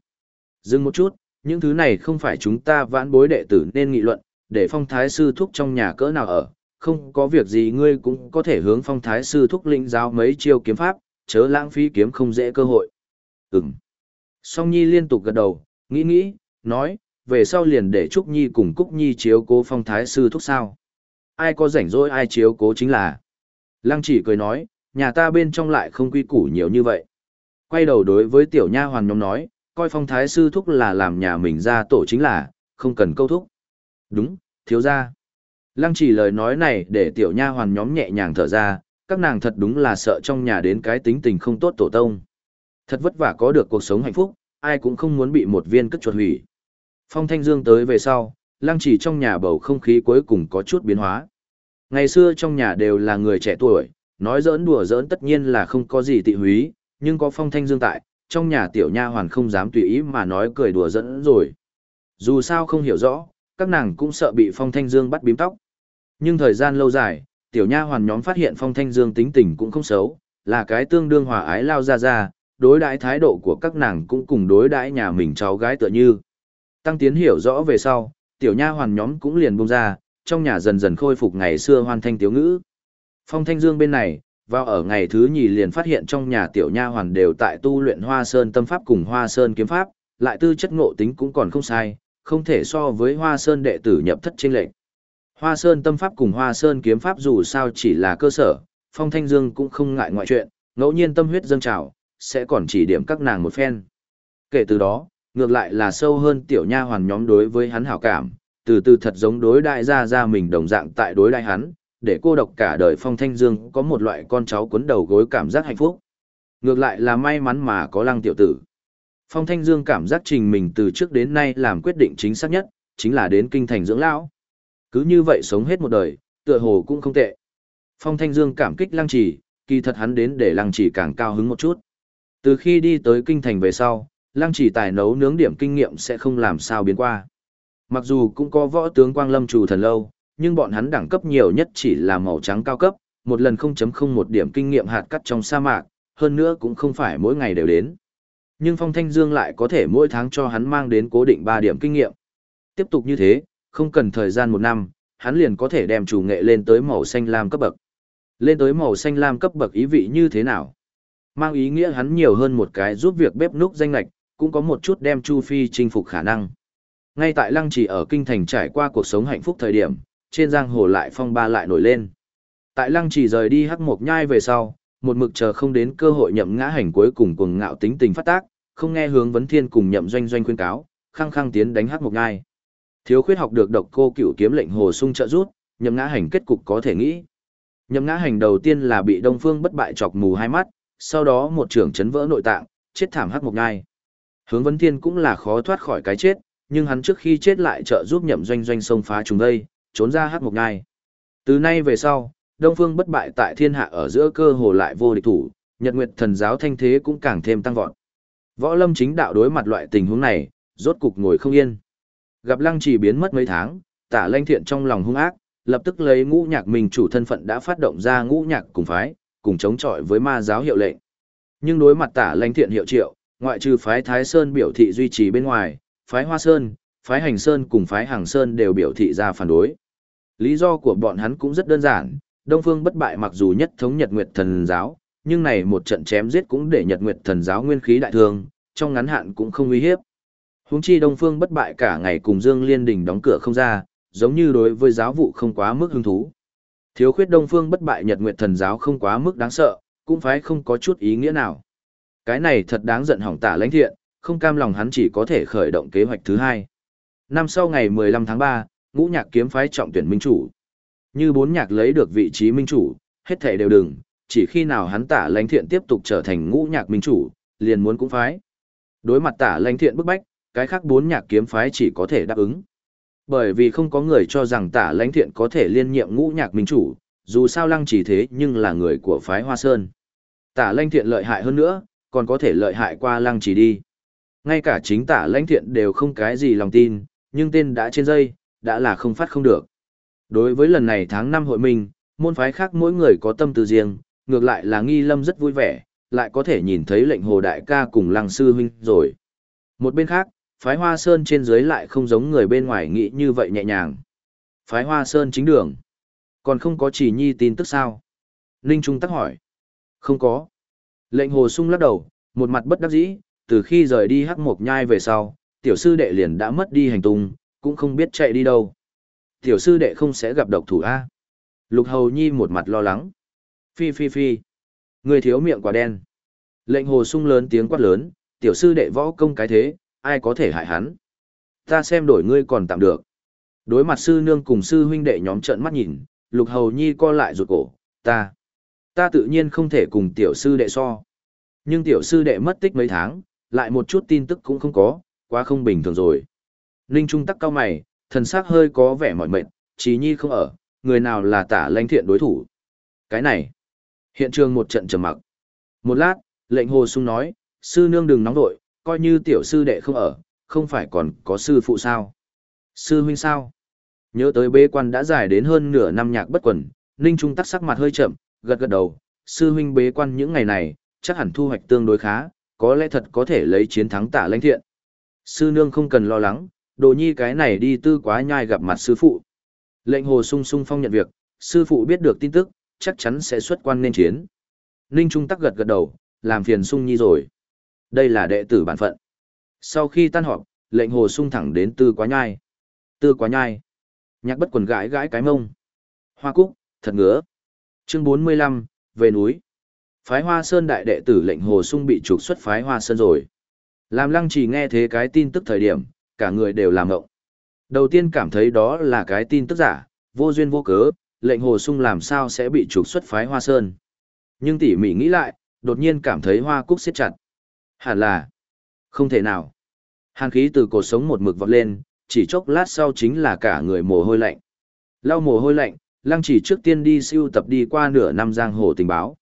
Dừng một chút, những thứ này không phải chúng ta vãn bối đệ tử nên nghị luận, để phong thái sư thúc trong nhà cỡ nào ở, không có việc gì ngươi cũng có thể hướng phong thái sư thúc lĩnh giáo mấy chiêu kiếm pháp, chớ lãng phí kiếm không dễ cơ hội. Ừm. Song Nhi liên tục gật đầu, nghĩ nghĩ, nói, về sau liền để Trúc Nhi cùng Cúc Nhi chiếu cố phong thái sư thúc sao. Ai có rảnh rỗi ai chiếu cố chính là. Lăng chỉ cười nói, nhà ta bên trong lại không quy củ nhiều như vậy. Quay đầu đối với tiểu nha hoàn nhóm nói, coi phong thái sư thúc là làm nhà mình ra tổ chính là, không cần câu thúc. Đúng, thiếu ra. Lăng chỉ lời nói này để tiểu nha hoàn nhóm nhẹ nhàng thở ra, các nàng thật đúng là sợ trong nhà đến cái tính tình không tốt tổ tông. Thật vất vả có được cuộc sống hạnh phúc, ai cũng không muốn bị một viên cất chuột hủy. Phong Thanh Dương tới về sau, lăng chỉ trong nhà bầu không khí cuối cùng có chút biến hóa. Ngày xưa trong nhà đều là người trẻ tuổi, nói giỡn đùa giỡn tất nhiên là không có gì tị húy, nhưng có Phong Thanh Dương tại, trong nhà tiểu nha hoàn không dám tùy ý mà nói cười đùa giỡn rồi. Dù sao không hiểu rõ, các nàng cũng sợ bị Phong Thanh Dương bắt bím tóc. Nhưng thời gian lâu dài, tiểu nha hoàn nhóm phát hiện Phong Thanh Dương tính tình cũng không xấu, là cái tương đương hòa ái lao ra ra, đối đãi thái độ của các nàng cũng cùng đối đãi nhà mình cháu gái tựa như. Tăng tiến hiểu rõ về sau, tiểu nha hoàn nhóm cũng liền buông ra, trong nhà dần dần khôi phục ngày xưa hoàn thanh tiểu ngữ. Phong Thanh Dương bên này, vào ở ngày thứ nhì liền phát hiện trong nhà tiểu nha hoàn đều tại tu luyện Hoa Sơn tâm pháp cùng Hoa Sơn kiếm pháp, lại tư chất ngộ tính cũng còn không sai, không thể so với Hoa Sơn đệ tử nhập thất chênh lệch. Hoa Sơn tâm pháp cùng Hoa Sơn kiếm pháp dù sao chỉ là cơ sở, Phong Thanh Dương cũng không ngại ngoại chuyện, ngẫu nhiên tâm huyết dâng trào, sẽ còn chỉ điểm các nàng một phen. Kể từ đó, ngược lại là sâu hơn tiểu nha hoàn nhóm đối với hắn hảo cảm, từ từ thật giống đối đại gia gia mình đồng dạng tại đối đại hắn, để cô độc cả đời Phong Thanh Dương có một loại con cháu cuốn đầu gối cảm giác hạnh phúc. Ngược lại là may mắn mà có lăng tiểu tử. Phong Thanh Dương cảm giác trình mình từ trước đến nay làm quyết định chính xác nhất, chính là đến kinh thành dưỡng lão. Cứ như vậy sống hết một đời, tựa hồ cũng không tệ. Phong Thanh Dương cảm kích lăng trì, kỳ thật hắn đến để lăng trì càng cao hứng một chút. Từ khi đi tới kinh thành về sau, lăng chỉ tài nấu nướng điểm kinh nghiệm sẽ không làm sao biến qua. Mặc dù cũng có võ tướng Quang Lâm chủ thần lâu, nhưng bọn hắn đẳng cấp nhiều nhất chỉ là màu trắng cao cấp, một lần 0.01 điểm kinh nghiệm hạt cắt trong sa mạc, hơn nữa cũng không phải mỗi ngày đều đến. Nhưng Phong Thanh Dương lại có thể mỗi tháng cho hắn mang đến cố định 3 điểm kinh nghiệm. Tiếp tục như thế, không cần thời gian một năm, hắn liền có thể đem chủ nghệ lên tới màu xanh lam cấp bậc. Lên tới màu xanh lam cấp bậc ý vị như thế nào? Mang ý nghĩa hắn nhiều hơn một cái giúp việc bếp núc danh lạch, cũng có một chút đem Chu Phi chinh phục khả năng. Ngay tại Lăng Chỉ ở kinh thành trải qua cuộc sống hạnh phúc thời điểm, trên giang hồ lại phong ba lại nổi lên. Tại Lăng Chỉ rời đi hắc mộc nhai về sau, một mực chờ không đến cơ hội nhậm ngã hành cuối cùng cuồng ngạo tính tình phát tác, không nghe hướng vấn thiên cùng nhậm doanh doanh khuyên cáo, khăng khăng tiến đánh hắc mộc nhai. Thiếu khuyết học được độc cô cửu kiếm lệnh hồ sung trợ rút, nhậm ngã hành kết cục có thể nghĩ. Nhậm ngã hành đầu tiên là bị Đông Phương bất bại chọc mù hai mắt, sau đó một trưởng chấn vỡ nội tạng, chết thảm hắc mộc nhai. Hướng vấn thiên cũng là khó thoát khỏi cái chết, nhưng hắn trước khi chết lại trợ giúp nhậm doanh doanh sông phá trùng đây, trốn ra hắc một ngày. Từ nay về sau, Đông Phương bất bại tại thiên hạ ở giữa cơ hồ lại vô địch thủ, Nhật Nguyệt thần giáo thanh thế cũng càng thêm tăng vọt. Võ Lâm chính đạo đối mặt loại tình huống này, rốt cục ngồi không yên. Gặp Lăng Chỉ biến mất mấy tháng, Tả Lanh Thiện trong lòng hung ác, lập tức lấy Ngũ Nhạc mình chủ thân phận đã phát động ra Ngũ Nhạc cùng phái, cùng chống chọi với ma giáo hiệu lệnh. Nhưng đối mặt Tả Lanh Thiện hiệu triệu, ngoại trừ phái Thái Sơn biểu thị duy trì bên ngoài, phái Hoa Sơn, phái Hành Sơn cùng phái Hàng Sơn đều biểu thị ra phản đối. Lý do của bọn hắn cũng rất đơn giản, Đông Phương bất bại mặc dù nhất thống Nhật Nguyệt Thần giáo, nhưng này một trận chém giết cũng để Nhật Nguyệt Thần giáo nguyên khí đại thương, trong ngắn hạn cũng không uy hiếp. Huống chi Đông Phương bất bại cả ngày cùng Dương Liên Đình đóng cửa không ra, giống như đối với giáo vụ không quá mức hứng thú. Thiếu khuyết Đông Phương bất bại Nhật Nguyệt Thần giáo không quá mức đáng sợ, cũng phải không có chút ý nghĩa nào. Cái này thật đáng giận hỏng tả lãnh thiện, không cam lòng hắn chỉ có thể khởi động kế hoạch thứ hai. Năm sau ngày 15 tháng 3, ngũ nhạc kiếm phái trọng tuyển minh chủ. Như bốn nhạc lấy được vị trí minh chủ, hết thảy đều đừng, chỉ khi nào hắn tả lãnh thiện tiếp tục trở thành ngũ nhạc minh chủ, liền muốn cũng phái. Đối mặt tả lãnh thiện bức bách, cái khác bốn nhạc kiếm phái chỉ có thể đáp ứng. Bởi vì không có người cho rằng tả lãnh thiện có thể liên nhiệm ngũ nhạc minh chủ, dù sao lăng chỉ thế nhưng là người của phái Hoa Sơn. Tả lãnh thiện lợi hại hơn nữa, còn có thể lợi hại qua lăng chỉ đi. Ngay cả chính tả lãnh thiện đều không cái gì lòng tin, nhưng tên đã trên dây, đã là không phát không được. Đối với lần này tháng 5 hội minh, môn phái khác mỗi người có tâm tư riêng, ngược lại là nghi lâm rất vui vẻ, lại có thể nhìn thấy lệnh hồ đại ca cùng lăng sư huynh rồi. Một bên khác, phái hoa sơn trên dưới lại không giống người bên ngoài nghĩ như vậy nhẹ nhàng. Phái hoa sơn chính đường. Còn không có chỉ nhi tin tức sao? Ninh Trung tắc hỏi. Không có. Lệnh hồ sung lắc đầu, một mặt bất đắc dĩ, từ khi rời đi hắc mộc nhai về sau, tiểu sư đệ liền đã mất đi hành tung, cũng không biết chạy đi đâu. Tiểu sư đệ không sẽ gặp độc thủ A. Lục hầu nhi một mặt lo lắng. Phi phi phi. Người thiếu miệng quả đen. Lệnh hồ sung lớn tiếng quát lớn, tiểu sư đệ võ công cái thế, ai có thể hại hắn. Ta xem đổi ngươi còn tạm được. Đối mặt sư nương cùng sư huynh đệ nhóm trợn mắt nhìn, lục hầu nhi co lại rụt cổ, ta. Ta tự nhiên không thể cùng tiểu sư đệ so. Nhưng tiểu sư đệ mất tích mấy tháng, lại một chút tin tức cũng không có, quá không bình thường rồi. Ninh Trung tắc cao mày, thần sắc hơi có vẻ mỏi mệt, trí nhi không ở, người nào là tả lãnh thiện đối thủ. Cái này, hiện trường một trận trầm mặc. Một lát, lệnh hồ sung nói, sư nương đừng nóng đội, coi như tiểu sư đệ không ở, không phải còn có sư phụ sao. Sư huynh sao? Nhớ tới bế quan đã dài đến hơn nửa năm nhạc bất quần, Ninh Trung tắc sắc mặt hơi chậm, gật gật đầu, sư huynh bế quan những ngày này, chắc hẳn thu hoạch tương đối khá, có lẽ thật có thể lấy chiến thắng tả lãnh thiện. Sư nương không cần lo lắng, đồ nhi cái này đi tư quá nhai gặp mặt sư phụ. Lệnh hồ sung sung phong nhận việc, sư phụ biết được tin tức, chắc chắn sẽ xuất quan nên chiến. Ninh Trung tắc gật gật đầu, làm phiền sung nhi rồi. Đây là đệ tử bản phận. Sau khi tan họp, lệnh hồ sung thẳng đến tư quá nhai. Tư quá nhai. Nhạc bất quần gãi gãi cái mông. Hoa cúc, thật ngứa. Chương 45, về núi. Phái Hoa Sơn đại đệ tử lệnh hồ sung bị trục xuất phái Hoa Sơn rồi. Làm lăng chỉ nghe thế cái tin tức thời điểm, cả người đều làm ngộng. Đầu tiên cảm thấy đó là cái tin tức giả, vô duyên vô cớ, lệnh hồ sung làm sao sẽ bị trục xuất phái Hoa Sơn. Nhưng tỉ mỉ nghĩ lại, đột nhiên cảm thấy hoa cúc siết chặt. Hẳn là, không thể nào. Hàn khí từ cột sống một mực vọt lên, chỉ chốc lát sau chính là cả người mồ hôi lạnh. Lau mồ hôi lạnh, lăng chỉ trước tiên đi siêu tập đi qua nửa năm giang hồ tình báo.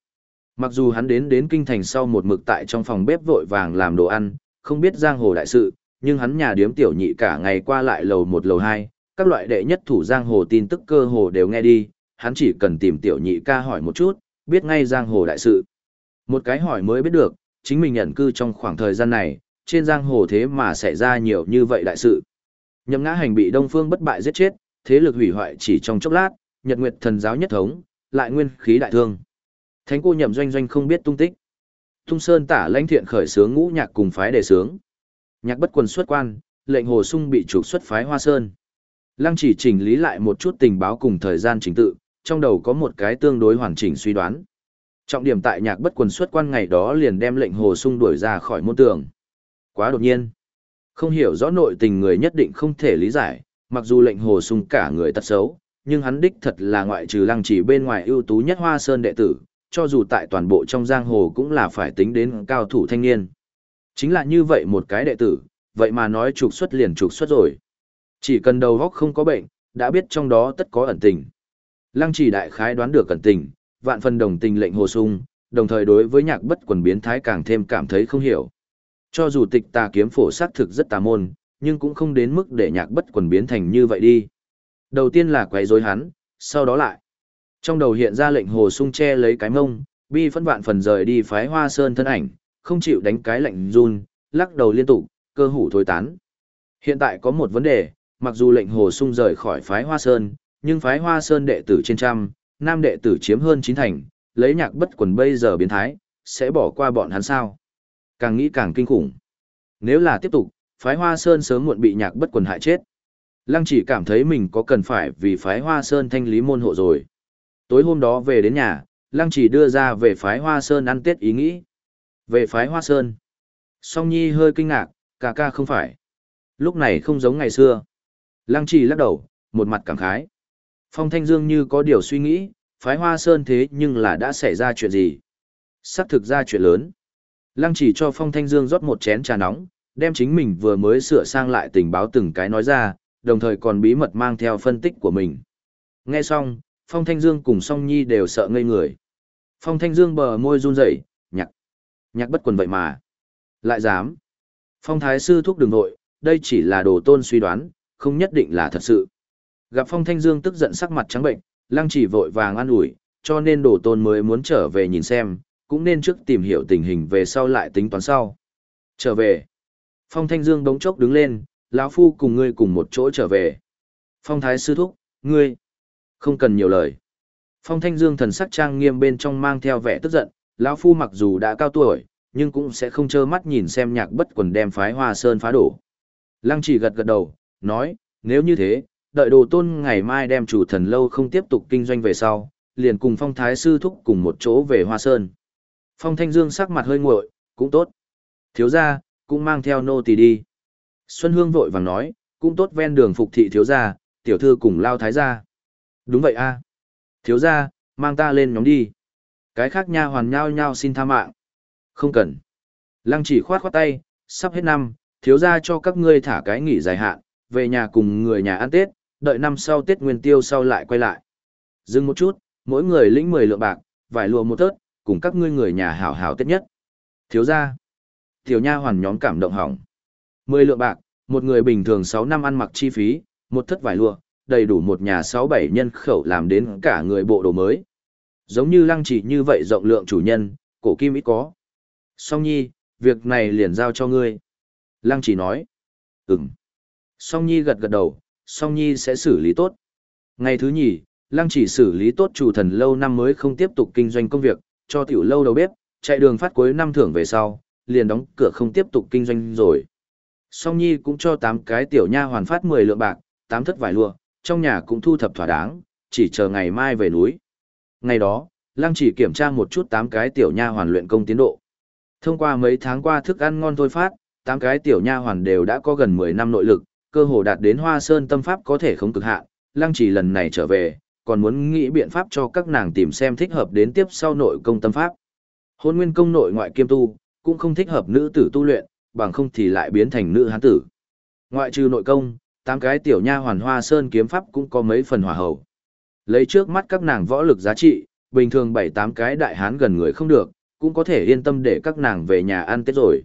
Mặc dù hắn đến đến kinh thành sau một mực tại trong phòng bếp vội vàng làm đồ ăn, không biết giang hồ đại sự, nhưng hắn nhà điếm tiểu nhị cả ngày qua lại lầu một lầu hai, các loại đệ nhất thủ giang hồ tin tức cơ hồ đều nghe đi, hắn chỉ cần tìm tiểu nhị ca hỏi một chút, biết ngay giang hồ đại sự. Một cái hỏi mới biết được, chính mình nhận cư trong khoảng thời gian này, trên giang hồ thế mà xảy ra nhiều như vậy đại sự. Nhậm ngã hành bị Đông Phương bất bại giết chết, thế lực hủy hoại chỉ trong chốc lát, Nhật Nguyệt thần giáo nhất thống, lại nguyên khí đại thương. Thánh cô nhậm doanh doanh không biết tung tích. Tung Sơn tả lãnh thiện khởi sướng ngũ nhạc cùng phái đề sướng. Nhạc bất quần xuất quan, lệnh hồ sung bị trục xuất phái Hoa Sơn. Lăng chỉ chỉnh lý lại một chút tình báo cùng thời gian chính tự, trong đầu có một cái tương đối hoàn chỉnh suy đoán. Trọng điểm tại nhạc bất quần xuất quan ngày đó liền đem lệnh hồ sung đuổi ra khỏi môn tường. Quá đột nhiên. Không hiểu rõ nội tình người nhất định không thể lý giải, mặc dù lệnh hồ sung cả người tật xấu, nhưng hắn đích thật là ngoại trừ lăng chỉ bên ngoài ưu tú nhất hoa sơn đệ tử, cho dù tại toàn bộ trong giang hồ cũng là phải tính đến cao thủ thanh niên. Chính là như vậy một cái đệ tử, vậy mà nói trục xuất liền trục xuất rồi. Chỉ cần đầu góc không có bệnh, đã biết trong đó tất có ẩn tình. Lăng chỉ đại khái đoán được ẩn tình, vạn phần đồng tình lệnh hồ sung, đồng thời đối với nhạc bất quần biến thái càng thêm cảm thấy không hiểu. Cho dù tịch tà kiếm phổ sát thực rất tà môn, nhưng cũng không đến mức để nhạc bất quần biến thành như vậy đi. Đầu tiên là quấy rối hắn, sau đó lại. Trong đầu hiện ra lệnh hồ sung che lấy cái mông, bi phân vạn phần rời đi phái hoa sơn thân ảnh, không chịu đánh cái lệnh run, lắc đầu liên tục, cơ hủ thối tán. Hiện tại có một vấn đề, mặc dù lệnh hồ sung rời khỏi phái hoa sơn, nhưng phái hoa sơn đệ tử trên trăm, nam đệ tử chiếm hơn chín thành, lấy nhạc bất quần bây giờ biến thái, sẽ bỏ qua bọn hắn sao. Càng nghĩ càng kinh khủng. Nếu là tiếp tục, phái hoa sơn sớm muộn bị nhạc bất quần hại chết. Lăng chỉ cảm thấy mình có cần phải vì phái hoa sơn thanh lý môn hộ rồi. Tối hôm đó về đến nhà, Lăng chỉ đưa ra về phái hoa sơn ăn tết ý nghĩ. Về phái hoa sơn. Song Nhi hơi kinh ngạc, ca ca không phải. Lúc này không giống ngày xưa. Lăng chỉ lắc đầu, một mặt cảm khái. Phong Thanh Dương như có điều suy nghĩ, phái hoa sơn thế nhưng là đã xảy ra chuyện gì? Sắp thực ra chuyện lớn. Lăng chỉ cho Phong Thanh Dương rót một chén trà nóng, đem chính mình vừa mới sửa sang lại tình báo từng cái nói ra, đồng thời còn bí mật mang theo phân tích của mình. Nghe xong, Phong Thanh Dương cùng Song Nhi đều sợ ngây người. Phong Thanh Dương bờ môi run rẩy, nhạc, nhạc bất quần vậy mà. Lại dám. Phong Thái Sư thúc đường nội, đây chỉ là đồ tôn suy đoán, không nhất định là thật sự. Gặp Phong Thanh Dương tức giận sắc mặt trắng bệnh, lăng chỉ vội vàng an ủi, cho nên đồ tôn mới muốn trở về nhìn xem, cũng nên trước tìm hiểu tình hình về sau lại tính toán sau. Trở về. Phong Thanh Dương đống chốc đứng lên, lão phu cùng ngươi cùng một chỗ trở về. Phong Thái Sư thúc, ngươi. Không cần nhiều lời. Phong Thanh Dương thần sắc trang nghiêm bên trong mang theo vẻ tức giận, lão phu mặc dù đã cao tuổi, nhưng cũng sẽ không trơ mắt nhìn xem nhạc bất quần đem phái Hoa Sơn phá đổ. Lăng Chỉ gật gật đầu, nói, nếu như thế, đợi đồ tôn ngày mai đem chủ thần lâu không tiếp tục kinh doanh về sau, liền cùng Phong Thái sư thúc cùng một chỗ về Hoa Sơn. Phong Thanh Dương sắc mặt hơi nguội, cũng tốt. Thiếu gia, cũng mang theo nô tỳ đi. Xuân Hương vội vàng nói, cũng tốt ven đường phục thị thiếu gia, tiểu thư cùng lao thái gia. Đúng vậy a. Thiếu gia, mang ta lên nhóm đi. Cái khác nha hoàn nhao nhao xin tha mạng. Không cần. Lăng chỉ khoát khoát tay, sắp hết năm, thiếu gia cho các ngươi thả cái nghỉ dài hạn, về nhà cùng người nhà ăn Tết, đợi năm sau Tết Nguyên Tiêu sau lại quay lại. Dừng một chút, mỗi người lĩnh 10 lượng bạc, vải lụa một tớt, cùng các ngươi người nhà hảo hảo Tết nhất. Thiếu gia. Tiểu nha hoàn nhóm cảm động hỏng. 10 lượng bạc, một người bình thường 6 năm ăn mặc chi phí, một thất vải lụa, đầy đủ một nhà 6-7 nhân khẩu làm đến cả người bộ đồ mới. Giống như lăng chỉ như vậy rộng lượng chủ nhân, cổ kim ít có. Song nhi, việc này liền giao cho ngươi. Lăng chỉ nói. Ừm. Song nhi gật gật đầu, song nhi sẽ xử lý tốt. Ngày thứ nhì, lăng chỉ xử lý tốt chủ thần lâu năm mới không tiếp tục kinh doanh công việc, cho tiểu lâu đầu bếp, chạy đường phát cuối năm thưởng về sau, liền đóng cửa không tiếp tục kinh doanh rồi. Song Nhi cũng cho tám cái tiểu nha hoàn phát 10 lượng bạc, tám thất vải lụa, trong nhà cũng thu thập thỏa đáng, chỉ chờ ngày mai về núi. Ngày đó, Lăng chỉ kiểm tra một chút tám cái tiểu nha hoàn luyện công tiến độ. Thông qua mấy tháng qua thức ăn ngon thôi phát, tám cái tiểu nha hoàn đều đã có gần 10 năm nội lực, cơ hồ đạt đến Hoa Sơn tâm pháp có thể không cực hạn. Lăng chỉ lần này trở về, còn muốn nghĩ biện pháp cho các nàng tìm xem thích hợp đến tiếp sau nội công tâm pháp. Hôn nguyên công nội ngoại kiêm tu, cũng không thích hợp nữ tử tu luyện, bằng không thì lại biến thành nữ hán tử. Ngoại trừ nội công, tám cái tiểu nha hoàn hoa sơn kiếm pháp cũng có mấy phần hòa hậu. Lấy trước mắt các nàng võ lực giá trị, bình thường bảy tám cái đại hán gần người không được, cũng có thể yên tâm để các nàng về nhà ăn Tết rồi.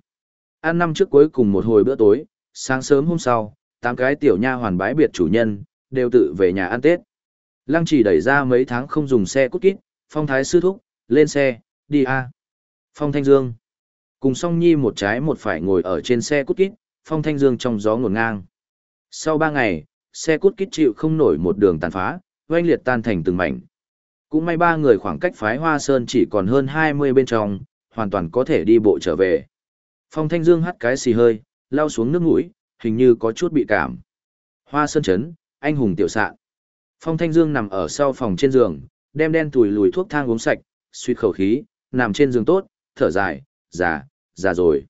Ăn năm trước cuối cùng một hồi bữa tối, sáng sớm hôm sau, tám cái tiểu nha hoàn bái biệt chủ nhân, đều tự về nhà ăn Tết. Lăng chỉ đẩy ra mấy tháng không dùng xe cút kít, phong thái sư thúc, lên xe, đi a. Phong Thanh Dương. Cùng song nhi một trái một phải ngồi ở trên xe cút kít, Phong Thanh Dương trong gió ngổn ngang. Sau ba ngày, xe cút kít chịu không nổi một đường tàn phá, oanh liệt tan thành từng mảnh. Cũng may ba người khoảng cách phái Hoa Sơn chỉ còn hơn 20 bên trong, hoàn toàn có thể đi bộ trở về. Phong Thanh Dương hắt cái xì hơi, lao xuống nước mũi, hình như có chút bị cảm. Hoa Sơn chấn, anh hùng tiểu sạn. Phong Thanh Dương nằm ở sau phòng trên giường, đem đen tùi lùi thuốc thang uống sạch, suýt khẩu khí, nằm trên giường tốt, thở dài, già, già rồi.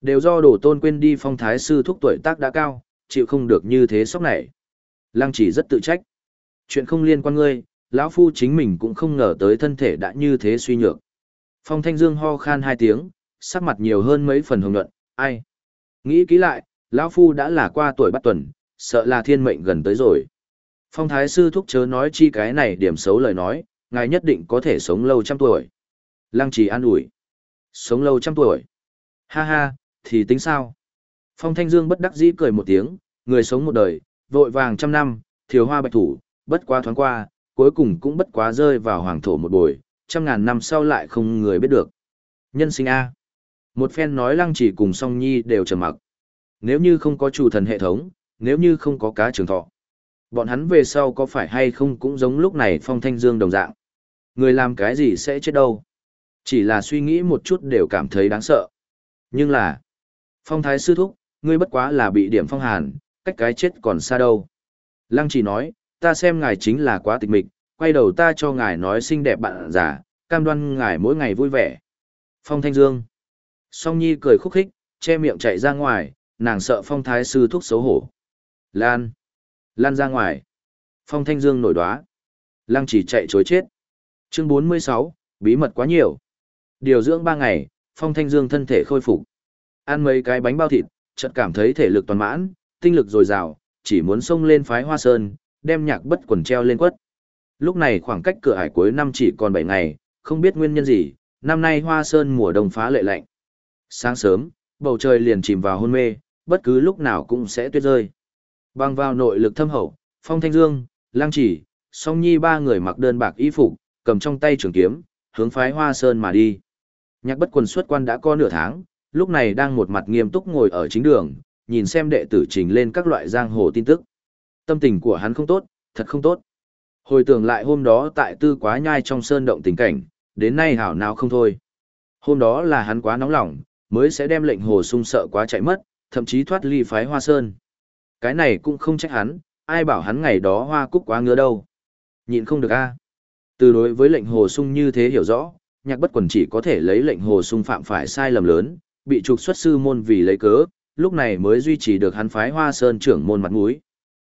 Đều do đổ tôn quên đi phong thái sư thúc tuổi tác đã cao, chịu không được như thế sốc này. Lăng chỉ rất tự trách. Chuyện không liên quan ngươi, lão phu chính mình cũng không ngờ tới thân thể đã như thế suy nhược. Phong Thanh Dương ho khan hai tiếng, sắc mặt nhiều hơn mấy phần hồng nhuận, ai? Nghĩ kỹ lại, lão phu đã là qua tuổi bắt tuần, sợ là thiên mệnh gần tới rồi. Phong Thái Sư thúc chớ nói chi cái này điểm xấu lời nói, ngài nhất định có thể sống lâu trăm tuổi. Lăng trì an ủi. Sống lâu trăm tuổi. Ha ha, thì tính sao? Phong Thanh Dương bất đắc dĩ cười một tiếng, người sống một đời, vội vàng trăm năm, thiếu hoa bạch thủ, bất quá thoáng qua, cuối cùng cũng bất quá rơi vào hoàng thổ một bồi, trăm ngàn năm sau lại không người biết được. Nhân sinh A. Một phen nói lăng chỉ cùng song nhi đều trầm mặc. Nếu như không có chủ thần hệ thống, nếu như không có cá trường thọ, bọn hắn về sau có phải hay không cũng giống lúc này phong thanh dương đồng dạng. Người làm cái gì sẽ chết đâu. Chỉ là suy nghĩ một chút đều cảm thấy đáng sợ. Nhưng là, phong thái sư thúc, ngươi bất quá là bị điểm phong hàn, cách cái chết còn xa đâu. Lăng chỉ nói, ta xem ngài chính là quá tịch mịch, quay đầu ta cho ngài nói xinh đẹp bạn giả, cam đoan ngài mỗi ngày vui vẻ. Phong Thanh Dương. Song Nhi cười khúc khích, che miệng chạy ra ngoài, nàng sợ Phong Thái Sư thúc xấu hổ. Lan. Lan ra ngoài. Phong Thanh Dương nổi đoá. Lăng chỉ chạy chối chết. Chương 46, bí mật quá nhiều. Điều dưỡng 3 ngày, Phong Thanh Dương thân thể khôi phục. Ăn mấy cái bánh bao thịt, chợt cảm thấy thể lực toàn mãn, tinh lực dồi dào, chỉ muốn xông lên phái hoa sơn, đem nhạc bất quần treo lên quất. Lúc này khoảng cách cửa hải cuối năm chỉ còn bảy ngày, không biết nguyên nhân gì, năm nay hoa sơn mùa đông phá lệ lạnh. Sáng sớm, bầu trời liền chìm vào hôn mê, bất cứ lúc nào cũng sẽ tuyết rơi. Bằng vào nội lực thâm hậu, Phong Thanh Dương, Lang Chỉ, Song Nhi ba người mặc đơn bạc y phục, cầm trong tay trường kiếm, hướng phái Hoa Sơn mà đi. Nhạc bất quần xuất quan đã có nửa tháng, lúc này đang một mặt nghiêm túc ngồi ở chính đường, nhìn xem đệ tử trình lên các loại giang hồ tin tức. Tâm tình của hắn không tốt, thật không tốt. Hồi tưởng lại hôm đó tại tư quá nhai trong sơn động tình cảnh, đến nay hảo nào không thôi. Hôm đó là hắn quá nóng lòng, mới sẽ đem lệnh hồ sung sợ quá chạy mất, thậm chí thoát ly phái hoa sơn. Cái này cũng không trách hắn, ai bảo hắn ngày đó hoa cúc quá ngứa đâu. Nhịn không được a. Từ đối với lệnh hồ sung như thế hiểu rõ, nhạc bất quần chỉ có thể lấy lệnh hồ sung phạm phải sai lầm lớn, bị trục xuất sư môn vì lấy cớ, lúc này mới duy trì được hắn phái hoa sơn trưởng môn mặt mũi.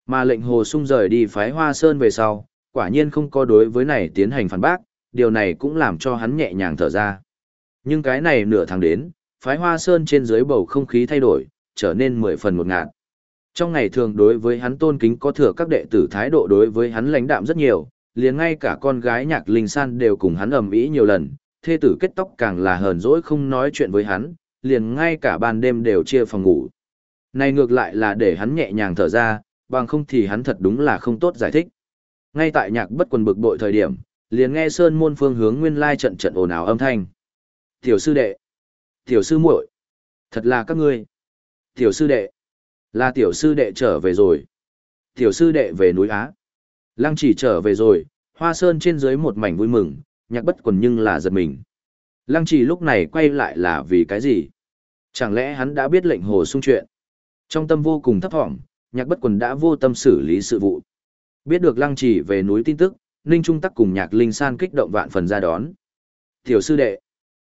Mà lệnh hồ sung rời đi phái hoa sơn về sau, quả nhiên không có đối với này tiến hành phản bác, điều này cũng làm cho hắn nhẹ nhàng thở ra. Nhưng cái này nửa tháng đến, phái hoa sơn trên dưới bầu không khí thay đổi, trở nên mười phần một ngạt. Trong ngày thường đối với hắn tôn kính có thừa các đệ tử thái độ đối với hắn lãnh đạm rất nhiều, liền ngay cả con gái nhạc linh san đều cùng hắn ầm ĩ nhiều lần, thê tử kết tóc càng là hờn dỗi không nói chuyện với hắn, liền ngay cả ban đêm đều chia phòng ngủ. Này ngược lại là để hắn nhẹ nhàng thở ra, bằng không thì hắn thật đúng là không tốt giải thích. Ngay tại nhạc bất quần bực bội thời điểm, liền nghe sơn môn phương hướng nguyên lai trận trận ồn ào âm thanh. Tiểu sư đệ, tiểu sư muội, thật là các ngươi. Tiểu sư đệ, là tiểu sư đệ trở về rồi. Tiểu sư đệ về núi Á. Lăng chỉ trở về rồi, hoa sơn trên dưới một mảnh vui mừng, nhạc bất quần nhưng là giật mình. Lăng chỉ lúc này quay lại là vì cái gì? Chẳng lẽ hắn đã biết lệnh hồ sung chuyện? Trong tâm vô cùng thấp thỏm, nhạc bất quần đã vô tâm xử lý sự vụ. Biết được lăng chỉ về núi tin tức, Ninh Trung Tắc cùng nhạc linh san kích động vạn phần ra đón. Tiểu sư đệ,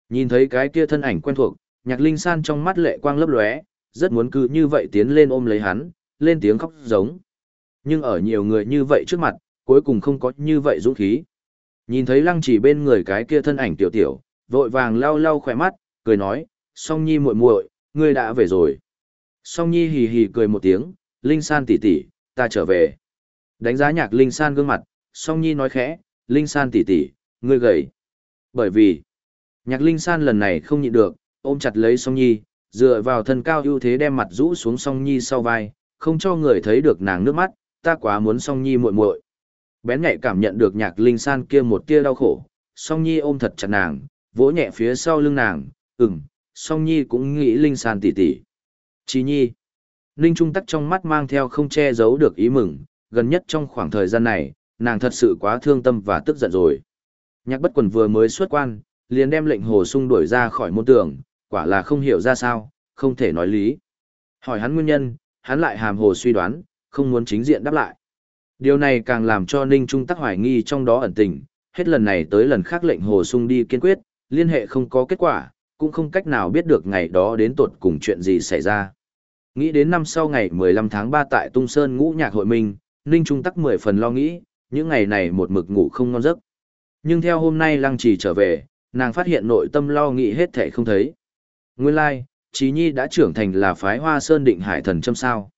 nhìn thấy cái kia thân ảnh quen thuộc, nhạc linh san trong mắt lệ quang lấp lóe, rất muốn cứ như vậy tiến lên ôm lấy hắn, lên tiếng khóc giống. Nhưng ở nhiều người như vậy trước mặt, cuối cùng không có như vậy dũng khí. Nhìn thấy lăng chỉ bên người cái kia thân ảnh tiểu tiểu, vội vàng lau lau khỏe mắt, cười nói, song nhi muội muội, ngươi đã về rồi. Song nhi hì hì cười một tiếng, linh san tỷ tỷ, ta trở về. Đánh giá nhạc linh san gương mặt, song nhi nói khẽ, linh san tỷ tỷ, ngươi gầy. Bởi vì, nhạc linh san lần này không nhịn được, ôm chặt lấy song nhi, dựa vào thân cao ưu thế đem mặt rũ xuống song nhi sau vai, không cho người thấy được nàng nước mắt, ta quá muốn song nhi muội muội. Bén nhạy cảm nhận được nhạc linh san kia một tia đau khổ, song nhi ôm thật chặt nàng, vỗ nhẹ phía sau lưng nàng, ừm, song nhi cũng nghĩ linh san tỉ tỉ. trí nhi. Ninh Trung tắc trong mắt mang theo không che giấu được ý mừng, gần nhất trong khoảng thời gian này, nàng thật sự quá thương tâm và tức giận rồi. Nhạc bất quần vừa mới xuất quan, liền đem lệnh hồ sung đuổi ra khỏi môn tường, quả là không hiểu ra sao, không thể nói lý. Hỏi hắn nguyên nhân, hắn lại hàm hồ suy đoán, không muốn chính diện đáp lại. Điều này càng làm cho Ninh Trung tắc hoài nghi trong đó ẩn tình, hết lần này tới lần khác lệnh hồ sung đi kiên quyết, liên hệ không có kết quả, cũng không cách nào biết được ngày đó đến tột cùng chuyện gì xảy ra. Nghĩ đến năm sau ngày 15 tháng 3 tại Tung Sơn ngũ nhạc hội minh, Ninh Trung tắc 10 phần lo nghĩ, những ngày này một mực ngủ không ngon giấc. Nhưng theo hôm nay lăng trì trở về, nàng phát hiện nội tâm lo nghĩ hết thể không thấy. Nguyên lai, like, Chí Nhi đã trưởng thành là phái hoa sơn định hải thần châm sao.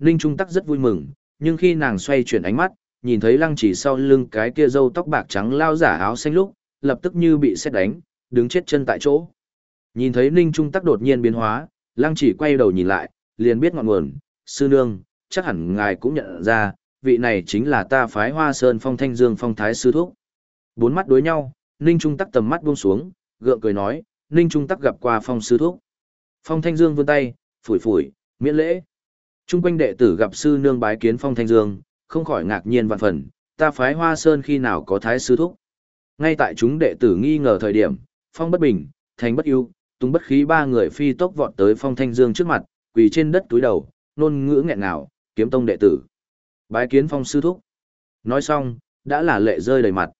Ninh Trung Tắc rất vui mừng, nhưng khi nàng xoay chuyển ánh mắt, nhìn thấy lăng Chỉ sau lưng cái kia râu tóc bạc trắng lao giả áo xanh lúc, lập tức như bị xét đánh, đứng chết chân tại chỗ. Nhìn thấy Ninh Trung Tắc đột nhiên biến hóa, lăng chỉ quay đầu nhìn lại, liền biết ngọn nguồn, sư nương, chắc hẳn ngài cũng nhận ra, vị này chính là ta phái hoa sơn phong thanh dương phong thái sư thúc. Bốn mắt đối nhau, Ninh Trung Tắc tầm mắt buông xuống, gượng cười nói, Ninh Trung Tắc gặp qua phong sư thúc. Phong thanh dương vươn tay, phủi phủi, miễn lễ. Trung quanh đệ tử gặp sư nương bái kiến phong thanh dương, không khỏi ngạc nhiên vạn phần, ta phái hoa sơn khi nào có thái sư thúc. Ngay tại chúng đệ tử nghi ngờ thời điểm, phong bất bình, thành bất yêu, tung bất khí ba người phi tốc vọt tới phong thanh dương trước mặt, quỳ trên đất túi đầu, nôn ngữ nghẹn ngào, kiếm tông đệ tử. Bái kiến phong sư thúc. Nói xong, đã là lệ rơi đầy mặt.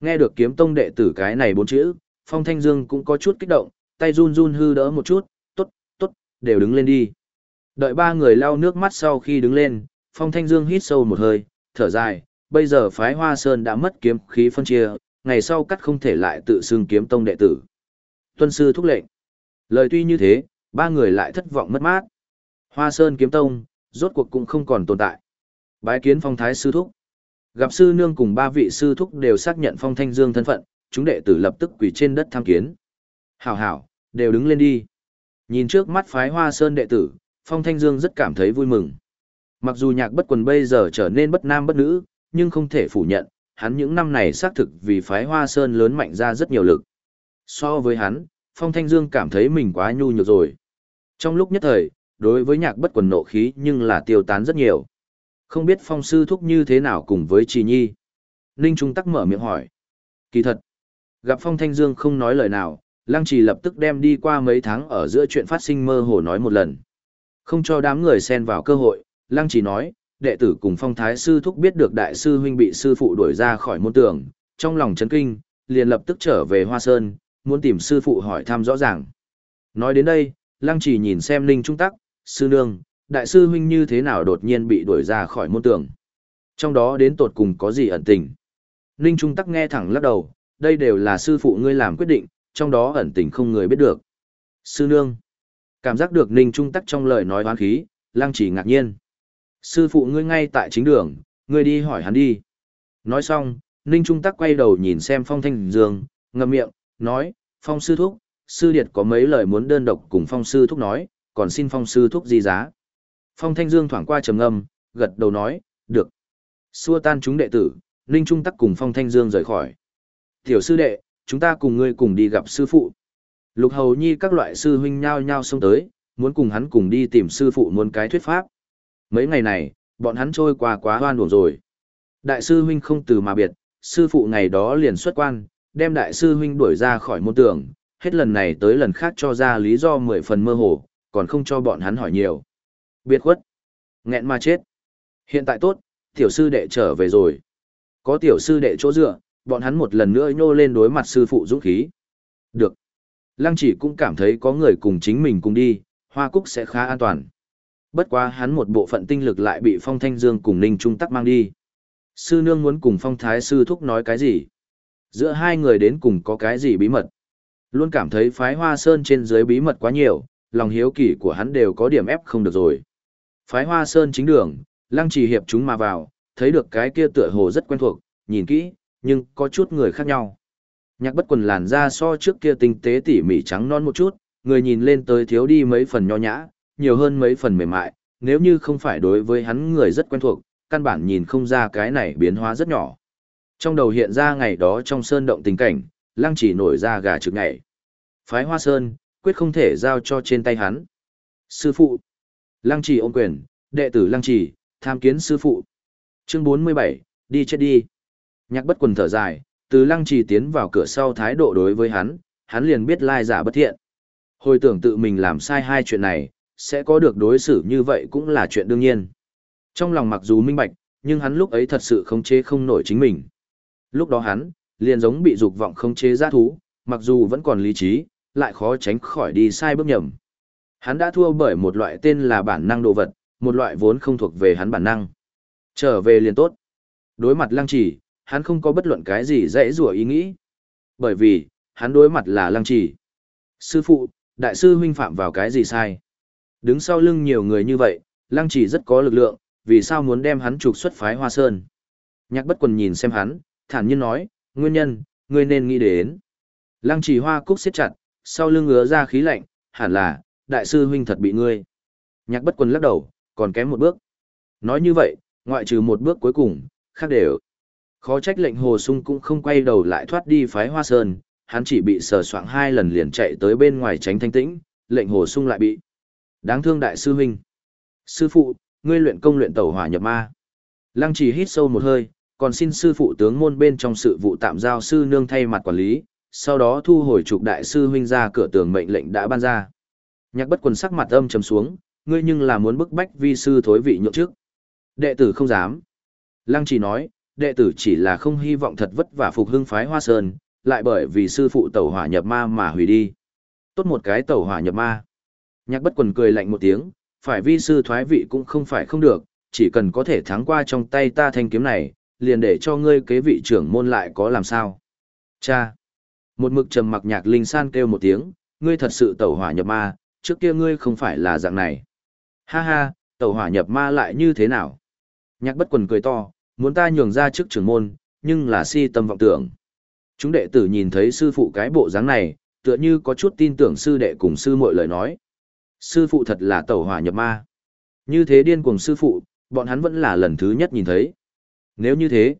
Nghe được kiếm tông đệ tử cái này bốn chữ, phong thanh dương cũng có chút kích động, tay run run hư đỡ một chút, tốt, tốt, đều đứng lên đi. Đợi ba người lau nước mắt sau khi đứng lên, phong thanh dương hít sâu một hơi, thở dài, bây giờ phái hoa sơn đã mất kiếm khí phân chia, ngày sau cắt không thể lại tự xưng kiếm tông đệ tử. Tuân sư thúc lệnh. Lời tuy như thế, ba người lại thất vọng mất mát. Hoa Sơn kiếm tông, rốt cuộc cũng không còn tồn tại. Bái kiến phong thái sư thúc. Gặp sư nương cùng ba vị sư thúc đều xác nhận phong thanh dương thân phận, chúng đệ tử lập tức quỳ trên đất tham kiến. Hảo hảo, đều đứng lên đi. Nhìn trước mắt phái Hoa Sơn đệ tử, phong thanh dương rất cảm thấy vui mừng. Mặc dù nhạc bất quần bây giờ trở nên bất nam bất nữ, nhưng không thể phủ nhận, hắn những năm này xác thực vì phái Hoa Sơn lớn mạnh ra rất nhiều lực. So với hắn, Phong Thanh Dương cảm thấy mình quá nhu nhược rồi. Trong lúc nhất thời, đối với nhạc bất quần nộ khí nhưng là tiêu tán rất nhiều. Không biết Phong Sư Thúc như thế nào cùng với Trì Nhi. Ninh Trung tắc mở miệng hỏi. Kỳ thật, gặp Phong Thanh Dương không nói lời nào, Lăng Trì lập tức đem đi qua mấy tháng ở giữa chuyện phát sinh mơ hồ nói một lần. Không cho đám người xen vào cơ hội, Lăng Chỉ nói, đệ tử cùng Phong Thái Sư Thúc biết được đại sư huynh bị sư phụ đuổi ra khỏi môn tường, trong lòng chấn kinh, liền lập tức trở về Hoa Sơn, muốn tìm sư phụ hỏi thăm rõ ràng. Nói đến đây, lăng chỉ nhìn xem Linh Trung Tắc, sư nương, đại sư huynh như thế nào đột nhiên bị đuổi ra khỏi môn tường. Trong đó đến tột cùng có gì ẩn tình. Linh Trung Tắc nghe thẳng lắc đầu, đây đều là sư phụ ngươi làm quyết định, trong đó ẩn tình không người biết được. Sư nương, cảm giác được Ninh Trung Tắc trong lời nói hoán khí, lăng chỉ ngạc nhiên. Sư phụ ngươi ngay tại chính đường, ngươi đi hỏi hắn đi. Nói xong, Ninh Trung Tắc quay đầu nhìn xem Phong Thanh Dương, ngậm miệng, nói, phong sư thúc, sư điệt có mấy lời muốn đơn độc cùng phong sư thúc nói, còn xin phong sư thúc gì giá. Phong thanh dương thoảng qua trầm ngâm, gật đầu nói, được. Xua tan chúng đệ tử, Ninh Trung tắc cùng phong thanh dương rời khỏi. Tiểu sư đệ, chúng ta cùng ngươi cùng đi gặp sư phụ. Lục hầu nhi các loại sư huynh nhao nhao xông tới, muốn cùng hắn cùng đi tìm sư phụ muốn cái thuyết pháp. Mấy ngày này, bọn hắn trôi qua quá hoan buồn rồi. Đại sư huynh không từ mà biệt, sư phụ ngày đó liền xuất quan, đem đại sư huynh đuổi ra khỏi môn tưởng, hết lần này tới lần khác cho ra lý do mười phần mơ hồ, còn không cho bọn hắn hỏi nhiều. Biệt khuất. Nghẹn mà chết. Hiện tại tốt, tiểu sư đệ trở về rồi. Có tiểu sư đệ chỗ dựa, bọn hắn một lần nữa nhô lên đối mặt sư phụ dũng khí. Được. Lăng chỉ cũng cảm thấy có người cùng chính mình cùng đi, hoa cúc sẽ khá an toàn. Bất quá hắn một bộ phận tinh lực lại bị phong thanh dương cùng ninh trung tắc mang đi. Sư nương muốn cùng phong thái sư thúc nói cái gì? Giữa hai người đến cùng có cái gì bí mật? Luôn cảm thấy phái hoa sơn trên dưới bí mật quá nhiều, lòng hiếu kỳ của hắn đều có điểm ép không được rồi. Phái hoa sơn chính đường, lăng trì hiệp chúng mà vào, thấy được cái kia tựa hồ rất quen thuộc, nhìn kỹ, nhưng có chút người khác nhau. Nhạc bất quần làn da so trước kia tinh tế tỉ mỉ trắng non một chút, người nhìn lên tới thiếu đi mấy phần nho nhã, nhiều hơn mấy phần mềm mại, nếu như không phải đối với hắn người rất quen thuộc, căn bản nhìn không ra cái này biến hóa rất nhỏ. Trong đầu hiện ra ngày đó trong sơn động tình cảnh, lăng chỉ nổi ra gà trực ngày. Phái hoa sơn, quyết không thể giao cho trên tay hắn. Sư phụ. Lăng chỉ ôm quyền, đệ tử lăng chỉ, tham kiến sư phụ. Chương 47, đi chết đi. Nhạc bất quần thở dài, từ lăng trì tiến vào cửa sau thái độ đối với hắn, hắn liền biết lai giả bất thiện. Hồi tưởng tự mình làm sai hai chuyện này, sẽ có được đối xử như vậy cũng là chuyện đương nhiên. Trong lòng mặc dù minh bạch, nhưng hắn lúc ấy thật sự không chế không nổi chính mình. Lúc đó hắn, liền giống bị dục vọng không chế ra thú, mặc dù vẫn còn lý trí, lại khó tránh khỏi đi sai bước nhầm. Hắn đã thua bởi một loại tên là bản năng đồ vật, một loại vốn không thuộc về hắn bản năng. Trở về liền tốt. Đối mặt lăng chỉ, hắn không có bất luận cái gì dễ rủa ý nghĩ. Bởi vì, hắn đối mặt là lăng chỉ. Sư phụ, đại sư huynh phạm vào cái gì sai? Đứng sau lưng nhiều người như vậy, lăng chỉ rất có lực lượng, vì sao muốn đem hắn trục xuất phái hoa sơn? Nhạc bất quần nhìn xem hắn, thản nhiên nói, nguyên nhân, ngươi nên nghĩ đến. Lăng chỉ hoa cúc siết chặt, sau lưng ngứa ra khí lạnh, hẳn là, đại sư huynh thật bị ngươi. Nhạc bất quần lắc đầu, còn kém một bước. Nói như vậy, ngoại trừ một bước cuối cùng, khác đều. Khó trách lệnh hồ sung cũng không quay đầu lại thoát đi phái hoa sơn, hắn chỉ bị sờ soạng hai lần liền chạy tới bên ngoài tránh thanh tĩnh, lệnh hồ sung lại bị. Đáng thương đại sư huynh. Sư phụ, ngươi luyện công luyện tẩu hỏa nhập ma. Lăng chỉ hít sâu một hơi, còn xin sư phụ tướng môn bên trong sự vụ tạm giao sư nương thay mặt quản lý, sau đó thu hồi trục đại sư huynh ra cửa tường mệnh lệnh đã ban ra. Nhạc bất quần sắc mặt âm trầm xuống, ngươi nhưng là muốn bức bách vi sư thối vị nhượng trước. Đệ tử không dám. Lăng chỉ nói, đệ tử chỉ là không hy vọng thật vất vả phục hưng phái hoa sơn, lại bởi vì sư phụ tẩu hỏa nhập ma mà hủy đi. Tốt một cái tẩu hỏa nhập ma. Nhạc bất quần cười lạnh một tiếng, phải vi sư thoái vị cũng không phải không được, chỉ cần có thể thắng qua trong tay ta thanh kiếm này, liền để cho ngươi kế vị trưởng môn lại có làm sao. Cha! Một mực trầm mặc nhạc linh san kêu một tiếng, ngươi thật sự tẩu hỏa nhập ma, trước kia ngươi không phải là dạng này. Ha ha, tẩu hỏa nhập ma lại như thế nào? Nhạc bất quần cười to, muốn ta nhường ra trước trưởng môn, nhưng là si tâm vọng tưởng. Chúng đệ tử nhìn thấy sư phụ cái bộ dáng này, tựa như có chút tin tưởng sư đệ cùng sư muội lời nói. Sư phụ thật là tẩu hỏa nhập ma. Như thế điên cuồng sư phụ, bọn hắn vẫn là lần thứ nhất nhìn thấy. Nếu như thế,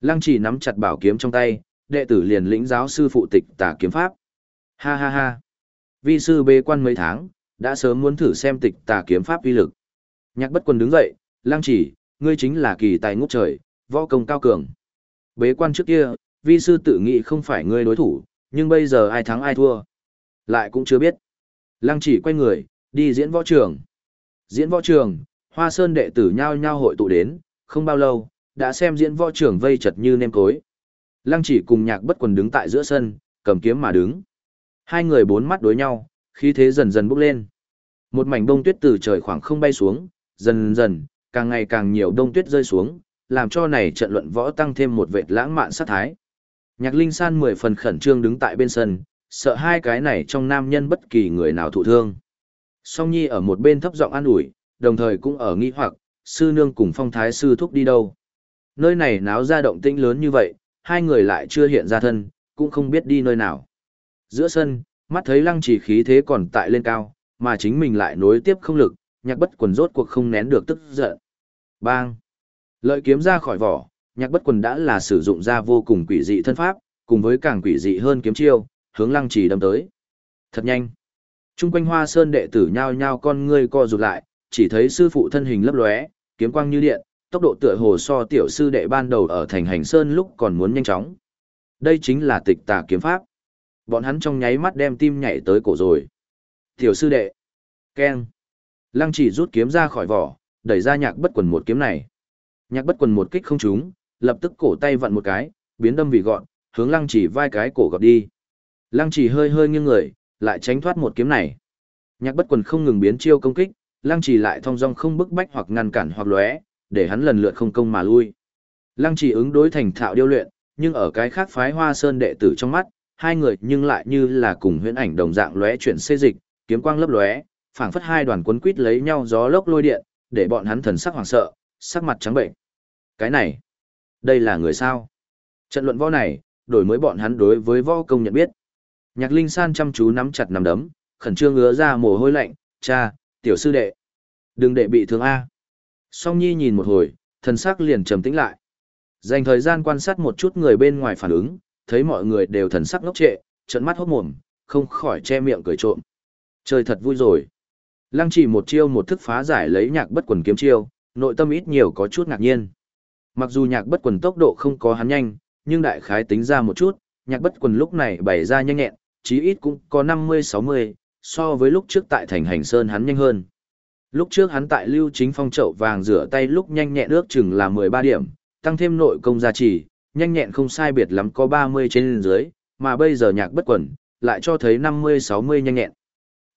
lăng chỉ nắm chặt bảo kiếm trong tay, đệ tử liền lĩnh giáo sư phụ tịch tà kiếm pháp. Ha ha ha. Vi sư bê quan mấy tháng, đã sớm muốn thử xem tịch tà kiếm pháp uy lực. Nhạc bất quân đứng dậy, lăng chỉ, ngươi chính là kỳ tài ngút trời, võ công cao cường. Bế quan trước kia, vi sư tự nghĩ không phải ngươi đối thủ, nhưng bây giờ ai thắng ai thua. Lại cũng chưa biết. Lăng chỉ quay người, đi diễn võ trường. Diễn võ trường, hoa sơn đệ tử nhao nhao hội tụ đến, không bao lâu, đã xem diễn võ trường vây chật như nêm cối. Lăng chỉ cùng nhạc bất quần đứng tại giữa sân, cầm kiếm mà đứng. Hai người bốn mắt đối nhau, khí thế dần dần bốc lên. Một mảnh đông tuyết từ trời khoảng không bay xuống, dần dần, càng ngày càng nhiều đông tuyết rơi xuống, làm cho này trận luận võ tăng thêm một vệt lãng mạn sát thái. Nhạc Linh San mười phần khẩn trương đứng tại bên sân, sợ hai cái này trong nam nhân bất kỳ người nào thụ thương. Song Nhi ở một bên thấp giọng an ủi, đồng thời cũng ở nghi hoặc, sư nương cùng phong thái sư thúc đi đâu. Nơi này náo ra động tĩnh lớn như vậy, hai người lại chưa hiện ra thân, cũng không biết đi nơi nào. Giữa sân, mắt thấy lăng trì khí thế còn tại lên cao, mà chính mình lại nối tiếp không lực, nhạc bất quần rốt cuộc không nén được tức giận. Bang! Lợi kiếm ra khỏi vỏ, nhạc bất quần đã là sử dụng ra vô cùng quỷ dị thân pháp, cùng với càng quỷ dị hơn kiếm chiêu, hướng lăng trì đâm tới. Thật nhanh! Trung quanh hoa sơn đệ tử nhao nhao con ngươi co rụt lại, chỉ thấy sư phụ thân hình lấp lóe, kiếm quang như điện, tốc độ tựa hồ so tiểu sư đệ ban đầu ở thành hành sơn lúc còn muốn nhanh chóng. Đây chính là tịch tà kiếm pháp. Bọn hắn trong nháy mắt đem tim nhảy tới cổ rồi. Tiểu sư đệ. Ken. Lăng chỉ rút kiếm ra khỏi vỏ, đẩy ra nhạc bất quần một kiếm này. Nhạc bất quần một kích không trúng, lập tức cổ tay vặn một cái, biến đâm vì gọn, hướng lăng chỉ vai cái cổ gọt đi. Lăng chỉ hơi hơi nghiêng người, lại tránh thoát một kiếm này. Nhạc bất quần không ngừng biến chiêu công kích, lăng chỉ lại thong dong không bức bách hoặc ngăn cản hoặc lóe, để hắn lần lượt không công mà lui. Lăng chỉ ứng đối thành thạo điêu luyện, nhưng ở cái khác phái hoa sơn đệ tử trong mắt, hai người nhưng lại như là cùng huyễn ảnh đồng dạng lóe chuyển xê dịch, kiếm quang lấp lóe, phảng phất hai đoàn cuốn quít lấy nhau gió lốc lôi điện, để bọn hắn thần sắc hoảng sợ, sắc mặt trắng bệnh. Cái này, đây là người sao? Trận luận võ này, đổi mới bọn hắn đối với võ công nhận biết. Nhạc Linh San chăm chú nắm chặt nắm đấm, khẩn trương ngứa ra mồ hôi lạnh, cha, tiểu sư đệ. Đừng để bị thương A. Song Nhi nhìn một hồi, thần sắc liền trầm tĩnh lại. Dành thời gian quan sát một chút người bên ngoài phản ứng, thấy mọi người đều thần sắc ngốc trệ, trận mắt hốt mồm, không khỏi che miệng cười trộm. Chơi thật vui rồi. Lăng chỉ một chiêu một thức phá giải lấy nhạc bất quần kiếm chiêu, nội tâm ít nhiều có chút ngạc nhiên. Mặc dù nhạc bất quần tốc độ không có hắn nhanh, nhưng đại khái tính ra một chút, nhạc bất quần lúc này bày ra nhanh nhẹn, chí ít cũng có 50-60, so với lúc trước tại thành hành sơn hắn nhanh hơn. Lúc trước hắn tại lưu chính phong chậu vàng rửa tay lúc nhanh nhẹn ước chừng là 13 điểm, tăng thêm nội công gia trì, nhanh nhẹn không sai biệt lắm có 30 trên dưới, mà bây giờ nhạc bất quần, lại cho thấy 50-60 nhanh nhẹn.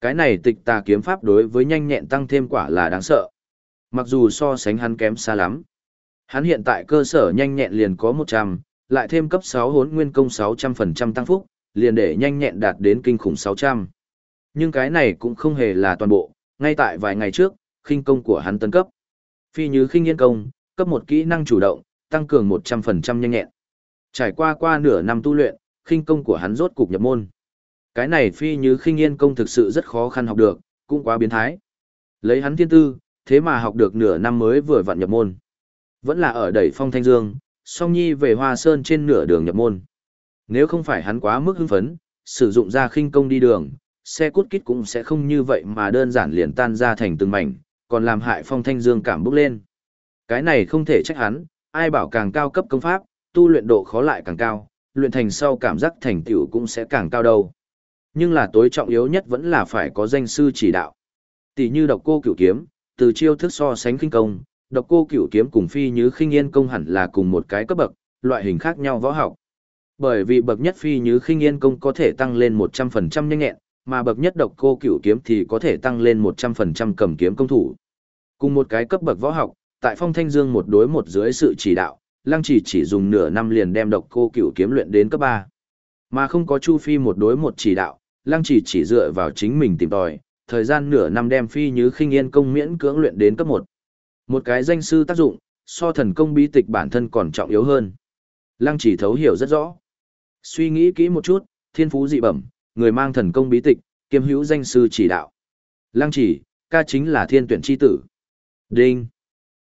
Cái này tịch tà kiếm pháp đối với nhanh nhẹn tăng thêm quả là đáng sợ. Mặc dù so sánh hắn kém xa lắm. Hắn hiện tại cơ sở nhanh nhẹn liền có 100, lại thêm cấp 6 hốn nguyên công 600% tăng phúc, liền để nhanh nhẹn đạt đến kinh khủng 600. Nhưng cái này cũng không hề là toàn bộ, ngay tại vài ngày trước, khinh công của hắn tấn cấp. Phi như khinh yên công, cấp một kỹ năng chủ động, tăng cường 100% nhanh nhẹn. Trải qua qua nửa năm tu luyện, khinh công của hắn rốt cục nhập môn. Cái này phi như khinh yên công thực sự rất khó khăn học được, cũng quá biến thái. Lấy hắn thiên tư, thế mà học được nửa năm mới vừa vặn nhập môn. Vẫn là ở đẩy phong thanh dương, song nhi về hoa sơn trên nửa đường nhập môn. Nếu không phải hắn quá mức hưng phấn, sử dụng ra khinh công đi đường, xe cút kít cũng sẽ không như vậy mà đơn giản liền tan ra thành từng mảnh, còn làm hại phong thanh dương cảm bốc lên. Cái này không thể trách hắn, ai bảo càng cao cấp công pháp, tu luyện độ khó lại càng cao, luyện thành sau cảm giác thành tựu cũng sẽ càng cao đâu. Nhưng là tối trọng yếu nhất vẫn là phải có danh sư chỉ đạo. Tỷ như độc cô cửu kiếm, từ chiêu thức so sánh khinh công, độc cô cửu kiếm cùng phi như khinh yên công hẳn là cùng một cái cấp bậc, loại hình khác nhau võ học. Bởi vì bậc nhất phi như khinh yên công có thể tăng lên 100% nhanh nhẹn, mà bậc nhất độc cô cửu kiếm thì có thể tăng lên 100% cầm kiếm công thủ. Cùng một cái cấp bậc võ học, tại phong thanh dương một đối một dưới sự chỉ đạo, lăng chỉ chỉ dùng nửa năm liền đem độc cô cửu kiếm luyện đến cấp 3. Mà không có chu phi một đối một chỉ đạo, lăng chỉ chỉ dựa vào chính mình tìm tòi, thời gian nửa năm đem phi như khinh yên công miễn cưỡng luyện đến cấp một, Một cái danh sư tác dụng, so thần công bí tịch bản thân còn trọng yếu hơn. Lăng chỉ thấu hiểu rất rõ. Suy nghĩ kỹ một chút, thiên phú dị bẩm, người mang thần công bí tịch, kiêm hữu danh sư chỉ đạo. Lăng chỉ, ca chính là thiên tuyển chi tử. Đinh.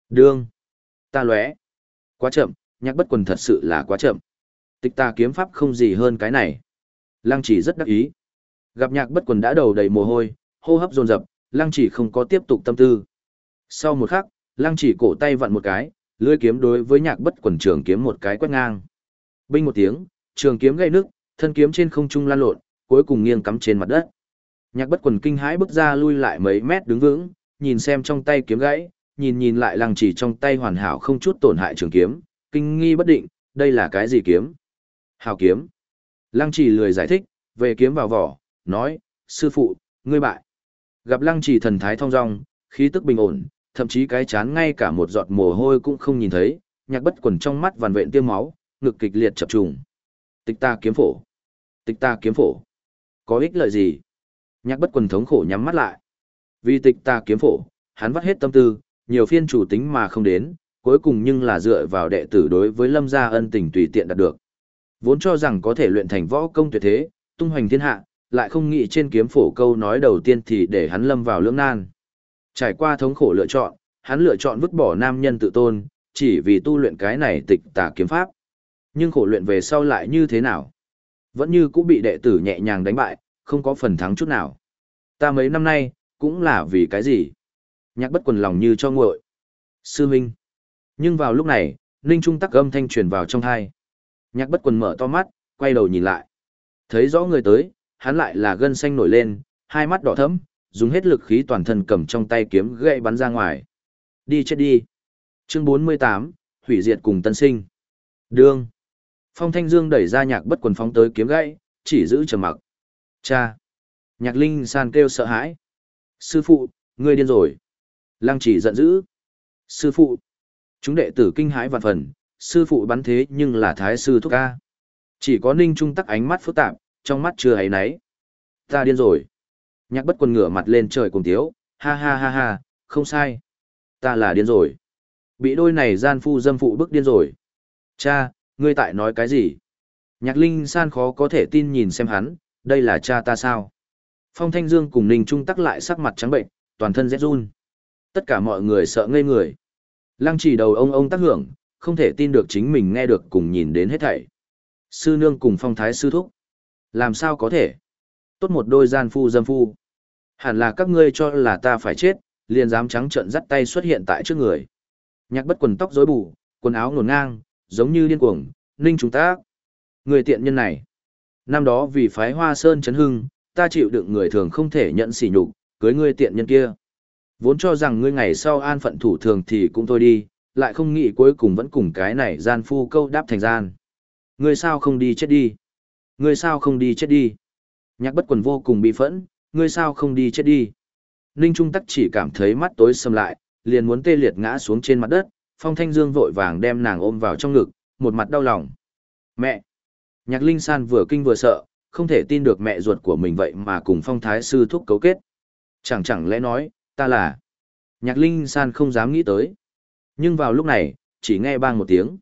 Đương. Ta lóe. Quá chậm, nhắc bất quần thật sự là quá chậm. Tịch ta kiếm pháp không gì hơn cái này. Lăng chỉ rất đắc ý. Gặp nhạc bất quần đã đầu đầy mồ hôi, hô hấp dồn dập, lăng chỉ không có tiếp tục tâm tư. Sau một khắc, lăng chỉ cổ tay vặn một cái, lưỡi kiếm đối với nhạc bất quần trường kiếm một cái quét ngang. Binh một tiếng, trường kiếm gây nước, thân kiếm trên không trung lan lộn, cuối cùng nghiêng cắm trên mặt đất. Nhạc bất quần kinh hãi bước ra lui lại mấy mét đứng vững, nhìn xem trong tay kiếm gãy, nhìn nhìn lại lăng chỉ trong tay hoàn hảo không chút tổn hại trường kiếm, kinh nghi bất định, đây là cái gì kiếm? Hào kiếm. Lăng chỉ lười giải thích, về kiếm vào vỏ, nói, sư phụ, ngươi bại. Gặp lăng chỉ thần thái thong dong, khí tức bình ổn, thậm chí cái chán ngay cả một giọt mồ hôi cũng không nhìn thấy, nhạc bất quần trong mắt vằn vện tiêm máu, ngực kịch liệt chập trùng. Tịch ta kiếm phổ. Tịch ta kiếm phổ. Có ích lợi gì? Nhạc bất quần thống khổ nhắm mắt lại. Vì tịch ta kiếm phổ, hắn vắt hết tâm tư, nhiều phiên chủ tính mà không đến, cuối cùng nhưng là dựa vào đệ tử đối với lâm gia ân tình tùy tiện đạt được. Vốn cho rằng có thể luyện thành võ công tuyệt thế, tung hoành thiên hạ, lại không nghĩ trên kiếm phổ câu nói đầu tiên thì để hắn lâm vào lưỡng nan. Trải qua thống khổ lựa chọn, hắn lựa chọn vứt bỏ nam nhân tự tôn, chỉ vì tu luyện cái này tịch tà kiếm pháp. Nhưng khổ luyện về sau lại như thế nào? Vẫn như cũng bị đệ tử nhẹ nhàng đánh bại, không có phần thắng chút nào. Ta mấy năm nay, cũng là vì cái gì? Nhạc bất quần lòng như cho nguội. Sư Minh. Nhưng vào lúc này, Ninh Trung tắc âm thanh truyền vào trong thai. Nhạc bất quần mở to mắt, quay đầu nhìn lại. Thấy rõ người tới, hắn lại là gân xanh nổi lên, hai mắt đỏ thẫm, dùng hết lực khí toàn thân cầm trong tay kiếm gậy bắn ra ngoài. Đi chết đi. Chương 48, hủy diệt cùng tân sinh. Đương. Phong Thanh Dương đẩy ra nhạc bất quần phóng tới kiếm gãy, chỉ giữ trầm mặc. Cha. Nhạc Linh San kêu sợ hãi. Sư phụ, ngươi điên rồi. Lăng chỉ giận dữ. Sư phụ. Chúng đệ tử kinh hãi vạn phần, sư phụ bắn thế nhưng là thái sư thúc ca. Chỉ có ninh trung tắc ánh mắt phức tạp, trong mắt chưa hay náy. Ta điên rồi. Nhạc bất quần ngửa mặt lên trời cùng tiếu, ha ha ha ha, không sai. Ta là điên rồi. Bị đôi này gian phu dâm phụ bức điên rồi. Cha, ngươi tại nói cái gì? Nhạc Linh San khó có thể tin nhìn xem hắn, đây là cha ta sao? Phong Thanh Dương cùng Ninh Trung tắc lại sắc mặt trắng bệnh, toàn thân rét run. Tất cả mọi người sợ ngây người. Lăng chỉ đầu ông ông tác hưởng, không thể tin được chính mình nghe được cùng nhìn đến hết thảy. Sư nương cùng phong thái sư thúc. Làm sao có thể? Tốt một đôi gian phu dâm phu. Hẳn là các ngươi cho là ta phải chết, liền dám trắng trợn dắt tay xuất hiện tại trước người. Nhạc bất quần tóc rối bù, quần áo ngổn ngang, giống như điên cuồng, ninh chúng ta. Người tiện nhân này. Năm đó vì phái hoa sơn chấn hưng, ta chịu đựng người thường không thể nhận sỉ nhục, cưới ngươi tiện nhân kia. Vốn cho rằng ngươi ngày sau an phận thủ thường thì cũng thôi đi, lại không nghĩ cuối cùng vẫn cùng cái này gian phu câu đáp thành gian. Ngươi sao không đi chết đi? Ngươi sao không đi chết đi? Nhạc bất quần vô cùng bị phẫn, ngươi sao không đi chết đi? Ninh Trung Tắc chỉ cảm thấy mắt tối sầm lại, liền muốn tê liệt ngã xuống trên mặt đất, Phong Thanh Dương vội vàng đem nàng ôm vào trong ngực, một mặt đau lòng. Mẹ! Nhạc Linh San vừa kinh vừa sợ, không thể tin được mẹ ruột của mình vậy mà cùng Phong Thái Sư thúc cấu kết. Chẳng chẳng lẽ nói, ta là... Nhạc Linh San không dám nghĩ tới. Nhưng vào lúc này, chỉ nghe bang một tiếng.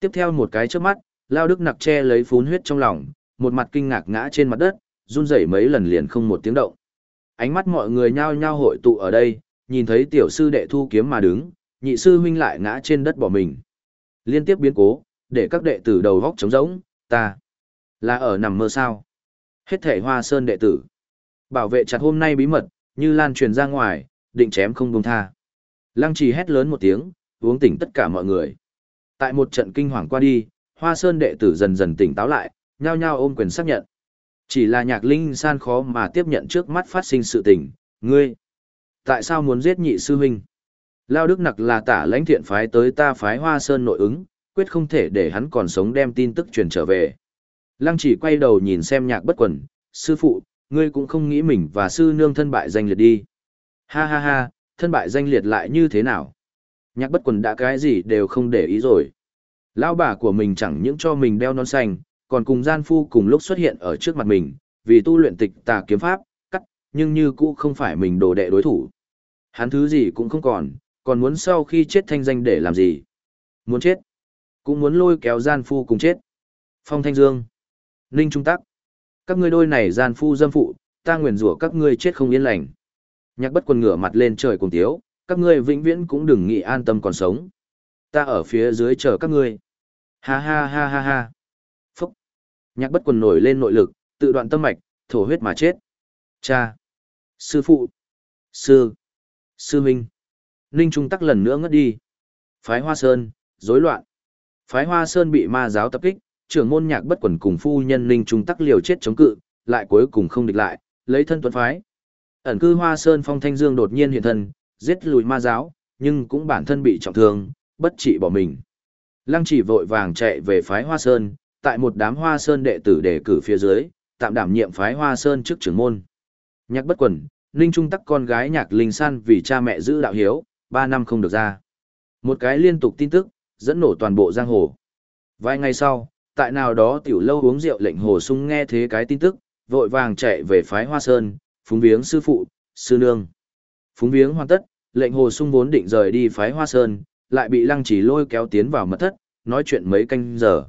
Tiếp theo một cái trước mắt, Lao Đức nặc che lấy phún huyết trong lòng, một mặt kinh ngạc ngã trên mặt đất, run rẩy mấy lần liền không một tiếng động. Ánh mắt mọi người nhao nhao hội tụ ở đây, nhìn thấy tiểu sư đệ thu kiếm mà đứng, nhị sư huynh lại ngã trên đất bỏ mình. Liên tiếp biến cố, để các đệ tử đầu góc trống rỗng, ta là ở nằm mơ sao. Hết thể hoa sơn đệ tử. Bảo vệ chặt hôm nay bí mật, như lan truyền ra ngoài, định chém không buông tha. Lăng trì hét lớn một tiếng, uống tỉnh tất cả mọi người. Tại một trận kinh hoàng qua đi, hoa sơn đệ tử dần dần tỉnh táo lại, nhao nhao ôm quyền xác nhận. Chỉ là nhạc linh san khó mà tiếp nhận trước mắt phát sinh sự tình, ngươi. Tại sao muốn giết nhị sư huynh? Lao Đức Nặc là tả lãnh thiện phái tới ta phái hoa sơn nội ứng, quyết không thể để hắn còn sống đem tin tức truyền trở về. Lăng chỉ quay đầu nhìn xem nhạc bất quần, sư phụ, ngươi cũng không nghĩ mình và sư nương thân bại danh liệt đi. Ha ha ha, thân bại danh liệt lại như thế nào? Nhạc bất quần đã cái gì đều không để ý rồi. Lão bà của mình chẳng những cho mình đeo non xanh, còn cùng gian phu cùng lúc xuất hiện ở trước mặt mình, vì tu luyện tịch tà kiếm pháp, cắt, nhưng như cũ không phải mình đồ đệ đối thủ. Hắn thứ gì cũng không còn, còn muốn sau khi chết thanh danh để làm gì? Muốn chết, cũng muốn lôi kéo gian phu cùng chết. Phong Thanh Dương, Ninh Trung Tắc, các ngươi đôi này gian phu dâm phụ, ta nguyền rủa các ngươi chết không yên lành. Nhạc bất quần ngửa mặt lên trời cùng tiếu, các ngươi vĩnh viễn cũng đừng nghĩ an tâm còn sống. Ta ở phía dưới chờ các ngươi. Ha ha ha ha ha. Nhạc bất quần nổi lên nội lực, tự đoạn tâm mạch, thổ huyết mà chết. Cha. Sư phụ. Sư. Sư Minh. Ninh Trung Tắc lần nữa ngất đi. Phái Hoa Sơn, rối loạn. Phái Hoa Sơn bị ma giáo tập kích, trưởng môn nhạc bất quần cùng phu nhân Ninh Trung Tắc liều chết chống cự, lại cuối cùng không địch lại, lấy thân tuấn phái. Ẩn cư Hoa Sơn Phong Thanh Dương đột nhiên hiện thân, giết lùi ma giáo, nhưng cũng bản thân bị trọng thương, bất trị bỏ mình. Lăng chỉ vội vàng chạy về phái Hoa Sơn, tại một đám Hoa Sơn đệ tử đề cử phía dưới, tạm đảm nhiệm phái Hoa Sơn trước trưởng môn. Nhạc bất quần, Ninh Trung tắc con gái nhạc Linh San vì cha mẹ giữ đạo hiếu, ba năm không được ra. Một cái liên tục tin tức, dẫn nổ toàn bộ giang hồ. Vài ngày sau, tại nào đó tiểu lâu uống rượu lệnh hồ sung nghe thế cái tin tức, vội vàng chạy về phái Hoa Sơn, phúng viếng sư phụ, sư nương. Phúng viếng hoàn tất, lệnh hồ sung vốn định rời đi phái Hoa Sơn, lại bị lăng chỉ lôi kéo tiến vào mật thất, nói chuyện mấy canh giờ.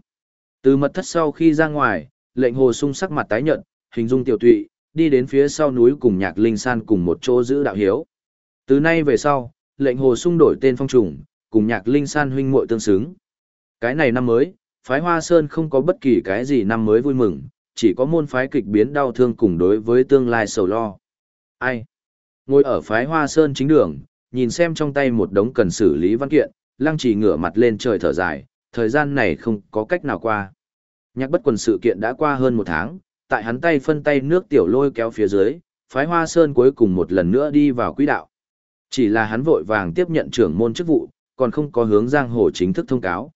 Từ mật thất sau khi ra ngoài, lệnh hồ sung sắc mặt tái nhợt, hình dung tiểu tụy, đi đến phía sau núi cùng nhạc linh san cùng một chỗ giữ đạo hiếu. Từ nay về sau, lệnh hồ sung đổi tên phong trùng, cùng nhạc linh san huynh muội tương xứng. Cái này năm mới, phái Hoa Sơn không có bất kỳ cái gì năm mới vui mừng, chỉ có môn phái kịch biến đau thương cùng đối với tương lai sầu lo. Ai? Ngồi ở phái Hoa Sơn chính đường, nhìn xem trong tay một đống cần xử lý văn kiện, lăng chỉ ngửa mặt lên trời thở dài, thời gian này không có cách nào qua. Nhạc bất quần sự kiện đã qua hơn một tháng, tại hắn tay phân tay nước tiểu lôi kéo phía dưới, phái Hoa Sơn cuối cùng một lần nữa đi vào quỹ đạo. Chỉ là hắn vội vàng tiếp nhận trưởng môn chức vụ, còn không có hướng giang hồ chính thức thông cáo.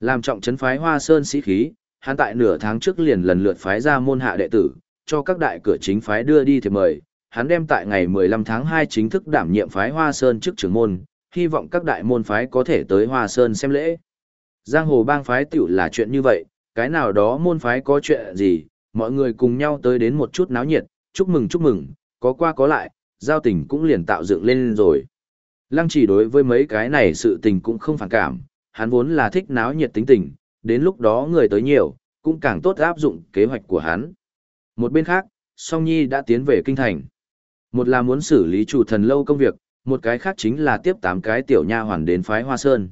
Làm trọng trấn phái Hoa Sơn sĩ khí, hắn tại nửa tháng trước liền lần lượt phái ra môn hạ đệ tử, cho các đại cửa chính phái đưa đi thì mời, hắn đem tại ngày 15 tháng 2 chính thức đảm nhiệm phái Hoa Sơn trước trưởng môn, hy vọng các đại môn phái có thể tới Hoa Sơn xem lễ. Giang hồ bang phái tiểu là chuyện như vậy, cái nào đó môn phái có chuyện gì, mọi người cùng nhau tới đến một chút náo nhiệt, chúc mừng chúc mừng, có qua có lại, giao tình cũng liền tạo dựng lên rồi. Lăng chỉ đối với mấy cái này sự tình cũng không phản cảm, hắn vốn là thích náo nhiệt tính tình, đến lúc đó người tới nhiều, cũng càng tốt áp dụng kế hoạch của hắn. Một bên khác, Song Nhi đã tiến về kinh thành. Một là muốn xử lý chủ thần lâu công việc, một cái khác chính là tiếp tám cái tiểu nha hoàn đến phái Hoa Sơn.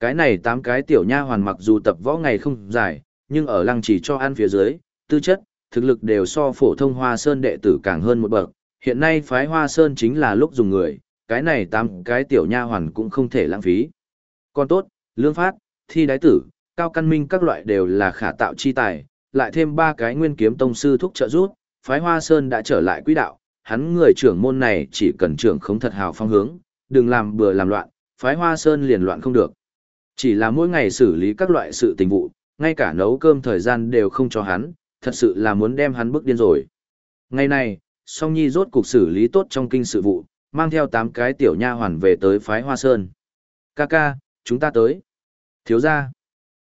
Cái này tám cái tiểu nha hoàn mặc dù tập võ ngày không dài, nhưng ở lăng chỉ cho ăn phía dưới, tư chất, thực lực đều so phổ thông Hoa Sơn đệ tử càng hơn một bậc. Hiện nay phái Hoa Sơn chính là lúc dùng người, cái này tám cái tiểu nha hoàn cũng không thể lãng phí. Còn tốt, lương phát, thi đái tử, cao căn minh các loại đều là khả tạo chi tài, lại thêm ba cái nguyên kiếm tông sư thúc trợ rút, phái Hoa Sơn đã trở lại quỹ đạo, hắn người trưởng môn này chỉ cần trưởng không thật hào phong hướng, đừng làm bừa làm loạn, phái Hoa Sơn liền loạn không được. Chỉ là mỗi ngày xử lý các loại sự tình vụ, ngay cả nấu cơm thời gian đều không cho hắn, thật sự là muốn đem hắn bước điên rồi. Ngày này, Song Nhi rốt cục xử lý tốt trong kinh sự vụ, mang theo tám cái tiểu nha hoàn về tới phái Hoa Sơn. Ca ca, chúng ta tới. Thiếu gia.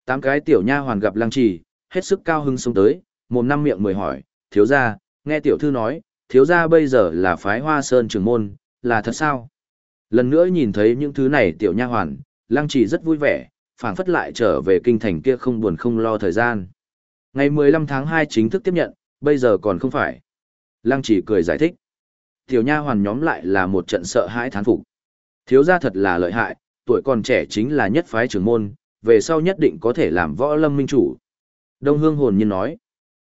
Tám cái tiểu nha hoàn gặp lăng trì, hết sức cao hứng xông tới, mồm năm miệng mười hỏi, thiếu gia, nghe tiểu thư nói, thiếu gia bây giờ là phái hoa sơn trưởng môn, là thật sao? Lần nữa nhìn thấy những thứ này tiểu nha hoàn, lăng trì rất vui vẻ, phảng phất lại trở về kinh thành kia không buồn không lo thời gian. Ngày 15 tháng 2 chính thức tiếp nhận, bây giờ còn không phải. Lăng chỉ cười giải thích. Tiểu nha hoàn nhóm lại là một trận sợ hãi thán phục. Thiếu gia thật là lợi hại, tuổi còn trẻ chính là nhất phái trưởng môn, về sau nhất định có thể làm võ lâm minh chủ. Đông Hương hồn nhiên nói.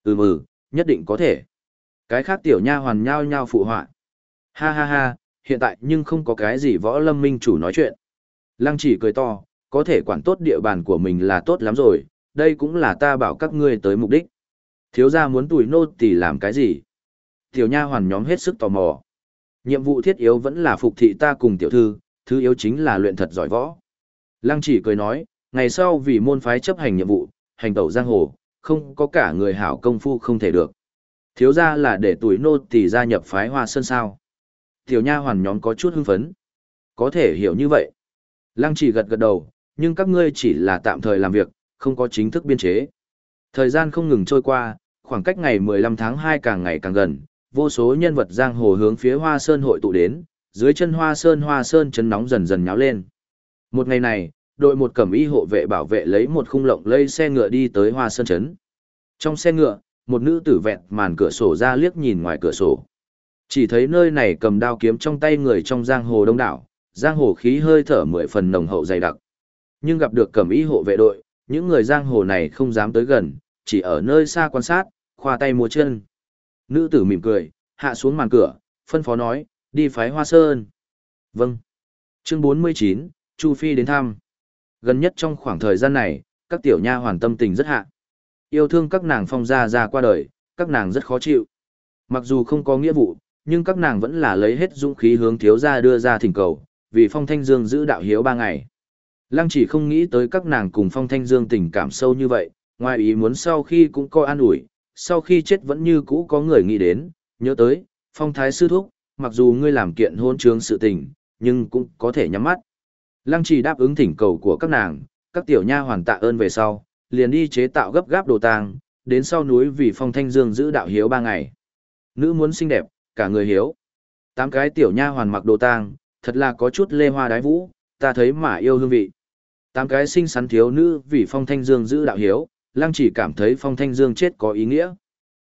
Ừ ừ, nhất định có thể. Cái khác tiểu nha hoàn nhao nhao phụ họa. Ha ha ha, hiện tại nhưng không có cái gì võ lâm minh chủ nói chuyện. Lăng chỉ cười to, có thể quản tốt địa bàn của mình là tốt lắm rồi, đây cũng là ta bảo các ngươi tới mục đích. Thiếu gia muốn tùy nô thì làm cái gì? Tiểu nha hoàn nhóm hết sức tò mò. Nhiệm vụ thiết yếu vẫn là phục thị ta cùng tiểu thư, thứ yếu chính là luyện thật giỏi võ. Lăng chỉ cười nói, ngày sau vì môn phái chấp hành nhiệm vụ, hành tẩu giang hồ, không có cả người hảo công phu không thể được. Thiếu gia là để tuổi nô thì gia nhập phái hoa sơn sao. Tiểu nha hoàn nhóm có chút hưng phấn. Có thể hiểu như vậy. Lăng chỉ gật gật đầu, nhưng các ngươi chỉ là tạm thời làm việc, không có chính thức biên chế. Thời gian không ngừng trôi qua, khoảng cách ngày 15 tháng 2 càng ngày càng gần, vô số nhân vật giang hồ hướng phía Hoa Sơn hội tụ đến, dưới chân Hoa Sơn Hoa Sơn chấn nóng dần dần nháo lên. Một ngày này, đội một cẩm y hộ vệ bảo vệ lấy một khung lộng lây xe ngựa đi tới Hoa Sơn chấn. Trong xe ngựa, một nữ tử vẹn màn cửa sổ ra liếc nhìn ngoài cửa sổ. Chỉ thấy nơi này cầm đao kiếm trong tay người trong giang hồ đông đảo, giang hồ khí hơi thở mười phần nồng hậu dày đặc. Nhưng gặp được cẩm y hộ vệ đội, những người giang hồ này không dám tới gần, chỉ ở nơi xa quan sát, khoa tay múa chân. Nữ tử mỉm cười, hạ xuống màn cửa, phân phó nói, đi phái hoa sơn. Vâng. Chương 49, Chu Phi đến thăm. Gần nhất trong khoảng thời gian này, các tiểu nha hoàn tâm tình rất hạ. Yêu thương các nàng phong gia ra qua đời, các nàng rất khó chịu. Mặc dù không có nghĩa vụ, nhưng các nàng vẫn là lấy hết dũng khí hướng thiếu gia đưa ra thỉnh cầu, vì phong thanh dương giữ đạo hiếu ba ngày. Lăng chỉ không nghĩ tới các nàng cùng phong thanh dương tình cảm sâu như vậy, ngoài ý muốn sau khi cũng coi an ủi, sau khi chết vẫn như cũ có người nghĩ đến, nhớ tới, phong thái sư thúc, mặc dù ngươi làm kiện hôn trướng sự tình, nhưng cũng có thể nhắm mắt. Lăng chỉ đáp ứng thỉnh cầu của các nàng, các tiểu nha hoàn tạ ơn về sau, liền đi chế tạo gấp gáp đồ tang, đến sau núi vì phong thanh dương giữ đạo hiếu ba ngày. Nữ muốn xinh đẹp, cả người hiếu. Tám cái tiểu nha hoàn mặc đồ tang, thật là có chút lê hoa đái vũ, ta thấy mà yêu hương vị. Tám cái xinh xắn thiếu nữ vì phong thanh dương giữ đạo hiếu, lăng chỉ cảm thấy phong thanh dương chết có ý nghĩa.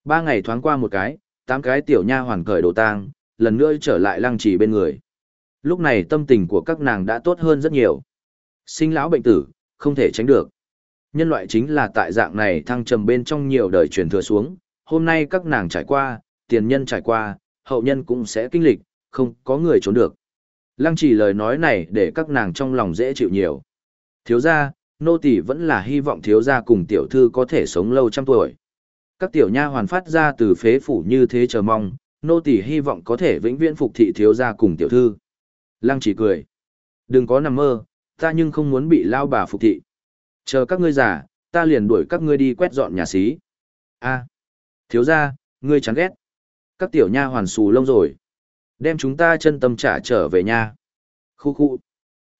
Ba ngày thoáng qua một cái, tám cái tiểu nha hoàn cởi đồ tang, lần nữa trở lại lăng chỉ bên người. Lúc này tâm tình của các nàng đã tốt hơn rất nhiều. Sinh lão bệnh tử, không thể tránh được. Nhân loại chính là tại dạng này thăng trầm bên trong nhiều đời truyền thừa xuống, hôm nay các nàng trải qua, tiền nhân trải qua, hậu nhân cũng sẽ kinh lịch, không có người trốn được. Lăng chỉ lời nói này để các nàng trong lòng dễ chịu nhiều. Thiếu gia, nô tỳ vẫn là hy vọng thiếu gia cùng tiểu thư có thể sống lâu trăm tuổi. Các tiểu nha hoàn phát ra từ phế phủ như thế chờ mong, nô tỳ hy vọng có thể vĩnh viễn phục thị thiếu gia cùng tiểu thư. Lăng chỉ cười. Đừng có nằm mơ, ta nhưng không muốn bị lao bà phục thị. Chờ các ngươi già, ta liền đuổi các ngươi đi quét dọn nhà xí. A, thiếu gia, ngươi chán ghét. Các tiểu nha hoàn xù lông rồi. Đem chúng ta chân tâm trả trở về nhà. Khu khu.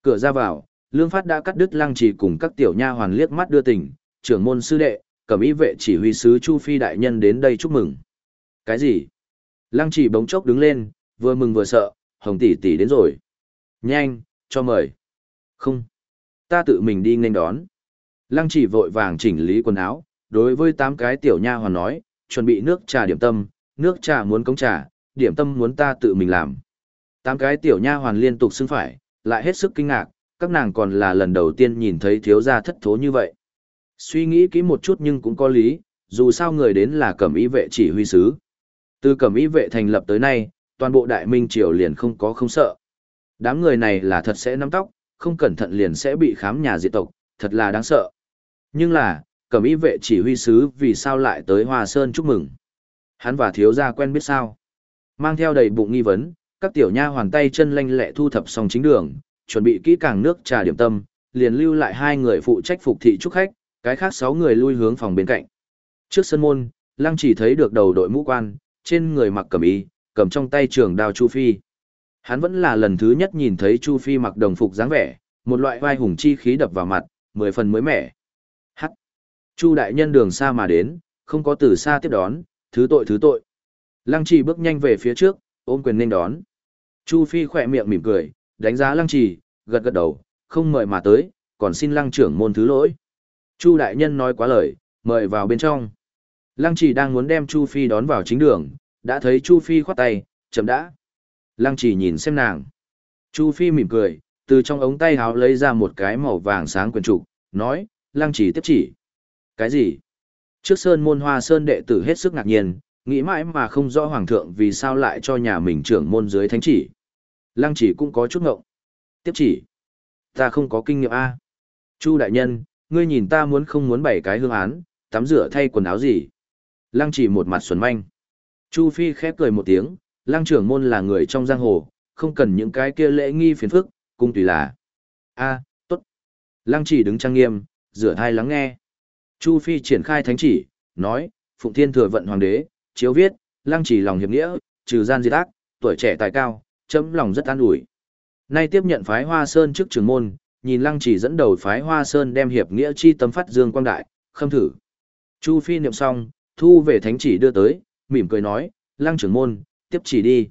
Cửa ra vào, Lương Phát đã cắt đứt lăng trì cùng các tiểu nha hoàn liếc mắt đưa tình, trưởng môn sư đệ, cẩm ý vệ chỉ huy sứ Chu Phi đại nhân đến đây chúc mừng. Cái gì? Lăng trì bỗng chốc đứng lên, vừa mừng vừa sợ, hồng tỷ tỷ đến rồi. Nhanh, cho mời. Không. Ta tự mình đi nghênh đón. Lăng trì vội vàng chỉnh lý quần áo, đối với tám cái tiểu nha hoàn nói, chuẩn bị nước trà điểm tâm, nước trà muốn cống trà, điểm tâm muốn ta tự mình làm. Tám cái tiểu nha hoàn liên tục xưng phải, lại hết sức kinh ngạc, các nàng còn là lần đầu tiên nhìn thấy thiếu gia thất thố như vậy. Suy nghĩ kỹ một chút nhưng cũng có lý, dù sao người đến là cẩm y vệ chỉ huy sứ. Từ cẩm y vệ thành lập tới nay, toàn bộ đại minh triều liền không có không sợ. Đám người này là thật sẽ nắm tóc, không cẩn thận liền sẽ bị khám nhà diệt tộc, thật là đáng sợ. Nhưng là, cẩm y vệ chỉ huy sứ vì sao lại tới Hoa Sơn chúc mừng. Hắn và thiếu gia quen biết sao. Mang theo đầy bụng nghi vấn, các tiểu nha hoàn tay chân lanh lẹ thu thập xong chính đường, chuẩn bị kỹ càng nước trà điểm tâm, liền lưu lại hai người phụ trách phục thị chúc khách, cái khác sáu người lui hướng phòng bên cạnh. Trước sân môn, Lăng chỉ thấy được đầu đội mũ quan, trên người mặc cẩm y, cầm trong tay trường đao Chu Phi. Hắn vẫn là lần thứ nhất nhìn thấy Chu Phi mặc đồng phục dáng vẻ, Một loại vai hùng chi khí đập vào mặt, mười phần mới mẻ. Hắc. Chu đại nhân đường xa mà đến, không có từ xa tiếp đón, thứ tội thứ tội. Lăng chỉ bước nhanh về phía trước, ôm quyền nên đón. Chu Phi khỏe miệng mỉm cười, đánh giá lăng trì, gật gật đầu, không mời mà tới, còn xin lăng trưởng môn thứ lỗi. Chu đại nhân nói quá lời, mời vào bên trong. Lăng trì đang muốn đem Chu Phi đón vào chính đường, đã thấy Chu Phi khoát tay, chậm đã. Lăng trì nhìn xem nàng. Chu Phi mỉm cười, từ trong ống tay áo lấy ra một cái màu vàng sáng quyển trục, nói, lăng trì tiếp chỉ. Cái gì? Trước sơn môn hoa sơn đệ tử hết sức ngạc nhiên, nghĩ mãi mà không rõ hoàng thượng vì sao lại cho nhà mình trưởng môn dưới thánh chỉ. Lăng chỉ cũng có chút ngộng. Tiếp chỉ. Ta không có kinh nghiệm A. Chu đại nhân, ngươi nhìn ta muốn không muốn bảy cái hương án, tắm rửa thay quần áo gì. Lăng chỉ một mặt xuẩn manh. Chu Phi khép cười một tiếng, lăng trưởng môn là người trong giang hồ, không cần những cái kia lễ nghi phiền phức, cung tùy là. A, tốt. Lăng chỉ đứng trang nghiêm, rửa thai lắng nghe. Chu Phi triển khai thánh chỉ, nói, Phụng Thiên thừa vận hoàng đế, chiếu viết, lăng chỉ lòng hiệp nghĩa, trừ gian diệt ác, tuổi trẻ tài cao, chấm lòng rất an ủi. Nay tiếp nhận phái Hoa Sơn trước trường môn, nhìn lăng chỉ dẫn đầu phái Hoa Sơn đem hiệp nghĩa chi tâm phát dương quang đại, khâm thử. Chu Phi niệm xong, thu về thánh chỉ đưa tới, mỉm cười nói, lăng trưởng môn, tiếp chỉ đi.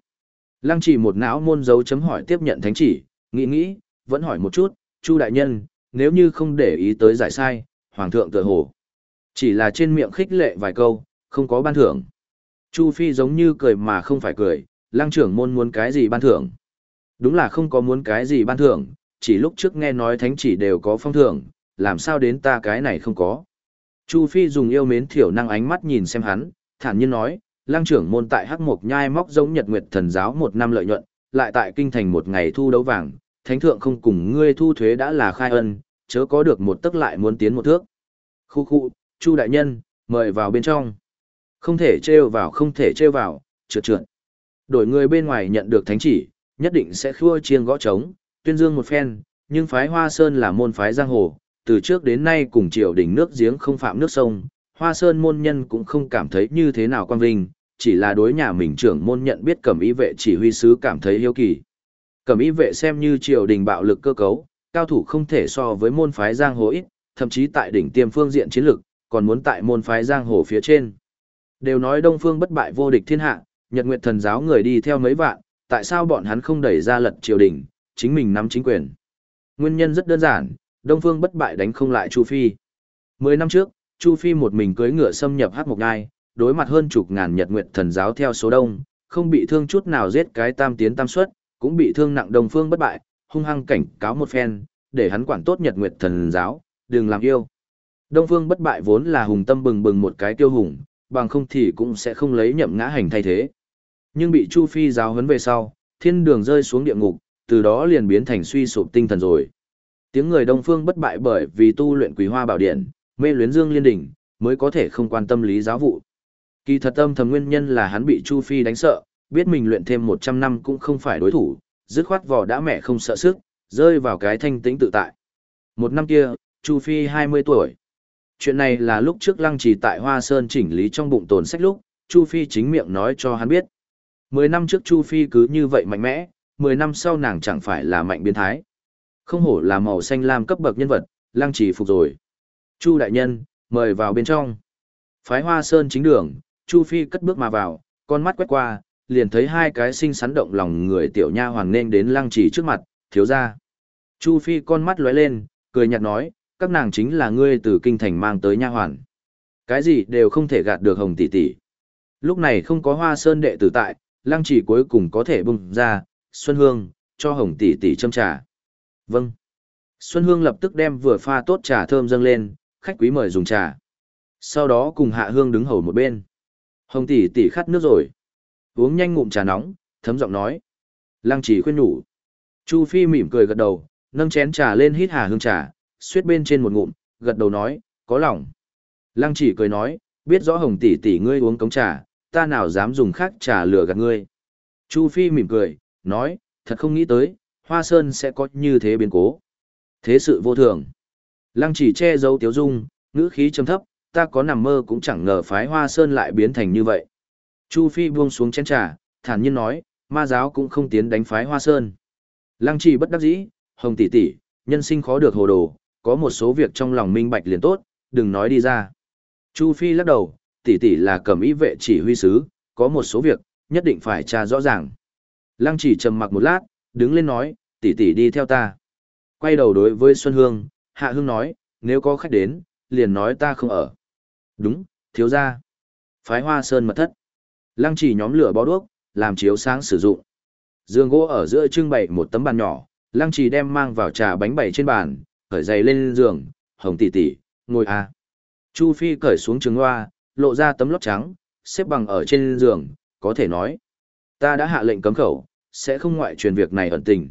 Lăng chỉ một não môn dấu chấm hỏi tiếp nhận thánh chỉ, nghĩ nghĩ, vẫn hỏi một chút, Chu đại nhân, nếu như không để ý tới giải sai, hoàng thượng tự hồ. Chỉ là trên miệng khích lệ vài câu, không có ban thưởng. Chu Phi giống như cười mà không phải cười, lăng trưởng môn muốn cái gì ban thưởng. Đúng là không có muốn cái gì ban thưởng, chỉ lúc trước nghe nói thánh chỉ đều có phong thưởng, làm sao đến ta cái này không có. Chu Phi dùng yêu mến thiểu năng ánh mắt nhìn xem hắn, thản nhiên nói, lăng trưởng môn tại Hắc Mộc Nhai móc giống Nhật Nguyệt Thần giáo một năm lợi nhuận, lại tại kinh thành một ngày thu đấu vàng, thánh thượng không cùng ngươi thu thuế đã là khai ân, chớ có được một tức lại muốn tiến một thước. Khu khu, Chu đại nhân, mời vào bên trong. Không thể trêu vào không thể trêu vào, trượt trượt. Đổi người bên ngoài nhận được thánh chỉ, nhất định sẽ khua chiêng gõ trống, tuyên dương một phen, nhưng phái Hoa Sơn là môn phái giang hồ, từ trước đến nay cùng triều đình nước giếng không phạm nước sông, Hoa Sơn môn nhân cũng không cảm thấy như thế nào quan vinh, chỉ là đối nhà mình trưởng môn nhận biết cẩm ý vệ chỉ huy sứ cảm thấy hiếu kỳ. Cẩm ý vệ xem như triều đình bạo lực cơ cấu, cao thủ không thể so với môn phái giang hồ ít, thậm chí tại đỉnh tiêm phương diện chiến lực, còn muốn tại môn phái giang hồ phía trên. Đều nói Đông Phương bất bại vô địch thiên hạ, Nhật Nguyệt thần giáo người đi theo mấy vạn, tại sao bọn hắn không đẩy ra lật triều đình, chính mình nắm chính quyền? Nguyên nhân rất đơn giản, Đông Phương bất bại đánh không lại Chu Phi. Mười năm trước, Chu Phi một mình cưỡi ngựa xâm nhập Hát Mộc Ngai, đối mặt hơn chục ngàn Nhật Nguyệt thần giáo theo số đông, không bị thương chút nào giết cái tam tiến tam suất, cũng bị thương nặng Đông Phương bất bại, hung hăng cảnh cáo một phen, để hắn quản tốt Nhật Nguyệt thần giáo, đừng làm yêu. Đông Phương bất bại vốn là hùng tâm bừng bừng một cái tiêu hùng, bằng không thì cũng sẽ không lấy nhậm ngã hành thay thế. Nhưng bị Chu Phi giáo huấn về sau, thiên đường rơi xuống địa ngục, từ đó liền biến thành suy sụp tinh thần rồi. Tiếng người Đông Phương bất bại bởi vì tu luyện Quý Hoa Bảo Điện, mê luyến Dương Liên Đỉnh, mới có thể không quan tâm lý giáo vụ. Kỳ thật tâm thầm nguyên nhân là hắn bị Chu Phi đánh sợ, biết mình luyện thêm 100 năm cũng không phải đối thủ, dứt khoát vỏ đã mẹ không sợ sức, rơi vào cái thanh tĩnh tự tại. Một năm kia, Chu Phi 20 tuổi. Chuyện này là lúc trước Lăng Trì tại Hoa Sơn chỉnh lý trong bụng tồn sách lúc, Chu Phi chính miệng nói cho hắn biết. Mười năm trước Chu Phi cứ như vậy mạnh mẽ, mười năm sau nàng chẳng phải là mạnh biến thái. Không hổ là màu xanh lam cấp bậc nhân vật, Lăng Trì phục rồi. Chu đại nhân, mời vào bên trong. Phái Hoa Sơn chính đường, Chu Phi cất bước mà vào, con mắt quét qua, liền thấy hai cái xinh xắn động lòng người tiểu nha hoàng nên đến Lăng Trì trước mặt, thiếu ra. Chu Phi con mắt lóe lên, cười nhạt nói, các nàng chính là ngươi từ kinh thành mang tới nha hoàn. Cái gì đều không thể gạt được hồng tỷ tỷ. Lúc này không có hoa sơn đệ tử tại, lăng chỉ cuối cùng có thể bung ra, Xuân Hương, cho hồng tỷ tỷ châm trà. Vâng. Xuân Hương lập tức đem vừa pha tốt trà thơm dâng lên, khách quý mời dùng trà. Sau đó cùng Hạ Hương đứng hầu một bên. Hồng tỷ tỷ khát nước rồi. Uống nhanh ngụm trà nóng, thấm giọng nói. Lăng chỉ khuyên nhủ. Chu Phi mỉm cười gật đầu, nâng chén trà lên hít hà hương trà, suýt bên trên một ngụm, gật đầu nói, có lòng. Lăng chỉ cười nói, biết rõ hồng tỷ tỷ ngươi uống cống trà, ta nào dám dùng khác trà lừa gạt ngươi. Chu Phi mỉm cười, nói, thật không nghĩ tới, Hoa Sơn sẽ có như thế biến cố. Thế sự vô thường. Lăng chỉ che giấu tiếu dung, ngữ khí trầm thấp, ta có nằm mơ cũng chẳng ngờ phái Hoa Sơn lại biến thành như vậy. Chu Phi buông xuống chén trà, thản nhiên nói, ma giáo cũng không tiến đánh phái Hoa Sơn. Lăng chỉ bất đắc dĩ, hồng tỷ tỷ, nhân sinh khó được hồ đồ, có một số việc trong lòng minh bạch liền tốt, đừng nói đi ra. Chu Phi lắc đầu, tỷ tỷ là cầm ý vệ chỉ huy sứ, có một số việc, nhất định phải tra rõ ràng. Lăng chỉ trầm mặc một lát, đứng lên nói, tỷ tỷ đi theo ta. Quay đầu đối với Xuân Hương, Hạ Hương nói, nếu có khách đến, liền nói ta không ở. Đúng, thiếu gia. Phái hoa sơn mật thất. Lăng chỉ nhóm lửa bó đuốc, làm chiếu sáng sử dụng. Dương gỗ ở giữa trưng bày một tấm bàn nhỏ, lăng chỉ đem mang vào trà bánh bày trên bàn, cởi giày lên giường, hồng tỷ tỷ, ngồi à. Chu Phi cởi xuống trứng hoa, lộ ra tấm lót trắng, xếp bằng ở trên giường, có thể nói. Ta đã hạ lệnh cấm khẩu, sẽ không ngoại truyền việc này ẩn tình.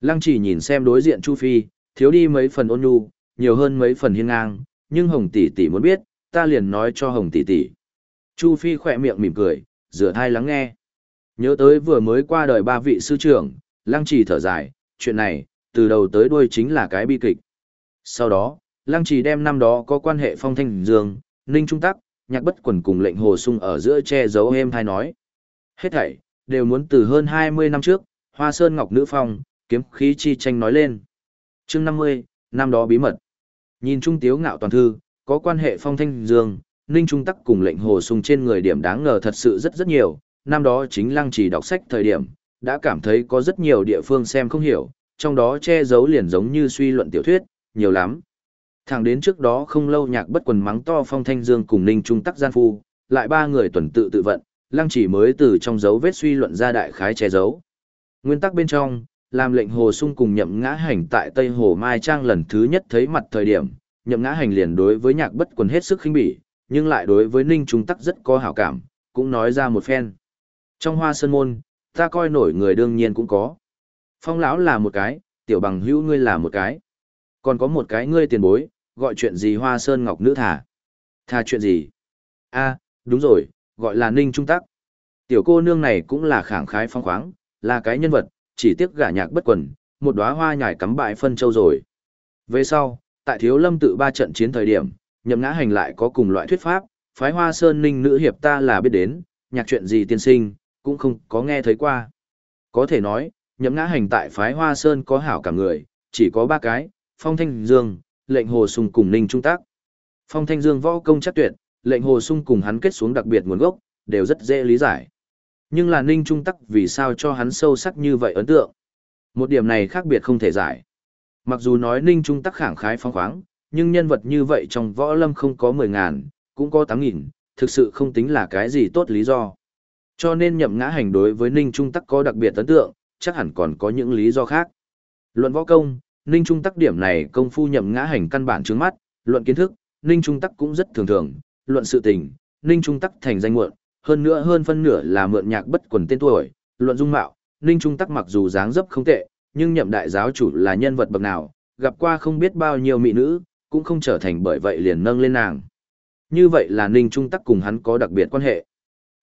Lăng chỉ nhìn xem đối diện Chu Phi, thiếu đi mấy phần ôn nhu, nhiều hơn mấy phần hiên ngang, nhưng Hồng tỷ tỷ muốn biết, ta liền nói cho Hồng tỷ tỷ. Chu Phi khỏe miệng mỉm cười, rửa thai lắng nghe. Nhớ tới vừa mới qua đời ba vị sư trưởng, Lăng Trì thở dài, chuyện này, từ đầu tới đuôi chính là cái bi kịch. Sau đó, Lăng Trì đem năm đó có quan hệ phong thanh dương, ninh trung tắc, nhạc bất quần cùng lệnh hồ sung ở giữa che giấu êm thai nói. Hết thảy, đều muốn từ hơn 20 năm trước, Hoa Sơn Ngọc Nữ Phong, kiếm khí chi tranh nói lên. chương 50, năm đó bí mật. Nhìn Trung Tiếu ngạo toàn thư, có quan hệ phong thanh dương, ninh trung tắc cùng lệnh hồ sung trên người điểm đáng ngờ thật sự rất rất nhiều. Năm đó chính lăng chỉ đọc sách thời điểm, đã cảm thấy có rất nhiều địa phương xem không hiểu, trong đó che giấu liền giống như suy luận tiểu thuyết, nhiều lắm. Thẳng đến trước đó không lâu nhạc bất quần mắng to phong thanh dương cùng ninh trung tắc gian phu, lại ba người tuần tự tự vận, lăng chỉ mới từ trong dấu vết suy luận ra đại khái che giấu. Nguyên tắc bên trong, làm lệnh hồ sung cùng nhậm ngã hành tại Tây Hồ Mai Trang lần thứ nhất thấy mặt thời điểm, nhậm ngã hành liền đối với nhạc bất quần hết sức khinh bỉ, nhưng lại đối với ninh trung tắc rất có hảo cảm, cũng nói ra một phen. Trong hoa sơn môn, ta coi nổi người đương nhiên cũng có. Phong lão là một cái, tiểu bằng hữu ngươi là một cái. Còn có một cái ngươi tiền bối, gọi chuyện gì hoa sơn ngọc nữ thả. Thà chuyện gì? a đúng rồi, gọi là ninh trung tắc. Tiểu cô nương này cũng là khảng khái phong khoáng, là cái nhân vật, chỉ tiếc gả nhạc bất quần, một đóa hoa nhài cắm bại phân châu rồi. Về sau, tại thiếu lâm tự ba trận chiến thời điểm, nhậm ngã hành lại có cùng loại thuyết pháp, phái hoa sơn ninh nữ hiệp ta là biết đến, nhạc chuyện gì tiên sinh, cũng không có nghe thấy qua. Có thể nói, nhậm ngã hành tại phái hoa sơn có hảo cả người, chỉ có ba cái, phong thanh dương, lệnh hồ sung cùng ninh trung tác. Phong thanh dương võ công chắc tuyệt, lệnh hồ sung cùng hắn kết xuống đặc biệt nguồn gốc, đều rất dễ lý giải. Nhưng là ninh trung tắc vì sao cho hắn sâu sắc như vậy ấn tượng. Một điểm này khác biệt không thể giải. Mặc dù nói ninh trung tắc khẳng khái phong khoáng, nhưng nhân vật như vậy trong võ lâm không có mười ngàn, cũng có tám nghìn, thực sự không tính là cái gì tốt lý do. Cho nên nhậm ngã hành đối với ninh trung tắc có đặc biệt ấn tượng, chắc hẳn còn có những lý do khác. Luận võ công, ninh trung tắc điểm này công phu nhậm ngã hành căn bản trước mắt, luận kiến thức, ninh trung tắc cũng rất thường thường, luận sự tình, ninh trung tắc thành danh muộn, hơn nữa hơn phân nửa là mượn nhạc bất quần tên tuổi, luận dung mạo, Ninh Trung Tắc mặc dù dáng dấp không tệ, nhưng nhậm đại giáo chủ là nhân vật bậc nào, gặp qua không biết bao nhiêu mỹ nữ, cũng không trở thành bởi vậy liền nâng lên nàng. Như vậy là Ninh Trung Tắc cùng hắn có đặc biệt quan hệ.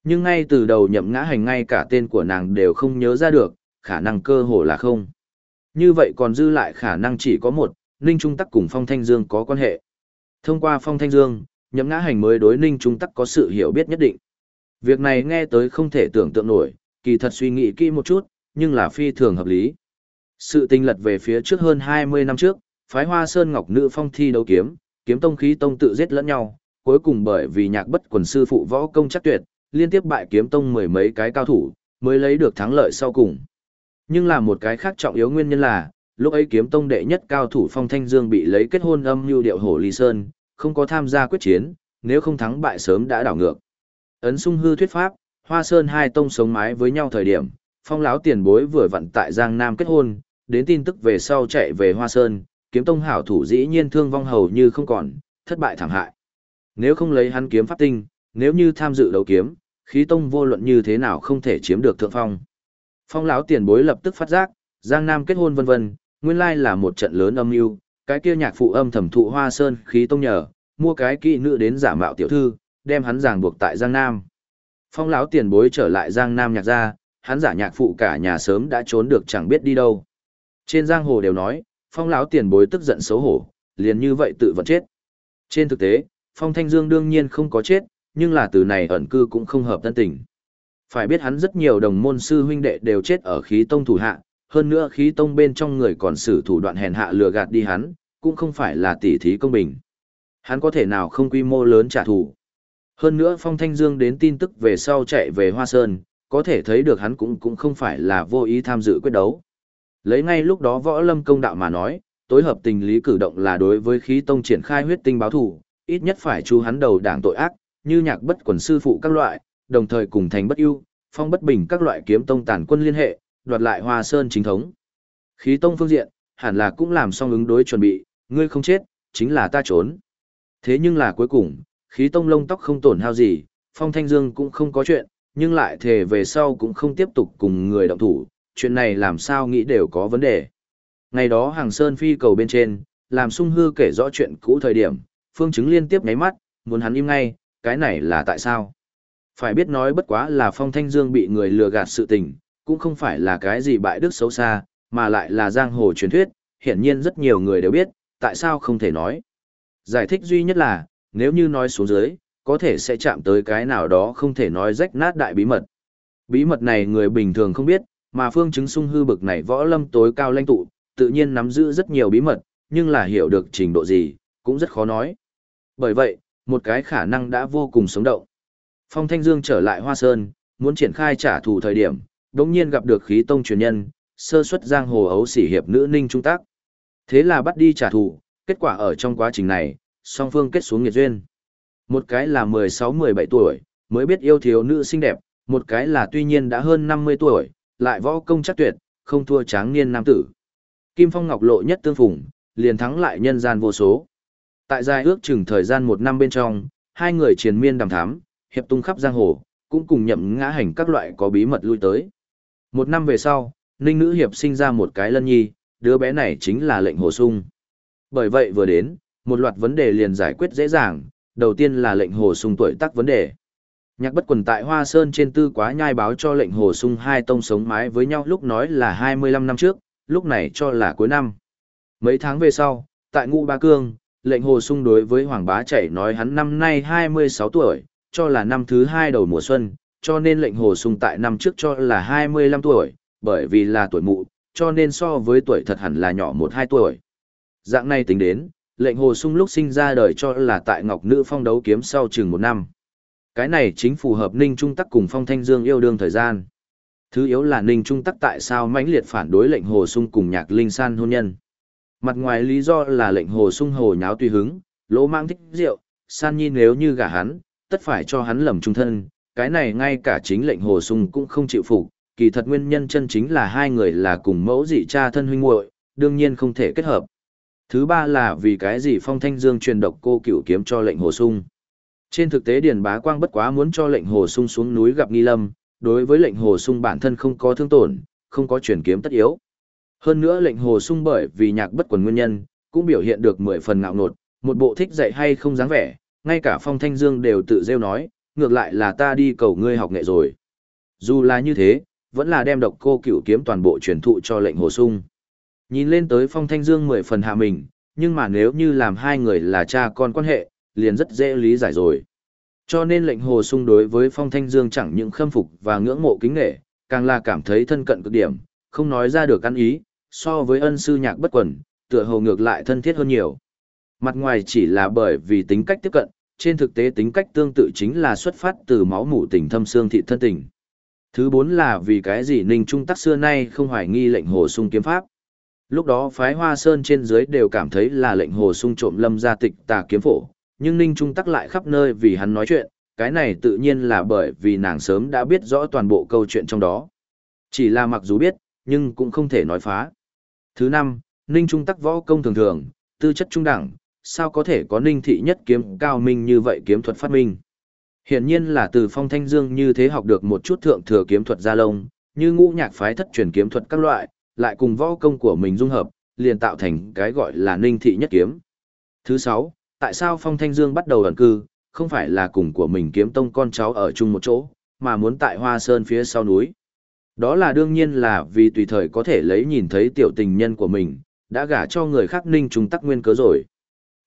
Nhưng ngay từ đầu nhậm ngã hành ngay cả tên của nàng đều không nhớ ra được, khả năng cơ hồ là không. Như vậy còn dư lại khả năng chỉ có một, Ninh Trung Tắc cùng Phong Thanh Dương có quan hệ. Thông qua Phong Thanh Dương, nhậm ngã hành mới đối Ninh Trung Tắc có sự hiểu biết nhất định. Việc này nghe tới không thể tưởng tượng nổi, kỳ thật suy nghĩ kỹ một chút, nhưng là phi thường hợp lý. Sự tình lật về phía trước hơn 20 năm trước, phái hoa sơn ngọc nữ phong thi đấu kiếm, kiếm tông khí tông tự giết lẫn nhau, cuối cùng bởi vì nhạc bất quần sư phụ võ công chắc tuyệt, liên tiếp bại kiếm tông mười mấy cái cao thủ, mới lấy được thắng lợi sau cùng. Nhưng là một cái khác trọng yếu nguyên nhân là, lúc ấy kiếm tông đệ nhất cao thủ phong thanh dương bị lấy kết hôn âm như điệu hổ ly sơn, không có tham gia quyết chiến, nếu không thắng bại sớm đã đảo ngược. Ấn sung hư thuyết pháp, Hoa Sơn hai tông sống mái với nhau thời điểm, phong lão tiền bối vừa vặn tại Giang Nam kết hôn, đến tin tức về sau chạy về Hoa Sơn, kiếm tông hảo thủ dĩ nhiên thương vong hầu như không còn, thất bại thảm hại. Nếu không lấy hắn kiếm pháp tinh, nếu như tham dự đấu kiếm, khí tông vô luận như thế nào không thể chiếm được thượng phong. Phong lão tiền bối lập tức phát giác, Giang Nam kết hôn vân vân, nguyên lai là một trận lớn âm mưu, cái kia nhạc phụ âm thẩm thụ Hoa Sơn khí tông nhờ, mua cái kỹ nữ đến giả mạo tiểu thư, đem hắn giảng buộc tại Giang Nam. Phong lão tiền bối trở lại Giang Nam nhạc gia, hắn giả nhạc phụ cả nhà sớm đã trốn được chẳng biết đi đâu. Trên giang hồ đều nói, Phong lão tiền bối tức giận xấu hổ, liền như vậy tự vẫn chết. Trên thực tế, Phong Thanh Dương đương nhiên không có chết, nhưng là từ này ẩn cư cũng không hợp thân tình. Phải biết hắn rất nhiều đồng môn sư huynh đệ đều chết ở khí tông thủ hạ, hơn nữa khí tông bên trong người còn sử thủ đoạn hèn hạ lừa gạt đi hắn, cũng không phải là tỉ thí công bình. Hắn có thể nào không quy mô lớn trả thù. Hơn nữa Phong Thanh Dương đến tin tức về sau chạy về Hoa Sơn, có thể thấy được hắn cũng cũng không phải là vô ý tham dự quyết đấu. Lấy ngay lúc đó võ lâm công đạo mà nói, tối hợp tình lý cử động là đối với khí tông triển khai huyết tinh báo thù, ít nhất phải chu hắn đầu đảng tội ác, như nhạc bất quần sư phụ các loại, đồng thời cùng thành bất ưu, phong bất bình các loại kiếm tông tàn quân liên hệ, đoạt lại Hoa Sơn chính thống. Khí tông phương diện, hẳn là cũng làm xong ứng đối chuẩn bị, ngươi không chết, chính là ta trốn. Thế nhưng là cuối cùng, khí tông lông tóc không tổn hao gì, phong thanh dương cũng không có chuyện, nhưng lại thề về sau cũng không tiếp tục cùng người động thủ, chuyện này làm sao nghĩ đều có vấn đề. Ngày đó hàng sơn phi cầu bên trên, làm sung hư kể rõ chuyện cũ thời điểm, phương chứng liên tiếp nháy mắt, muốn hắn im ngay, cái này là tại sao? Phải biết nói bất quá là phong thanh dương bị người lừa gạt sự tình, cũng không phải là cái gì bại đức xấu xa, mà lại là giang hồ truyền thuyết, hiển nhiên rất nhiều người đều biết, tại sao không thể nói. Giải thích duy nhất là, nếu như nói xuống dưới, có thể sẽ chạm tới cái nào đó không thể nói rách nát đại bí mật. Bí mật này người bình thường không biết, mà phương chứng sung hư bực này võ lâm tối cao lãnh tụ, tự nhiên nắm giữ rất nhiều bí mật, nhưng là hiểu được trình độ gì, cũng rất khó nói. Bởi vậy, một cái khả năng đã vô cùng sống động. Phong Thanh Dương trở lại Hoa Sơn, muốn triển khai trả thù thời điểm, đống nhiên gặp được khí tông truyền nhân, sơ xuất giang hồ ấu sĩ hiệp nữ ninh trung tác. Thế là bắt đi trả thù, kết quả ở trong quá trình này, song phương kết xuống nghiệt duyên. Một cái là 16-17 tuổi, mới biết yêu thiếu nữ xinh đẹp, một cái là tuy nhiên đã hơn 50 tuổi, lại võ công chắc tuyệt, không thua tráng niên nam tử. Kim Phong Ngọc lộ nhất tương phùng, liền thắng lại nhân gian vô số. Tại giai ước chừng thời gian một năm bên trong, hai người triền miên đàm thám, hiệp tung khắp giang hồ, cũng cùng nhậm ngã hành các loại có bí mật lui tới. Một năm về sau, Ninh Nữ Hiệp sinh ra một cái lân nhi, đứa bé này chính là lệnh hồ sung. Bởi vậy vừa đến, một loạt vấn đề liền giải quyết dễ dàng, đầu tiên là lệnh hồ sung tuổi tác vấn đề. Nhạc bất quần tại Hoa Sơn trên tư quá nhai báo cho lệnh hồ sung hai tông sống mái với nhau lúc nói là 25 năm trước, lúc này cho là cuối năm. Mấy tháng về sau, tại Ngũ Ba Cương, lệnh hồ sung đối với Hoàng Bá Chảy nói hắn năm nay 26 tuổi, cho là năm thứ hai đầu mùa xuân, cho nên lệnh hồ sung tại năm trước cho là 25 tuổi, bởi vì là tuổi mụ, cho nên so với tuổi thật hẳn là nhỏ 1-2 tuổi. Dạng này tính đến, lệnh hồ sung lúc sinh ra đời cho là tại Ngọc Nữ Phong đấu kiếm sau chừng một năm. Cái này chính phù hợp Ninh Trung Tắc cùng Phong Thanh Dương yêu đương thời gian. Thứ yếu là Ninh Trung Tắc tại sao mãnh liệt phản đối lệnh hồ sung cùng nhạc linh san hôn nhân. Mặt ngoài lý do là lệnh hồ sung hồ nháo tùy hứng, lỗ mang thích rượu, san nhi nếu như gả hắn, tất phải cho hắn lầm trung thân, cái này ngay cả chính lệnh hồ sung cũng không chịu phục, kỳ thật nguyên nhân chân chính là hai người là cùng mẫu dị cha thân huynh muội, đương nhiên không thể kết hợp. Thứ ba là vì cái gì Phong Thanh Dương truyền độc cô cửu kiếm cho lệnh hồ sung. Trên thực tế Điền Bá Quang bất quá muốn cho lệnh hồ sung xuống núi gặp nghi lâm, đối với lệnh hồ sung bản thân không có thương tổn, không có truyền kiếm tất yếu. Hơn nữa lệnh hồ sung bởi vì nhạc bất quần nguyên nhân, cũng biểu hiện được mười phần ngạo nột, một bộ thích dạy hay không dáng vẻ, ngay cả Phong Thanh Dương đều tự rêu nói, ngược lại là ta đi cầu ngươi học nghệ rồi. Dù là như thế, vẫn là đem độc cô cửu kiếm toàn bộ truyền thụ cho lệnh hồ sung. Nhìn lên tới Phong Thanh Dương mười phần hạ mình, nhưng mà nếu như làm hai người là cha con quan hệ, liền rất dễ lý giải rồi. Cho nên lệnh hồ sung đối với Phong Thanh Dương chẳng những khâm phục và ngưỡng mộ kính nghệ, càng là cảm thấy thân cận cực điểm, không nói ra được ăn ý, so với ân sư nhạc bất quần, tựa hồ ngược lại thân thiết hơn nhiều. Mặt ngoài chỉ là bởi vì tính cách tiếp cận, trên thực tế tính cách tương tự chính là xuất phát từ máu mủ tình thâm xương thị thân tình. Thứ bốn là vì cái gì Ninh Trung Tắc xưa nay không hoài nghi lệnh hồ sung kiếm pháp. Lúc đó phái Hoa Sơn trên dưới đều cảm thấy là lệnh hồ sung trộm lâm gia tịch tà kiếm phổ, nhưng Ninh Trung Tắc lại khắp nơi vì hắn nói chuyện, cái này tự nhiên là bởi vì nàng sớm đã biết rõ toàn bộ câu chuyện trong đó. Chỉ là mặc dù biết, nhưng cũng không thể nói phá. Thứ năm, Ninh Trung Tắc võ công thường thường, tư chất trung đẳng, sao có thể có Ninh thị nhất kiếm cao minh như vậy kiếm thuật phát minh. Hiển nhiên là từ Phong Thanh Dương như thế học được một chút thượng thừa kiếm thuật gia lông, như ngũ nhạc phái thất truyền kiếm thuật các loại, lại cùng võ công của mình dung hợp, liền tạo thành cái gọi là Ninh thị nhất kiếm. Thứ sáu, tại sao Phong Thanh Dương bắt đầu ẩn cư, không phải là cùng của mình kiếm tông con cháu ở chung một chỗ, mà muốn tại Hoa Sơn phía sau núi. Đó là đương nhiên là vì tùy thời có thể lấy nhìn thấy tiểu tình nhân của mình, đã gả cho người khác ninh trung tắc nguyên cớ rồi.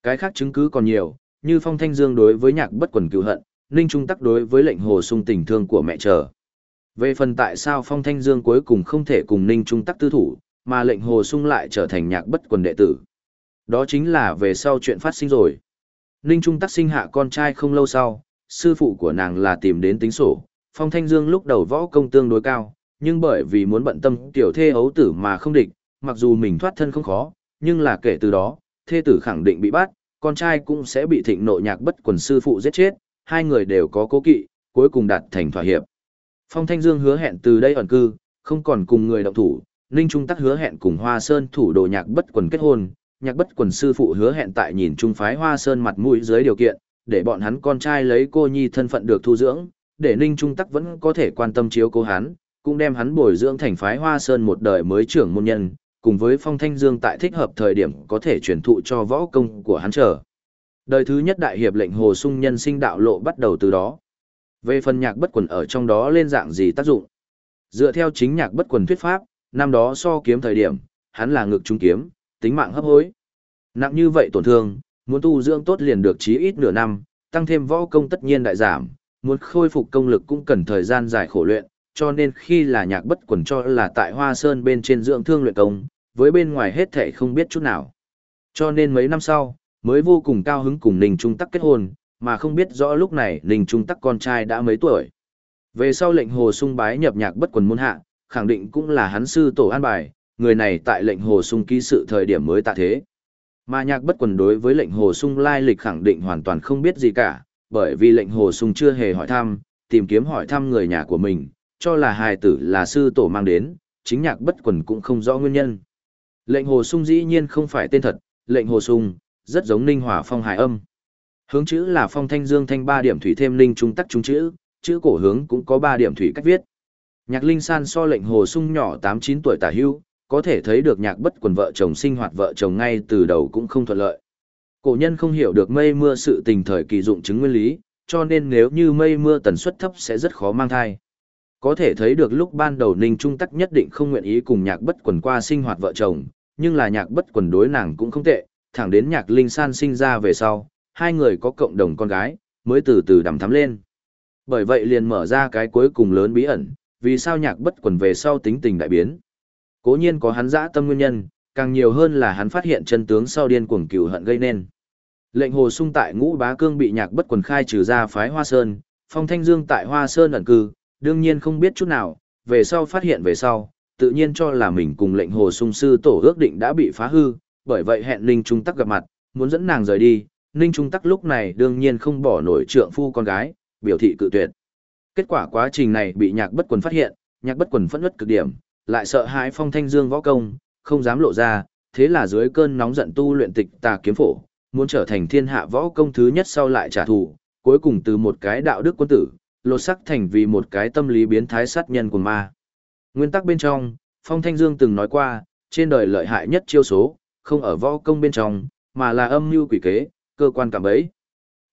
Cái khác chứng cứ còn nhiều, như Phong Thanh Dương đối với nhạc bất quần cựu hận, ninh trung tắc đối với lệnh hồ sung tình thương của mẹ trở. Về phần tại sao Phong Thanh Dương cuối cùng không thể cùng Ninh Trung Tắc tư thủ, mà lệnh Hồ Sung lại trở thành nhạc bất quần đệ tử. Đó chính là về sau chuyện phát sinh rồi. Ninh Trung Tắc sinh hạ con trai không lâu sau, sư phụ của nàng là tìm đến tính sổ. Phong Thanh Dương lúc đầu võ công tương đối cao, nhưng bởi vì muốn bận tâm tiểu thê ấu tử mà không địch, mặc dù mình thoát thân không khó, nhưng là kể từ đó, thê tử khẳng định bị bắt, con trai cũng sẽ bị thịnh nộ nhạc bất quần sư phụ giết chết, hai người đều có cố kỵ, cuối cùng đạt thành thỏa hiệp. Phong Thanh Dương hứa hẹn từ đây ẩn cư, không còn cùng người động thủ, Ninh Trung Tắc hứa hẹn cùng Hoa Sơn thủ đồ nhạc bất quần kết hôn, nhạc bất quần sư phụ hứa hẹn tại nhìn trung phái Hoa Sơn mặt mũi dưới điều kiện, để bọn hắn con trai lấy cô nhi thân phận được thu dưỡng, để Ninh Trung Tắc vẫn có thể quan tâm chiếu cố hắn, cũng đem hắn bồi dưỡng thành phái Hoa Sơn một đời mới trưởng môn nhân, cùng với Phong Thanh Dương tại thích hợp thời điểm có thể truyền thụ cho võ công của hắn trở. Đời thứ nhất đại hiệp lệnh Hồ Sung nhân sinh đạo lộ bắt đầu từ đó. Về phần nhạc bất quần ở trong đó lên dạng gì tác dụng? Dựa theo chính nhạc bất quần thuyết pháp, năm đó so kiếm thời điểm, hắn là ngực trung kiếm, tính mạng hấp hối. Nặng như vậy tổn thương, muốn tu dưỡng tốt liền được chí ít nửa năm, tăng thêm võ công tất nhiên đại giảm, muốn khôi phục công lực cũng cần thời gian dài khổ luyện, cho nên khi là nhạc bất quần cho là tại Hoa Sơn bên trên dưỡng thương luyện công, với bên ngoài hết thảy không biết chút nào. Cho nên mấy năm sau, mới vô cùng cao hứng cùng Ninh Trung Tắc kết hôn, mà không biết rõ lúc này Ninh Trung Tắc con trai đã mấy tuổi. Về sau lệnh hồ sung bái nhập nhạc bất quần môn hạ, khẳng định cũng là hắn sư tổ an bài, người này tại lệnh hồ sung ký sự thời điểm mới tạ thế. Mà nhạc bất quần đối với lệnh hồ sung lai lịch khẳng định hoàn toàn không biết gì cả, bởi vì lệnh hồ sung chưa hề hỏi thăm, tìm kiếm hỏi thăm người nhà của mình, cho là hài tử là sư tổ mang đến, chính nhạc bất quần cũng không rõ nguyên nhân. Lệnh hồ sung dĩ nhiên không phải tên thật, lệnh hồ sung, rất giống ninh hỏa phong hải âm. Hướng chữ là phong thanh dương thanh ba điểm thủy thêm linh trung tắc trung chữ, chữ cổ hướng cũng có ba điểm thủy cách viết. Nhạc Linh San so lệnh hồ sung nhỏ tám chín tuổi tả hưu, có thể thấy được nhạc bất quần vợ chồng sinh hoạt vợ chồng ngay từ đầu cũng không thuận lợi. Cổ nhân không hiểu được mây mưa sự tình thời kỳ dụng chứng nguyên lý, cho nên nếu như mây mưa tần suất thấp sẽ rất khó mang thai. Có thể thấy được lúc ban đầu Ninh Trung Tắc nhất định không nguyện ý cùng nhạc bất quần qua sinh hoạt vợ chồng, nhưng là nhạc bất quần đối nàng cũng không tệ, thẳng đến nhạc Linh San sinh ra về sau, hai người có cộng đồng con gái, mới từ từ đằm thắm lên. Bởi vậy liền mở ra cái cuối cùng lớn bí ẩn, vì sao nhạc bất quần về sau tính tình đại biến. Cố nhiên có hắn dã tâm nguyên nhân, càng nhiều hơn là hắn phát hiện chân tướng sau điên cuồng cừu hận gây nên. Lệnh hồ sung tại ngũ bá cương bị nhạc bất quần khai trừ ra phái Hoa Sơn, phong thanh dương tại Hoa Sơn ẩn cư, đương nhiên không biết chút nào, về sau phát hiện về sau, tự nhiên cho là mình cùng lệnh hồ sung sư tổ ước định đã bị phá hư, bởi vậy hẹn Ninh Trung Tắc gặp mặt, muốn dẫn nàng rời đi, Ninh Trung Tắc lúc này đương nhiên không bỏ nổi trượng phu con gái, biểu thị cự tuyệt. Kết quả quá trình này bị nhạc bất quần phát hiện, nhạc bất quần phẫn nứt cực điểm, lại sợ hãi phong thanh dương võ công, không dám lộ ra, thế là dưới cơn nóng giận tu luyện tịch tà kiếm phổ, muốn trở thành thiên hạ võ công thứ nhất sau lại trả thù, cuối cùng từ một cái đạo đức quân tử, lột sắc thành vì một cái tâm lý biến thái sát nhân của ma. Nguyên tắc bên trong, Phong Thanh Dương từng nói qua, trên đời lợi hại nhất chiêu số, không ở võ công bên trong, mà là âm mưu quỷ kế, cơ quan cạm bẫy.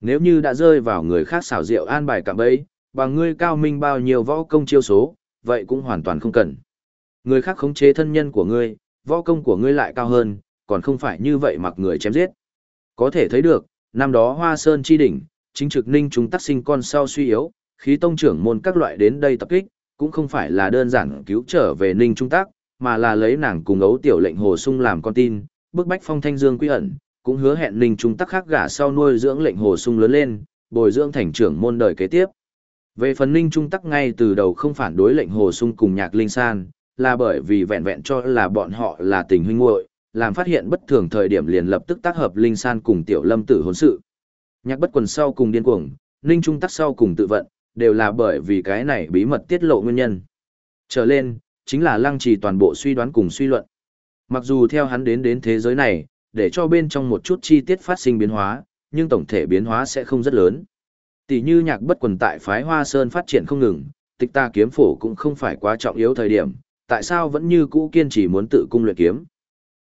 Nếu như đã rơi vào người khác xảo diệu an bài cạm bẫy, bằng ngươi cao minh bao nhiêu võ công chiêu số, vậy cũng hoàn toàn không cần. Người khác khống chế thân nhân của ngươi, võ công của ngươi lại cao hơn, còn không phải như vậy mặc người chém giết. Có thể thấy được, năm đó Hoa Sơn chi đỉnh, chính trực ninh chúng tác sinh con sau suy yếu, khí tông trưởng môn các loại đến đây tập kích, cũng không phải là đơn giản cứu trở về ninh trung tác, mà là lấy nàng cùng ấu tiểu lệnh hồ sung làm con tin, bức bách phong thanh dương quy ẩn, cũng hứa hẹn ninh trung tác khác gả sau nuôi dưỡng lệnh hồ sung lớn lên, bồi dưỡng thành trưởng môn đời kế tiếp. Về phần ninh trung tắc ngay từ đầu không phản đối lệnh hồ sung cùng nhạc linh san, là bởi vì vẹn vẹn cho là bọn họ là tình huynh muội làm phát hiện bất thường thời điểm liền lập tức tác hợp linh san cùng tiểu lâm tử hôn sự. Nhạc bất quần sau cùng điên cuồng, ninh trung tắc sau cùng tự vận, đều là bởi vì cái này bí mật tiết lộ nguyên nhân. Trở lên, chính là lăng trì toàn bộ suy đoán cùng suy luận. Mặc dù theo hắn đến đến thế giới này, để cho bên trong một chút chi tiết phát sinh biến hóa, nhưng tổng thể biến hóa sẽ không rất lớn. Tỷ như nhạc bất quần tại phái Hoa Sơn phát triển không ngừng, tịch ta kiếm phổ cũng không phải quá trọng yếu thời điểm, tại sao vẫn như cũ kiên trì muốn tự cung luyện kiếm.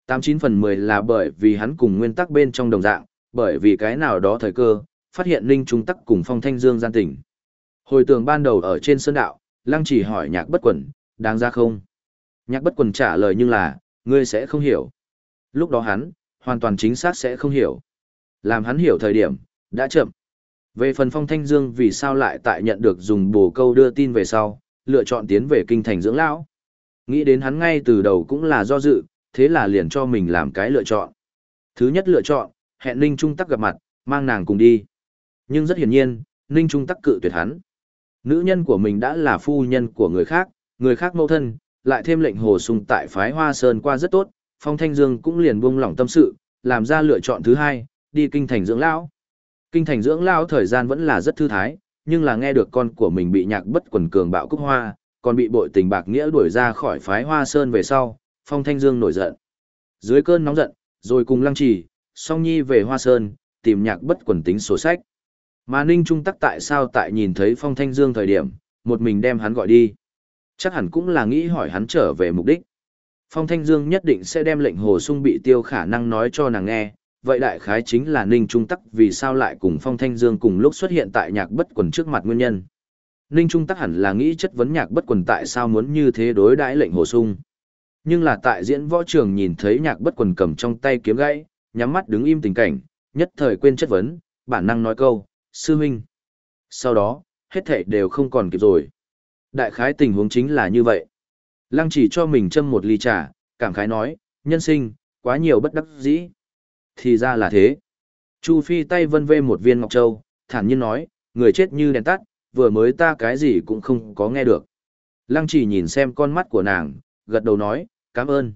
89 phần 10 là bởi vì hắn cùng nguyên tắc bên trong đồng dạng, bởi vì cái nào đó thời cơ, phát hiện linh trung tắc cùng phong thanh dương gian tình. Hồi tưởng ban đầu ở trên sơn đạo, lăng chỉ hỏi nhạc bất quần, đáng ra không? Nhạc bất quần trả lời nhưng là, ngươi sẽ không hiểu. Lúc đó hắn, hoàn toàn chính xác sẽ không hiểu. Làm hắn hiểu thời điểm, đã chậm. Về phần phong thanh dương vì sao lại tại nhận được dùng bồ câu đưa tin về sau, lựa chọn tiến về kinh thành dưỡng lão. Nghĩ đến hắn ngay từ đầu cũng là do dự, thế là liền cho mình làm cái lựa chọn. Thứ nhất lựa chọn, hẹn Ninh Trung Tắc gặp mặt, mang nàng cùng đi. Nhưng rất hiển nhiên, Ninh Trung Tắc cự tuyệt hắn. Nữ nhân của mình đã là phu nhân của người khác, người khác mâu thân, lại thêm lệnh hồ sung tại phái Hoa Sơn qua rất tốt, Phong Thanh Dương cũng liền buông lỏng tâm sự, làm ra lựa chọn thứ hai, đi kinh thành dưỡng lão. Kinh thành dưỡng lão thời gian vẫn là rất thư thái, nhưng là nghe được con của mình bị nhạc bất quần cường bạo cúc hoa, còn bị bội tình bạc nghĩa đuổi ra khỏi phái Hoa Sơn về sau, Phong Thanh Dương nổi giận. Dưới cơn nóng giận, rồi cùng Lăng Trì, Song Nhi về Hoa Sơn, tìm nhạc bất quần tính sổ sách. Mà Ninh Trung Tắc tại sao tại nhìn thấy Phong Thanh Dương thời điểm, một mình đem hắn gọi đi. Chắc hẳn cũng là nghĩ hỏi hắn trở về mục đích. Phong Thanh Dương nhất định sẽ đem lệnh hồ sung bị tiêu khả năng nói cho nàng nghe, vậy đại khái chính là Ninh Trung Tắc vì sao lại cùng Phong Thanh Dương cùng lúc xuất hiện tại nhạc bất quần trước mặt nguyên nhân. Ninh Trung Tắc hẳn là nghĩ chất vấn nhạc bất quần tại sao muốn như thế đối đãi lệnh hồ sung. Nhưng là tại diễn võ trường nhìn thấy nhạc bất quần cầm trong tay kiếm gãy, nhắm mắt đứng im tình cảnh, nhất thời quên chất vấn, bản năng nói câu, sư huynh. Sau đó, hết thảy đều không còn kịp rồi. Đại khái tình huống chính là như vậy. Lăng chỉ cho mình châm một ly trà, cảm khái nói, nhân sinh, quá nhiều bất đắc dĩ. Thì ra là thế. Chu Phi tay vân vê một viên ngọc châu, thản nhiên nói, người chết như đèn tắt, vừa mới ta cái gì cũng không có nghe được. Lăng chỉ nhìn xem con mắt của nàng, gật đầu nói, cảm ơn.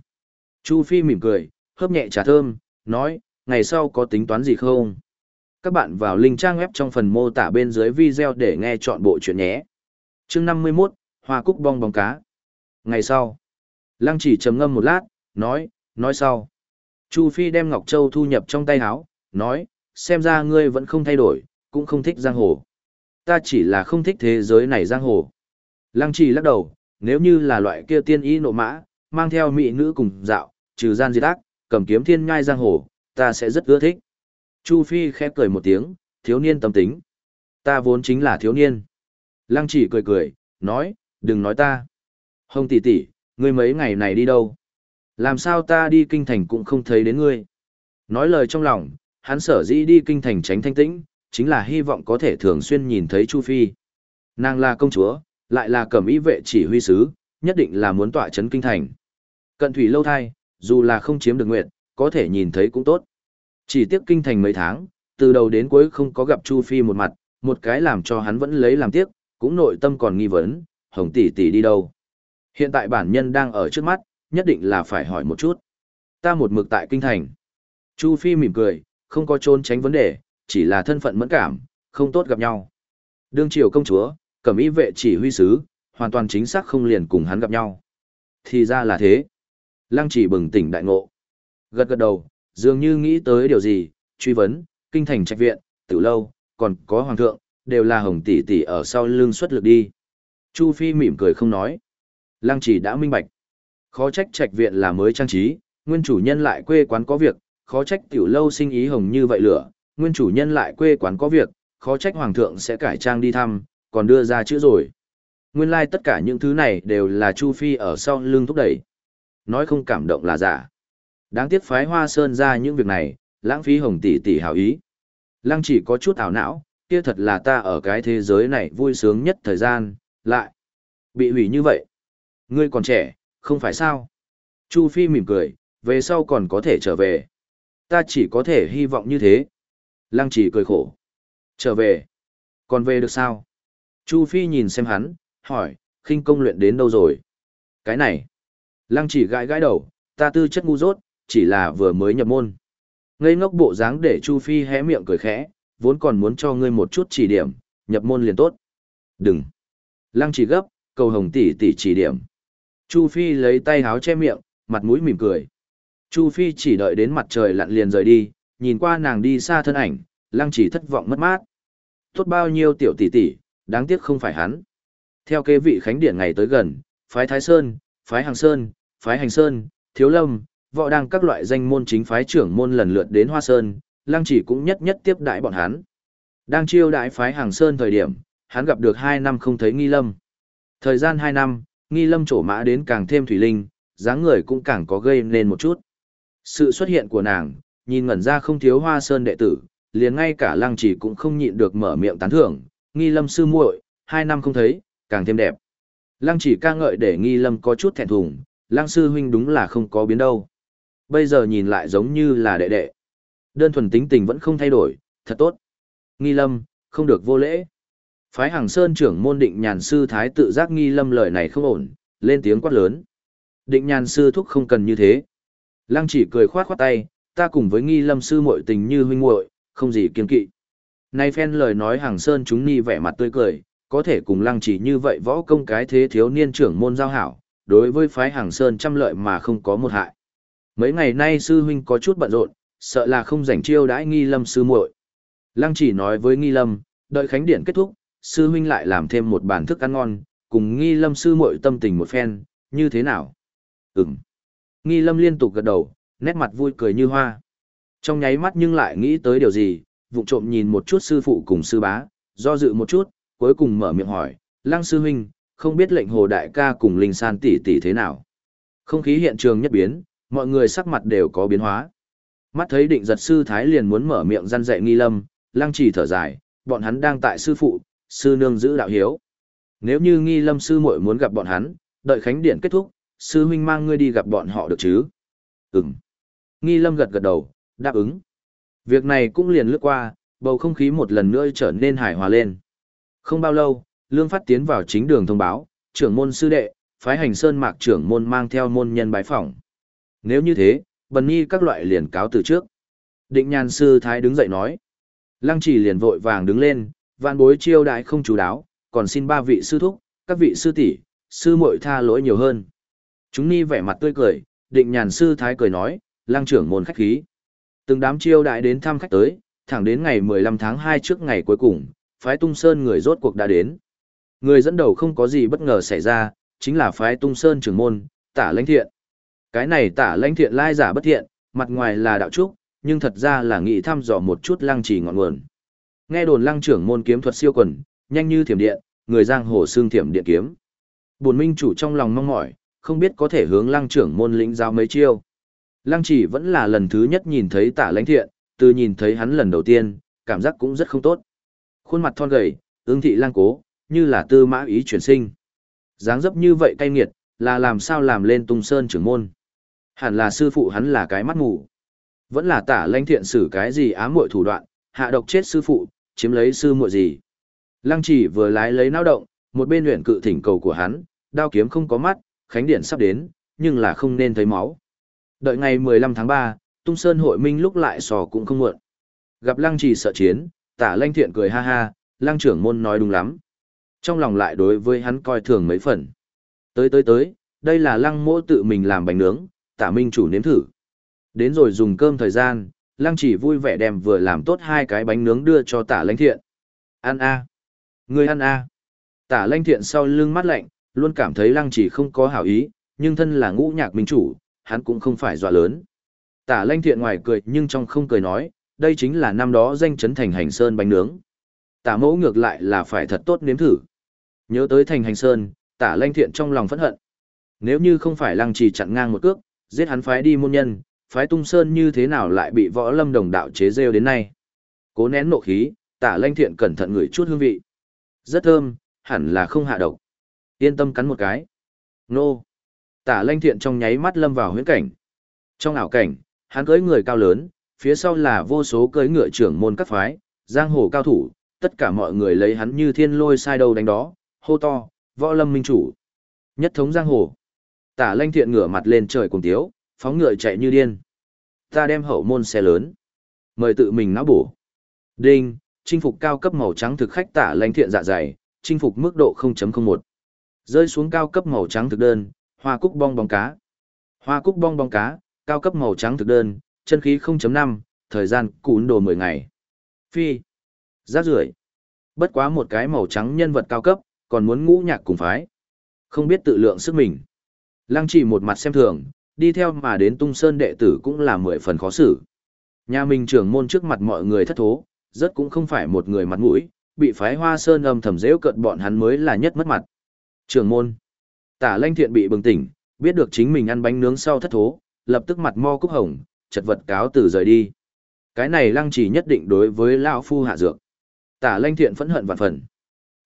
Chu Phi mỉm cười, hớp nhẹ trà thơm, nói, ngày sau có tính toán gì không? Các bạn vào link trang web trong phần mô tả bên dưới video để nghe chọn bộ chuyện nhé. chương 51, Hoa Cúc bong bóng cá. Ngày sau, Lăng chỉ trầm ngâm một lát, nói, nói sau. Chu Phi đem Ngọc Châu thu nhập trong tay áo, nói, xem ra ngươi vẫn không thay đổi, cũng không thích giang hồ. Ta chỉ là không thích thế giới này giang hồ. Lăng chỉ lắc đầu, nếu như là loại kia tiên y nộ mã, mang theo mỹ nữ cùng dạo, trừ gian diệt ác, cầm kiếm thiên ngai giang hồ, ta sẽ rất ưa thích. Chu Phi khẽ cười một tiếng, thiếu niên tâm tính. Ta vốn chính là thiếu niên. Lăng chỉ cười cười, nói, đừng nói ta. Hồng tỷ tỷ, ngươi mấy ngày này đi đâu? Làm sao ta đi kinh thành cũng không thấy đến ngươi? Nói lời trong lòng, hắn sở dĩ đi kinh thành tránh thanh tĩnh, chính là hy vọng có thể thường xuyên nhìn thấy Chu Phi. Nàng là công chúa, lại là cẩm y vệ chỉ huy sứ, nhất định là muốn tỏa chấn kinh thành. Cận thủy lâu thai, dù là không chiếm được nguyện, có thể nhìn thấy cũng tốt. Chỉ tiếc kinh thành mấy tháng, từ đầu đến cuối không có gặp Chu Phi một mặt, một cái làm cho hắn vẫn lấy làm tiếc, cũng nội tâm còn nghi vấn, hồng tỷ tỷ đi đâu. Hiện tại bản nhân đang ở trước mắt, nhất định là phải hỏi một chút. Ta một mực tại kinh thành. Chu Phi mỉm cười, không có trốn tránh vấn đề, chỉ là thân phận mẫn cảm, không tốt gặp nhau. Đương triều công chúa, cẩm y vệ chỉ huy sứ, hoàn toàn chính xác không liền cùng hắn gặp nhau. Thì ra là thế. Lăng chỉ bừng tỉnh đại ngộ. Gật gật đầu, dường như nghĩ tới điều gì, truy vấn, kinh thành trạch viện, tử lâu, còn có hoàng thượng, đều là hồng tỷ tỷ ở sau lưng xuất lực đi. Chu Phi mỉm cười không nói. Lăng chỉ đã minh bạch. Khó trách trạch viện là mới trang trí, nguyên chủ nhân lại quê quán có việc, khó trách tiểu lâu sinh ý hồng như vậy lửa, nguyên chủ nhân lại quê quán có việc, khó trách hoàng thượng sẽ cải trang đi thăm, còn đưa ra chữ rồi. Nguyên lai like tất cả những thứ này đều là Chu Phi ở sau lưng thúc đẩy. Nói không cảm động là giả. Đáng tiếc phái Hoa Sơn ra những việc này, lãng phí hồng tỷ tỷ hảo ý. Lăng chỉ có chút ảo não, kia thật là ta ở cái thế giới này vui sướng nhất thời gian, lại bị hủy như vậy. Ngươi còn trẻ, không phải sao? Chu Phi mỉm cười, về sau còn có thể trở về. Ta chỉ có thể hy vọng như thế. Lăng chỉ cười khổ. Trở về. Còn về được sao? Chu Phi nhìn xem hắn, hỏi, khinh công luyện đến đâu rồi? Cái này. Lăng chỉ gãi gãi đầu, ta tư chất ngu dốt, chỉ là vừa mới nhập môn. Ngây ngốc bộ dáng để Chu Phi hé miệng cười khẽ, vốn còn muốn cho ngươi một chút chỉ điểm, nhập môn liền tốt. Đừng. Lăng chỉ gấp, cầu hồng tỷ tỷ chỉ điểm. Chu Phi lấy tay háo che miệng, mặt mũi mỉm cười. Chu Phi chỉ đợi đến mặt trời lặn liền rời đi, nhìn qua nàng đi xa thân ảnh, lăng chỉ thất vọng mất mát. Tốt bao nhiêu tiểu tỷ tỷ, đáng tiếc không phải hắn. Theo kế vị khánh điển ngày tới gần, phái Thái Sơn, phái Hàng Sơn, phái Hành Sơn, Thiếu Lâm, võ đang các loại danh môn chính phái trưởng môn lần lượt đến Hoa Sơn, lăng chỉ cũng nhất nhất tiếp đãi bọn hắn. Đang chiêu đãi phái Hàng Sơn thời điểm, hắn gặp được hai năm không thấy Nghi Lâm. Thời gian hai năm, Nghi Lâm trổ mã đến càng thêm thủy linh, dáng người cũng càng có gây nên một chút. Sự xuất hiện của nàng, nhìn ngẩn ra không thiếu Hoa Sơn đệ tử, liền ngay cả lăng chỉ cũng không nhịn được mở miệng tán thưởng, Nghi Lâm sư muội, hai năm không thấy, càng thêm đẹp. Lăng chỉ ca ngợi để nghi lâm có chút thẹn thùng, lăng sư huynh đúng là không có biến đâu. Bây giờ nhìn lại giống như là đệ đệ. Đơn thuần tính tình vẫn không thay đổi, thật tốt. Nghi lâm, không được vô lễ. Phái hàng sơn trưởng môn định nhàn sư thái tự giác nghi lâm lời này không ổn, lên tiếng quát lớn. Định nhàn sư thúc không cần như thế. Lăng chỉ cười khoát khoát tay, ta cùng với nghi lâm sư muội tình như huynh muội, không gì kiên kỵ. Nay phen lời nói hàng sơn chúng ni vẻ mặt tươi cười, có thể cùng lăng chỉ như vậy võ công cái thế thiếu niên trưởng môn giao hảo, đối với phái hàng sơn trăm lợi mà không có một hại. Mấy ngày nay sư huynh có chút bận rộn, sợ là không rảnh chiêu đãi nghi lâm sư muội. Lăng chỉ nói với nghi lâm, đợi khánh điện kết thúc, sư huynh lại làm thêm một bàn thức ăn ngon, cùng nghi lâm sư muội tâm tình một phen, như thế nào? Ừm. Nghi lâm liên tục gật đầu, nét mặt vui cười như hoa. Trong nháy mắt nhưng lại nghĩ tới điều gì, vụng trộm nhìn một chút sư phụ cùng sư bá, do dự một chút, cuối cùng mở miệng hỏi, Lăng sư huynh, không biết lệnh hồ đại ca cùng linh san tỷ tỷ thế nào. Không khí hiện trường nhất biến, mọi người sắc mặt đều có biến hóa. Mắt thấy định giật sư thái liền muốn mở miệng răn dạy nghi lâm, lăng trì thở dài, bọn hắn đang tại sư phụ, sư nương giữ đạo hiếu. Nếu như nghi lâm sư muội muốn gặp bọn hắn, đợi khánh điện kết thúc, sư huynh mang ngươi đi gặp bọn họ được chứ? Ừm. Nghi lâm gật gật đầu, đáp ứng. Việc này cũng liền lướt qua, bầu không khí một lần nữa trở nên hài hòa lên. Không bao lâu, Lương Phát tiến vào chính đường thông báo, trưởng môn sư đệ, phái hành sơn mạc trưởng môn mang theo môn nhân bái phỏng. Nếu như thế, bần nhi các loại liền cáo từ trước. Định nhàn sư thái đứng dậy nói. Lăng chỉ liền vội vàng đứng lên, vạn bối chiêu đại không chú đáo, còn xin ba vị sư thúc, các vị sư tỷ, sư muội tha lỗi nhiều hơn. Chúng ni vẻ mặt tươi cười, định nhàn sư thái cười nói, lăng trưởng môn khách khí. Từng đám chiêu đại đến thăm khách tới, thẳng đến ngày 15 tháng 2 trước ngày cuối cùng, phái tung sơn người rốt cuộc đã đến. Người dẫn đầu không có gì bất ngờ xảy ra, chính là phái tung sơn trưởng môn, tả lãnh thiện. Cái này tả lãnh thiện lai giả bất thiện, mặt ngoài là đạo trúc, nhưng thật ra là nghị thăm dò một chút lăng trì ngọn nguồn. Nghe đồn lăng trưởng môn kiếm thuật siêu quần, nhanh như thiểm điện, người giang hồ xương thiểm điện kiếm. Bổn minh chủ trong lòng mong mỏi, không biết có thể hướng lăng trưởng môn lĩnh giao mấy chiêu. Lăng chỉ vẫn là lần thứ nhất nhìn thấy tả lãnh thiện, từ nhìn thấy hắn lần đầu tiên, cảm giác cũng rất không tốt. Khuôn mặt thon gầy, ương thị lang cố, như là tư mã ý chuyển sinh. dáng dấp như vậy cay nghiệt, là làm sao làm lên tung sơn trưởng môn. Hẳn là sư phụ hắn là cái mắt ngủ. Vẫn là tả lãnh thiện xử cái gì ám muội thủ đoạn, hạ độc chết sư phụ, chiếm lấy sư muội gì. Lăng chỉ vừa lái lấy nao động, một bên luyện cự thỉnh cầu của hắn, đao kiếm không có mắt, khánh điện sắp đến, nhưng là không nên thấy máu. Đợi ngày 15 tháng 3, tung sơn hội minh lúc lại sò cũng không muộn. Gặp lăng chỉ sợ chiến, tả lãnh thiện cười ha ha, lăng trưởng môn nói đúng lắm. Trong lòng lại đối với hắn coi thường mấy phần. Tới tới tới, đây là lăng mỗ tự mình làm bánh nướng, tả minh chủ nếm thử. Đến rồi dùng cơm thời gian, lăng chỉ vui vẻ đem vừa làm tốt hai cái bánh nướng đưa cho tả lãnh thiện. Ăn a à. Người ăn a Tả lãnh thiện sau lưng mắt lạnh, luôn cảm thấy lăng chỉ không có hảo ý, nhưng thân là ngũ nhạc minh chủ, hắn cũng không phải dọa lớn. Tả lãnh thiện ngoài cười nhưng trong không cười nói, đây chính là năm đó danh chấn thành hành sơn bánh nướng. Tả mẫu ngược lại là phải thật tốt nếm thử. Nhớ tới thành hành sơn, tả lãnh thiện trong lòng phẫn hận. Nếu như không phải lăng trì chặn ngang một cước, giết hắn phái đi môn nhân, phái tung sơn như thế nào lại bị võ lâm đồng đạo chế rêu đến nay. Cố nén nộ khí, tả lanh thiện cẩn thận ngửi chút hương vị. Rất thơm, hẳn là không hạ độc. Yên tâm cắn một cái. Nô. Tả lanh thiện trong nháy mắt lâm vào huyễn cảnh. Trong ảo cảnh, hắn cưới người cao lớn, phía sau là vô số cưới ngựa trưởng môn các phái, giang hồ cao thủ, tất cả mọi người lấy hắn như thiên lôi sai đầu đánh đó, hô to, võ lâm minh chủ. Nhất thống giang hồ. Tả lanh thiện ngửa mặt lên trời cùng tiếu, phóng ngựa chạy như điên. Ta đem hậu môn xe lớn. Mời tự mình náo bổ. Đinh, chinh phục cao cấp màu trắng thực khách tả lanh thiện dạ dày, chinh phục mức độ 0.01. Rơi xuống cao cấp màu trắng thực đơn, hoa cúc bong bóng cá. Hoa cúc bong bóng cá, cao cấp màu trắng thực đơn, chân khí 0.5, thời gian cún đồ 10 ngày. Phi. Rác rưởi Bất quá một cái màu trắng nhân vật cao cấp, còn muốn ngũ nhạc cùng phái. Không biết tự lượng sức mình. Lăng chỉ một mặt xem thường, đi theo mà đến tung sơn đệ tử cũng là mười phần khó xử. Nhà mình trưởng môn trước mặt mọi người thất thố, rất cũng không phải một người mặt mũi, bị phái hoa sơn âm thầm dễ cận bọn hắn mới là nhất mất mặt. Trưởng môn. Tả lanh thiện bị bừng tỉnh, biết được chính mình ăn bánh nướng sau thất thố, lập tức mặt mo cúc hồng, chật vật cáo từ rời đi. Cái này lăng chỉ nhất định đối với lão phu hạ dược. Tả lanh thiện phẫn hận vạn phần.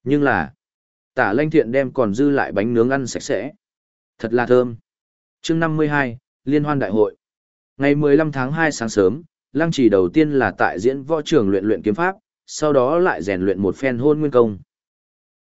Nhưng là, Tả lanh thiện đem còn dư lại bánh nướng ăn sạch sẽ. Thật là thơm. chương 52, Liên hoan đại hội. Ngày 15 tháng 2 sáng sớm, lăng chỉ đầu tiên là tại diễn võ trường luyện luyện kiếm pháp, sau đó lại rèn luyện một phen hôn nguyên công.